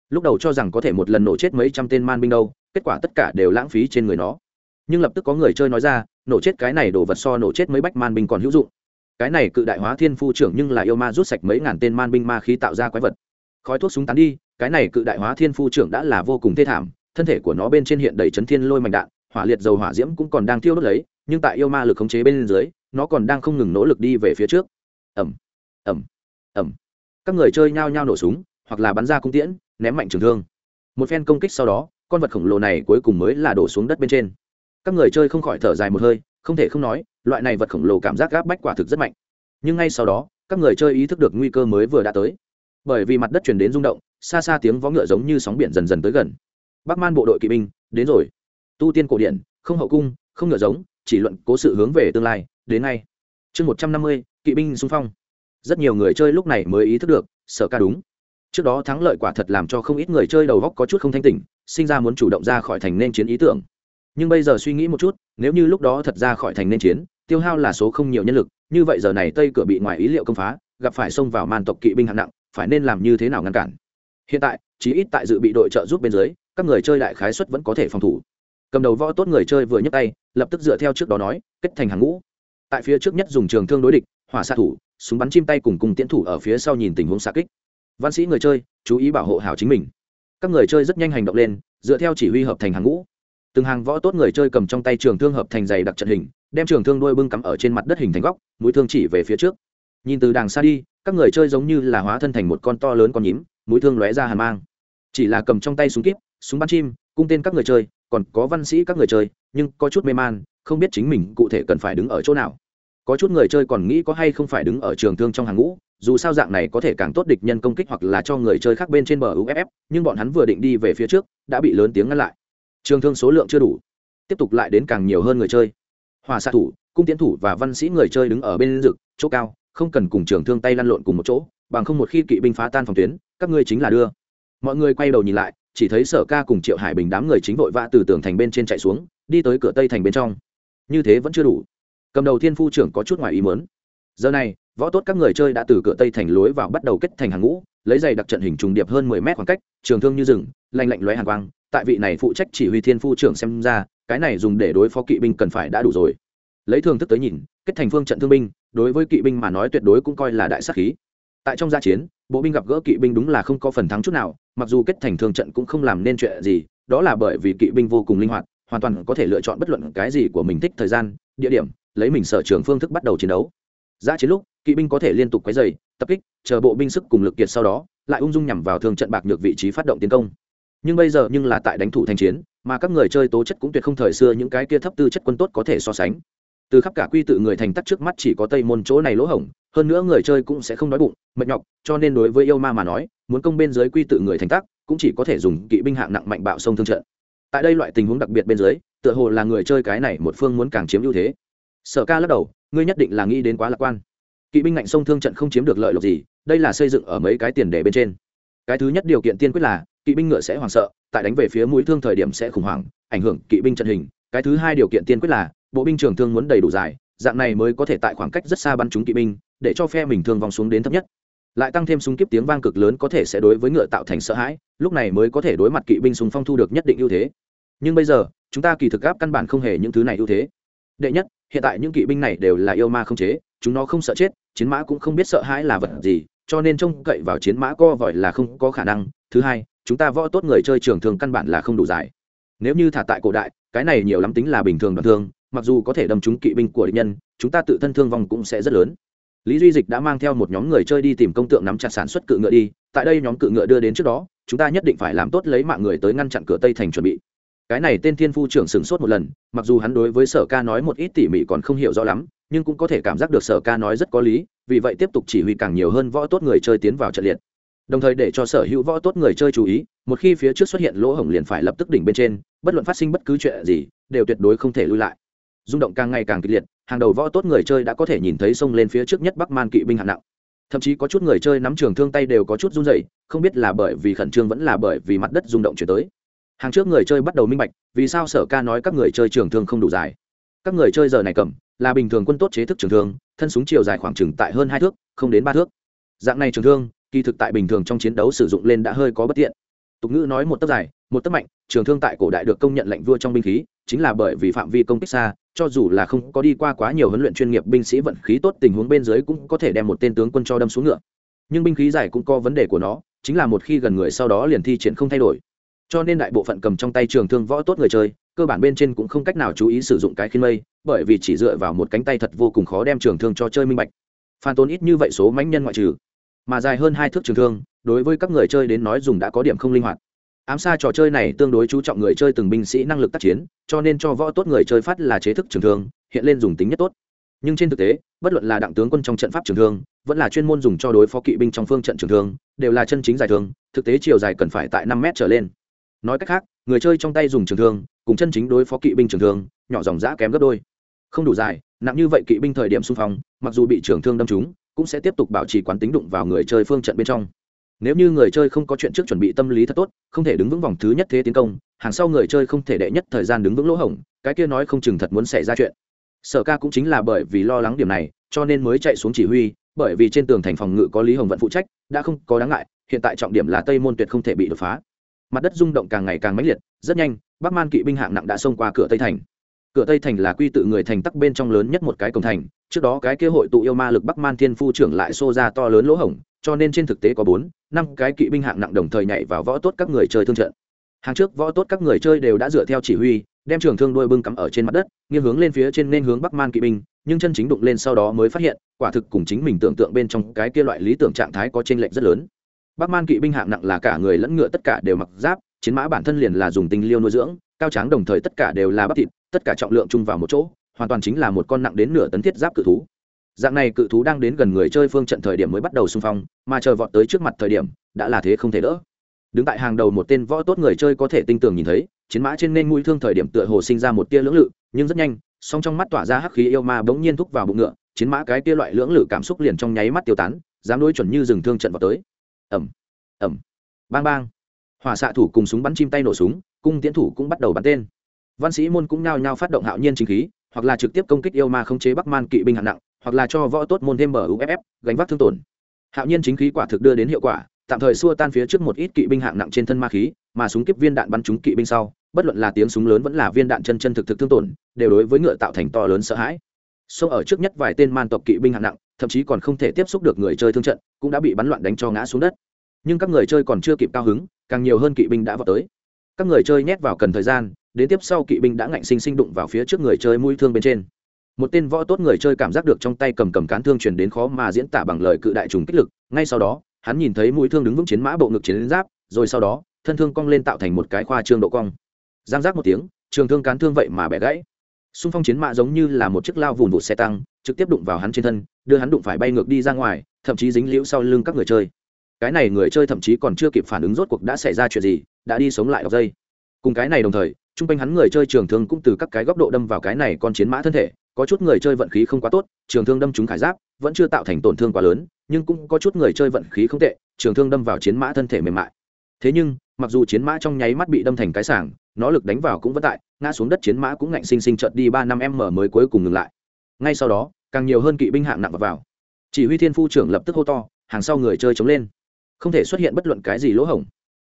[SPEAKER 1] lúc đầu cho rằng có thể một lần nổ chết mấy trăm tên man binh đâu, kết quả tất cả đều lãng phí trên người nó. Nhưng lập tức có người chơi nói ra, nổ chết cái này đổ vật so nổ chết mấy bách man binh còn hữu dụng. Cái này cự đại hóa thiên phu trưởng nhưng là yêu ma rút sạch mấy ngàn tên man binh ma khí tạo ra quái vật. Khói thuốc súng tán đi, cái này cự đại hóa thiên phu trưởng đã là vô cùng thê thảm, thân thể của nó bên trên hiện đầy chấn thiên lôi mạnh đạn, hỏa liệt dầu hỏa diễm cũng còn đang thiêu đốt lấy, nhưng tại yêu ma lực khống chế bên dưới, nó còn đang không ngừng nỗ lực đi về phía trước. Ẩm ẩm ẩm các người chơi nhao nhao nổ súng, hoặc là bắn ra cung tiễn ném mạnh trường thương. Một phen công kích sau đó, con vật khổng lồ này cuối cùng mới là đổ xuống đất bên trên. Các người chơi không khỏi thở dài một hơi, không thể không nói, loại này vật khổng lồ cảm giác gáp bách quả thực rất mạnh. Nhưng ngay sau đó, các người chơi ý thức được nguy cơ mới vừa đã tới. Bởi vì mặt đất chuyển đến rung động, xa xa tiếng vó ngựa giống như sóng biển dần dần tới gần. Bắc man bộ đội kỵ binh, đến rồi. Tu tiên cổ điển, không hậu cung, không ngựa giống, chỉ luận cố sự hướng về tương lai, đến ngay. Chương một trăm năm mươi, kỵ binh xung phong. Rất nhiều người chơi lúc này mới ý thức được sợ ca đúng trước đó thắng lợi quả thật làm cho không ít người chơi đầu góc có chút không thanh tỉnh, sinh ra muốn chủ động ra khỏi thành nên chiến ý tưởng. Nhưng bây giờ suy nghĩ một chút, nếu như lúc đó thật ra khỏi thành nên chiến, tiêu hao là số không nhiều nhân lực, như vậy giờ này tây cửa bị ngoài ý liệu công phá, gặp phải xông vào màn tộc kỵ binh hạng nặng, phải nên làm như thế nào ngăn cản? Hiện tại chỉ ít tại dự bị đội trợ giúp bên dưới, các người chơi đại khái suất vẫn có thể phòng thủ. Cầm đầu võ tốt người chơi vừa nhấc tay, lập tức dựa theo trước đó nói, kết thành hàng ngũ. Tại phía trước nhất dùng trường thương đối địch, hỏa xạ thủ, súng bắn chim tay cùng cùng tiến thủ ở phía sau nhìn tình huống xa kích văn sĩ người chơi, chú ý bảo hộ hảo chính mình. Các người chơi rất nhanh hành động lên, dựa theo chỉ huy hợp thành hàng ngũ. Từng hàng võ tốt người chơi cầm trong tay trường thương hợp thành dày đặc trận hình, đem trường thương đôi bưng cắm ở trên mặt đất hình thành góc, mũi thương chỉ về phía trước. Nhìn từ đàng xa đi, các người chơi giống như là hóa thân thành một con to lớn con nhím, mũi thương lóe ra hàn mang. Chỉ là cầm trong tay súng kíp, súng bắn chim, cung tên các người chơi, còn có văn sĩ các người chơi, nhưng có chút mê man, không biết chính mình cụ thể cần phải đứng ở chỗ nào. Có chút người chơi còn nghĩ có hay không phải đứng ở trường thương trong hàng ngũ dù sao dạng này có thể càng tốt địch nhân công kích hoặc là cho người chơi khác bên trên bờ uff nhưng bọn hắn vừa định đi về phía trước, đã bị lớn tiếng ngăn lại. Trường thương số lượng chưa đủ, tiếp tục lại đến càng nhiều hơn người chơi. Hòa xạ thủ, cung tiến thủ và văn sĩ người chơi đứng ở bên rực chỗ cao, không cần cùng trường thương tay lăn lộn cùng một chỗ, bằng không một khi kỵ binh phá tan phòng tuyến, các ngươi chính là đưa. Mọi người quay đầu nhìn lại, chỉ thấy sở ca cùng triệu hải bình đám người chính vội vã từ tường thành bên trên chạy xuống, đi tới cửa tây thành bên trong. Như thế vẫn chưa đủ. Cầm đầu thiên phu trưởng có chút ngoài ý mớn giờ này võ tốt các người chơi đã từ cửa tây thành lối vào bắt đầu kết thành hàng ngũ, lấy giày đặc trận hình trùng điệp hơn mười mét khoảng cách, trường thương như rừng, lanh lạnh lóe hàng quang. Tại vị này phụ trách chỉ huy thiên phu trưởng xem ra, cái này dùng để đối phó kỵ binh cần phải đã đủ rồi. Lấy thường thức tới nhìn, kết thành phương trận thương binh, đối với kỵ binh mà nói tuyệt đối cũng coi là đại sắc khí. Tại trong gia chiến, bộ binh gặp gỡ kỵ binh đúng là không có phần thắng chút nào, mặc dù kết thành thương trận cũng không làm nên chuyện gì, đó là bởi vì kỵ binh vô cùng linh hoạt, hoàn toàn có thể lựa chọn bất luận cái gì của mình thích thời gian, địa điểm, lấy mình sở trường phương thức bắt đầu chiến đấu. Ra chiến lúc kỵ binh có thể liên tục quấy dày tập kích, chờ bộ binh sức cùng lực kiệt sau đó, lại ung dung nhằm vào thương trận bạc nhược vị trí phát động tiến công. Nhưng bây giờ nhưng là tại đánh thủ thanh chiến, mà các người chơi tố chất cũng tuyệt không thời xưa những cái kia thấp tư chất quân tốt có thể so sánh. Từ khắp cả quy tự người thành tắc trước mắt chỉ có tây môn chỗ này lỗ hổng, hơn nữa người chơi cũng sẽ không đói bụng, mệt nhọc, cho nên đối với yêu ma mà nói, muốn công bên dưới quy tự người thành tắc, cũng chỉ có thể dùng kỵ binh hạng nặng mạnh bạo sông thương trận. Tại đây loại tình huống đặc biệt bên dưới, tựa hồ là người chơi cái này một phương muốn càng chiếm ưu thế. Sở ca lắc đầu, ngươi nhất định là nghĩ đến quá lạc quan kỵ binh ngạnh sông thương trận không chiếm được lợi lộc gì, đây là xây dựng ở mấy cái tiền đề bên trên. Cái thứ nhất điều kiện tiên quyết là, kỵ binh ngựa sẽ hoảng sợ, tại đánh về phía mũi thương thời điểm sẽ khủng hoảng, ảnh hưởng kỵ binh trận hình. Cái thứ hai điều kiện tiên quyết là, bộ binh trường thương muốn đầy đủ dài, dạng này mới có thể tại khoảng cách rất xa bắn trúng kỵ binh, để cho phe mình thương vòng xuống đến thấp nhất. Lại tăng thêm súng kiếp tiếng vang cực lớn có thể sẽ đối với ngựa tạo thành sợ hãi, lúc này mới có thể đối mặt kỵ binh súng phong thu được nhất định ưu thế. Nhưng bây giờ, chúng ta kỳ thực gáp căn bản không hề những thứ này ưu thế. Đệ nhất, hiện tại những kỵ binh này đều là yêu ma không chế chúng nó không sợ chết, chiến mã cũng không biết sợ hãi là vật gì, cho nên trông cậy vào chiến mã co vòi là không có khả năng. Thứ hai, chúng ta võ tốt người chơi trường thường căn bản là không đủ dài. Nếu như thả tại cổ đại, cái này nhiều lắm tính là bình thường đoạn thương, mặc dù có thể đâm trúng kỵ binh của địch nhân, chúng ta tự thân thương vong cũng sẽ rất lớn. Lý duy dịch đã mang theo một nhóm người chơi đi tìm công tượng nắm chặt sản xuất cự ngựa đi, tại đây nhóm cự ngựa đưa đến trước đó, chúng ta nhất định phải làm tốt lấy mạng người tới ngăn chặn cửa tây thành chuẩn bị. Cái này tên thiên phu trưởng sửng sốt một lần, mặc dù hắn đối với sở ca nói một ít tỉ mỉ còn không hiểu rõ lắm nhưng cũng có thể cảm giác được sở ca nói rất có lý, vì vậy tiếp tục chỉ huy càng nhiều hơn võ tốt người chơi tiến vào trận liệt. Đồng thời để cho sở hữu võ tốt người chơi chú ý, một khi phía trước xuất hiện lỗ hổng liền phải lập tức đỉnh bên trên, bất luận phát sinh bất cứ chuyện gì, đều tuyệt đối không thể lui lại. Rung động càng ngày càng kịch liệt, hàng đầu võ tốt người chơi đã có thể nhìn thấy sông lên phía trước nhất bắc man kỵ binh hạng nặng. Thậm chí có chút người chơi nắm trường thương tay đều có chút run rẩy, không biết là bởi vì khẩn trương vẫn là bởi vì mặt đất rung động chuyển tới. Hàng trước người chơi bắt đầu minh bạch, vì sao sở ca nói các người chơi trường thương không đủ dài. Các người chơi giờ này cầm là bình thường quân tốt chế thức trường thương, thân súng chiều dài khoảng chừng tại hơn hai thước, không đến ba thước. Dạng này trường thương, kỳ thực tại bình thường trong chiến đấu sử dụng lên đã hơi có bất tiện. Tục ngữ nói một tấc dài, một tấc mạnh, trường thương tại cổ đại được công nhận lệnh vua trong binh khí, chính là bởi vì phạm vi công kích xa, cho dù là không có đi qua quá nhiều huấn luyện chuyên nghiệp binh sĩ vận khí tốt tình huống bên dưới cũng có thể đem một tên tướng quân cho đâm xuống ngựa. Nhưng binh khí dài cũng có vấn đề của nó, chính là một khi gần người sau đó liền thi triển không thay đổi. Cho nên đại bộ phận cầm trong tay trường thương võ tốt người chơi cơ bản bên trên cũng không cách nào chú ý sử dụng cái khiên mây, bởi vì chỉ dựa vào một cánh tay thật vô cùng khó đem trường thương cho chơi minh bạch. Phan tốn ít như vậy số mãnh nhân ngoại trừ, mà dài hơn hai thước trường thương, đối với các người chơi đến nói dùng đã có điểm không linh hoạt. Ám xa trò chơi này tương đối chú trọng người chơi từng binh sĩ năng lực tác chiến, cho nên cho võ tốt người chơi phát là chế thức trường thương, hiện lên dùng tính nhất tốt. Nhưng trên thực tế, bất luận là đặng tướng quân trong trận pháp trường thương, vẫn là chuyên môn dùng cho đối phó kỵ binh trong phương trận trường thương, đều là chân chính dài thương, thực tế chiều dài cần phải tại năm mét trở lên. Nói cách khác, người chơi trong tay dùng trường thương cùng chân chính đối phó kỵ binh trường thương, nhỏ dòng giã kém gấp đôi. Không đủ dài, nặng như vậy kỵ binh thời điểm xung phong, mặc dù bị trường thương đâm trúng, cũng sẽ tiếp tục bảo trì quán tính đụng vào người chơi phương trận bên trong. Nếu như người chơi không có chuyện trước chuẩn bị tâm lý thật tốt, không thể đứng vững vòng thứ nhất thế tiến công, hàng sau người chơi không thể đệ nhất thời gian đứng vững lỗ hổng, cái kia nói không chừng thật muốn xảy ra chuyện. Sở ca cũng chính là bởi vì lo lắng điểm này, cho nên mới chạy xuống chỉ huy, bởi vì trên tường thành phòng ngự có lý hồng vận phụ trách, đã không có đáng ngại, hiện tại trọng điểm là tây môn tuyệt không thể bị đột phá. Mặt đất rung động càng ngày càng mãnh liệt, rất nhanh bắc man kỵ binh hạng nặng đã xông qua cửa tây thành cửa tây thành là quy tự người thành tắc bên trong lớn nhất một cái cổng thành trước đó cái kế hội tụ yêu ma lực bắc man thiên phu trưởng lại xô ra to lớn lỗ hổng cho nên trên thực tế có bốn năm cái kỵ binh hạng nặng đồng thời nhảy vào võ tốt các người chơi thương trận hàng trước võ tốt các người chơi đều đã dựa theo chỉ huy đem trường thương đuôi bưng cắm ở trên mặt đất nghiêng hướng lên phía trên nên hướng bắc man kỵ binh nhưng chân chính đụng lên sau đó mới phát hiện quả thực cùng chính mình tưởng tượng bên trong cái kia loại lý tưởng trạng thái có chênh lệch rất lớn bắc man kỵ binh hạng nặng là cả người lẫn ngựa tất cả đều mặc giáp chiến mã bản thân liền là dùng tinh liêu nuôi dưỡng, cao tráng đồng thời tất cả đều là bắp thịt, tất cả trọng lượng chung vào một chỗ, hoàn toàn chính là một con nặng đến nửa tấn thiết giáp cự thú. Dạng này cự thú đang đến gần người chơi phương trận thời điểm mới bắt đầu xung phong, mà chờ vọt tới trước mặt thời điểm, đã là thế không thể đỡ. Đứng tại hàng đầu một tên võ tốt người chơi có thể tinh tường nhìn thấy, chiến mã trên nên mũi thương thời điểm tựa hồ sinh ra một tia lưỡng lự, nhưng rất nhanh, song trong mắt tỏa ra hắc khí yêu ma bỗng nhiên thúc vào bụng ngựa, chiến mã cái tia loại lưỡng lự cảm xúc liền trong nháy mắt tiêu tán, dám đối chuẩn như dừng thương trận vào tới. Ẩm ẩm bang bang hỏa xạ thủ cùng súng bắn chim tay nổ súng, cung tiến thủ cũng bắt đầu bắn tên. Văn sĩ môn cũng nhao nhao phát động hạo nhiên chính khí, hoặc là trực tiếp công kích yêu ma không chế bắc man kỵ binh hạng nặng, hoặc là cho võ tốt môn thêm mở uff gánh vác thương tổn. Hạo nhiên chính khí quả thực đưa đến hiệu quả, tạm thời xua tan phía trước một ít kỵ binh hạng nặng trên thân ma khí, mà súng kiếp viên đạn bắn trúng kỵ binh sau, bất luận là tiếng súng lớn vẫn là viên đạn chân chân thực thực thương tổn, đều đối với ngựa tạo thành to lớn sợ hãi. Sông ở trước nhất vài tên man tộc kỵ binh hạng nặng, thậm chí còn không thể tiếp xúc được người chơi thương trận, cũng đã bị bắn loạn đánh cho ngã xuống đất nhưng các người chơi còn chưa kịp cao hứng, càng nhiều hơn kỵ binh đã vào tới. Các người chơi nhét vào cần thời gian, đến tiếp sau kỵ binh đã ngạnh sinh sinh đụng vào phía trước người chơi mũi thương bên trên. Một tên võ tốt người chơi cảm giác được trong tay cầm cầm cán thương truyền đến khó mà diễn tả bằng lời cự đại trùng kích lực, ngay sau đó, hắn nhìn thấy mũi thương đứng vững chiến mã bộ ngực chiến giáp, rồi sau đó, thân thương cong lên tạo thành một cái khoa trương độ cong. Giang giác một tiếng, trường thương cán thương vậy mà bẻ gãy. Xung phong chiến mã giống như là một chiếc lao vùn vụt xe tăng, trực tiếp đụng vào hắn trên thân, đưa hắn đụng phải bay ngược đi ra ngoài, thậm chí dính liễu sau lưng các người chơi cái này người chơi thậm chí còn chưa kịp phản ứng rốt cuộc đã xảy ra chuyện gì đã đi sống lại đọc dây cùng cái này đồng thời chung quanh hắn người chơi trường thương cũng từ các cái góc độ đâm vào cái này con chiến mã thân thể có chút người chơi vận khí không quá tốt trường thương đâm trúng khải giáp vẫn chưa tạo thành tổn thương quá lớn nhưng cũng có chút người chơi vận khí không tệ trường thương đâm vào chiến mã thân thể mềm mại. Thế nhưng mặc dù chiến mã trong nháy mắt bị đâm thành cái sảng nó lực đánh vào cũng vất tại ngã xuống đất chiến mã cũng ngạnh sinh sinh trợt đi ba năm m mới cuối cùng ngừng lại. Ngay sau đó càng nhiều hơn kỵ binh hạng nặng vào, vào. chỉ huy thiên phu trưởng lập tức hô to hàng sau người chơi chống lên không thể xuất hiện bất luận cái gì lỗ hổng.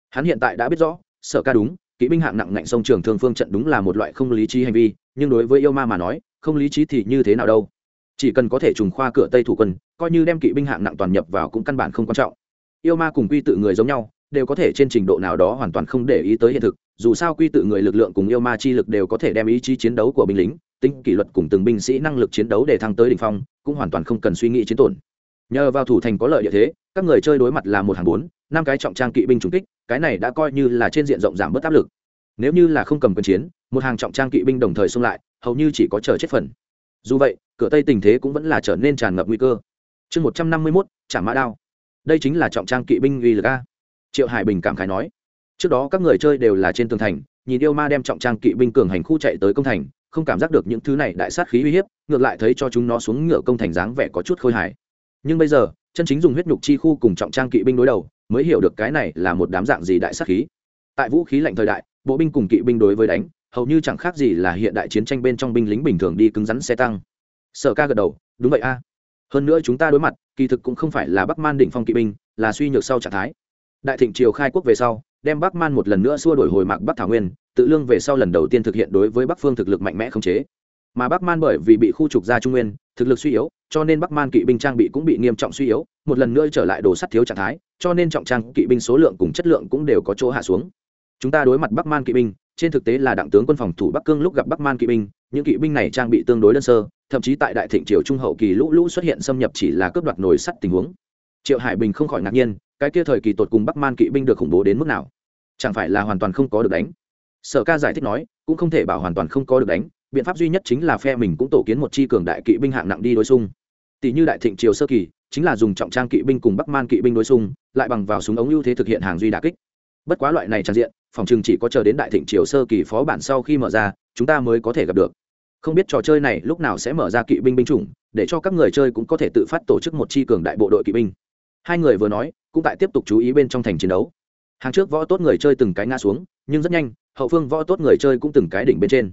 [SPEAKER 1] Hắn hiện tại đã biết rõ sợ ca đúng, kỵ binh hạng nặng ngạnh sông trường thương phương trận đúng là một loại không lý trí hành vi, nhưng đối với yêu ma mà nói, không lý trí thì như thế nào đâu. Chỉ cần có thể trùng khoa cửa tây thủ quân, coi như đem kỵ binh hạng nặng toàn nhập vào cũng căn bản không quan trọng. Yêu ma cùng quy tự người giống nhau, đều có thể trên trình độ nào đó hoàn toàn không để ý tới hiện thực, dù sao quy tự người lực lượng cùng yêu ma chi lực đều có thể đem ý chí chiến đấu của binh lính, tính kỷ luật cùng từng binh sĩ năng lực chiến đấu để thăng tới đ ỉ n h phong, cũng hoàn toàn không cần suy nghĩ chiến tổn. Nhờ vào thủ thành có lợi địa thế các người chơi đối mặt là một hàng bốn, năm cái trọng trang kỵ binh trùng kích, cái này đã coi như là trên diện rộng giảm bớt áp lực. Nếu như là không cầm quân chiến, một hàng trọng trang kỵ binh đồng thời xông lại, hầu như chỉ có chờ chết phần. Dù vậy, cửa tây tình thế cũng vẫn là trở nên tràn ngập nguy cơ. Chương một trăm năm mươi mốt, trả mã đao. Đây chính là trọng trang kỵ binh uy lực a. Triệu hải bình cảm khái nói. Trước đó các người chơi đều là trên tường thành, nhìn yêu ma đem trọng trang kỵ binh cường hành khu chạy tới công thành, không cảm giác được những thứ này đại sát khí uy hiếp, ngược lại thấy cho chúng nó xuống ngựa công thành dáng vẻ có chút khôi hài. Nhưng bây giờ chân chính dùng huyết nhục chi khu cùng trọng trang kỵ binh đối đầu, mới hiểu được cái này là một đám dạng gì đại sát khí. Tại vũ khí lạnh thời đại, bộ binh cùng kỵ binh đối với đánh, hầu như chẳng khác gì là hiện đại chiến tranh bên trong binh lính bình thường đi cứng rắn xe tăng. Sở ca gật đầu, đúng vậy a. Hơn nữa chúng ta đối mặt, kỳ thực cũng không phải là bắc man đỉnh phong kỵ binh, là suy nhược sau trạng thái. Đại thịnh triều khai quốc về sau, đem bắc man một lần nữa xua đổi hồi mạc bắc thảo nguyên, tự lương về sau lần đầu tiên thực hiện đối với bắc phương thực lực mạnh mẽ không chế mà bắc man bởi vì bị khu trục ra trung nguyên, thực lực suy yếu, cho nên bắc man kỵ binh trang bị cũng bị nghiêm trọng suy yếu, một lần nữa trở lại đồ sắt thiếu trạng thái, cho nên trọng trang kỵ binh số lượng cùng chất lượng cũng đều có chỗ hạ xuống. Chúng ta đối mặt bắc man kỵ binh, trên thực tế là đặng tướng quân phòng thủ bắc cương lúc gặp bắc man kỵ binh, những kỵ binh này trang bị tương đối đơn sơ, thậm chí tại đại thịnh triều trung hậu kỳ lũ lũ xuất hiện xâm nhập chỉ là cướp đoạt nồi sắt tình huống. Triệu hải bình không khỏi ngạc nhiên, cái kia thời kỳ tột cùng bắc man kỵ binh được khủng bố đến mức nào? Chẳng phải là hoàn toàn không có được đánh. Sở ca giải thích nói, cũng không thể bảo hoàn toàn không có được đánh biện pháp duy nhất chính là phe mình cũng tổ kiến một chi cường đại kỵ binh hạng nặng đi đối xung. Tỷ như đại thịnh triều sơ kỳ, chính là dùng trọng trang kỵ binh cùng bắc man kỵ binh đối xung, lại bằng vào súng ống ưu thế thực hiện hàng duy đà kích. Bất quá loại này trang diện, phòng chừng chỉ có chờ đến đại thịnh triều sơ kỳ phó bản sau khi mở ra, chúng ta mới có thể gặp được. Không biết trò chơi này lúc nào sẽ mở ra kỵ binh binh chủng, để cho các người chơi cũng có thể tự phát tổ chức một chi cường đại bộ đội kỵ binh. Hai người vừa nói, cũng tại tiếp tục chú ý bên trong thành chiến đấu. Hàng trước võ tốt người chơi từng cái ngã xuống, nhưng rất nhanh, hậu phương võ tốt người chơi cũng từng cái đỉnh bên trên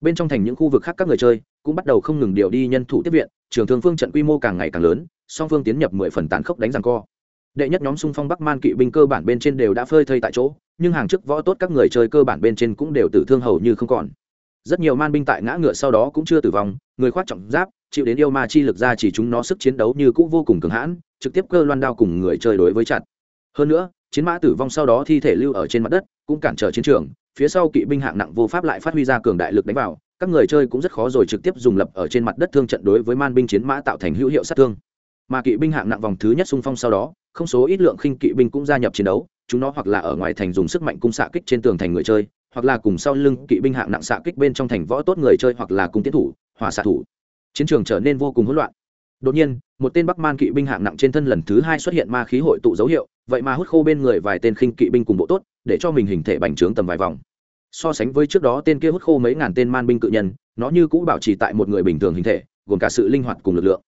[SPEAKER 1] bên trong thành những khu vực khác các người chơi cũng bắt đầu không ngừng điều đi nhân thủ tiếp viện, trường thương phương trận quy mô càng ngày càng lớn, song phương tiến nhập mười phần tàn khốc đánh rằng co. Đệ nhất nhóm xung phong bắc man kỵ binh cơ bản bên trên đều đã phơi thây tại chỗ, nhưng hàng chức võ tốt các người chơi cơ bản bên trên cũng đều tử thương hầu như không còn. Rất nhiều man binh tại ngã ngựa sau đó cũng chưa tử vong, người khoát trọng giáp, chịu đến yêu ma chi lực ra chỉ chúng nó sức chiến đấu như cũ vô cùng cường hãn, trực tiếp cơ loan đao cùng người chơi đối với chặt. Hơn nữa, chiến mã tử vong sau đó thi thể lưu ở trên mặt đất, cũng cản trở chiến trường phía sau kỵ binh hạng nặng vô pháp lại phát huy ra cường đại lực đánh vào, các người chơi cũng rất khó rồi trực tiếp dùng lập ở trên mặt đất thương trận đối với man binh chiến mã tạo thành hữu hiệu sát thương. Mà kỵ binh hạng nặng vòng thứ nhất xung phong sau đó, không số ít lượng khinh kỵ binh cũng gia nhập chiến đấu, chúng nó hoặc là ở ngoài thành dùng sức mạnh cung xạ kích trên tường thành người chơi, hoặc là cùng sau lưng kỵ binh hạng nặng xạ kích bên trong thành võ tốt người chơi hoặc là cung tiến thủ hỏa xạ thủ. Chiến trường trở nên vô cùng hỗn loạn. Đột nhiên, một tên bắc man kỵ binh hạng nặng trên thân lần thứ hai xuất hiện ma khí hội tụ dấu hiệu vậy mà hút khô bên người vài tên khinh kỵ binh cùng bộ tốt, để cho mình hình thể bành trướng tầm vài vòng. So sánh với trước đó tên kia hút khô mấy ngàn tên man binh cự nhân, nó như cũ bảo trì tại một người bình thường hình thể, gồm cả sự linh hoạt cùng lực lượng.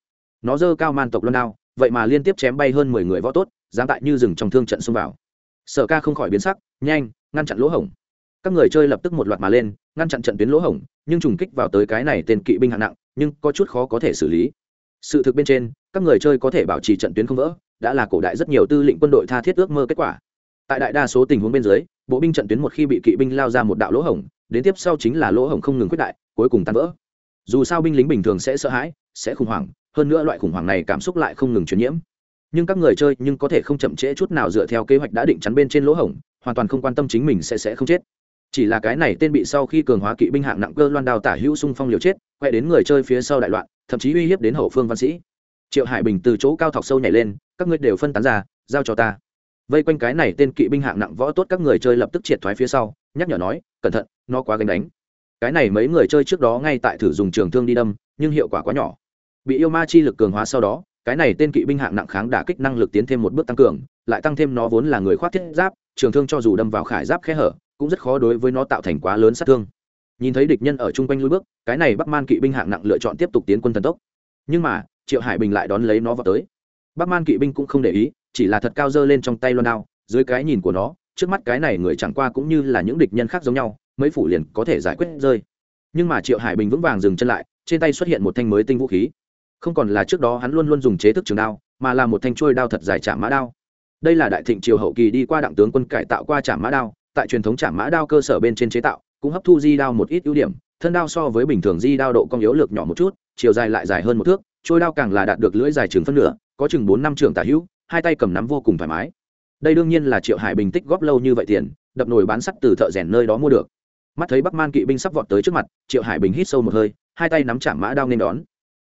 [SPEAKER 1] Nó dơ cao man tộc luân đao, vậy mà liên tiếp chém bay hơn mười người võ tốt, dám tại như rừng trong thương trận xông vào. Sở ca không khỏi biến sắc, nhanh, ngăn chặn lỗ hổng. Các người chơi lập tức một loạt mà lên, ngăn chặn trận tuyến lỗ hổng, nhưng trùng kích vào tới cái này tên kỵ binh hạng nặng, nhưng có chút khó có thể xử lý sự thực bên trên, các người chơi có thể bảo trì trận tuyến không vỡ, đã là cổ đại rất nhiều tư lệnh quân đội tha thiết ước mơ kết quả. Tại đại đa số tình huống bên dưới, bộ binh trận tuyến một khi bị kỵ binh lao ra một đạo lỗ hổng, đến tiếp sau chính là lỗ hổng không ngừng quyết đại, cuối cùng tan vỡ. Dù sao binh lính bình thường sẽ sợ hãi, sẽ khủng hoảng, hơn nữa loại khủng hoảng này cảm xúc lại không ngừng truyền nhiễm. Nhưng các người chơi nhưng có thể không chậm trễ chút nào dựa theo kế hoạch đã định chắn bên trên lỗ hổng, hoàn toàn không quan tâm chính mình sẽ sẽ không chết. Chỉ là cái này tên bị sau khi cường hóa kỵ binh hạng nặng cơ loan đào tả hữu xung phong liều chết, quay đến người chơi phía sau đại loạn thậm chí uy hiếp đến hậu phương văn sĩ. Triệu hải bình từ chỗ cao thọc sâu nhảy lên, các ngươi đều phân tán ra, giao cho ta. Vây quanh cái này tên kỵ binh hạng nặng võ tốt các người chơi lập tức triệt thoái phía sau, nhắc nhở nói, cẩn thận, nó quá gánh đánh. Cái này mấy người chơi trước đó ngay tại thử dùng trường thương đi đâm, nhưng hiệu quả quá nhỏ. Bị yêu ma chi lực cường hóa sau đó, cái này tên kỵ binh hạng nặng kháng đả kích năng lực tiến thêm một bước tăng cường, lại tăng thêm nó vốn là người khoác thiết giáp, trường thương cho dù đâm vào khải giáp khe hở, cũng rất khó đối với nó tạo thành quá lớn sát thương nhìn thấy địch nhân ở chung quanh lui bước, cái này bắc man kỵ binh hạng nặng lựa chọn tiếp tục tiến quân thần tốc. Nhưng mà, triệu hải bình lại đón lấy nó vào tới. Bắc man kỵ binh cũng không để ý, chỉ là thật cao dơ lên trong tay loan đao, dưới cái nhìn của nó, trước mắt cái này người chẳng qua cũng như là những địch nhân khác giống nhau, mấy phủ liền có thể giải quyết rơi. Nhưng mà triệu hải bình vững vàng dừng chân lại, trên tay xuất hiện một thanh mới tinh vũ khí. Không còn là trước đó hắn luôn luôn dùng chế thức trường đao, mà là một thanh trôi đao thật dài chạm mã đao. Đây là đại thịnh triều hậu kỳ đi qua đặng tướng quân cải tạo qua chạm mã đao, tại truyền thống chạm mã đao cơ sở bên trên chế tạo cũng hấp thu di đao một ít ưu điểm, thân đao so với bình thường di đao độ cong yếu lược nhỏ một chút, chiều dài lại dài hơn một thước, trôi đao càng là đạt được lưỡi dài chừng phân nửa, có chừng bốn năm trường tả hữu, hai tay cầm nắm vô cùng thoải mái. Đây đương nhiên là triệu hải bình tích góp lâu như vậy tiền, đập nồi bán sắt từ thợ rèn nơi đó mua được. Mắt thấy bắc man kỵ binh sắp vọt tới trước mặt, triệu hải bình hít sâu một hơi, hai tay nắm chạm mã đao nên đón.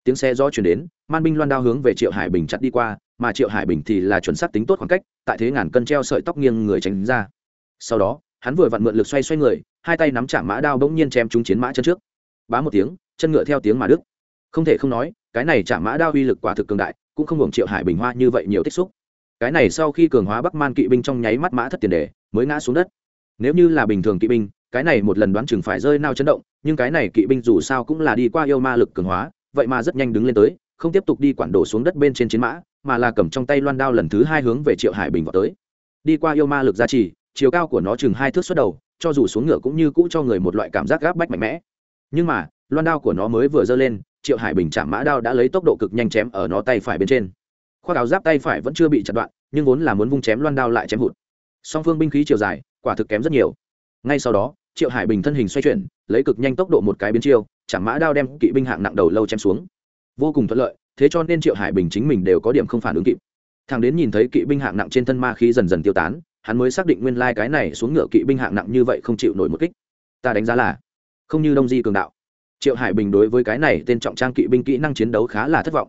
[SPEAKER 1] Tiếng xe gió chuyển đến, man binh loan đao hướng về triệu hải bình chặt đi qua, mà triệu hải bình thì là chuẩn xác tính tốt khoảng cách, tại thế ngàn cân treo sợi tóc nghiêng người tránh ra. Sau đó, hắn vừa vặn mượn lực xoay xoay người hai tay nắm chạm mã đao bỗng nhiên chém trúng chiến mã chân trước. Bá một tiếng, chân ngựa theo tiếng mà đức không thể không nói, cái này chạm mã đao uy lực quả thực cường đại, cũng không hưởng triệu hải bình hoa như vậy nhiều tích xúc. Cái này sau khi cường hóa bắc man kỵ binh trong nháy mắt mã thất tiền đề, mới ngã xuống đất. Nếu như là bình thường kỵ binh, cái này một lần đoán chừng phải rơi nao chấn động, nhưng cái này kỵ binh dù sao cũng là đi qua yêu ma lực cường hóa, vậy mà rất nhanh đứng lên tới, không tiếp tục đi quản đổ xuống đất bên trên chiến mã, mà là cầm trong tay loan đao lần thứ hai hướng về triệu hải bình vào tới. Đi qua yêu ma lực gia trì, chiều cao của nó chừng hai thước xuất đầu cho dù xuống ngựa cũng như cũ cho người một loại cảm giác gáp bách mạnh mẽ. Nhưng mà, loan đao của nó mới vừa giơ lên, triệu hải bình chạm mã đao đã lấy tốc độ cực nhanh chém ở nó tay phải bên trên. Khoác áo giáp tay phải vẫn chưa bị chặt đoạn, nhưng vốn là muốn vung chém loan đao lại chém hụt. Song phương binh khí chiều dài, quả thực kém rất nhiều. Ngay sau đó, triệu hải bình thân hình xoay chuyển, lấy cực nhanh tốc độ một cái biến chiêu chạm mã đao đem kỵ binh hạng nặng đầu lâu chém xuống. Vô cùng thuận lợi, thế cho nên triệu hải bình chính mình đều có điểm không phản ứng kịp. Thằng đến nhìn thấy kỵ binh hạng nặng trên thân ma khí dần dần tiêu tán hắn mới xác định nguyên lai cái này xuống ngựa kỵ binh hạng nặng như vậy không chịu nổi một kích. Ta đánh giá là, không như đông di cường đạo. Triệu hải bình đối với cái này tên trọng trang kỵ binh kỹ năng chiến đấu khá là thất vọng.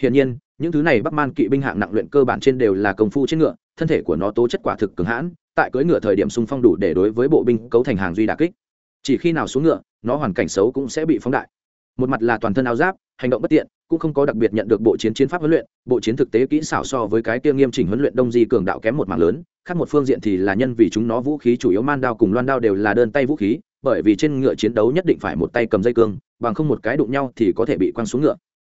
[SPEAKER 1] Hiển nhiên, những thứ này bắc man kỵ binh hạng nặng luyện cơ bản trên đều là công phu trên ngựa, thân thể của nó tố chất quả thực cường hãn, tại cưỡi ngựa thời điểm xung phong đủ để đối với bộ binh cấu thành hàng duy đà kích. Chỉ khi nào xuống ngựa, nó hoàn cảnh xấu cũng sẽ bị phóng đại. Một mặt là toàn thân áo giáp, hành động bất tiện, cũng không có đặc biệt nhận được bộ chiến chiến pháp huấn luyện, bộ chiến thực tế kỹ xảo so với cái kia nghiêm chỉnh huấn luyện đông di cường đạo kém một mạng lớn khác một phương diện thì là nhân vì chúng nó vũ khí chủ yếu man đao cùng loan đao đều là đơn tay vũ khí, bởi vì trên ngựa chiến đấu nhất định phải một tay cầm dây cương, bằng không một cái đụng nhau thì có thể bị quăng xuống ngựa.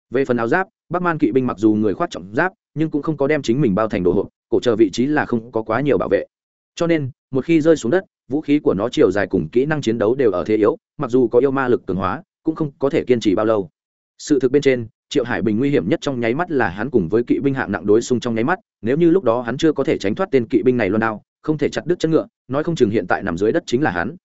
[SPEAKER 1] Về phần áo giáp, bắc man kỵ binh mặc dù người khoát trọng giáp, nhưng cũng không có đem chính mình bao thành đồ hộp, cổ chờ vị trí là không có quá nhiều bảo vệ. Cho nên, một khi rơi xuống đất, vũ khí của nó chiều dài cùng kỹ năng chiến đấu đều ở thế yếu, mặc dù có yêu ma lực cường hóa, cũng không có thể kiên trì bao lâu. Sự thực bên trên triệu hải bình nguy hiểm nhất trong nháy mắt là hắn cùng với kỵ binh hạng nặng đối xung trong nháy mắt, nếu như lúc đó hắn chưa có thể tránh thoát tên kỵ binh này luôn đao, không thể chặt đứt chân ngựa, nói không chừng hiện tại nằm dưới đất chính là hắn.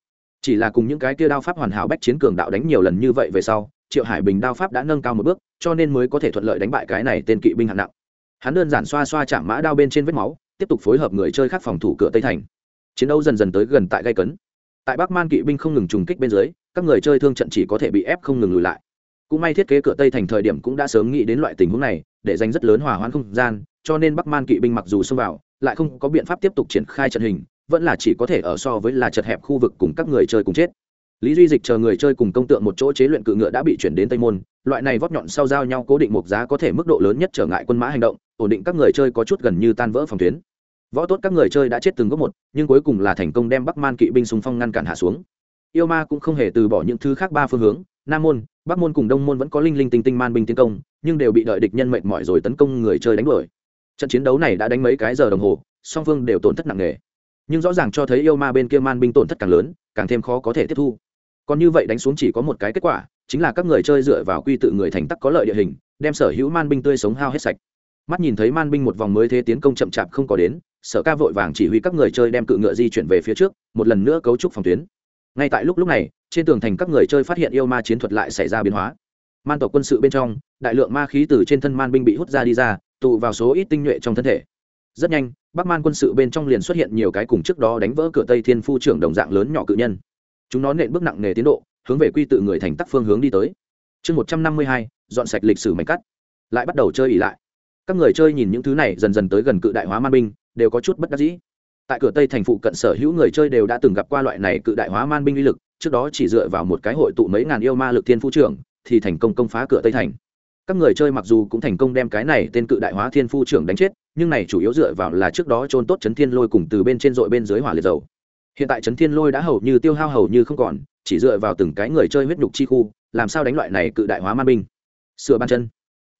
[SPEAKER 1] Chỉ là cùng những cái kia đao pháp hoàn hảo bách chiến cường đạo đánh nhiều lần như vậy về sau, triệu hải bình đao pháp đã nâng cao một bước, cho nên mới có thể thuận lợi đánh bại cái này tên kỵ binh hạng nặng. Hắn đơn giản xoa xoa chạm mã đao bên trên vết máu, tiếp tục phối hợp người chơi khác phòng thủ cửa tây thành. Chiến đấu dần dần tới gần tại gây cấn. Tại bắc man kỵ binh không ngừng trùng kích bên dưới, các người chơi thương trận chỉ có thể bị ép không ngừng lùi lại cũng may thiết kế cửa tây thành thời điểm cũng đã sớm nghĩ đến loại tình huống này, để dành rất lớn hòa hoãn không gian, cho nên bắc man kỵ binh mặc dù xông vào, lại không có biện pháp tiếp tục triển khai trận hình, vẫn là chỉ có thể ở so với là chật hẹp khu vực cùng các người chơi cùng chết. Lý duy dịch chờ người chơi cùng công tượng một chỗ chế luyện cự ngựa đã bị chuyển đến tây môn, loại này vót nhọn sau giao nhau cố định một giá có thể mức độ lớn nhất trở ngại quân mã hành động, ổn định các người chơi có chút gần như tan vỡ phòng tuyến. Võ tốt các người chơi đã chết từng góc một, nhưng cuối cùng là thành công đem bắc man kỵ binh xung phong ngăn cản hạ xuống. Yêu ma cũng không hề từ bỏ những thứ khác ba phương hướng nam môn, bắc môn cùng đông môn vẫn có linh linh tinh tinh man binh tiến công, nhưng đều bị đợi địch nhân mệt mỏi rồi tấn công người chơi đánh đuổi. Trận chiến đấu này đã đánh mấy cái giờ đồng hồ, song phương đều tổn thất nặng nề. Nhưng rõ ràng cho thấy yêu ma bên kia man binh tổn thất càng lớn, càng thêm khó có thể tiếp thu. Còn như vậy đánh xuống chỉ có một cái kết quả, chính là các người chơi dựa vào quy tự người thành tắc có lợi địa hình, đem sở hữu man binh tươi sống hao hết sạch. Mắt nhìn thấy man binh một vòng mới thế tiến công chậm chạp không có đến, sở ca vội vàng chỉ huy các người chơi đem cự ngựa di chuyển về phía trước, một lần nữa cấu trúc phòng tuyến. Ngay tại lúc lúc này trên tường thành các người chơi phát hiện yêu ma chiến thuật lại xảy ra biến hóa. Man tộc quân sự bên trong, đại lượng ma khí từ trên thân man binh bị hút ra đi ra, tụ vào số ít tinh nhuệ trong thân thể. Rất nhanh, bắc man quân sự bên trong liền xuất hiện nhiều cái cùng trước đó đánh vỡ cửa tây thiên phu trưởng đồng dạng lớn nhỏ cự nhân. Chúng nó nện bước nặng nề tiến độ, hướng về quy tự người thành tắc phương hướng đi tới. Chương một trăm năm mươi hai, dọn sạch lịch sử mảnh cắt. Lại bắt đầu chơi ỉ lại. Các người chơi nhìn những thứ này dần dần tới gần cự đại hóa man binh, đều có chút bất đắc dĩ. Tại cửa tây thành phụ cận sở hữu người chơi đều đã từng gặp qua loại này cự đại hóa man binh uy lực trước đó chỉ dựa vào một cái hội tụ mấy ngàn yêu ma lực thiên phú trưởng, thì thành công công phá cửa tây thành. Các người chơi mặc dù cũng thành công đem cái này tên cự đại hóa thiên phu trưởng đánh chết, nhưng này chủ yếu dựa vào là trước đó trôn tốt chấn thiên lôi cùng từ bên trên dội bên dưới hỏa liệt dầu. Hiện tại chấn thiên lôi đã hầu như tiêu hao hầu như không còn, chỉ dựa vào từng cái người chơi huyết nhục chi khu, làm sao đánh loại này cự đại hóa man binh. Sửa ban chân.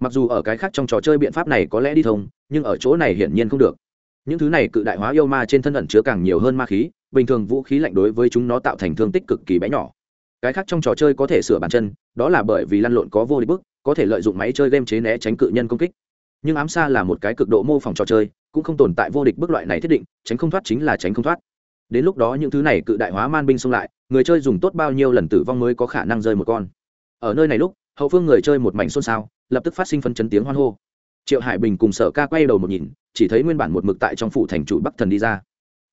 [SPEAKER 1] Mặc dù ở cái khác trong trò chơi biện pháp này có lẽ đi thông, nhưng ở chỗ này hiển nhiên không được. Những thứ này cự đại hóa yêu ma trên thân ẩn chứa càng nhiều hơn ma khí bình thường vũ khí lạnh đối với chúng nó tạo thành thương tích cực kỳ bé nhỏ. Cái khác trong trò chơi có thể sửa bàn chân, đó là bởi vì lăn lộn có vô địch bức, có thể lợi dụng máy chơi game chế né tránh cự nhân công kích. Nhưng ám xa là một cái cực độ mô phỏng trò chơi, cũng không tồn tại vô địch bức loại này thiết định, tránh không thoát chính là tránh không thoát. Đến lúc đó những thứ này cự đại hóa man binh xông lại, người chơi dùng tốt bao nhiêu lần tử vong mới có khả năng rơi một con. Ở nơi này lúc, hậu phương người chơi một mảnh xôn xao, lập tức phát sinh phân chấn tiếng hoan hô. Triệu hải bình cùng sở ca quay đầu một nhìn, chỉ thấy nguyên bản một mực tại trong phủ thành chủ bắc thần đi ra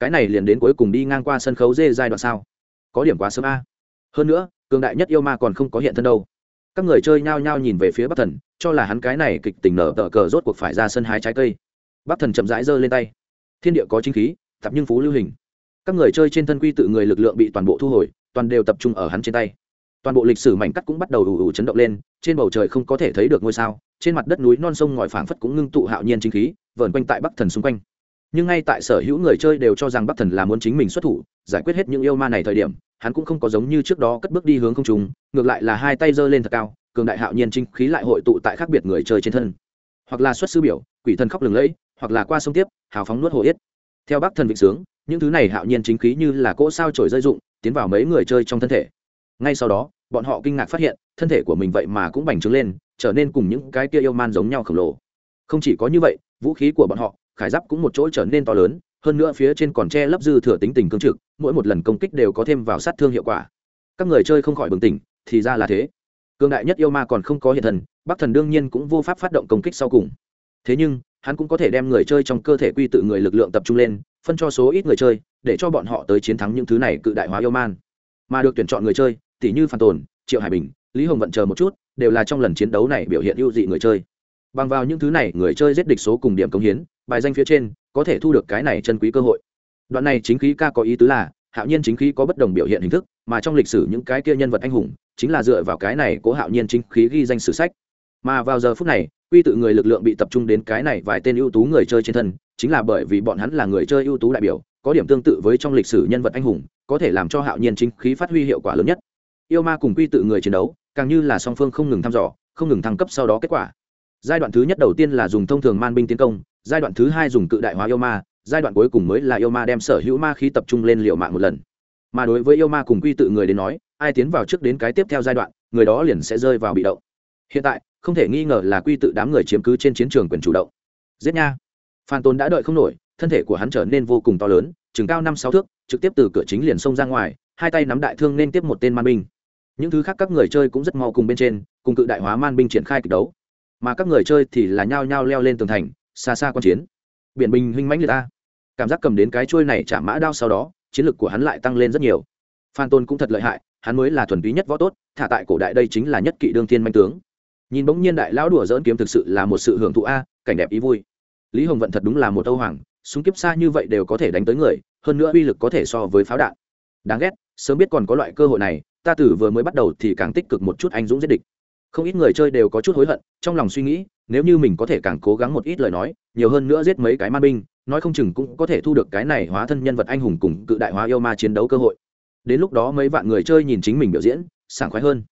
[SPEAKER 1] cái này liền đến cuối cùng đi ngang qua sân khấu dê giai đoạn sao? Có điểm quá sớm a. Hơn nữa, cường đại nhất yêu ma còn không có hiện thân đâu. Các người chơi nhao nhao nhìn về phía bắc thần, cho là hắn cái này kịch tình nở tờ cờ rốt cuộc phải ra sân hái trái cây. Bắc thần chậm rãi giơ lên tay. Thiên địa có chính khí, tập nhưng phú lưu hình. Các người chơi trên thân quy tự người lực lượng bị toàn bộ thu hồi, toàn đều tập trung ở hắn trên tay. Toàn bộ lịch sử mảnh cắt cũng bắt đầu ủ ủ chấn động lên, trên bầu trời không có thể thấy được ngôi sao, trên mặt đất núi non sông ngòi phảng phất cũng ngưng tụ hạo nhiên chính khí, vờn quanh tại bắc thần xung quanh nhưng ngay tại sở hữu người chơi đều cho rằng bắc thần là muốn chính mình xuất thủ, giải quyết hết những yêu ma này thời điểm, hắn cũng không có giống như trước đó cất bước đi hướng không trùng ngược lại là hai tay giơ lên thật cao, cường đại hạo nhiên trinh khí lại hội tụ tại khác biệt người chơi trên thân. Hoặc là xuất sư biểu, quỷ thần khóc lừng lẫy, hoặc là qua sông tiếp, hào phóng nuốt hồ yết. Theo bắc thần vịnh sướng, những thứ này hạo nhiên chính khí như là cỗ sao trổi rơi dụng tiến vào mấy người chơi trong thân thể. Ngay sau đó, bọn họ kinh ngạc phát hiện, thân thể của mình vậy mà cũng bành trướng lên, trở nên cùng những cái kia yêu man giống nhau khổng lồ. Không chỉ có như vậy, vũ khí của bọn họ khải giáp cũng một chỗ trở nên to lớn, hơn nữa phía trên còn che lấp dư thừa tính tình cương trực, mỗi một lần công kích đều có thêm vào sát thương hiệu quả. Các người chơi không khỏi bừng tỉnh, thì ra là thế. Cương đại nhất yêu ma còn không có hiện thần, bắc thần đương nhiên cũng vô pháp phát động công kích sau cùng. Thế nhưng, hắn cũng có thể đem người chơi trong cơ thể quy tự người lực lượng tập trung lên, phân cho số ít người chơi, để cho bọn họ tới chiến thắng những thứ này cự đại hóa yêu man. Mà được tuyển chọn người chơi, tỷ như phan tồn, triệu hải bình, lý hồng vận chờ một chút, đều là trong lần chiến đấu này biểu hiện ưu dị người chơi. Bằng vào những thứ này, người chơi giết địch số cùng điểm công hiến bài danh phía trên, có thể thu được cái này chân quý cơ hội. Đoạn này chính khí ca có ý tứ là, hạo nhiên chính khí có bất đồng biểu hiện hình thức, mà trong lịch sử những cái kia nhân vật anh hùng, chính là dựa vào cái này cố hạo nhiên chính khí ghi danh sử sách. Mà vào giờ phút này, quy tự người lực lượng bị tập trung đến cái này vài tên ưu tú người chơi trên thân, chính là bởi vì bọn hắn là người chơi ưu tú đại biểu, có điểm tương tự với trong lịch sử nhân vật anh hùng, có thể làm cho hạo nhiên chính khí phát huy hiệu quả lớn nhất. Yêu ma cùng quy tự người chiến đấu, càng như là song phương không ngừng thăm dò, không ngừng thăng cấp sau đó kết quả. Giai đoạn thứ nhất đầu tiên là dùng thông thường man binh tiến công giai đoạn thứ hai dùng cự đại hóa yêu ma, giai đoạn cuối cùng mới là yêu ma đem sở hữu ma khí tập trung lên liệu mạng một lần. Mà đối với yêu ma cùng quy tự người đến nói, ai tiến vào trước đến cái tiếp theo giai đoạn, người đó liền sẽ rơi vào bị động. Hiện tại, không thể nghi ngờ là quy tự đám người chiếm cứ trên chiến trường quyền chủ động. Giết nha. Phan tôn đã đợi không nổi, thân thể của hắn trở nên vô cùng to lớn, chừng cao năm sáu thước, trực tiếp từ cửa chính liền xông ra ngoài, hai tay nắm đại thương nên tiếp một tên man binh. Những thứ khác các người chơi cũng rất mau cùng bên trên, cùng cự đại hóa man binh triển khai kịch đấu. Mà các người chơi thì là nhao nhao leo lên tường thành xa xa quan chiến. Biển bình huynh mãnh người ta cảm giác cầm đến cái trôi này trả mã đao sau đó, chiến lược của hắn lại tăng lên rất nhiều. Phan tôn cũng thật lợi hại, hắn mới là thuần túy nhất võ tốt, thả tại cổ đại đây chính là nhất kỵ đương thiên manh tướng. Nhìn bỗng nhiên đại lão đùa dỡn kiếm thực sự là một sự hưởng thụ a, cảnh đẹp ý vui. Lý hồng vận thật đúng là một âu hoàng, súng kiếp xa như vậy đều có thể đánh tới người, hơn nữa uy lực có thể so với pháo đạn. Đáng ghét, sớm biết còn có loại cơ hội này, ta tử vừa mới bắt đầu thì càng tích cực một chút anh dũng giết địch không ít người chơi đều có chút hối hận, trong lòng suy nghĩ, nếu như mình có thể càng cố gắng một ít lời nói, nhiều hơn nữa giết mấy cái man binh, nói không chừng cũng có thể thu được cái này hóa thân nhân vật anh hùng cùng cự đại hóa yêu ma chiến đấu cơ hội. Đến lúc đó mấy vạn người chơi nhìn chính mình biểu diễn, sảng khoái hơn.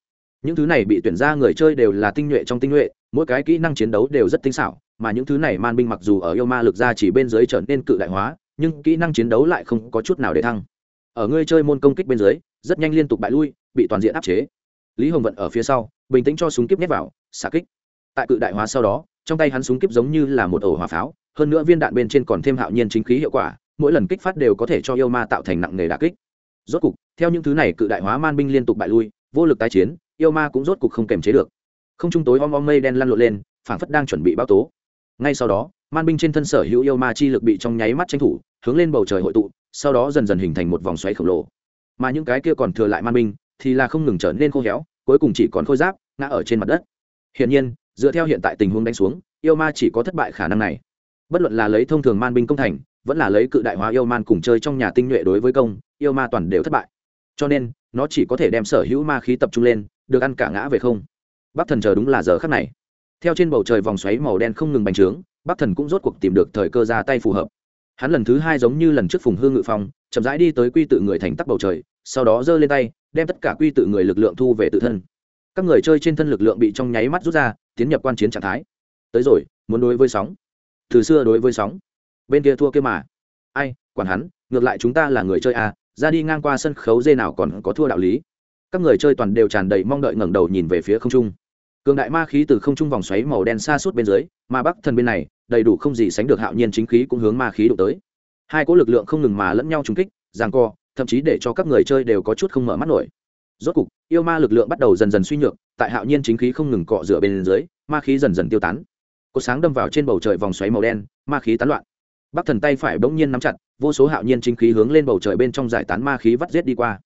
[SPEAKER 1] Những thứ này bị tuyển ra người chơi đều là tinh nhuệ trong tinh nhuệ, mỗi cái kỹ năng chiến đấu đều rất tinh xảo, mà những thứ này man binh mặc dù ở yêu ma lực ra chỉ bên dưới trở nên cự đại hóa, nhưng kỹ năng chiến đấu lại không có chút nào để thăng. Ở ngươi chơi môn công kích bên dưới, rất nhanh liên tục bại lui, bị toàn diện áp chế lý hồng vận ở phía sau, bình tĩnh cho súng kíp nhét vào xạ kích. Tại cự đại hóa sau đó, trong tay hắn súng kíp giống như là một ổ hỏa pháo, hơn nữa viên đạn bên trên còn thêm hạo nhiên chính khí hiệu quả, mỗi lần kích phát đều có thể cho yêu ma tạo thành nặng nề đà kích. Rốt cục, theo những thứ này cự đại hóa man binh liên tục bại lui, vô lực tái chiến, yêu ma cũng rốt cục không kềm chế được. Không trung tối om om mây đen lăn lộn lên, phảng phất đang chuẩn bị báo tố. Ngay sau đó, man binh trên thân sở hữu yêu ma chi lực bị trong nháy mắt tranh thủ, hướng lên bầu trời hội tụ, sau đó dần dần hình thành một vòng xoáy khổng lồ. Mà những cái kia còn thừa lại man binh thì là không ngừng trở nên khô héo cuối cùng chỉ còn khôi giáp, ngã ở trên mặt đất. Hiển nhiên, dựa theo hiện tại tình huống đánh xuống, yêu ma chỉ có thất bại khả năng này. Bất luận là lấy thông thường man binh công thành, vẫn là lấy cự đại hóa yêu man cùng chơi trong nhà tinh nhuệ đối với công, yêu ma toàn đều thất bại. Cho nên, nó chỉ có thể đem sở hữu ma khí tập trung lên, được ăn cả ngã về không. Bắc thần chờ đúng là giờ khắc này. Theo trên bầu trời vòng xoáy màu đen không ngừng bành trướng, bắc thần cũng rốt cuộc tìm được thời cơ ra tay phù hợp. Hắn lần thứ hai giống như lần trước phùng hương ngự phong, chậm rãi đi tới quy tự người thành tắc bầu trời sau đó giơ lên tay, đem tất cả quy tự người lực lượng thu về tự thân. Các người chơi trên thân lực lượng bị trong nháy mắt rút ra, tiến nhập quan chiến trạng thái. Tới rồi, muốn đối với sóng. Từ xưa đối với sóng. Bên kia thua kia mà. Ai, quản hắn, ngược lại chúng ta là người chơi à ra đi ngang qua sân khấu dê nào còn có thua đạo lý. Các người chơi toàn đều tràn đầy mong đợi ngẩng đầu nhìn về phía không trung. Cường đại ma khí từ không trung vòng xoáy màu đen xa suốt bên dưới, mà bắc thần bên này, đầy đủ không gì sánh được hạo nhiên chính khí cũng hướng ma khí đụng tới. Hai cỗ lực lượng không ngừng mà lẫn nhau trúng kích, giằng co thậm chí để cho các người chơi đều có chút không mở mắt nổi. Rốt cục, yêu ma lực lượng bắt đầu dần dần suy nhược, tại hạo nhiên chính khí không ngừng cọ rửa bên dưới, ma khí dần dần tiêu tán. Cột sáng đâm vào trên bầu trời vòng xoáy màu đen, ma khí tán loạn. Bắc thần tay phải bỗng nhiên nắm chặt, vô số hạo nhiên chính khí hướng lên bầu trời bên trong giải tán ma khí vắt giết đi qua.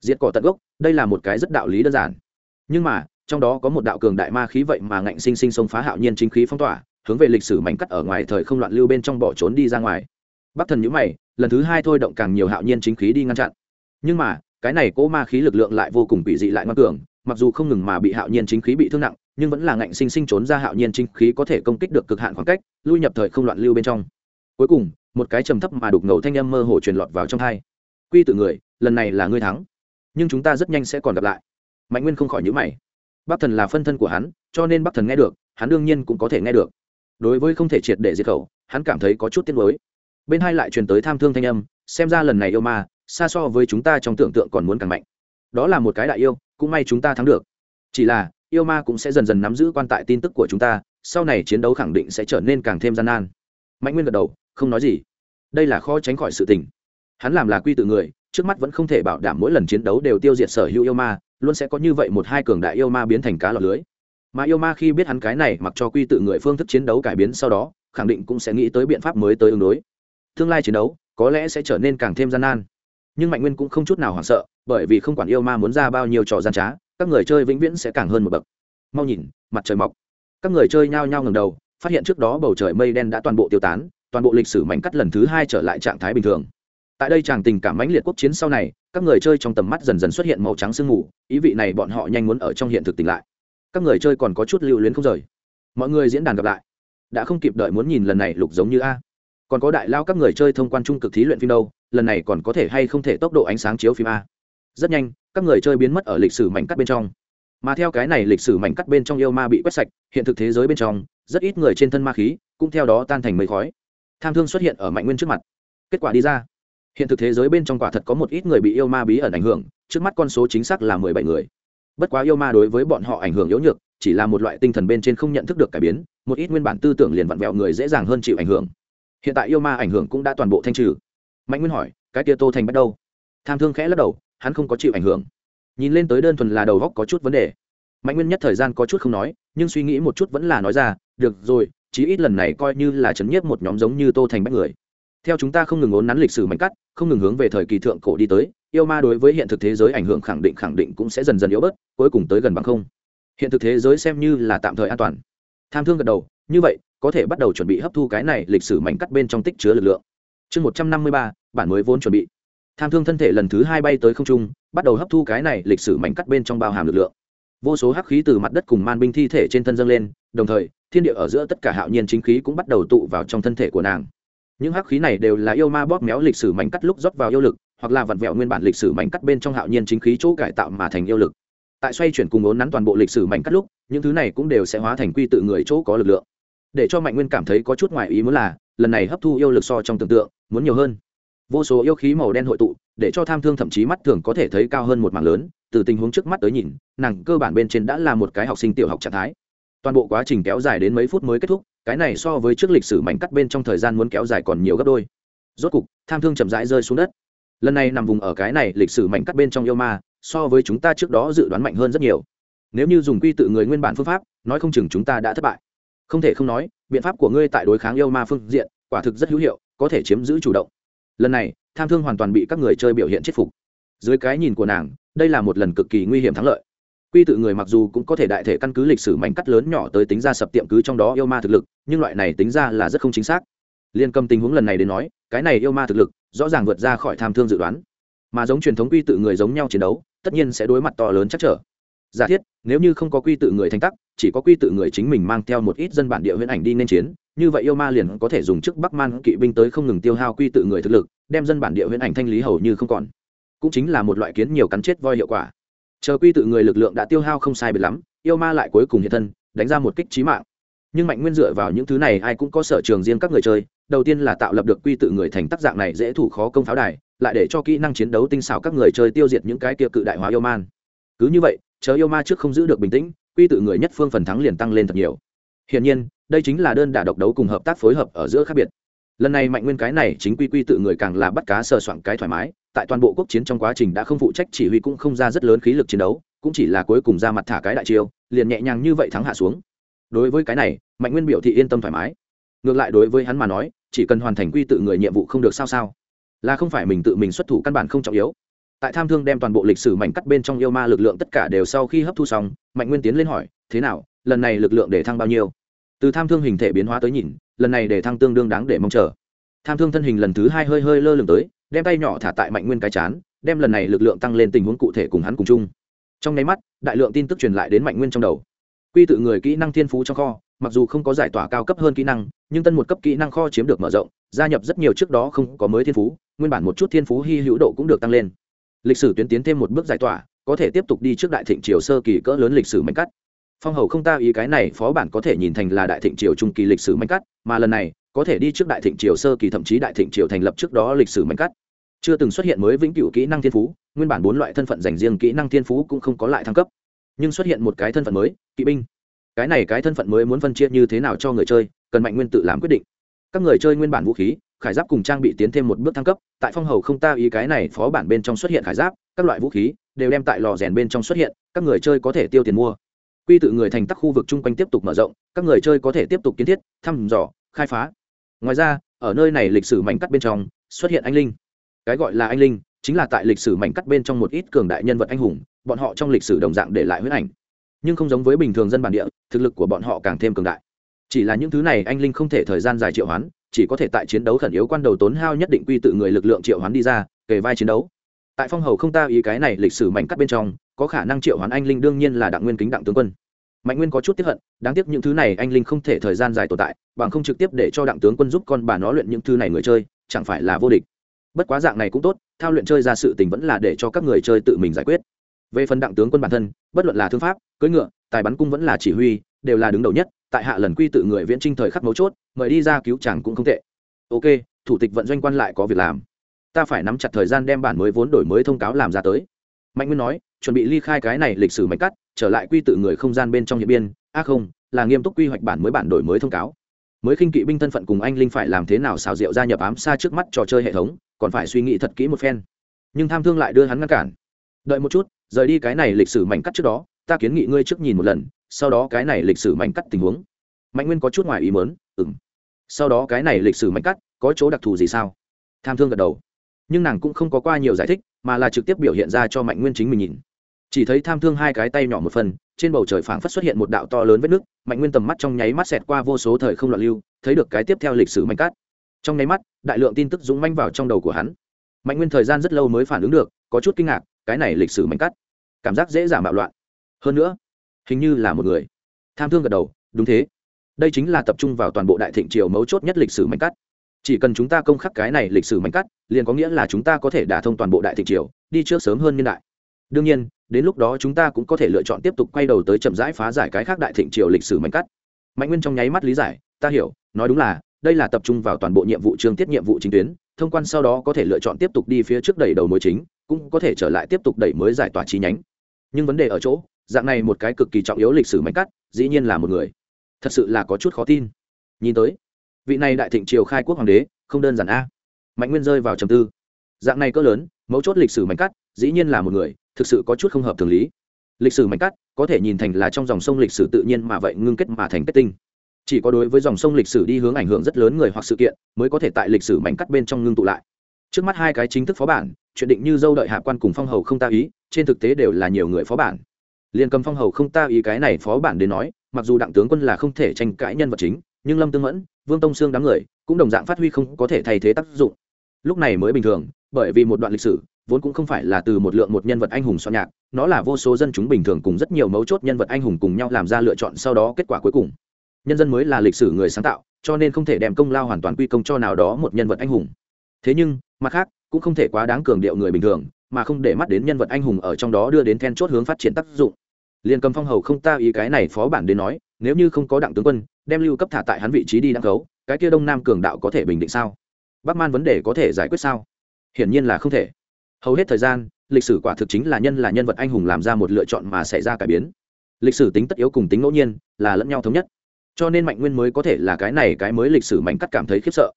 [SPEAKER 1] Diệt cỏ tận gốc, đây là một cái rất đạo lý đơn giản. Nhưng mà, trong đó có một đạo cường đại ma khí vậy mà ngạnh sinh sinh xông phá hạo nhiên chính khí phong tỏa, hướng về lịch sử mảnh cắt ở ngoài thời không loạn lưu bên trong bỏ trốn đi ra ngoài. Bắc thần nhữ mày lần thứ hai thôi động càng nhiều hạo nhiên chính khí đi ngăn chặn. Nhưng mà, cái này cỗ ma khí lực lượng lại vô cùng bị dị lại ngoan cường, mặc dù không ngừng mà bị hạo nhiên chính khí bị thương nặng, nhưng vẫn là ngạnh sinh sinh trốn ra hạo nhiên chính khí có thể công kích được cực hạn khoảng cách, lui nhập thời không loạn lưu bên trong. Cuối cùng, một cái trầm thấp mà đục ngầu thanh âm mơ hồ truyền lọt vào trong thai quy tự người, lần này là ngươi thắng, nhưng chúng ta rất nhanh sẽ còn gặp lại. Mạnh nguyên không khỏi nhữ mày. Bắc thần là phân thân của hắn, cho nên bắc thần nghe được, hắn đương nhiên cũng có thể nghe được. Đối với không thể triệt để diệt khẩu, hắn cảm thấy có chút tiếc nuối bên hai lại truyền tới tham thương thanh âm, xem ra lần này yêu ma, xa so với chúng ta trong tưởng tượng còn muốn càng mạnh. Đó là một cái đại yêu, cũng may chúng ta thắng được. Chỉ là, yêu ma cũng sẽ dần dần nắm giữ quan tại tin tức của chúng ta, sau này chiến đấu khẳng định sẽ trở nên càng thêm gian nan. Mạnh nguyên gật đầu, không nói gì. Đây là khó tránh khỏi sự tình. Hắn làm là quy tự người, trước mắt vẫn không thể bảo đảm mỗi lần chiến đấu đều tiêu diệt sở hữu yêu ma, luôn sẽ có như vậy một hai cường đại yêu ma biến thành cá lọc lưới. Mà yêu ma khi biết hắn cái này mặc cho quy tự người phương thức chiến đấu cải biến sau đó, khẳng định cũng sẽ nghĩ tới biện pháp mới tới ứng đối tương lai chiến đấu có lẽ sẽ trở nên càng thêm gian nan. Nhưng mạnh nguyên cũng không chút nào hoảng sợ, bởi vì không quản yêu ma muốn ra bao nhiêu trò gian trá, các người chơi vĩnh viễn sẽ càng hơn một bậc. Mau nhìn, mặt trời mọc. Các người chơi nhao nhao ngầm đầu, phát hiện trước đó bầu trời mây đen đã toàn bộ tiêu tán, toàn bộ lịch sử mảnh cắt lần thứ hai trở lại trạng thái bình thường. Tại đây chàng tình cảm mãnh liệt quốc chiến sau này, các người chơi trong tầm mắt dần dần xuất hiện màu trắng sương mù, ý vị này bọn họ nhanh muốn ở trong hiện thực tỉnh lại. Các người chơi còn có chút lưu luyến không rời. Mọi người diễn đàn gặp lại. Đã không kịp đợi muốn nhìn lần này lục giống như a còn có đại lao các người chơi thông quan trung cực thí luyện phim đâu, lần này còn có thể hay không thể tốc độ ánh sáng chiếu phim a? Rất nhanh, các người chơi biến mất ở lịch sử mảnh cắt bên trong. Mà theo cái này lịch sử mảnh cắt bên trong yêu ma bị quét sạch, hiện thực thế giới bên trong, rất ít người trên thân ma khí, cũng theo đó tan thành mây khói. Tham thương xuất hiện ở mạnh nguyên trước mặt. Kết quả đi ra. Hiện thực thế giới bên trong quả thật có một ít người bị yêu ma bí ẩn ảnh hưởng, trước mắt con số chính xác là mười bảy người. Bất quá yêu ma đối với bọn họ ảnh hưởng yếu nhược, chỉ là một loại tinh thần bên trên không nhận thức được cải biến, một ít nguyên bản tư tưởng liền vặn vẹo người dễ dàng hơn chịu ảnh hưởng hiện tại yêu ma ảnh hưởng cũng đã toàn bộ thanh trừ. Mạnh nguyên hỏi, cái tia tô thành bắt đâu tham thương khẽ lắc đầu, hắn không có chịu ảnh hưởng. Nhìn lên tới đơn thuần là đầu góc có chút vấn đề. Mạnh nguyên nhất thời gian có chút không nói, nhưng suy nghĩ một chút vẫn là nói ra, được rồi, chí ít lần này coi như là chấn nhiếp một nhóm giống như tô thành bách người. Theo chúng ta không ngừng ốn nắn lịch sử mạnh cắt, không ngừng hướng về thời kỳ thượng cổ đi tới, yêu ma đối với hiện thực thế giới ảnh hưởng khẳng định khẳng định cũng sẽ dần dần yếu bớt, cuối cùng tới gần bằng không. Hiện thực thế giới xem như là tạm thời an toàn. Tham thương gật đầu như vậy, có thể bắt đầu chuẩn bị hấp thu cái này lịch sử mảnh cắt bên trong tích chứa lực lượng. Chương một trăm năm mươi ba, bản mới vốn chuẩn bị. Tham thương thân thể lần thứ hai bay tới không trung, bắt đầu hấp thu cái này lịch sử mảnh cắt bên trong bao hàm lực lượng. Vô số hắc khí từ mặt đất cùng man binh thi thể trên thân dâng lên, đồng thời, thiên địa ở giữa tất cả hạo nhiên chính khí cũng bắt đầu tụ vào trong thân thể của nàng. Những hắc khí này đều là yêu ma bóp méo lịch sử mảnh cắt lúc rót vào yêu lực, hoặc là vặn vẹo nguyên bản lịch sử mảnh cắt bên trong hạo nhiên chính khí chỗ cải tạo mà thành yêu lực. Tại xoay chuyển cùng ốn nắn toàn bộ lịch sử mảnh cắt lúc, những thứ này cũng đều sẽ hóa thành quy tự người chỗ có lực lượng để cho mạnh nguyên cảm thấy có chút ngoài ý muốn là, lần này hấp thu yêu lực so trong tưởng tượng, muốn nhiều hơn. Vô số yêu khí màu đen hội tụ, để cho tham thương thậm chí mắt thường có thể thấy cao hơn một mảng lớn, từ tình huống trước mắt tới nhìn, nàng cơ bản bên trên đã là một cái học sinh tiểu học trạng thái. Toàn bộ quá trình kéo dài đến mấy phút mới kết thúc, cái này so với trước lịch sử mảnh cắt bên trong thời gian muốn kéo dài còn nhiều gấp đôi. Rốt cục, tham thương chậm rãi rơi xuống đất. Lần này nằm vùng ở cái này lịch sử mảnh cắt bên trong yêu ma, so với chúng ta trước đó dự đoán mạnh hơn rất nhiều. Nếu như dùng quy tự người nguyên bản phương pháp, nói không chừng chúng ta đã thất bại không thể không nói, biện pháp của ngươi tại đối kháng yêu ma phương diện, quả thực rất hữu hiệu, có thể chiếm giữ chủ động. Lần này, tham thương hoàn toàn bị các người chơi biểu hiện chết phục. Dưới cái nhìn của nàng, đây là một lần cực kỳ nguy hiểm thắng lợi. Quy tự người mặc dù cũng có thể đại thể căn cứ lịch sử mảnh cắt lớn nhỏ tới tính ra sập tiệm cứ trong đó yêu ma thực lực, nhưng loại này tính ra là rất không chính xác. Liên cầm tình huống lần này đến nói, cái này yêu ma thực lực, rõ ràng vượt ra khỏi tham thương dự đoán. Mà giống truyền thống quy tự người giống nhau chiến đấu, tất nhiên sẽ đối mặt to lớn chắc trở. Giả thiết, nếu như không có quy tự người thành tắc chỉ có quy tự người chính mình mang theo một ít dân bản địa huyễn ảnh đi nên chiến, như vậy yêu ma liền có thể dùng chức bắc man kỵ binh tới không ngừng tiêu hao quy tự người thực lực, đem dân bản địa huyễn ảnh thanh lý hầu như không còn. Cũng chính là một loại kiến nhiều cắn chết voi hiệu quả. Chờ quy tự người lực lượng đã tiêu hao không sai biệt lắm, yêu ma lại cuối cùng hiện thân, đánh ra một kích trí mạng. Nhưng mạnh nguyên dựa vào những thứ này ai cũng có sở trường riêng các người chơi, đầu tiên là tạo lập được quy tự người thành tác dạng này dễ thủ khó công pháo đài, lại để cho kỹ năng chiến đấu tinh xảo các người chơi tiêu diệt những cái kia cự đại hóa yêu man cứ như vậy, chờ yêu ma trước không giữ được bình tĩnh quy tự người nhất phương phần thắng liền tăng lên thật nhiều. Hiển nhiên, đây chính là đơn đả độc đấu cùng hợp tác phối hợp ở giữa khác biệt. Lần này mạnh nguyên cái này chính quy quy tự người càng là bắt cá sờ soạn cái thoải mái, tại toàn bộ quốc chiến trong quá trình đã không phụ trách chỉ huy cũng không ra rất lớn khí lực chiến đấu, cũng chỉ là cuối cùng ra mặt thả cái đại chiêu, liền nhẹ nhàng như vậy thắng hạ xuống. Đối với cái này, mạnh nguyên biểu thị yên tâm thoải mái. Ngược lại đối với hắn mà nói, chỉ cần hoàn thành quy tự người nhiệm vụ không được sao sao. Là không phải mình tự mình xuất thủ căn bản không trọng yếu tại tham thương đem toàn bộ lịch sử mảnh cắt bên trong yêu ma lực lượng tất cả đều sau khi hấp thu xong, mạnh nguyên tiến lên hỏi, thế nào, lần này lực lượng để thăng bao nhiêu? Từ tham thương hình thể biến hóa tới nhìn, lần này để thăng tương đương đáng để mong chờ. Tham thương thân hình lần thứ hai hơi hơi lơ lửng tới, đem tay nhỏ thả tại mạnh nguyên cái chán, đem lần này lực lượng tăng lên tình huống cụ thể cùng hắn cùng chung. Trong nháy mắt, đại lượng tin tức truyền lại đến mạnh nguyên trong đầu. Quy tự người kỹ năng thiên phú trong kho, mặc dù không có giải tỏa cao cấp hơn kỹ năng, nhưng tân một cấp kỹ năng kho chiếm được mở rộng, gia nhập rất nhiều trước đó không có mới thiên phú, nguyên bản một chút thiên phú hy hữu độ cũng được tăng lên lịch sử tuyến tiến thêm một bước giải tỏa, có thể tiếp tục đi trước đại thịnh triều sơ kỳ cỡ lớn lịch sử mạnh cắt. Phong hầu không ta ý cái này phó bản có thể nhìn thành là đại thịnh triều trung kỳ lịch sử mạnh cắt, mà lần này, có thể đi trước đại thịnh triều sơ kỳ thậm chí đại thịnh triều thành lập trước đó lịch sử mạnh cắt. Chưa từng xuất hiện mới vĩnh cửu kỹ năng thiên phú, nguyên bản bốn loại thân phận dành riêng kỹ năng thiên phú cũng không có lại thăng cấp. Nhưng xuất hiện một cái thân phận mới, kỵ binh. Cái này cái thân phận mới muốn phân chia như thế nào cho người chơi, cần mạnh nguyên tự làm quyết định. Các người chơi nguyên bản vũ khí khải giáp cùng trang bị tiến thêm một bước thăng cấp, tại phong hầu không ta ý cái này phó bản bên trong xuất hiện khải giáp, các loại vũ khí đều đem tại lò rèn bên trong xuất hiện, các người chơi có thể tiêu tiền mua. Quy tự người thành tắc khu vực chung quanh tiếp tục mở rộng, các người chơi có thể tiếp tục kiến thiết, thăm dò, khai phá. Ngoài ra, ở nơi này lịch sử mảnh cắt bên trong, xuất hiện anh linh. Cái gọi là anh linh chính là tại lịch sử mảnh cắt bên trong một ít cường đại nhân vật anh hùng, bọn họ trong lịch sử đồng dạng để lại huyết ảnh. Nhưng không giống với bình thường dân bản địa, thực lực của bọn họ càng thêm cường đại. Chỉ là những thứ này anh linh không thể thời gian dài triệu hoán chỉ có thể tại chiến đấu khẩn yếu quan đầu tốn hao nhất định quy tự người lực lượng triệu hoán đi ra, kề vai chiến đấu. Tại phong hầu không ta ý cái này lịch sử mảnh cắt bên trong, có khả năng triệu hoán anh linh đương nhiên là đặng nguyên kính đặng tướng quân. Mạnh nguyên có chút tiếp hận, đáng tiếc những thứ này anh linh không thể thời gian dài tồn tại, bằng không trực tiếp để cho đặng tướng quân giúp con bà nó luyện những thứ này người chơi, chẳng phải là vô địch. Bất quá dạng này cũng tốt, thao luyện chơi ra sự tình vẫn là để cho các người chơi tự mình giải quyết. Về phần đặng tướng quân bản thân, bất luận là thương pháp, cưỡi ngựa, tài bắn cung vẫn là chỉ huy, đều là đứng đầu nhất tại hạ lần quy tự người viễn trinh thời khắc mấu chốt, mời đi ra cứu chàng cũng không tệ. Ok, thủ tịch vận doanh quan lại có việc làm. Ta phải nắm chặt thời gian đem bản mới vốn đổi mới thông cáo làm ra tới. Mạnh nguyên nói, chuẩn bị ly khai cái này lịch sử mạch cắt, trở lại quy tự người không gian bên trong hiện biên. A à không, là nghiêm túc quy hoạch bản mới bản đổi mới thông cáo. Mới khinh kỵ binh thân phận cùng anh linh phải làm thế nào xào rượu gia nhập ám xa trước mắt trò chơi hệ thống, còn phải suy nghĩ thật kỹ một phen. Nhưng tham thương lại đưa hắn ngăn cản. Đợi một chút, rời đi cái này lịch sử mảnh cắt trước đó, ta kiến nghị ngươi trước nhìn một lần sau đó cái này lịch sử mảnh cắt tình huống. Mạnh nguyên có chút ngoài ý mớn ừng sau đó cái này lịch sử mảnh cắt có chỗ đặc thù gì sao? Tham thương gật đầu. Nhưng nàng cũng không có qua nhiều giải thích, mà là trực tiếp biểu hiện ra cho mạnh nguyên chính mình nhìn. Chỉ thấy tham thương hai cái tay nhỏ một phần, trên bầu trời phảng phất xuất hiện một đạo to lớn vết nước, mạnh nguyên tầm mắt trong nháy mắt xẹt qua vô số thời không loạn lưu, thấy được cái tiếp theo lịch sử mạnh cắt. Trong nháy mắt, đại lượng tin tức dũng manh vào trong đầu của hắn. Mạnh nguyên thời gian rất lâu mới phản ứng được, có chút kinh ngạc, cái này lịch sử mạnh cắt, cảm giác dễ dàng bạo loạn. Hơn nữa hình như là một người. Tham thương gật đầu, đúng thế. Đây chính là tập trung vào toàn bộ đại thịnh triều mấu chốt nhất lịch sử mảnh cắt. Chỉ cần chúng ta công khắc cái này lịch sử mảnh cắt, liền có nghĩa là chúng ta có thể đả thông toàn bộ đại thịnh triều, đi trước sớm hơn niên đại. Đương nhiên, đến lúc đó chúng ta cũng có thể lựa chọn tiếp tục quay đầu tới chậm rãi phá giải cái khác đại thịnh triều lịch sử mảnh cắt. Mạnh nguyên trong nháy mắt lý giải, ta hiểu, nói đúng là, đây là tập trung vào toàn bộ nhiệm vụ chương tiết nhiệm vụ chính tuyến, thông quan sau đó có thể lựa chọn tiếp tục đi phía trước đẩy đầu mối chính, cũng có thể trở lại tiếp tục đẩy mới giải tỏa chi nhánh. Nhưng vấn đề ở chỗ dạng này một cái cực kỳ trọng yếu lịch sử mảnh cắt, dĩ nhiên là một người. Thật sự là có chút khó tin. Nhìn tới, vị này đại thịnh triều khai quốc hoàng đế, không đơn giản a. Mạnh nguyên rơi vào trầm tư. Dạng này cỡ lớn, mấu chốt lịch sử mảnh cắt, dĩ nhiên là một người, thực sự có chút không hợp thường lý. Lịch sử mảnh cắt, có thể nhìn thành là trong dòng sông lịch sử tự nhiên mà vậy ngưng kết mà thành kết tinh. Chỉ có đối với dòng sông lịch sử đi hướng ảnh hưởng rất lớn người hoặc sự kiện, mới có thể tại lịch sử mảnh cắt bên trong ngưng tụ lại. Trước mắt hai cái chính thức phó bản, chuyện định như dâu đợi hạ quan cùng phong hầu không ta ý, trên thực tế đều là nhiều người phó bản liền cầm phong hầu không ta ý cái này phó bản đến nói, mặc dù đặng tướng quân là không thể tranh cãi nhân vật chính, nhưng lâm tương mẫn, vương tông sương đám người, cũng đồng dạng phát huy không có thể thay thế tác dụng. Lúc này mới bình thường, bởi vì một đoạn lịch sử, vốn cũng không phải là từ một lượng một nhân vật anh hùng soạn nhạc, nó là vô số dân chúng bình thường cùng rất nhiều mấu chốt nhân vật anh hùng cùng nhau làm ra lựa chọn sau đó kết quả cuối cùng. Nhân dân mới là lịch sử người sáng tạo, cho nên không thể đem công lao hoàn toàn quy công cho nào đó một nhân vật anh hùng. Thế nhưng, mặt khác, cũng không thể quá đáng cường điệu người bình thường, mà không để mắt đến nhân vật anh hùng ở trong đó đưa đến then chốt hướng phát triển tác dụng liền cầm phong hầu không ta ý cái này phó bản đến nói, nếu như không có đặng tướng quân, đem lưu cấp thả tại hắn vị trí đi đăng khấu cái kia đông nam cường đạo có thể bình định sao? Bắc man vấn đề có thể giải quyết sao? Hiển nhiên là không thể. Hầu hết thời gian, lịch sử quả thực chính là nhân là nhân vật anh hùng làm ra một lựa chọn mà xảy ra cải biến. Lịch sử tính tất yếu cùng tính ngẫu nhiên, là lẫn nhau thống nhất. Cho nên mạnh nguyên mới có thể là cái này cái mới lịch sử mạnh cắt cảm thấy khiếp sợ.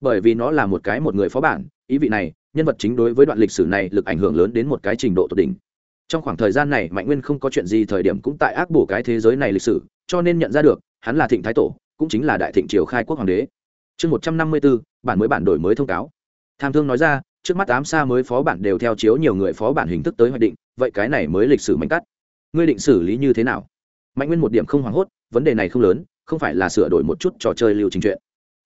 [SPEAKER 1] Bởi vì nó là một cái một người phó bản, ý vị này, nhân vật chính đối với đoạn lịch sử này lực ảnh hưởng lớn đến một cái trình độ tột đỉnh trong khoảng thời gian này, mạnh nguyên không có chuyện gì, thời điểm cũng tại ác bổ cái thế giới này lịch sử, cho nên nhận ra được, hắn là thịnh thái tổ, cũng chính là đại thịnh triều khai quốc hoàng đế. Chương một trăm năm mươi bốn bản mới bản đổi mới thông cáo. Tham thương nói ra, trước mắt tám xa mới phó bản đều theo chiếu nhiều người phó bản hình thức tới hoạch định, vậy cái này mới lịch sử mạnh cắt. Ngươi định xử lý như thế nào? Mạnh nguyên một điểm không hoảng hốt, vấn đề này không lớn, không phải là sửa đổi một chút trò chơi lưu trình chuyện.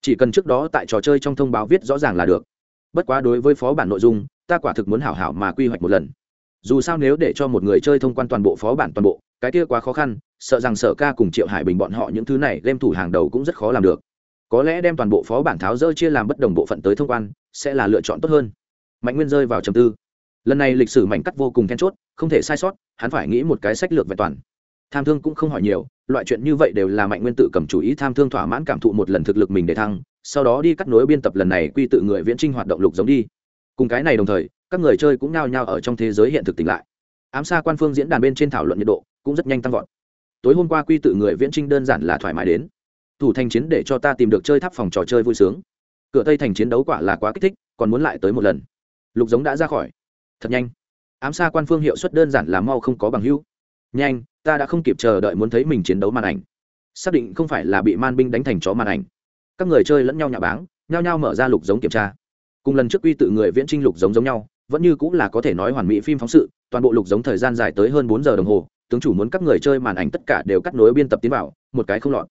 [SPEAKER 1] Chỉ cần trước đó tại trò chơi trong thông báo viết rõ ràng là được. Bất quá đối với phó bản nội dung, ta quả thực muốn hảo hảo mà quy hoạch một lần dù sao nếu để cho một người chơi thông quan toàn bộ phó bản toàn bộ, cái kia quá khó khăn, sợ rằng sở ca cùng triệu hải bình bọn họ những thứ này đem thủ hàng đầu cũng rất khó làm được. Có lẽ đem toàn bộ phó bản tháo rỡ chia làm bất đồng bộ phận tới thông quan, sẽ là lựa chọn tốt hơn. Mạnh nguyên rơi vào trầm tư. Lần này lịch sử mảnh cắt vô cùng then chốt, không thể sai sót, hắn phải nghĩ một cái sách lược vẹn toàn. Tham thương cũng không hỏi nhiều, loại chuyện như vậy đều là mạnh nguyên tự cầm chủ ý tham thương thỏa mãn cảm thụ một lần thực lực mình để thăng, sau đó đi cắt nối biên tập lần này quy tự người viễn trinh hoạt động lục giống đi. Cùng cái này đồng thời các người chơi cũng nao nhao ở trong thế giới hiện thực tỉnh lại. Ám xa quan phương diễn đàn bên trên thảo luận nhiệt độ cũng rất nhanh tăng vọt. Tối hôm qua quy tự người viễn trinh đơn giản là thoải mái đến. Thủ thành chiến để cho ta tìm được chơi tháp phòng trò chơi vui sướng. Cửa tây thành chiến đấu quả là quá kích thích, còn muốn lại tới một lần. Lục giống đã ra khỏi. Thật nhanh. Ám xa quan phương hiệu suất đơn giản là mau không có bằng hữu. Nhanh, ta đã không kịp chờ đợi muốn thấy mình chiến đấu màn ảnh. Xác định không phải là bị man binh đánh thành chó màn ảnh. Các người chơi lẫn nhau nhà báng, nhao nhao mở ra lục giống kiểm tra. Cùng lần trước quy tự người viễn trinh lục giống giống nhau vẫn như cũng là có thể nói hoàn mỹ phim phóng sự, toàn bộ lục giống thời gian dài tới hơn bốn giờ đồng hồ, tướng chủ muốn các người chơi màn ảnh tất cả đều cắt nối biên tập tiến vào, một cái không lọt.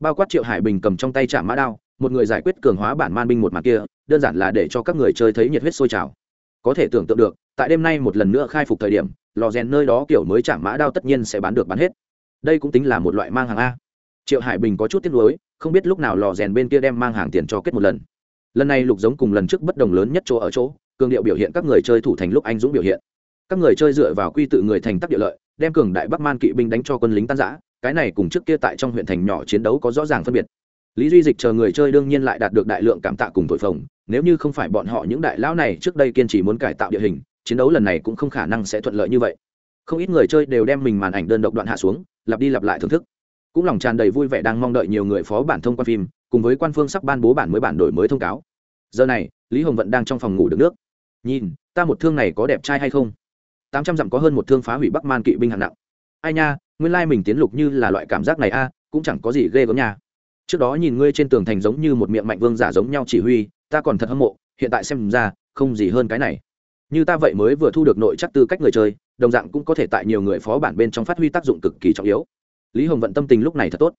[SPEAKER 1] Bao quát triệu hải bình cầm trong tay chạm mã đao, một người giải quyết cường hóa bản man binh một mặt kia, đơn giản là để cho các người chơi thấy nhiệt huyết sôi trào. Có thể tưởng tượng được, tại đêm nay một lần nữa khai phục thời điểm, lò rèn nơi đó kiểu mới chạm mã đao tất nhiên sẽ bán được bán hết. Đây cũng tính là một loại mang hàng a. Triệu hải bình có chút tiếc nuối, không biết lúc nào lò rèn bên kia đem mang hàng tiền cho kết một lần. Lần này lục giống cùng lần trước bất đồng lớn nhất chỗ ở chỗ cường điệu biểu hiện các người chơi thủ thành lúc anh dũng biểu hiện. Các người chơi dựa vào quy tự người thành tắc địa lợi, đem cường đại bắc man kỵ binh đánh cho quân lính tan giã cái này cùng trước kia tại trong huyện thành nhỏ chiến đấu có rõ ràng phân biệt. Lý duy dịch chờ người chơi đương nhiên lại đạt được đại lượng cảm tạ cùng thổi phồng, nếu như không phải bọn họ những đại lão này trước đây kiên trì muốn cải tạo địa hình, chiến đấu lần này cũng không khả năng sẽ thuận lợi như vậy. Không ít người chơi đều đem mình màn ảnh đơn độc đoạn hạ xuống, lặp đi lặp lại thưởng thức. Cũng lòng tràn đầy vui vẻ đang mong đợi nhiều người phó bản thông qua phim, cùng với quan phương sắp ban bố bản mới bản đổi mới thông cáo. Giờ này, lý hồng vận đang trong phòng ngủ được nước nhìn, ta một thương này có đẹp trai hay không? Tám trăm dặm có hơn một thương phá hủy bắc man kỵ binh hạng nặng. Ai nha, nguyên lai mình tiến lục như là loại cảm giác này a, cũng chẳng có gì ghê gớm nha. Trước đó nhìn ngươi trên tường thành giống như một miệng mạnh vương giả giống nhau chỉ huy, ta còn thật hâm mộ, hiện tại xem ra, không gì hơn cái này. Như ta vậy mới vừa thu được nội chắc tư cách người chơi, đồng dạng cũng có thể tại nhiều người phó bản bên trong phát huy tác dụng cực kỳ trọng yếu. Lý hồng vận tâm tình lúc này thật tốt.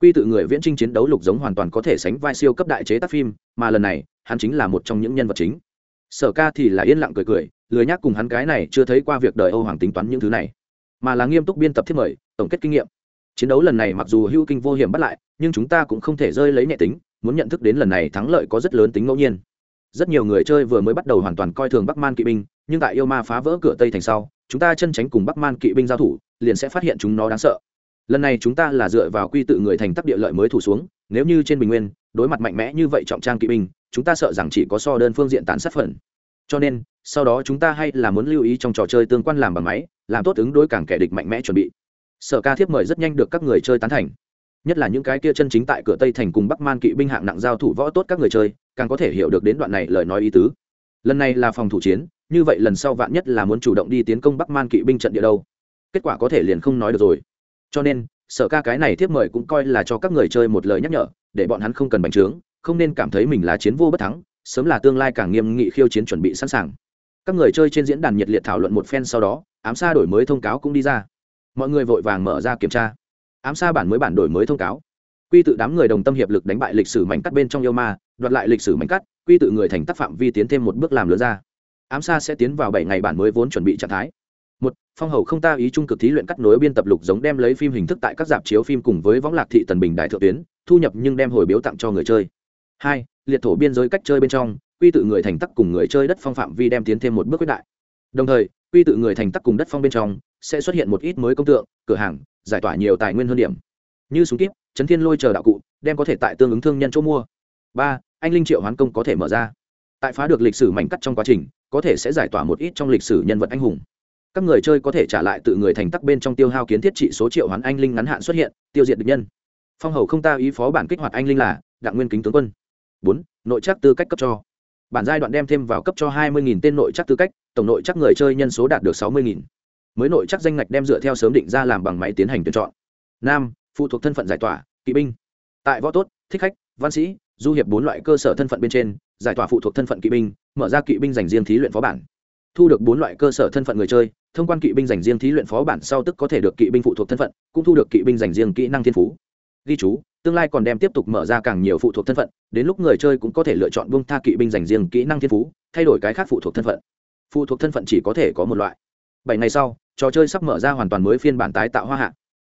[SPEAKER 1] Quy tự người viễn trinh chiến đấu lục giống hoàn toàn có thể sánh vai siêu cấp đại chế tác phim, mà lần này, hắn chính là một trong những nhân vật chính sở ca thì là yên lặng cười cười, lười nhắc cùng hắn cái này chưa thấy qua việc đời âu hoàng tính toán những thứ này. Mà là nghiêm túc biên tập thiết mời, tổng kết kinh nghiệm. Chiến đấu lần này mặc dù hữu kinh vô hiểm bắt lại, nhưng chúng ta cũng không thể rơi lấy nhẹ tính, muốn nhận thức đến lần này thắng lợi có rất lớn tính ngẫu nhiên. Rất nhiều người chơi vừa mới bắt đầu hoàn toàn coi thường bắc man kỵ binh, nhưng tại yêu ma phá vỡ cửa tây thành sau, chúng ta chân tránh cùng bắc man kỵ binh giao thủ, liền sẽ phát hiện chúng nó đáng sợ. Lần này chúng ta là dựa vào quy tự người thành tắc địa lợi mới thủ xuống, nếu như trên bình nguyên, đối mặt mạnh mẽ như vậy trọng trang kỵ binh chúng ta sợ rằng chỉ có so đơn phương diện tàn sát phần. Cho nên, sau đó chúng ta hay là muốn lưu ý trong trò chơi tương quan làm bằng máy, làm tốt ứng đối càng kẻ địch mạnh mẽ chuẩn bị. Sở ca thiếp mời rất nhanh được các người chơi tán thành. Nhất là những cái kia chân chính tại cửa tây thành cùng bắc man kỵ binh hạng nặng giao thủ võ tốt các người chơi, càng có thể hiểu được đến đoạn này lời nói ý tứ. Lần này là phòng thủ chiến, như vậy lần sau vạn nhất là muốn chủ động đi tiến công bắc man kỵ binh trận địa đâu, kết quả có thể liền không nói được rồi. Cho nên, sở ca cái này thiếp mời cũng coi là cho các người chơi một lời nhắc nhở, để bọn hắn không cần bành trướng không nên cảm thấy mình là chiến vô bất thắng, sớm là tương lai càng nghiêm nghị khiêu chiến chuẩn bị sẵn sàng. Các người chơi trên diễn đàn nhiệt liệt thảo luận một phen sau đó, ám xa đổi mới thông cáo cũng đi ra. Mọi người vội vàng mở ra kiểm tra. Ám xa bản mới bản đổi mới thông cáo. Quy tự đám người đồng tâm hiệp lực đánh bại lịch sử mảnh cắt bên trong yêu ma, đoạt lại lịch sử mảnh cắt, quy tự người thành tác phạm vi tiến thêm một bước làm lớn ra. Ám xa sẽ tiến vào bảy ngày bản mới vốn chuẩn bị trạng thái. Một, phong hầu không ta ý trung cực thí luyện cắt nối biên tập lục giống đem lấy phim hình thức tại các dạp chiếu phim cùng với võng lạc thị tần bình đại thượng tuyến, thu nhập nhưng đem hồi biếu tặng cho người chơi hai, liệt thổ biên giới cách chơi bên trong, quy tự người thành tắc cùng người chơi đất phong phạm vi đem tiến thêm một bước quyết đại. Đồng thời, quy tự người thành tắc cùng đất phong bên trong, sẽ xuất hiện một ít mới công tượng, cửa hàng, giải tỏa nhiều tài nguyên hơn điểm. Như súng kíp, chấn thiên lôi chờ đạo cụ, đem có thể tại tương ứng thương nhân chỗ mua. Ba, anh linh triệu hoán công có thể mở ra. Tại phá được lịch sử mảnh cắt trong quá trình, có thể sẽ giải tỏa một ít trong lịch sử nhân vật anh hùng. Các người chơi có thể trả lại tự người thành tắc bên trong tiêu hao kiến thiết trị số triệu hoán anh linh ngắn hạn xuất hiện, tiêu diệt địch nhân. Phong hầu không ta ý phó bản kích hoạt anh linh là, đặng nguyên kính tướng quân bốn, nội chắc tư cách cấp cho. Bản giai đoạn đem thêm vào cấp cho hai mươi tên nội chắc tư cách, tổng nội chắc người chơi nhân số đạt được sáu mươi mới nội chắc danh ngạch đem dựa theo sớm định ra làm bằng máy tiến hành tuyển chọn. Nam, phụ thuộc thân phận giải tỏa, kỵ binh. Tại võ tốt, thích khách, văn sĩ, du hiệp bốn loại cơ sở thân phận bên trên, giải tỏa phụ thuộc thân phận kỵ binh, mở ra kỵ binh dành riêng thí luyện phó bản. Thu được bốn loại cơ sở thân phận người chơi, thông quan kỵ binh dành riêng thí luyện phó bản sau tức có thể được kỵ binh phụ thuộc thân phận, cũng thu được kỵ binh dành riêng kỹ năng thiên phú. Ghi chú tương lai còn đem tiếp tục mở ra càng nhiều phụ thuộc thân phận, đến lúc người chơi cũng có thể lựa chọn bông tha kỵ binh dành riêng kỹ năng thiên phú, thay đổi cái khác phụ thuộc thân phận. Phụ thuộc thân phận chỉ có thể có một loại. Bảy ngày sau, trò chơi sắp mở ra hoàn toàn mới phiên bản tái tạo hoa hạ.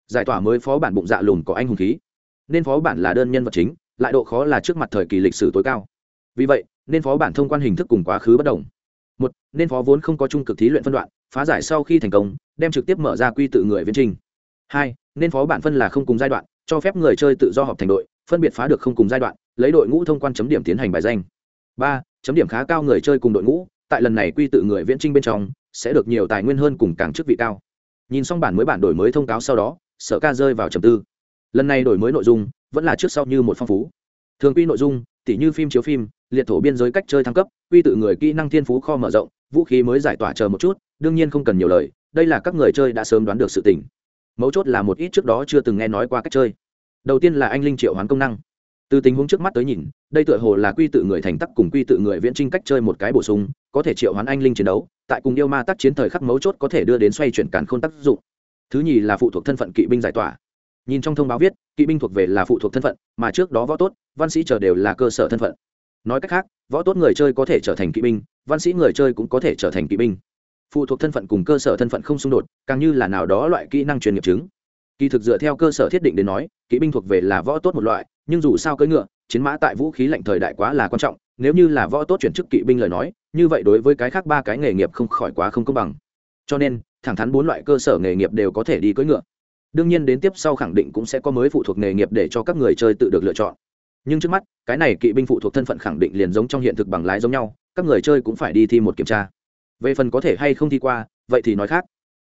[SPEAKER 1] Giải tỏa mới phó bản bụng dạ lùn có anh hùng khí. Nên phó bản là đơn nhân vật chính, lại độ khó là trước mặt thời kỳ lịch sử tối cao. Vì vậy, nên phó bản thông quan hình thức cùng quá khứ bất đồng. Một, nên phó vốn không có trung cực thí luyện phân đoạn, phá giải sau khi thành công, đem trực tiếp mở ra quy tự người viên trình. Hai, nên phó bản phân là không cùng giai đoạn cho phép người chơi tự do họp thành đội, phân biệt phá được không cùng giai đoạn, lấy đội ngũ thông quan chấm điểm tiến hành bài danh. Ba, chấm điểm khá cao người chơi cùng đội ngũ, tại lần này quy tự người viễn trinh bên trong, sẽ được nhiều tài nguyên hơn cùng càng chức vị cao. Nhìn xong bản mới bản đổi mới thông cáo sau đó, sở ca rơi vào trầm tư. Lần này đổi mới nội dung, vẫn là trước sau như một phong phú. Thường quy nội dung, tỉ như phim chiếu phim, liệt thổ biên giới cách chơi thăng cấp, quy tự người kỹ năng thiên phú kho mở rộng, vũ khí mới giải tỏa chờ một chút, đương nhiên không cần nhiều lời, đây là các người chơi đã sớm đoán được sự tình mấu chốt là một ít trước đó chưa từng nghe nói qua cách chơi. Đầu tiên là anh linh triệu hoán công năng. Từ tình huống trước mắt tới nhìn, đây tựa hồ là quy tự người thành tắc cùng quy tự người viễn trinh cách chơi một cái bổ sung, có thể triệu hoán anh linh chiến đấu, tại cùng yêu ma tác chiến thời khắc mấu chốt có thể đưa đến xoay chuyển càn k h ô n tác dụng. Thứ nhì là phụ thuộc thân phận kỵ binh giải tỏa. Nhìn trong thông báo viết, kỵ binh thuộc về là phụ thuộc thân phận, mà trước đó võ tốt, văn sĩ chờ đều là cơ sở thân phận. Nói cách khác, võ tốt người chơi có thể trở thành kỵ binh, văn sĩ người chơi cũng có thể trở thành kỵ binh phụ thuộc thân phận cùng cơ sở thân phận không xung đột, càng như là nào đó loại kỹ năng truyền nghiệp chứng. Kỳ thực dựa theo cơ sở thiết định đến nói, kỵ binh thuộc về là võ tốt một loại, nhưng dù sao cưỡi ngựa, chiến mã tại vũ khí lạnh thời đại quá là quan trọng, nếu như là võ tốt chuyển chức kỵ binh lời nói, như vậy đối với cái khác ba cái nghề nghiệp không khỏi quá không công bằng. Cho nên, thẳng thắn bốn loại cơ sở nghề nghiệp đều có thể đi cưỡi ngựa. Đương nhiên đến tiếp sau khẳng định cũng sẽ có mới phụ thuộc nghề nghiệp để cho các người chơi tự được lựa chọn. Nhưng trước mắt, cái này kỵ binh phụ thuộc thân phận khẳng định liền giống trong hiện thực bằng lái giống nhau, các người chơi cũng phải đi thi một kiểm tra về phần có thể hay không thi qua, vậy thì nói khác.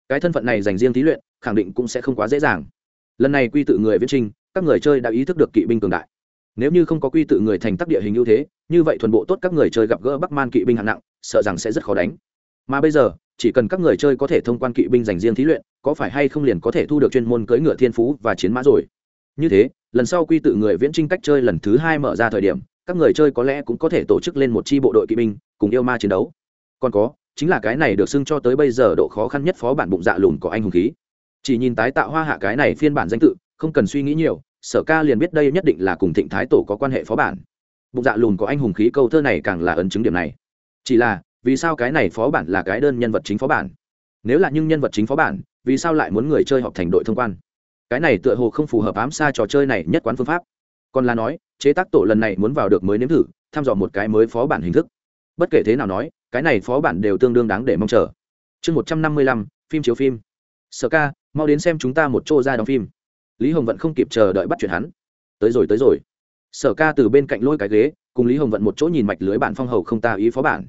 [SPEAKER 1] Cái thân phận này dành riêng thí luyện, khẳng định cũng sẽ không quá dễ dàng. Lần này quy tự người viễn trinh các người chơi đã ý thức được kỵ binh cường đại. Nếu như không có quy tự người thành tắc địa hình ưu thế, như vậy thuần bộ tốt các người chơi gặp gỡ bắc man kỵ binh hạng nặng, sợ rằng sẽ rất khó đánh. Mà bây giờ, chỉ cần các người chơi có thể thông quan kỵ binh dành riêng thí luyện, có phải hay không liền có thể thu được chuyên môn cưỡi ngựa thiên phú và chiến mã rồi? Như thế, lần sau quy tự người viễn trinh cách chơi lần thứ hai mở ra thời điểm, các người chơi có lẽ cũng có thể tổ chức lên một chi bộ đội kỵ binh, cùng yêu ma chiến đấu. Còn có chính là cái này được xưng cho tới bây giờ độ khó khăn nhất phó bản bụng dạ lùn có anh hùng khí. Chỉ nhìn tái tạo hoa hạ cái này phiên bản danh tự, không cần suy nghĩ nhiều, sở ca liền biết đây nhất định là cùng thịnh thái tổ có quan hệ phó bản. Bụng dạ lùn có anh hùng khí câu thơ này càng là ấn chứng điểm này. Chỉ là, vì sao cái này phó bản là cái đơn nhân vật chính phó bản? Nếu là những nhân vật chính phó bản, vì sao lại muốn người chơi họp thành đội thông quan? Cái này tựa hồ không phù hợp ám xa trò chơi này nhất quán phương pháp. Còn là nói, chế tác tổ lần này muốn vào được mới nếm thử, thăm dò một cái mới phó bản hình thức. Bất kể thế nào nói cái này phó bản đều tương đương đáng để mong chờ. Chương một trăm năm mươi lăm, phim chiếu phim. Sở ca, mau đến xem chúng ta một chỗ ra đóng phim. Lý hồng vận không kịp chờ đợi bắt chuyện hắn. Tới rồi tới rồi. Sở ca từ bên cạnh lôi cái ghế, cùng lý hồng vận một chỗ nhìn mạch lưới bản phong hầu không ta ý phó bản.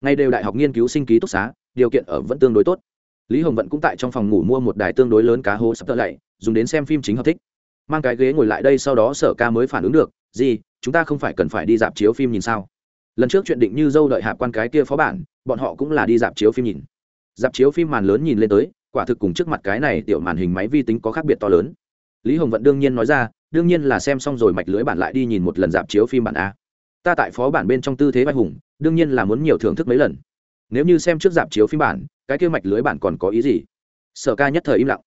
[SPEAKER 1] Ngay đều đại học nghiên cứu sinh ký túc xá, điều kiện ở vẫn tương đối tốt. Lý hồng vận cũng tại trong phòng ngủ mua một đài tương đối lớn cá hố sắp tợ lạy, dùng đến xem phim chính hợp thích. Mang cái ghế ngồi lại đây, sau đó sở ca mới phản ứng được, gì, chúng ta không phải cần phải đi dạp chiếu phim nhìn sao? Lần trước chuyện định như dâu đợi hạ quan cái kia phó bản, bọn họ cũng là đi dạp chiếu phim nhìn. Dạp chiếu phim màn lớn nhìn lên tới, quả thực cùng trước mặt cái này tiểu màn hình máy vi tính có khác biệt to lớn. Lý hồng vận đương nhiên nói ra, đương nhiên là xem xong rồi mạch lưới bản lại đi nhìn một lần dạp chiếu phim bản a. Ta tại phó bản bên trong tư thế vai hùng, đương nhiên là muốn nhiều thưởng thức mấy lần. Nếu như xem trước dạp chiếu phim bản, cái kia mạch lưới bản còn có ý gì? Sở ca nhất thời im lặng.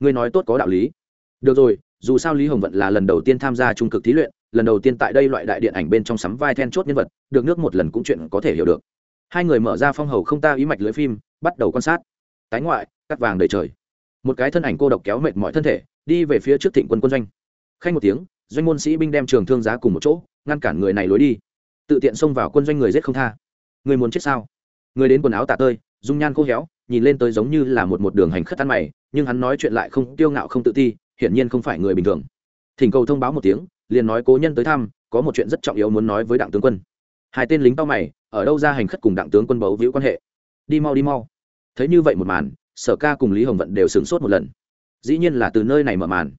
[SPEAKER 1] Ngươi nói tốt có đạo lý. Được rồi, dù sao lý hồng vận là lần đầu tiên tham gia trung cực thí luyện lần đầu tiên tại đây loại đại điện ảnh bên trong sắm vai then chốt nhân vật, được nước một lần cũng chuyện có thể hiểu được. Hai người mở ra phong hầu không ta ý mạch lưới phim, bắt đầu quan sát. Tái ngoại, cắt vàng đầy trời. Một cái thân ảnh cô độc kéo mệt mọi thân thể, đi về phía trước thịnh quân quân doanh. Khanh một tiếng, doanh môn sĩ binh đem trường thương giá cùng một chỗ, ngăn cản người này lối đi. Tự tiện xông vào quân doanh người giết không tha. Người muốn chết sao? Người đến quần áo tả tơi, dung nhan khô héo, nhìn lên tới giống như là một một đường hành khất ăn mày, nhưng hắn nói chuyện lại không tiêu ngạo không tự ti, hiển nhiên không phải người bình thường. Thỉnh cầu thông báo một tiếng liền nói cố nhân tới thăm, có một chuyện rất trọng yếu muốn nói với đặng tướng quân. Hai tên lính tao mày, ở đâu ra hành khất cùng đặng tướng quân bấu víu quan hệ? Đi mau đi mau. Thấy như vậy một màn, sở ca cùng lý hồng vận đều sửng sốt một lần. Dĩ nhiên là từ nơi này mở màn.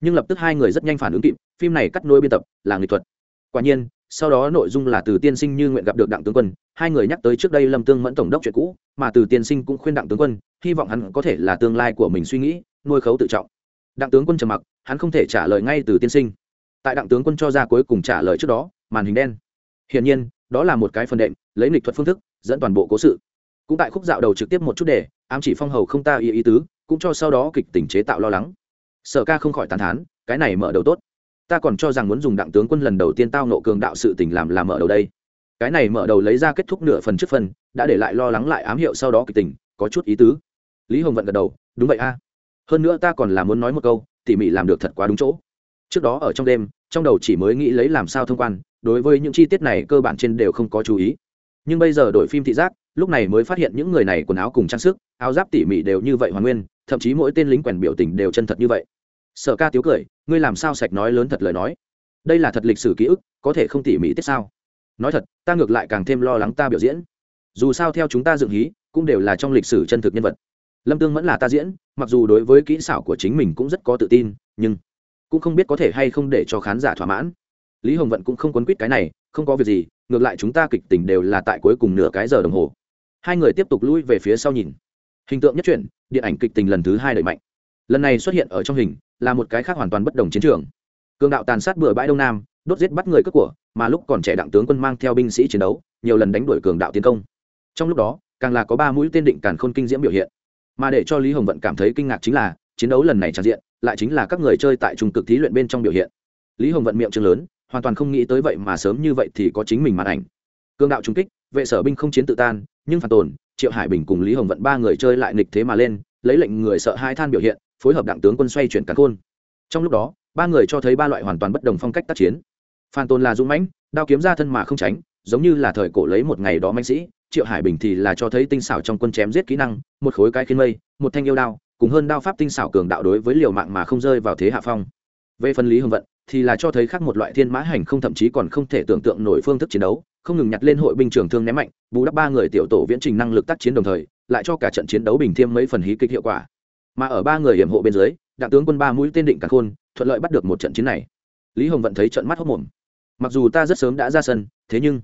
[SPEAKER 1] Nhưng lập tức hai người rất nhanh phản ứng kịp, phim này cắt nối biên tập, là nghệ thuật. Quả nhiên, sau đó nội dung là từ tiên sinh như nguyện gặp được đặng tướng quân, hai người nhắc tới trước đây lâm tương mẫn tổng đốc chuyện cũ, mà từ tiên sinh cũng khuyên đặng tướng quân, hy vọng hắn có thể là tương lai của mình suy nghĩ, nuôi khấu tự trọng. Đặng tướng quân trầm mặc, hắn không thể trả lời ngay từ tiên sinh tại đặng tướng quân cho ra cuối cùng trả lời trước đó, màn hình đen. Hiển nhiên, đó là một cái phần đệm, lấy lịch thuật phương thức, dẫn toàn bộ cố sự. Cũng tại khúc dạo đầu trực tiếp một chút để ám chỉ phong hầu không ta ý ý tứ, cũng cho sau đó kịch tình chế tạo lo lắng. Sở ca không khỏi tàn thán, cái này mở đầu tốt. Ta còn cho rằng muốn dùng đặng tướng quân lần đầu tiên tao nộ cường đạo sự tình làm làm mở đầu đây. Cái này mở đầu lấy ra kết thúc nửa phần trước phần, đã để lại lo lắng lại ám hiệu sau đó kịch tình, có chút ý tứ. Lý hồng vận gật đầu, đúng vậy a. Hơn nữa ta còn là muốn nói một câu, tỉ mỉ làm được thật quá đúng chỗ trước đó ở trong đêm, trong đầu chỉ mới nghĩ lấy làm sao thông quan, đối với những chi tiết này cơ bản trên đều không có chú ý. Nhưng bây giờ đổi phim thị giác, lúc này mới phát hiện những người này quần áo cùng trang sức, áo giáp tỉ mỉ đều như vậy hoàn nguyên, thậm chí mỗi tên lính quèn biểu tình đều chân thật như vậy. Sở ca tiếu cười, ngươi làm sao sạch nói lớn thật lời nói? Đây là thật lịch sử ký ức, có thể không tỉ mỉ tiết sao? Nói thật, ta ngược lại càng thêm lo lắng ta biểu diễn. Dù sao theo chúng ta dựng hí, cũng đều là trong lịch sử chân thực nhân vật. Lâm tương vẫn là ta diễn, mặc dù đối với kỹ xảo của chính mình cũng rất có tự tin, nhưng cũng không biết có thể hay không để cho khán giả thỏa mãn. Lý hồng vận cũng không quấn quýt cái này, không có việc gì, ngược lại chúng ta kịch tình đều là tại cuối cùng nửa cái giờ đồng hồ. Hai người tiếp tục lui về phía sau nhìn. Hình tượng nhất truyện, điện ảnh kịch tình lần thứ hai đẩy mạnh. Lần này xuất hiện ở trong hình, là một cái khác hoàn toàn bất đồng chiến trường. Cường đạo tàn sát bừa bãi đông nam, đốt giết bắt người cướp của, mà lúc còn trẻ đặng tướng quân mang theo binh sĩ chiến đấu, nhiều lần đánh đuổi cường đạo tiến công. Trong lúc đó, càng là có ba mũi tên định càn khôn kinh diễm biểu hiện. Mà để cho lý hồng vận cảm thấy kinh ngạc chính là chiến đấu lần này tràn diện, lại chính là các người chơi tại trung cực thí luyện bên trong biểu hiện. Lý hồng vận miệng trường lớn, hoàn toàn không nghĩ tới vậy mà sớm như vậy thì có chính mình màn ảnh. Cương đạo trung kích, vệ sở binh không chiến tự tan, nhưng phản tồn, triệu hải bình cùng lý hồng vận ba người chơi lại nghịch thế mà lên, lấy lệnh người sợ hai than biểu hiện, phối hợp đặng tướng quân xoay chuyển cắn khôn. Trong lúc đó, ba người cho thấy ba loại hoàn toàn bất đồng phong cách tác chiến. Phan Tồn là dũng mãnh, đao kiếm ra thân mà không tránh, giống như là thời cổ lấy một ngày đó manh sĩ, triệu hải bình thì là cho thấy tinh xảo trong quân chém giết kỹ năng, một khối cái khiến mây, một thanh yêu đao cùng hơn đao pháp tinh xảo cường đạo đối với liều mạng mà không rơi vào thế hạ phong. Về phần lý hưng vận, thì là cho thấy khác một loại thiên mã hành không thậm chí còn không thể tưởng tượng nổi phương thức chiến đấu, không ngừng nhặt lên hội binh trường thương ném mạnh, bù đắp ba người tiểu tổ viễn trình năng lực tác chiến đồng thời, lại cho cả trận chiến đấu bình thêm mấy phần hí kịch hiệu quả. Mà ở ba người hiểm hộ bên dưới đại tướng quân ba mũi tên định cả khôn, thuận lợi bắt được một trận chiến này. Lý hồng vận thấy trận mắt hốc mồm mặc dù ta rất sớm đã ra sân, thế nhưng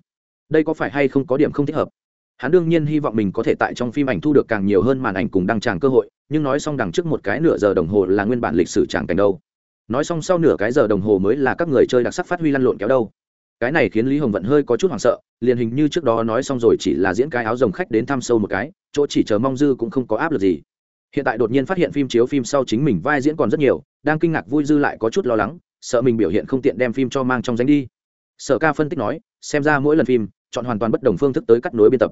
[SPEAKER 1] đây có phải hay không có điểm không thích hợp? Hắn đương nhiên hy vọng mình có thể tại trong phim ảnh thu được càng nhiều hơn màn ảnh cùng đăng tràng cơ hội nhưng nói xong đằng trước một cái nửa giờ đồng hồ là nguyên bản lịch sử chẳng cảnh đâu. Nói xong sau nửa cái giờ đồng hồ mới là các người chơi đặc sắc phát huy lăn lộn kéo đâu. Cái này khiến lý hồng vận hơi có chút hoảng sợ, liền hình như trước đó nói xong rồi chỉ là diễn cái áo rồng khách đến thăm sâu một cái, chỗ chỉ chờ mong dư cũng không có áp lực gì. Hiện tại đột nhiên phát hiện phim chiếu phim sau chính mình vai diễn còn rất nhiều, đang kinh ngạc vui dư lại có chút lo lắng, sợ mình biểu hiện không tiện đem phim cho mang trong danh đi. Sở ca phân tích nói, xem ra mỗi lần phim, chọn hoàn toàn bất đồng phương thức tới cắt nối biên tập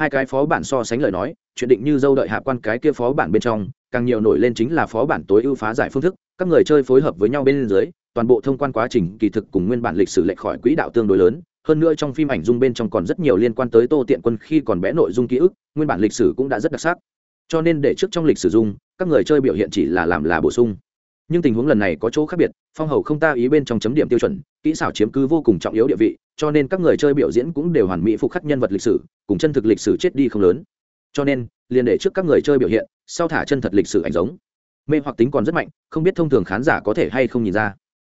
[SPEAKER 1] hai cái phó bản so sánh lời nói, chuyện định như dâu đợi hạ quan cái kia phó bản bên trong, càng nhiều nổi lên chính là phó bản tối ưu phá giải phương thức, các người chơi phối hợp với nhau bên dưới, toàn bộ thông quan quá trình, kỳ thực cùng nguyên bản lịch sử lệch khỏi quỹ đạo tương đối lớn, hơn nữa trong phim ảnh dung bên trong còn rất nhiều liên quan tới tô tiện quân khi còn bé nội dung ký ức, nguyên bản lịch sử cũng đã rất đặc sắc. Cho nên để trước trong lịch sử dung, các người chơi biểu hiện chỉ là làm là bổ sung. Nhưng tình huống lần này có chỗ khác biệt, phong hầu không ta ý bên trong chấm điểm tiêu chuẩn, kỹ xảo chiếm cứ vô cùng trọng yếu địa vị cho nên các người chơi biểu diễn cũng đều hoàn mỹ phục khắc nhân vật lịch sử, cùng chân thực lịch sử chết đi không lớn. Cho nên, liền để trước các người chơi biểu hiện, sau thả chân thật lịch sử ảnh giống. Mê hoặc tính còn rất mạnh, không biết thông thường khán giả có thể hay không nhìn ra.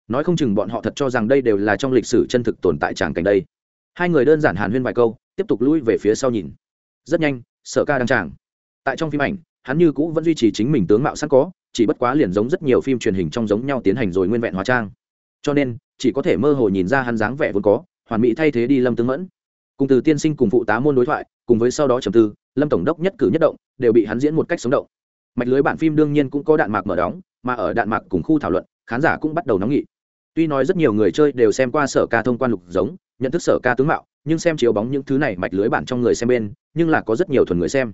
[SPEAKER 1] Nói không chừng bọn họ thật cho rằng đây đều là trong lịch sử chân thực tồn tại tràng cảnh đây. Hai người đơn giản hàn huyên vài câu, tiếp tục lui về phía sau nhìn. Rất nhanh, sở ca đang tràng. Tại trong phim ảnh, hắn như cũ vẫn duy trì chính mình tướng mạo sẵn có, chỉ bất quá liền giống rất nhiều phim truyền hình trong giống nhau tiến hành rồi nguyên vẹn hóa trang. Cho nên, chỉ có thể mơ hồ nhìn ra hắn dáng vẻ vốn có hoàn mỹ thay thế đi lâm tướng mẫn. Cùng từ tiên sinh cùng phụ tá môn đối thoại, cùng với sau đó trầm tư, lâm tổng đốc nhất cử nhất động, đều bị hắn diễn một cách sống động. Mạch lưới bản phim đương nhiên cũng có đạn mạc mở đóng, mà ở đạn mạc cùng khu thảo luận, khán giả cũng bắt đầu nóng nghị. Tuy nói rất nhiều người chơi đều xem qua sở ca thông quan lục giống, nhận thức sở ca tướng mạo, nhưng xem chiếu bóng những thứ này mạch lưới bản trong người xem bên, nhưng là có rất nhiều thuần người xem.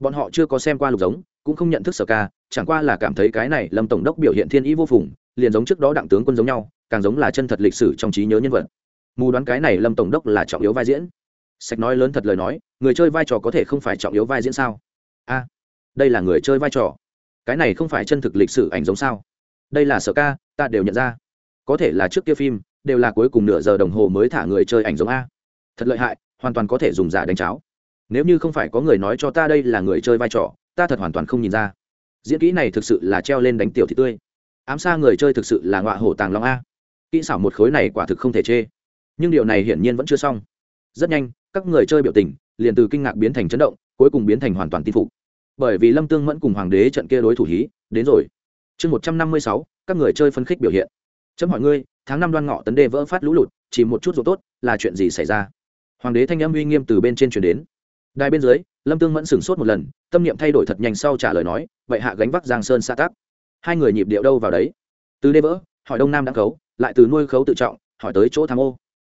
[SPEAKER 1] Bọn họ chưa có xem qua lục giống, cũng không nhận thức sở ca, chẳng qua là cảm thấy cái này lâm tổng đốc biểu hiện thiên ý vô phùng, liền giống trước đó đặng tướng quân giống nhau, càng giống là chân thật lịch sử trong trí nhớ nhân vật mù đoán cái này lâm tổng đốc là trọng yếu vai diễn. Sạch nói lớn thật lời nói, người chơi vai trò có thể không phải trọng yếu vai diễn sao? A, đây là người chơi vai trò. Cái này không phải chân thực lịch sử ảnh giống sao? Đây là sở ca, ta đều nhận ra. Có thể là trước kia phim, đều là cuối cùng nửa giờ đồng hồ mới thả người chơi ảnh giống a. Thật lợi hại, hoàn toàn có thể dùng giả đánh cháo. Nếu như không phải có người nói cho ta đây là người chơi vai trò, ta thật hoàn toàn không nhìn ra. Diễn kỹ này thực sự là treo lên đánh tiểu thị tươi. Ám xa người chơi thực sự là ngọa hổ tàng long a. Kỹ xảo một khối này quả thực không thể chê nhưng điều này hiển nhiên vẫn chưa xong. Rất nhanh, các người chơi biểu tình liền từ kinh ngạc biến thành chấn động, cuối cùng biến thành hoàn toàn tin phục. Bởi vì lâm tương mẫn cùng hoàng đế trận kia đối thủ hí, đến rồi. Chương một trăm năm mươi sáu, các người chơi phân khích biểu hiện. Chấm hỏi ngươi, tháng năm đoan ngọ tấn đê vỡ phát lũ lụt, chỉ một chút dù tốt, là chuyện gì xảy ra? Hoàng đế thanh âm uy nghiêm từ bên trên chuyển đến. Đài bên dưới, lâm tương mẫn sửng sốt một lần, tâm niệm thay đổi thật nhanh sau trả lời nói, vậy hạ gánh vác giang sơn xa tác hai người nhịp điệu đâu vào đấy? Từ đê vỡ, hỏi đông nam đã khấu, lại từ nuôi khấu tự trọng, hỏi tới chỗ tham ô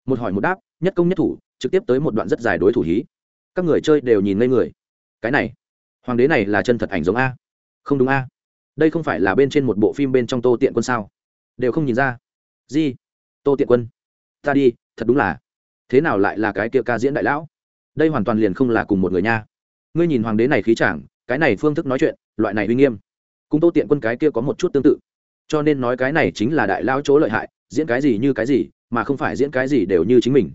[SPEAKER 1] một hỏi một đáp, nhất công nhất thủ, trực tiếp tới một đoạn rất dài đối thủ hí. Các người chơi đều nhìn ngây người. Cái này, hoàng đế này là chân thật ảnh giống a. Không đúng a. Đây không phải là bên trên một bộ phim bên trong tô tiện quân sao? Đều không nhìn ra. Di tô tiện quân? Ta đi, thật đúng là. Thế nào lại là cái kia ca diễn đại lão? Đây hoàn toàn liền không là cùng một người nha. Ngươi nhìn hoàng đế này khí chàng, cái này phương thức nói chuyện, loại này uy nghiêm. Cùng tô tiện quân cái kia có một chút tương tự. Cho nên nói cái này chính là đại lao chỗ lợi hại, diễn cái gì như cái gì mà không phải diễn cái gì đều như chính mình.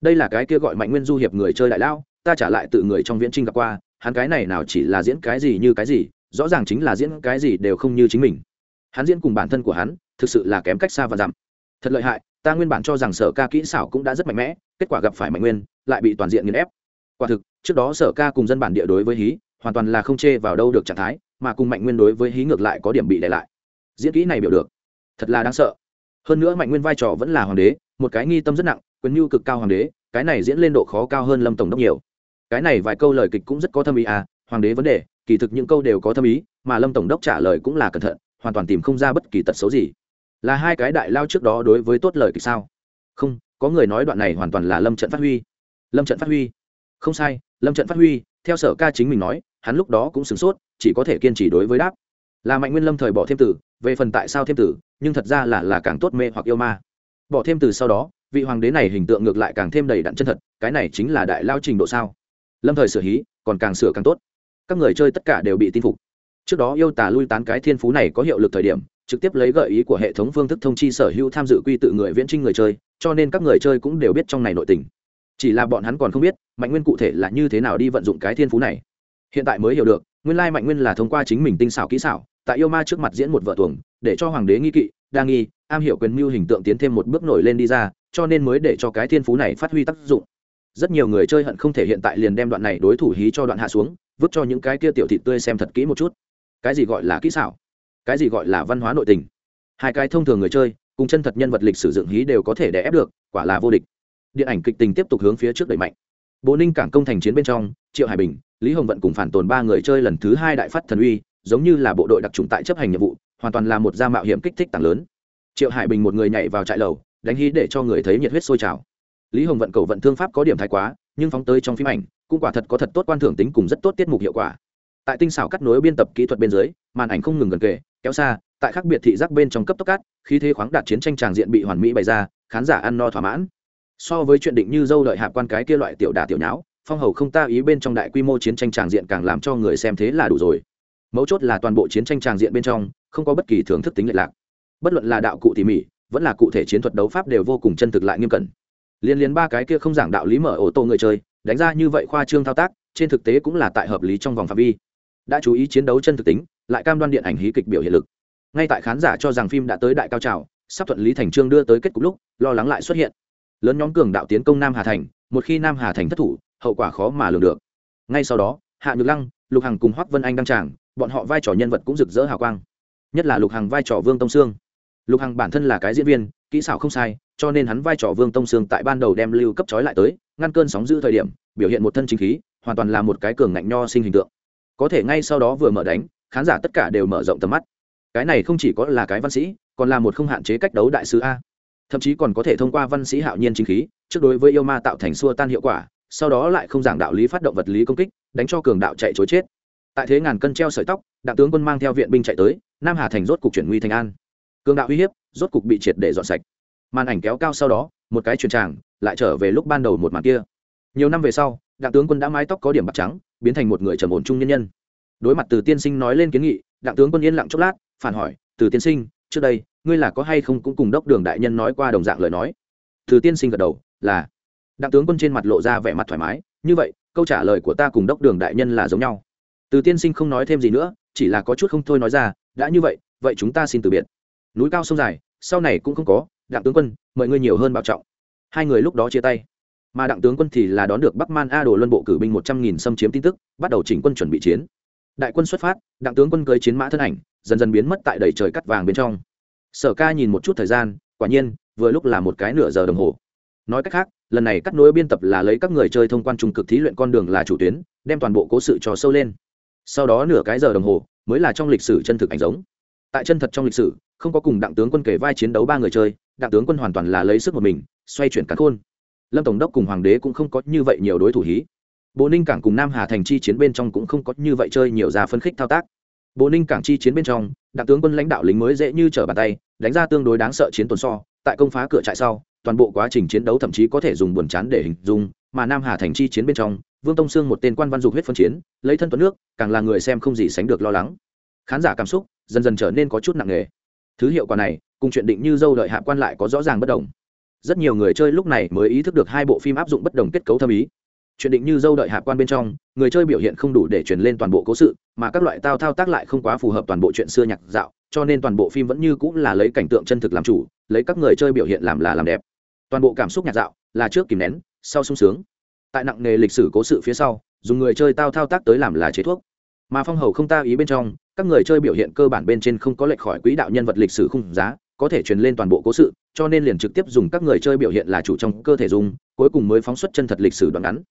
[SPEAKER 1] Đây là cái kia gọi mạnh nguyên du hiệp người chơi đại lao, ta trả lại tự người trong viễn trinh gặp qua, hắn cái này nào chỉ là diễn cái gì như cái gì, rõ ràng chính là diễn cái gì đều không như chính mình. Hắn diễn cùng bản thân của hắn, thực sự là kém cách xa và dặm. Thật lợi hại, ta nguyên bản cho rằng sở ca kỹ xảo cũng đã rất mạnh mẽ, kết quả gặp phải mạnh nguyên, lại bị toàn diện nghiền ép. Quả thực, trước đó sở ca cùng dân bản địa đối với hí, hoàn toàn là không chê vào đâu được trạng thái, mà cùng mạnh nguyên đối với hí ngược lại có điểm bị để lại. Diễn kỹ này biểu được. Thật là đáng sợ hơn nữa mạnh nguyên vai trò vẫn là hoàng đế, một cái nghi tâm rất nặng, quyền mưu cực cao hoàng đế, cái này diễn lên độ khó cao hơn lâm tổng đốc nhiều. Cái này vài câu lời kịch cũng rất có thâm ý à hoàng đế vấn đề, kỳ thực những câu đều có thâm ý, mà lâm tổng đốc trả lời cũng là cẩn thận, hoàn toàn tìm không ra bất kỳ tật xấu gì. Là hai cái đại lao trước đó đối với tốt lời kịch sao? Không, có người nói đoạn này hoàn toàn là lâm trận phát huy. Lâm trận phát huy. Không sai, lâm trận phát huy, theo sở ca chính mình nói, hắn lúc đó cũng sửng sốt, chỉ có thể kiên trì đối với đáp là mạnh nguyên lâm thời bỏ thêm tử, về phần tại sao thêm tử, nhưng thật ra là là càng tốt mê hoặc yêu ma. Bỏ thêm từ sau đó, vị hoàng đế này hình tượng ngược lại càng thêm đầy đặn chân thật, cái này chính là đại lao trình độ sao? Lâm thời sửa hí, còn càng sửa càng tốt. Các người chơi tất cả đều bị tin phục. Trước đó yêu tả lui tán cái thiên phú này có hiệu lực thời điểm, trực tiếp lấy gợi ý của hệ thống phương thức thông chi sở hữu tham dự quy tự người viễn trinh người chơi, cho nên các người chơi cũng đều biết trong này nội tình. Chỉ là bọn hắn còn không biết, mạnh nguyên cụ thể là như thế nào đi vận dụng cái thiên phú này. Hiện tại mới hiểu được, nguyên lai mạnh nguyên là thông qua chính mình tinh xảo kỹ xảo tại yêu ma trước mặt diễn một vợ tuồng, để cho hoàng đế nghi kỵ đa nghi, am hiểu quyền mưu hình tượng tiến thêm một bước nổi lên đi ra, cho nên mới để cho cái thiên phú này phát huy tác dụng. Rất nhiều người chơi hận không thể hiện tại liền đem đoạn này đối thủ hí cho đoạn hạ xuống, vứt cho những cái kia tiểu thị tươi xem thật kỹ một chút. Cái gì gọi là kỹ xảo? Cái gì gọi là văn hóa nội tình? Hai cái thông thường người chơi, cùng chân thật nhân vật lịch sử dựng hí đều có thể đè ép được, quả là vô địch. Điện ảnh kịch tình tiếp tục hướng phía trước đẩy mạnh. Bố ninh cảng công thành chiến bên trong, triệu hải bình, lý hồng vận cùng phản tồn ba người chơi lần thứ hai đại phát thần uy giống như là bộ đội đặc trùng tại chấp hành nhiệm vụ, hoàn toàn là một gia mạo hiểm kích thích tảng lớn. Triệu hải bình một người nhảy vào trại lầu, đánh hí để cho người thấy nhiệt huyết sôi trào. Lý hồng vận cầu vận thương pháp có điểm thái quá, nhưng phóng tới trong phim ảnh, cũng quả thật có thật tốt quan thưởng tính cùng rất tốt tiết mục hiệu quả. Tại tinh xảo cắt nối biên tập kỹ thuật bên dưới, màn ảnh không ngừng gần kề, kéo xa, tại khác biệt thị giác bên trong cấp tốc cắt khi thế khoáng đạt chiến tranh tràng diện bị hoàn mỹ bày ra, khán giả ăn no thỏa mãn. So với chuyện định như dâu đợi hạ quan cái kia loại tiểu đà tiểu nháo, phong hầu không ta ý bên trong đại quy mô chiến tranh tràng diện càng làm cho người xem thế là đủ rồi mấu chốt là toàn bộ chiến tranh tràng diện bên trong, không có bất kỳ thưởng thức tính lệch lạc. Bất luận là đạo cụ tỉ mỉ, vẫn là cụ thể chiến thuật đấu pháp đều vô cùng chân thực lại nghiêm cẩn. Liên liên ba cái kia không giảng đạo lý mở ô tô người chơi, đánh ra như vậy khoa trương thao tác, trên thực tế cũng là tại hợp lý trong vòng phạm vi. Đã chú ý chiến đấu chân thực tính, lại cam đoan điện ảnh hí kịch biểu hiện lực. Ngay tại khán giả cho rằng phim đã tới đại cao trào, sắp thuận lý thành trương đưa tới kết cục lúc, lo lắng lại xuất hiện. Lớn nhóm cường đạo tiến công nam hà thành, một khi nam hà thành thất thủ, hậu quả khó mà lường được. Ngay sau đó, hạ nhược lăng, lục hằng cùng hoắc vân anh đăng tràng bọn họ vai trò nhân vật cũng rực rỡ hào quang. Nhất là lục hằng vai trò vương tông sương. Lục hằng bản thân là cái diễn viên, kỹ xảo không sai, cho nên hắn vai trò vương tông sương tại ban đầu đem lưu cấp trói lại tới, ngăn cơn sóng giữ thời điểm, biểu hiện một thân chính khí, hoàn toàn là một cái cường ngạnh nho sinh hình tượng. Có thể ngay sau đó vừa mở đánh, khán giả tất cả đều mở rộng tầm mắt. Cái này không chỉ có là cái văn sĩ, còn là một không hạn chế cách đấu đại sứ a. Thậm chí còn có thể thông qua văn sĩ hạo nhiên chính khí, trước đối với yêu ma tạo thành xua tan hiệu quả, sau đó lại không giảng đạo lý phát động vật lý công kích, đánh cho cường đạo chạy chối chết tại thế ngàn cân treo sợi tóc, đặng tướng quân mang theo viện binh chạy tới, nam hà thành rốt cục chuyển nguy thành an. Cường đạo uy hiếp, rốt cục bị triệt để dọn sạch. Màn ảnh kéo cao sau đó, một cái truyền tràng, lại trở về lúc ban đầu một màn kia. Nhiều năm về sau, đặng tướng quân đã mái tóc có điểm bạc trắng, biến thành một người trầm ổn trung nhân nhân. Đối mặt từ tiên sinh nói lên kiến nghị, đặng tướng quân yên lặng chốc lát, phản hỏi, từ tiên sinh, trước đây, ngươi là có hay không cũng cùng đốc đường đại nhân nói qua đồng dạng lời nói? Từ tiên sinh gật đầu, là. Đặng tướng quân trên mặt lộ ra vẻ mặt thoải mái, như vậy, câu trả lời của ta cùng đốc đường đại nhân là giống nhau từ tiên sinh không nói thêm gì nữa, chỉ là có chút không thôi nói ra, đã như vậy vậy chúng ta xin từ biệt. Núi cao sông dài, sau này cũng không có, đặng tướng quân, mời ngươi nhiều hơn bảo trọng. Hai người lúc đó chia tay. Mà đặng tướng quân thì là đón được bắc man a đồ luân bộ cử binh một trăm nghìn xâm chiếm tin tức, bắt đầu chỉnh quân chuẩn bị chiến. Đại quân xuất phát, đặng tướng quân cưới chiến mã thân ảnh, dần dần biến mất tại đầy trời cắt vàng bên trong. Sở ca nhìn một chút thời gian, quả nhiên, vừa lúc là một cái nửa giờ đồng hồ. Nói cách khác, lần này cắt nối biên tập là lấy các người chơi thông quan trung cực thí luyện con đường là chủ tuyến, đem toàn bộ cố sự trò sâu lên sau đó nửa cái giờ đồng hồ mới là trong lịch sử chân thực ảnh giống. Tại chân thật trong lịch sử, không có cùng đặng tướng quân kể vai chiến đấu ba người chơi, đặng tướng quân hoàn toàn là lấy sức một mình, xoay chuyển cắn khôn. Lâm tổng đốc cùng hoàng đế cũng không có như vậy nhiều đối thủ hí. Bộ ninh cảng cùng nam hà thành chi chiến bên trong cũng không có như vậy chơi nhiều ra phân khích thao tác. Bộ ninh cảng chi chiến bên trong, đặng tướng quân lãnh đạo lính mới dễ như trở bàn tay, đánh ra tương đối đáng sợ chiến tuần so, tại công phá cửa trại sau, toàn bộ quá trình chiến đấu thậm chí có thể dùng buồn chán để hình dung, mà nam hà thành chi chiến bên trong vương tông sương một tên quan văn dục huyết phân chiến, lấy thân tuấn nước, càng là người xem không gì sánh được lo lắng. Khán giả cảm xúc dần dần trở nên có chút nặng nề. Thứ hiệu quả này, cùng chuyện định như dâu đợi hạ quan lại có rõ ràng bất đồng. Rất nhiều người chơi lúc này mới ý thức được hai bộ phim áp dụng bất đồng kết cấu thâm ý. Chuyện định như dâu đợi hạ quan bên trong, người chơi biểu hiện không đủ để truyền lên toàn bộ cố sự, mà các loại tao thao tác lại không quá phù hợp toàn bộ chuyện xưa nhạc dạo, cho nên toàn bộ phim vẫn như cũng là lấy cảnh tượng chân thực làm chủ, lấy các người chơi biểu hiện làm là làm đẹp. Toàn bộ cảm xúc nhạc dạo là trước kìm nén, sau sung sướng tại nặng nghề lịch sử cố sự phía sau, dùng người chơi tao thao tác tới làm là chế thuốc. Mà phong hầu không ta ý bên trong, các người chơi biểu hiện cơ bản bên trên không có lệch khỏi quỹ đạo nhân vật lịch sử khung giá, có thể truyền lên toàn bộ cố sự, cho nên liền trực tiếp dùng các người chơi biểu hiện là chủ trong cơ thể dùng, cuối cùng mới phóng xuất chân thật lịch sử đoạn ngắn.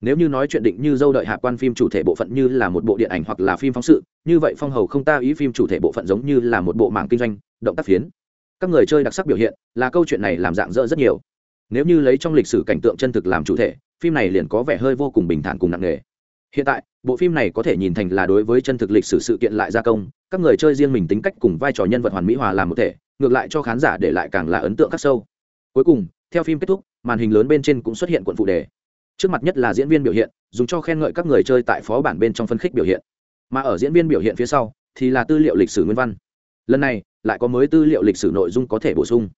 [SPEAKER 1] Nếu như nói chuyện định như dâu đợi hạ quan phim chủ thể bộ phận như là một bộ điện ảnh hoặc là phim phóng sự, như vậy phong hầu không ta ý phim chủ thể bộ phận giống như là một bộ mạng kinh doanh, động tác phiến. Các người chơi đặc sắc biểu hiện là câu chuyện này làm dạng dỡ rất nhiều nếu như lấy trong lịch sử cảnh tượng chân thực làm chủ thể, phim này liền có vẻ hơi vô cùng bình thản cùng nặng nề. Hiện tại, bộ phim này có thể nhìn thành là đối với chân thực lịch sử sự kiện lại gia công, các người chơi riêng mình tính cách cùng vai trò nhân vật hoàn mỹ hòa làm một thể, ngược lại cho khán giả để lại càng là ấn tượng khắc sâu. Cuối cùng, theo phim kết thúc, màn hình lớn bên trên cũng xuất hiện quận phụ đề. Trước mặt nhất là diễn viên biểu hiện, dùng cho khen ngợi các người chơi tại phó bản bên trong phân khích biểu hiện. Mà ở diễn viên biểu hiện phía sau, thì là tư liệu lịch sử nguyên văn. Lần này, lại có mới tư liệu lịch sử nội dung có thể bổ sung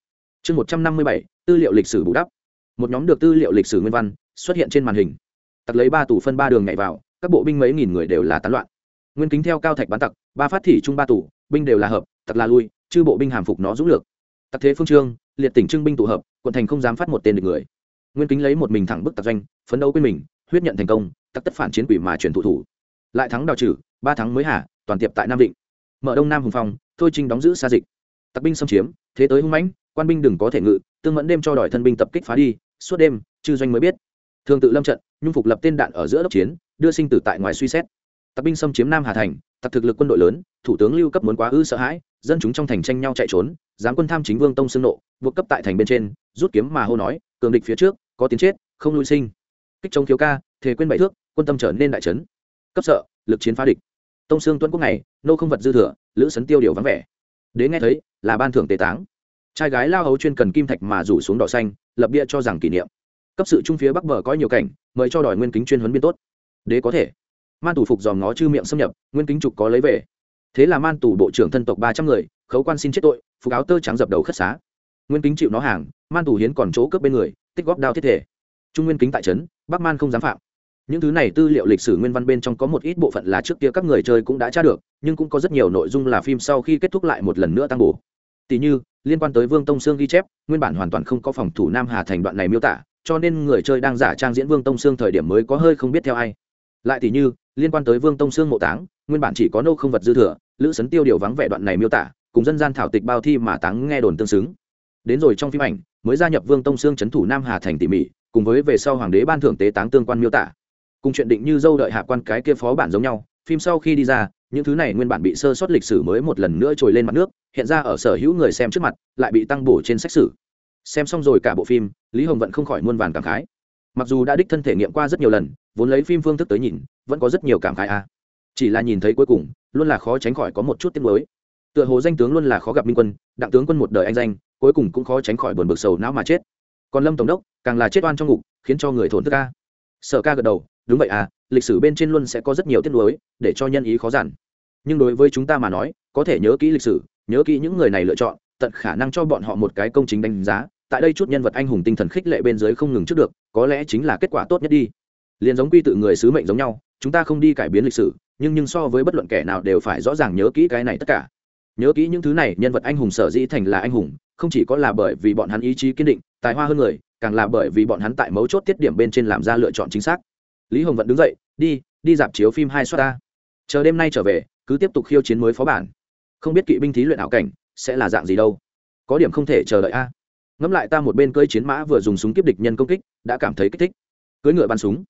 [SPEAKER 1] chương một trăm năm mươi bảy, tư liệu lịch sử bù đắp. Một nhóm được tư liệu lịch sử nguyên văn xuất hiện trên màn hình. Tặc lấy ba tủ phân ba đường nhảy vào, các bộ binh mấy nghìn người đều là tán loạn. Nguyên kính theo cao thạch bán tặc, ba phát thị trung ba tủ binh đều là hợp, tặc là lui, chư bộ binh hàm phục nó dũng lược. Tặc thế phương trương, liệt tỉnh trưng binh tụ hợp, quận thành không dám phát một tên được người. Nguyên kính lấy một mình thẳng bức tặc doanh, phấn đấu quên mình, huyết nhận thành công, tặc tất phản chiến quỷ mà chuyển thủ thủ. Lại thắng đào trừ, ba thắng mới hạ toàn tiệp tại nam định. Mở đông nam hùng phong, thôi trinh đóng giữ xa dịch. Tặc binh xâm chiếm, thế tới hung mãnh quan binh đừng có thể ngự, tương mẫn đêm cho đòi thân binh tập kích phá đi, suốt đêm, chư doanh mới biết. Thường tự lâm trận, nhung phục lập tên đạn ở giữa đốc chiến, đưa sinh tử tại ngoài suy xét. Tặc binh xâm chiếm nam hà thành, tặc thực lực quân đội lớn, thủ tướng lưu cấp muốn quá ư sợ hãi, dân chúng trong thành tranh nhau chạy trốn giám quân tham chính vương tông xương nộ, buộc cấp tại thành bên trên, rút kiếm mà hô nói, cường địch phía trước, có tiến chết, không lui sinh. Kích chống thiếu ca, thề quên bảy thước, quân tâm trở nên đại trấn cấp sợ, lực chiến phá địch. Tông xương tuấn quốc này nô không vật dư thừa, lữ sấn tiêu điều vắng vẻ. Đến nghe thấy, là ban thưởng tế táng trai gái lao hấu chuyên cần kim thạch mà rủ xuống đỏ xanh, lập bia cho rằng kỷ niệm. Cấp sự trung phía bắc bờ có nhiều cảnh, mời cho đòi nguyên kính chuyên huấn biên tốt. Đế có thể. Man tù phục dòm ngó chư miệng xâm nhập, nguyên kính trục có lấy về. Thế là man tù bộ trưởng thân tộc ba trăm người, khấu quan xin chết tội, phục áo tơ trắng dập đầu khất xá. Nguyên kính chịu nó hàng, man tù hiến còn chỗ cướp bên người, tích góp đao thiết thể. Trung nguyên kính tại trấn, bắc man không dám phạm. Những thứ này tư liệu lịch sử nguyên văn bên trong có một ít bộ phận là trước kia các người chơi cũng đã tra được, nhưng cũng có rất nhiều nội dung là phim sau khi kết thúc lại một lần nữa tăng bổ. Tỷ như liên quan tới vương tông sương ghi chép, nguyên bản hoàn toàn không có phòng thủ nam hà thành đoạn này miêu tả, cho nên người chơi đang giả trang diễn vương tông sương thời điểm mới có hơi không biết theo ai. Lại tỷ như, liên quan tới vương tông sương mộ táng, nguyên bản chỉ có nô không vật dư thừa, lữ sấn tiêu điều vắng vẻ đoạn này miêu tả, cùng dân gian thảo tịch bao thi mà táng nghe đồn tương xứng. Đến rồi trong phim ảnh, mới gia nhập vương tông sương trấn thủ nam hà thành tỉ mỉ, cùng với về sau hoàng đế ban thưởng tế táng tương quan miêu tả. Cùng chuyện định như dâu đợi hạ quan cái kia phó bản giống nhau, phim sau khi đi ra những thứ này nguyên bản bị sơ sót lịch sử mới một lần nữa trồi lên mặt nước, hiện ra ở sở hữu người xem trước mặt, lại bị tăng bổ trên sách sử. Xem xong rồi cả bộ phim, lý hồng vẫn không khỏi muôn vàn cảm khái. Mặc dù đã đích thân thể nghiệm qua rất nhiều lần, vốn lấy phim phương thức tới nhìn, vẫn có rất nhiều cảm khái a. À. chỉ là nhìn thấy cuối cùng, luôn là khó tránh khỏi có một chút tiếc nuối. Tựa hồ danh tướng luôn là khó gặp minh quân, đặng tướng quân một đời anh danh, cuối cùng cũng khó tránh khỏi buồn bực sầu não mà chết. Còn lâm tổng đốc, càng là chết oan trong ngục, khiến cho người thổn thức ca sở ca gật đầu, đúng vậy à lịch sử bên trên luôn sẽ có rất nhiều tiết nuối, để cho nhân ý khó giản nhưng đối với chúng ta mà nói, có thể nhớ kỹ lịch sử, nhớ kỹ những người này lựa chọn, tận khả năng cho bọn họ một cái công chính đánh giá, tại đây chút nhân vật anh hùng tinh thần khích lệ bên dưới không ngừng trước được, có lẽ chính là kết quả tốt nhất đi. Liền giống quy tự người sứ mệnh giống nhau, chúng ta không đi cải biến lịch sử, nhưng nhưng so với bất luận kẻ nào đều phải rõ ràng nhớ kỹ cái này tất cả. Nhớ kỹ những thứ này, nhân vật anh hùng sở dĩ thành là anh hùng, không chỉ có là bởi vì bọn hắn ý chí kiên định, tài hoa hơn người, càng là bởi vì bọn hắn tại mấu chốt tiết điểm bên trên làm ra lựa chọn chính xác. Lý hồng vẫn đứng dậy, đi đi dạp chiếu phim hai suất ta. Chờ đêm nay trở về cứ tiếp tục khiêu chiến mới phó bản. Không biết kỵ binh thí luyện ảo cảnh sẽ là dạng gì đâu. Có điểm không thể chờ đợi a. Ngẫm lại ta một bên cưỡi chiến mã vừa dùng súng kiếp địch nhân công kích, đã cảm thấy kích thích. Cưỡi ngựa bắn súng.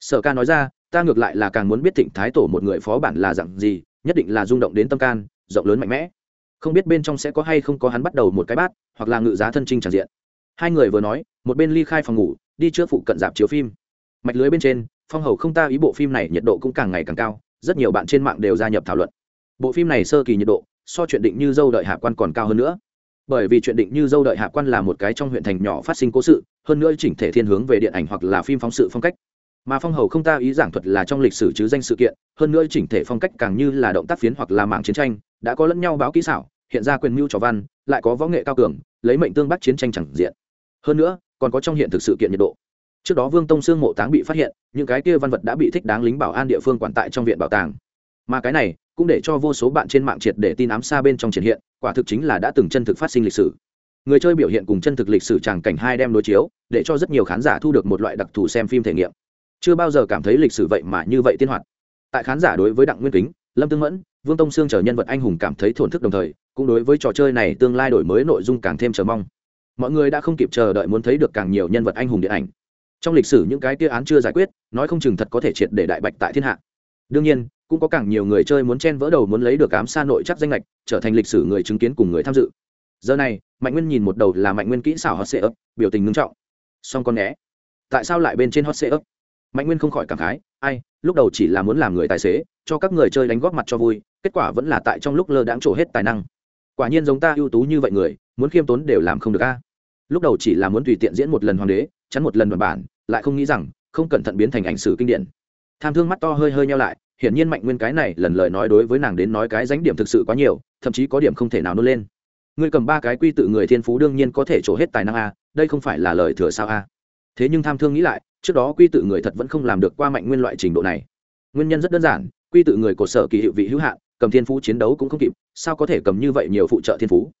[SPEAKER 1] Sở ca nói ra, ta ngược lại là càng muốn biết thịnh thái tổ một người phó bản là dạng gì, nhất định là rung động đến tâm can, rộng lớn mạnh mẽ. Không biết bên trong sẽ có hay không có hắn bắt đầu một cái bát, hoặc là ngự giá thân trinh tràn diện. Hai người vừa nói, một bên ly khai phòng ngủ, đi trước phụ cận dạp chiếu phim. Mạch lưới bên trên, phong hầu không ta ý bộ phim này nhiệt độ cũng càng ngày càng cao rất nhiều bạn trên mạng đều gia nhập thảo luận. Bộ phim này sơ kỳ nhiệt độ, so chuyện định như dâu đợi hạ quan còn cao hơn nữa. Bởi vì chuyện định như dâu đợi hạ quan là một cái trong huyện thành nhỏ phát sinh cố sự, hơn nữa chỉnh thể thiên hướng về điện ảnh hoặc là phim phóng sự phong cách. Mà phong hầu không ta ý giảng thuật là trong lịch sử chứ danh sự kiện, hơn nữa chỉnh thể phong cách càng như là động tác phiến hoặc là mạng chiến tranh, đã có lẫn nhau báo kỹ xảo, hiện ra quyền mưu trò văn, lại có võ nghệ cao cường, lấy mệnh tương bắt chiến tranh chẳng diện. Hơn nữa, còn có trong hiện thực sự kiện nhiệt độ trước đó vương tông sương mộ táng bị phát hiện, những cái kia văn vật đã bị thích đáng lính bảo an địa phương quản tại trong viện bảo tàng. Mà cái này, cũng để cho vô số bạn trên mạng triệt để tin ám xa bên trong triển hiện, quả thực chính là đã từng chân thực phát sinh lịch sử. Người chơi biểu hiện cùng chân thực lịch sử tràng cảnh hai đem đối chiếu, để cho rất nhiều khán giả thu được một loại đặc thù xem phim thể nghiệm. Chưa bao giờ cảm thấy lịch sử vậy mà như vậy tiên hoạt. Tại khán giả đối với đặng nguyên kính, lâm tương mẫn, vương tông sương chờ nhân vật anh hùng cảm thấy thổn thức đồng thời, cũng đối với trò chơi này tương lai đổi mới nội dung càng thêm chờ mong. Mọi người đã không kịp chờ đợi muốn thấy được càng nhiều nhân vật anh hùng điện ảnh trong lịch sử những cái kia án chưa giải quyết, nói không chừng thật có thể triệt để đại bạch tại thiên hạ. Đương nhiên, cũng có càng nhiều người chơi muốn chen vỡ đầu muốn lấy được ám xa nội chắc danh lệch, trở thành lịch sử người chứng kiến cùng người tham dự. Giờ này, mạnh nguyên nhìn một đầu là mạnh nguyên kỹ xảo hot sệ ấp biểu tình ngưng trọng. Song con né tại sao lại bên trên hot sệ ấp mạnh nguyên không khỏi cảm khái, ai, lúc đầu chỉ là muốn làm người tài xế, cho các người chơi đánh góp mặt cho vui, kết quả vẫn là tại trong lúc lơ đãng trổ hết tài năng. Quả nhiên giống ta ưu tú như vậy người, muốn khiêm tốn đều làm không được a. Lúc đầu chỉ là muốn tùy tiện diễn một lần hoàng đế chắn một lần đoạn bản, lại không nghĩ rằng không cẩn thận biến thành ảnh sử kinh điển. Tham thương mắt to hơi hơi nhau lại, hiển nhiên mạnh nguyên cái này lần lời nói đối với nàng đến nói cái danh điểm thực sự quá nhiều, thậm chí có điểm không thể nào nôn lên. Ngươi cầm ba cái quy tự người thiên phú đương nhiên có thể trổ hết tài năng a, đây không phải là lời thừa sao a. Thế nhưng tham thương nghĩ lại, trước đó quy tự người thật vẫn không làm được qua mạnh nguyên loại trình độ này. Nguyên nhân rất đơn giản, quy tự người cột sở kỳ hiệu vị hữu hạn, cầm thiên phú chiến đấu cũng không kịp, sao có thể cầm như vậy nhiều phụ trợ thiên phú?